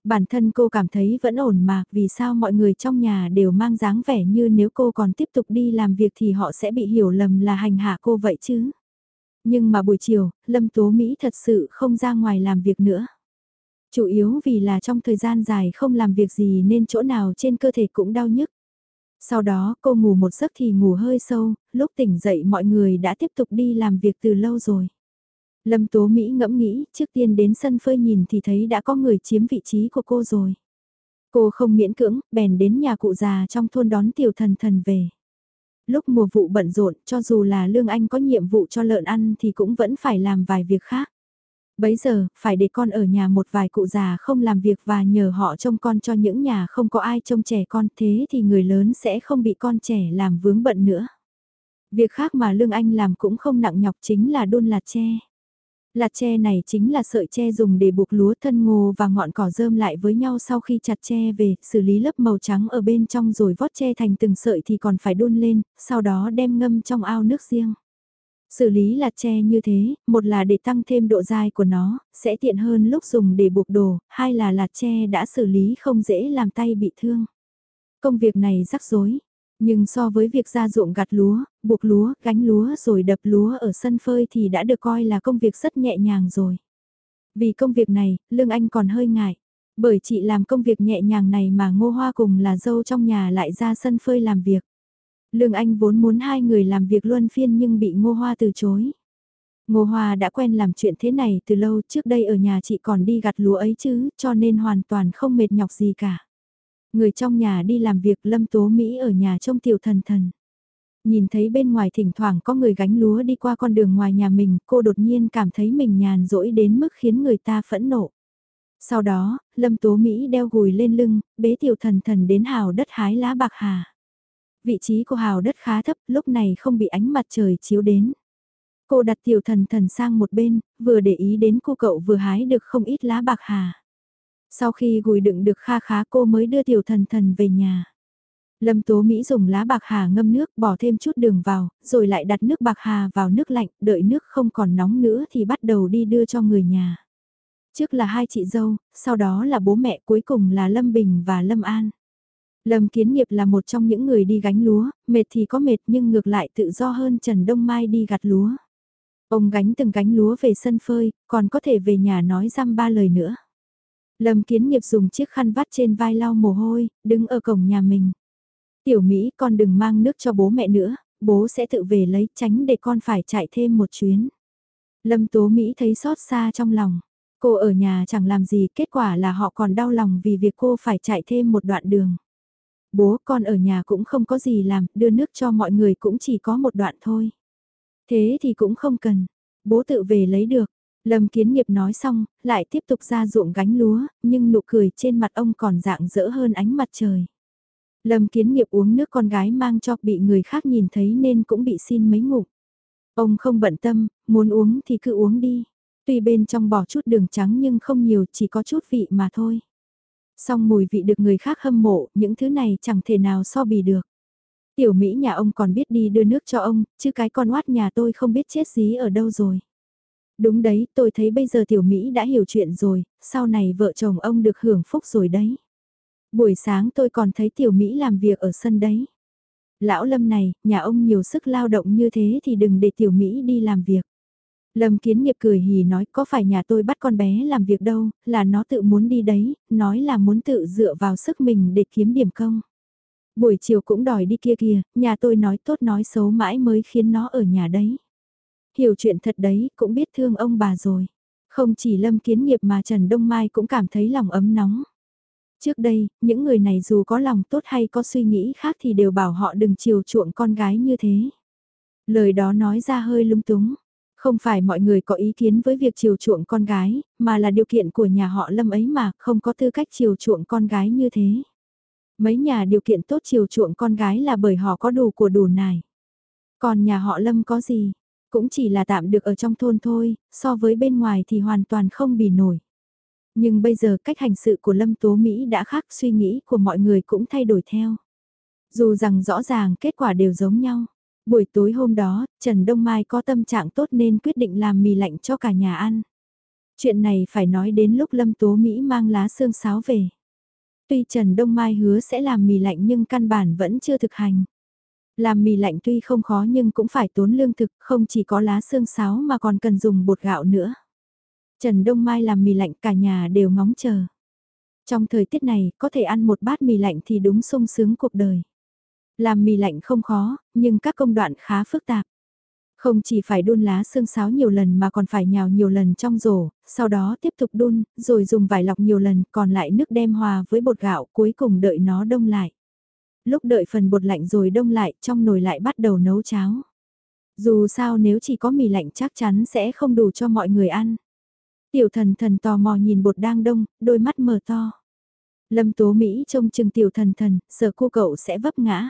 Bản thân cô cảm thấy vẫn ổn mà, vì sao mọi người trong nhà đều mang dáng vẻ như nếu cô còn tiếp tục đi làm việc thì họ sẽ bị hiểu lầm là hành hạ cô vậy chứ? Nhưng mà buổi chiều, Lâm Tố Mỹ thật sự không ra ngoài làm việc nữa. Chủ yếu vì là trong thời gian dài không làm việc gì nên chỗ nào trên cơ thể cũng đau nhức. Sau đó cô ngủ một giấc thì ngủ hơi sâu, lúc tỉnh dậy mọi người đã tiếp tục đi làm việc từ lâu rồi. Lâm Tố Mỹ ngẫm nghĩ, trước tiên đến sân phơi nhìn thì thấy đã có người chiếm vị trí của cô rồi. Cô không miễn cưỡng, bèn đến nhà cụ già trong thôn đón tiểu thần thần về. Lúc mùa vụ bận rộn, cho dù là Lương Anh có nhiệm vụ cho lợn ăn thì cũng vẫn phải làm vài việc khác. Bấy giờ, phải để con ở nhà một vài cụ già không làm việc và nhờ họ trông con cho những nhà không có ai trông trẻ con thế thì người lớn sẽ không bị con trẻ làm vướng bận nữa. Việc khác mà Lương Anh làm cũng không nặng nhọc chính là đun lạt tre. Lạt tre này chính là sợi tre dùng để buộc lúa thân ngô và ngọn cỏ rơm lại với nhau sau khi chặt tre về, xử lý lớp màu trắng ở bên trong rồi vót tre thành từng sợi thì còn phải đun lên, sau đó đem ngâm trong ao nước riêng. Xử lý lạt tre như thế, một là để tăng thêm độ dai của nó, sẽ tiện hơn lúc dùng để buộc đồ, hai là lạt tre đã xử lý không dễ làm tay bị thương. Công việc này rắc rối, nhưng so với việc ra ruộng gặt lúa, buộc lúa, gánh lúa rồi đập lúa ở sân phơi thì đã được coi là công việc rất nhẹ nhàng rồi. Vì công việc này, Lương Anh còn hơi ngại. Bởi chị làm công việc nhẹ nhàng này mà ngô hoa cùng là dâu trong nhà lại ra sân phơi làm việc. Lương Anh vốn muốn hai người làm việc luân phiên nhưng bị ngô hoa từ chối. Ngô Hoa đã quen làm chuyện thế này từ lâu trước đây ở nhà chị còn đi gặt lúa ấy chứ, cho nên hoàn toàn không mệt nhọc gì cả. Người trong nhà đi làm việc Lâm Tố Mỹ ở nhà trông tiểu thần thần. Nhìn thấy bên ngoài thỉnh thoảng có người gánh lúa đi qua con đường ngoài nhà mình, cô đột nhiên cảm thấy mình nhàn rỗi đến mức khiến người ta phẫn nộ. Sau đó, Lâm Tố Mỹ đeo gùi lên lưng, bế tiểu thần thần đến hào đất hái lá bạc hà. Vị trí của hào đất khá thấp, lúc này không bị ánh mặt trời chiếu đến. Cô đặt tiểu thần thần sang một bên, vừa để ý đến cô cậu vừa hái được không ít lá bạc hà. Sau khi gùi đựng được kha khá cô mới đưa tiểu thần thần về nhà. Lâm Tố Mỹ dùng lá bạc hà ngâm nước bỏ thêm chút đường vào, rồi lại đặt nước bạc hà vào nước lạnh, đợi nước không còn nóng nữa thì bắt đầu đi đưa cho người nhà. Trước là hai chị dâu, sau đó là bố mẹ cuối cùng là Lâm Bình và Lâm An. Lâm Kiến Nghiệp là một trong những người đi gánh lúa, mệt thì có mệt nhưng ngược lại tự do hơn Trần Đông Mai đi gặt lúa. Ông gánh từng gánh lúa về sân phơi, còn có thể về nhà nói răm ba lời nữa. Lâm Kiến Nghiệp dùng chiếc khăn vắt trên vai lau mồ hôi, đứng ở cổng nhà mình. Tiểu Mỹ con đừng mang nước cho bố mẹ nữa, bố sẽ tự về lấy tránh để con phải chạy thêm một chuyến. Lâm Tố Mỹ thấy xót xa trong lòng. Cô ở nhà chẳng làm gì, kết quả là họ còn đau lòng vì việc cô phải chạy thêm một đoạn đường. Bố con ở nhà cũng không có gì làm, đưa nước cho mọi người cũng chỉ có một đoạn thôi. Thế thì cũng không cần, bố tự về lấy được. Lâm Kiến Nghiệp nói xong, lại tiếp tục ra ruộng gánh lúa, nhưng nụ cười trên mặt ông còn dạng dỡ hơn ánh mặt trời. Lâm Kiến Nghiệp uống nước con gái mang cho bị người khác nhìn thấy nên cũng bị xin mấy ngục. Ông không bận tâm, muốn uống thì cứ uống đi. Tuy bên trong bỏ chút đường trắng nhưng không nhiều, chỉ có chút vị mà thôi. Song mùi vị được người khác hâm mộ, những thứ này chẳng thể nào so bì được. Tiểu Mỹ nhà ông còn biết đi đưa nước cho ông, chứ cái con oát nhà tôi không biết chết dí ở đâu rồi. Đúng đấy, tôi thấy bây giờ Tiểu Mỹ đã hiểu chuyện rồi, sau này vợ chồng ông được hưởng phúc rồi đấy. Buổi sáng tôi còn thấy Tiểu Mỹ làm việc ở sân đấy. Lão Lâm này, nhà ông nhiều sức lao động như thế thì đừng để Tiểu Mỹ đi làm việc. Lâm Kiến Nghiệp cười hì nói có phải nhà tôi bắt con bé làm việc đâu, là nó tự muốn đi đấy, nói là muốn tự dựa vào sức mình để kiếm điểm công. Buổi chiều cũng đòi đi kia kìa, nhà tôi nói tốt nói xấu mãi mới khiến nó ở nhà đấy. Hiểu chuyện thật đấy, cũng biết thương ông bà rồi. Không chỉ Lâm Kiến Nghiệp mà Trần Đông Mai cũng cảm thấy lòng ấm nóng. Trước đây, những người này dù có lòng tốt hay có suy nghĩ khác thì đều bảo họ đừng chiều chuộng con gái như thế. Lời đó nói ra hơi lung túng. Không phải mọi người có ý kiến với việc chiều chuộng con gái, mà là điều kiện của nhà họ Lâm ấy mà không có tư cách chiều chuộng con gái như thế. Mấy nhà điều kiện tốt chiều chuộng con gái là bởi họ có đủ của đủ nài. Còn nhà họ Lâm có gì? Cũng chỉ là tạm được ở trong thôn thôi, so với bên ngoài thì hoàn toàn không bì nổi. Nhưng bây giờ cách hành sự của Lâm Tố Mỹ đã khác suy nghĩ của mọi người cũng thay đổi theo. Dù rằng rõ ràng kết quả đều giống nhau. Buổi tối hôm đó, Trần Đông Mai có tâm trạng tốt nên quyết định làm mì lạnh cho cả nhà ăn. Chuyện này phải nói đến lúc Lâm Tố Mỹ mang lá xương sáo về. Tuy Trần Đông Mai hứa sẽ làm mì lạnh nhưng căn bản vẫn chưa thực hành. Làm mì lạnh tuy không khó nhưng cũng phải tốn lương thực, không chỉ có lá xương sáo mà còn cần dùng bột gạo nữa. Trần Đông Mai làm mì lạnh cả nhà đều ngóng chờ. Trong thời tiết này, có thể ăn một bát mì lạnh thì đúng sung sướng cuộc đời. Làm mì lạnh không khó, nhưng các công đoạn khá phức tạp. Không chỉ phải đun lá xương sáo nhiều lần mà còn phải nhào nhiều lần trong rổ, sau đó tiếp tục đun, rồi dùng vải lọc nhiều lần, còn lại nước đem hòa với bột gạo cuối cùng đợi nó đông lại. Lúc đợi phần bột lạnh rồi đông lại, trong nồi lại bắt đầu nấu cháo. Dù sao nếu chỉ có mì lạnh chắc chắn sẽ không đủ cho mọi người ăn. Tiểu thần thần tò mò nhìn bột đang đông, đôi mắt mở to. Lâm Tố Mỹ trông chừng tiểu thần thần, sợ cô cậu sẽ vấp ngã.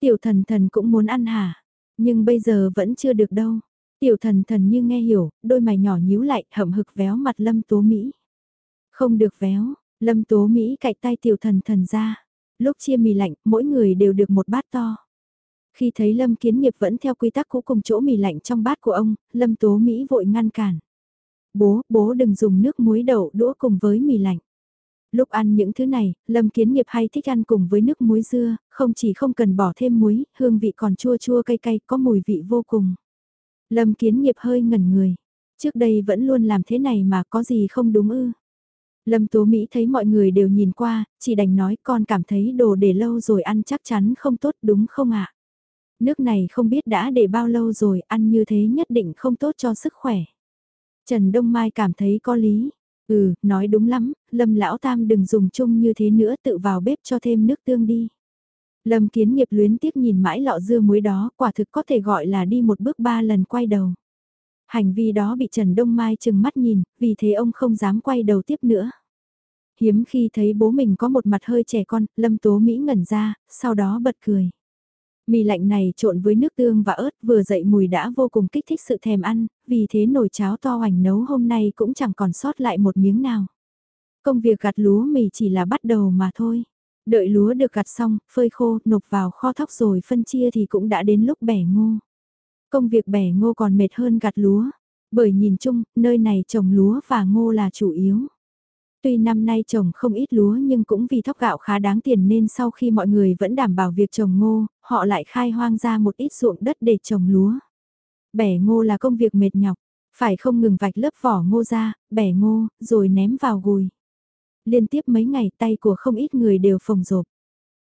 Tiểu thần thần cũng muốn ăn hả? Nhưng bây giờ vẫn chưa được đâu. Tiểu thần thần như nghe hiểu, đôi mày nhỏ nhíu lại, hậm hực véo mặt Lâm Tố Mỹ. Không được véo, Lâm Tố Mỹ cạy tay tiểu thần thần ra. Lúc chia mì lạnh, mỗi người đều được một bát to. Khi thấy Lâm Kiến Nghiệp vẫn theo quy tắc cũ cùng chỗ mì lạnh trong bát của ông, Lâm Tố Mỹ vội ngăn cản. Bố, bố đừng dùng nước muối đậu đũa cùng với mì lạnh. Lúc ăn những thứ này, Lâm Kiến Nghiệp hay thích ăn cùng với nước muối dưa, không chỉ không cần bỏ thêm muối, hương vị còn chua chua cay cay, có mùi vị vô cùng. Lâm Kiến Nghiệp hơi ngẩn người. Trước đây vẫn luôn làm thế này mà có gì không đúng ư. Lâm Tố Mỹ thấy mọi người đều nhìn qua, chỉ đành nói con cảm thấy đồ để lâu rồi ăn chắc chắn không tốt đúng không ạ? Nước này không biết đã để bao lâu rồi, ăn như thế nhất định không tốt cho sức khỏe. Trần Đông Mai cảm thấy có lý. Ừ, nói đúng lắm, Lâm Lão Tam đừng dùng chung như thế nữa tự vào bếp cho thêm nước tương đi. Lâm Kiến Nghiệp luyến tiếc nhìn mãi lọ dưa muối đó, quả thực có thể gọi là đi một bước ba lần quay đầu. Hành vi đó bị Trần Đông Mai chừng mắt nhìn, vì thế ông không dám quay đầu tiếp nữa. Hiếm khi thấy bố mình có một mặt hơi trẻ con, Lâm Tố Mỹ ngẩn ra, sau đó bật cười. Mì lạnh này trộn với nước tương và ớt vừa dậy mùi đã vô cùng kích thích sự thèm ăn, vì thế nồi cháo to hoành nấu hôm nay cũng chẳng còn sót lại một miếng nào. Công việc gặt lúa mì chỉ là bắt đầu mà thôi. Đợi lúa được gặt xong, phơi khô, nộp vào kho thóc rồi phân chia thì cũng đã đến lúc bẻ ngô. Công việc bẻ ngô còn mệt hơn gặt lúa, bởi nhìn chung, nơi này trồng lúa và ngô là chủ yếu. Tuy năm nay trồng không ít lúa nhưng cũng vì thóc gạo khá đáng tiền nên sau khi mọi người vẫn đảm bảo việc trồng ngô, họ lại khai hoang ra một ít ruộng đất để trồng lúa. Bẻ ngô là công việc mệt nhọc, phải không ngừng vạch lớp vỏ ngô ra, bẻ ngô, rồi ném vào gùi. Liên tiếp mấy ngày tay của không ít người đều phồng rộp.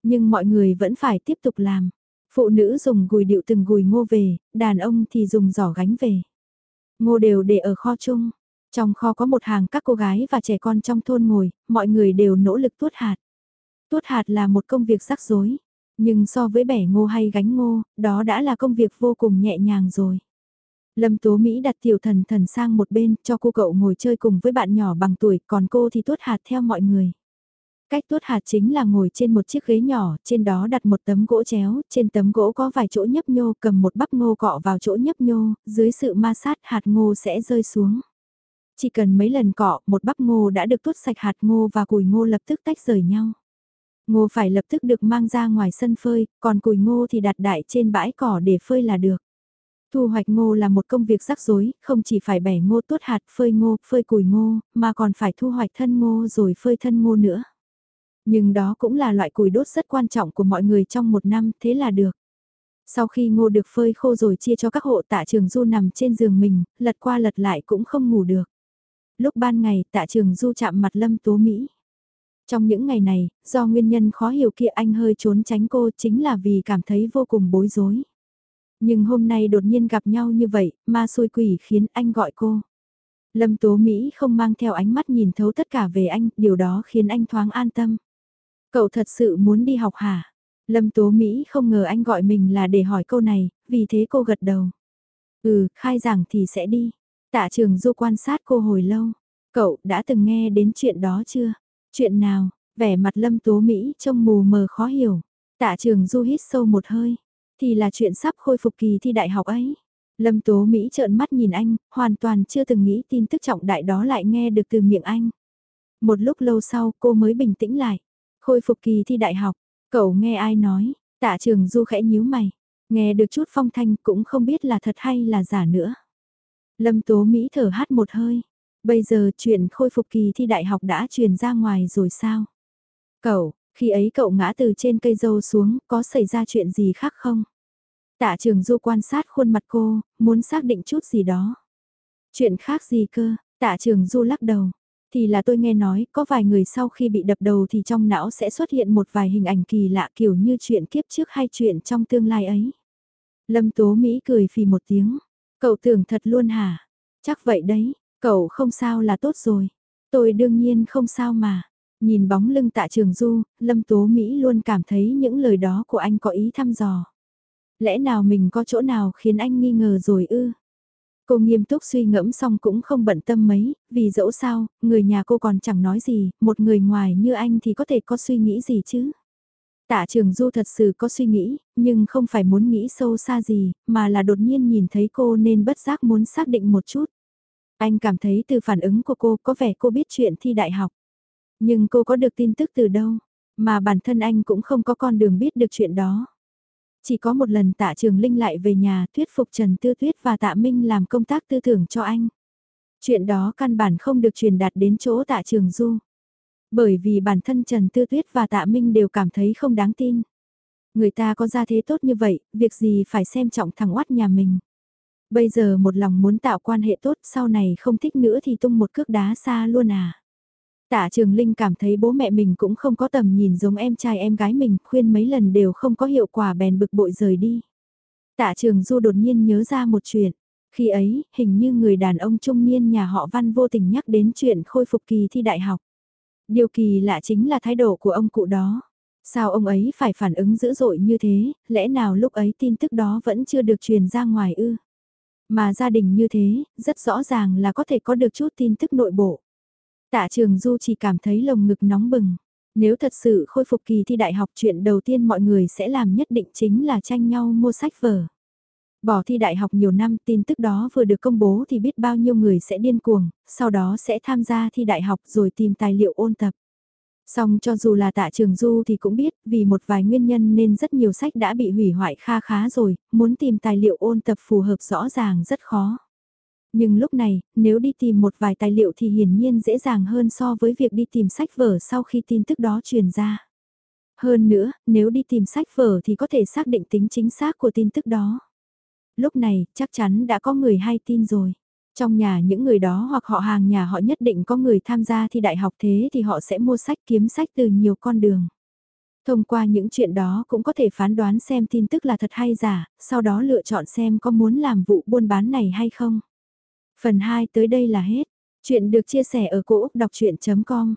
Nhưng mọi người vẫn phải tiếp tục làm. Phụ nữ dùng gùi điệu từng gùi ngô về, đàn ông thì dùng giỏ gánh về. Ngô đều để ở kho chung, Trong kho có một hàng các cô gái và trẻ con trong thôn ngồi, mọi người đều nỗ lực tuốt hạt. Tuốt hạt là một công việc rắc rối, nhưng so với bẻ ngô hay gánh ngô, đó đã là công việc vô cùng nhẹ nhàng rồi. Lâm Tố Mỹ đặt tiểu thần thần sang một bên cho cô cậu ngồi chơi cùng với bạn nhỏ bằng tuổi, còn cô thì tuốt hạt theo mọi người. Cách tuốt hạt chính là ngồi trên một chiếc ghế nhỏ, trên đó đặt một tấm gỗ chéo, trên tấm gỗ có vài chỗ nhấp nhô, cầm một bắp ngô cọ vào chỗ nhấp nhô, dưới sự ma sát hạt ngô sẽ rơi xuống. Chỉ cần mấy lần cọ, một bắp ngô đã được tuốt sạch hạt ngô và cùi ngô lập tức tách rời nhau. Ngô phải lập tức được mang ra ngoài sân phơi, còn cùi ngô thì đặt đại trên bãi cỏ để phơi là được. Thu hoạch ngô là một công việc rắc rối, không chỉ phải bẻ ngô tuốt hạt phơi ngô, phơi cùi ngô, mà còn phải thu hoạch thân ngô rồi phơi thân ngô nữa. Nhưng đó cũng là loại củi đốt rất quan trọng của mọi người trong một năm, thế là được. Sau khi ngô được phơi khô rồi chia cho các hộ tạ trường du nằm trên giường mình, lật qua lật lại cũng không ngủ được. Lúc ban ngày tạ trường du chạm mặt lâm tố Mỹ. Trong những ngày này, do nguyên nhân khó hiểu kia anh hơi trốn tránh cô chính là vì cảm thấy vô cùng bối rối. Nhưng hôm nay đột nhiên gặp nhau như vậy, ma xôi quỷ khiến anh gọi cô. Lâm Tố Mỹ không mang theo ánh mắt nhìn thấu tất cả về anh, điều đó khiến anh thoáng an tâm. Cậu thật sự muốn đi học hả? Lâm Tố Mỹ không ngờ anh gọi mình là để hỏi câu này, vì thế cô gật đầu. Ừ, khai giảng thì sẽ đi. Tạ trường du quan sát cô hồi lâu. Cậu đã từng nghe đến chuyện đó chưa? Chuyện nào? Vẻ mặt Lâm Tố Mỹ trông mù mờ khó hiểu. Tạ trường du hít sâu một hơi. Thì là chuyện sắp khôi phục kỳ thi đại học ấy. Lâm Tố Mỹ trợn mắt nhìn anh, hoàn toàn chưa từng nghĩ tin tức trọng đại đó lại nghe được từ miệng anh. Một lúc lâu sau cô mới bình tĩnh lại. Khôi phục kỳ thi đại học, cậu nghe ai nói, tạ trường du khẽ nhíu mày, nghe được chút phong thanh cũng không biết là thật hay là giả nữa. Lâm Tố Mỹ thở hát một hơi, bây giờ chuyện khôi phục kỳ thi đại học đã truyền ra ngoài rồi sao? Cậu, khi ấy cậu ngã từ trên cây dâu xuống, có xảy ra chuyện gì khác không? Tạ trường du quan sát khuôn mặt cô, muốn xác định chút gì đó. Chuyện khác gì cơ, tạ trường du lắc đầu, thì là tôi nghe nói có vài người sau khi bị đập đầu thì trong não sẽ xuất hiện một vài hình ảnh kỳ lạ kiểu như chuyện kiếp trước hay chuyện trong tương lai ấy. Lâm Tố Mỹ cười phì một tiếng. Cậu tưởng thật luôn hả? Chắc vậy đấy, cậu không sao là tốt rồi. Tôi đương nhiên không sao mà. Nhìn bóng lưng tạ trường du, Lâm Tố Mỹ luôn cảm thấy những lời đó của anh có ý thăm dò. Lẽ nào mình có chỗ nào khiến anh nghi ngờ rồi ư? Cô nghiêm túc suy ngẫm xong cũng không bận tâm mấy, vì dẫu sao, người nhà cô còn chẳng nói gì, một người ngoài như anh thì có thể có suy nghĩ gì chứ. Tạ trường du thật sự có suy nghĩ, nhưng không phải muốn nghĩ sâu xa gì, mà là đột nhiên nhìn thấy cô nên bất giác muốn xác định một chút. Anh cảm thấy từ phản ứng của cô có vẻ cô biết chuyện thi đại học. Nhưng cô có được tin tức từ đâu, mà bản thân anh cũng không có con đường biết được chuyện đó. Chỉ có một lần tạ trường Linh lại về nhà thuyết phục Trần Tư Tuyết và tạ Minh làm công tác tư tưởng cho anh. Chuyện đó căn bản không được truyền đạt đến chỗ tạ trường Du. Bởi vì bản thân Trần Tư Tuyết và tạ Minh đều cảm thấy không đáng tin. Người ta có gia thế tốt như vậy, việc gì phải xem trọng thằng oát nhà mình. Bây giờ một lòng muốn tạo quan hệ tốt sau này không thích nữa thì tung một cước đá xa luôn à. Tạ Trường Linh cảm thấy bố mẹ mình cũng không có tầm nhìn giống em trai em gái mình, khuyên mấy lần đều không có hiệu quả bèn bực bội rời đi. Tạ Trường Du đột nhiên nhớ ra một chuyện. Khi ấy, hình như người đàn ông trung niên nhà họ Văn vô tình nhắc đến chuyện khôi phục kỳ thi đại học. Điều kỳ lạ chính là thái độ của ông cụ đó. Sao ông ấy phải phản ứng dữ dội như thế, lẽ nào lúc ấy tin tức đó vẫn chưa được truyền ra ngoài ư? Mà gia đình như thế, rất rõ ràng là có thể có được chút tin tức nội bộ. Tạ Trường Du chỉ cảm thấy lồng ngực nóng bừng. Nếu thật sự khôi phục kỳ thi đại học chuyện đầu tiên mọi người sẽ làm nhất định chính là tranh nhau mua sách vở. Bỏ thi đại học nhiều năm tin tức đó vừa được công bố thì biết bao nhiêu người sẽ điên cuồng, sau đó sẽ tham gia thi đại học rồi tìm tài liệu ôn tập. Song cho dù là tạ trường du thì cũng biết vì một vài nguyên nhân nên rất nhiều sách đã bị hủy hoại kha khá rồi, muốn tìm tài liệu ôn tập phù hợp rõ ràng rất khó. Nhưng lúc này, nếu đi tìm một vài tài liệu thì hiển nhiên dễ dàng hơn so với việc đi tìm sách vở sau khi tin tức đó truyền ra. Hơn nữa, nếu đi tìm sách vở thì có thể xác định tính chính xác của tin tức đó. Lúc này, chắc chắn đã có người hay tin rồi. Trong nhà những người đó hoặc họ hàng nhà họ nhất định có người tham gia thi đại học thế thì họ sẽ mua sách kiếm sách từ nhiều con đường. Thông qua những chuyện đó cũng có thể phán đoán xem tin tức là thật hay giả, sau đó lựa chọn xem có muốn làm vụ buôn bán này hay không. Phần 2 tới đây là hết. Chuyện được chia sẻ ở cỗ đọc chuyện.com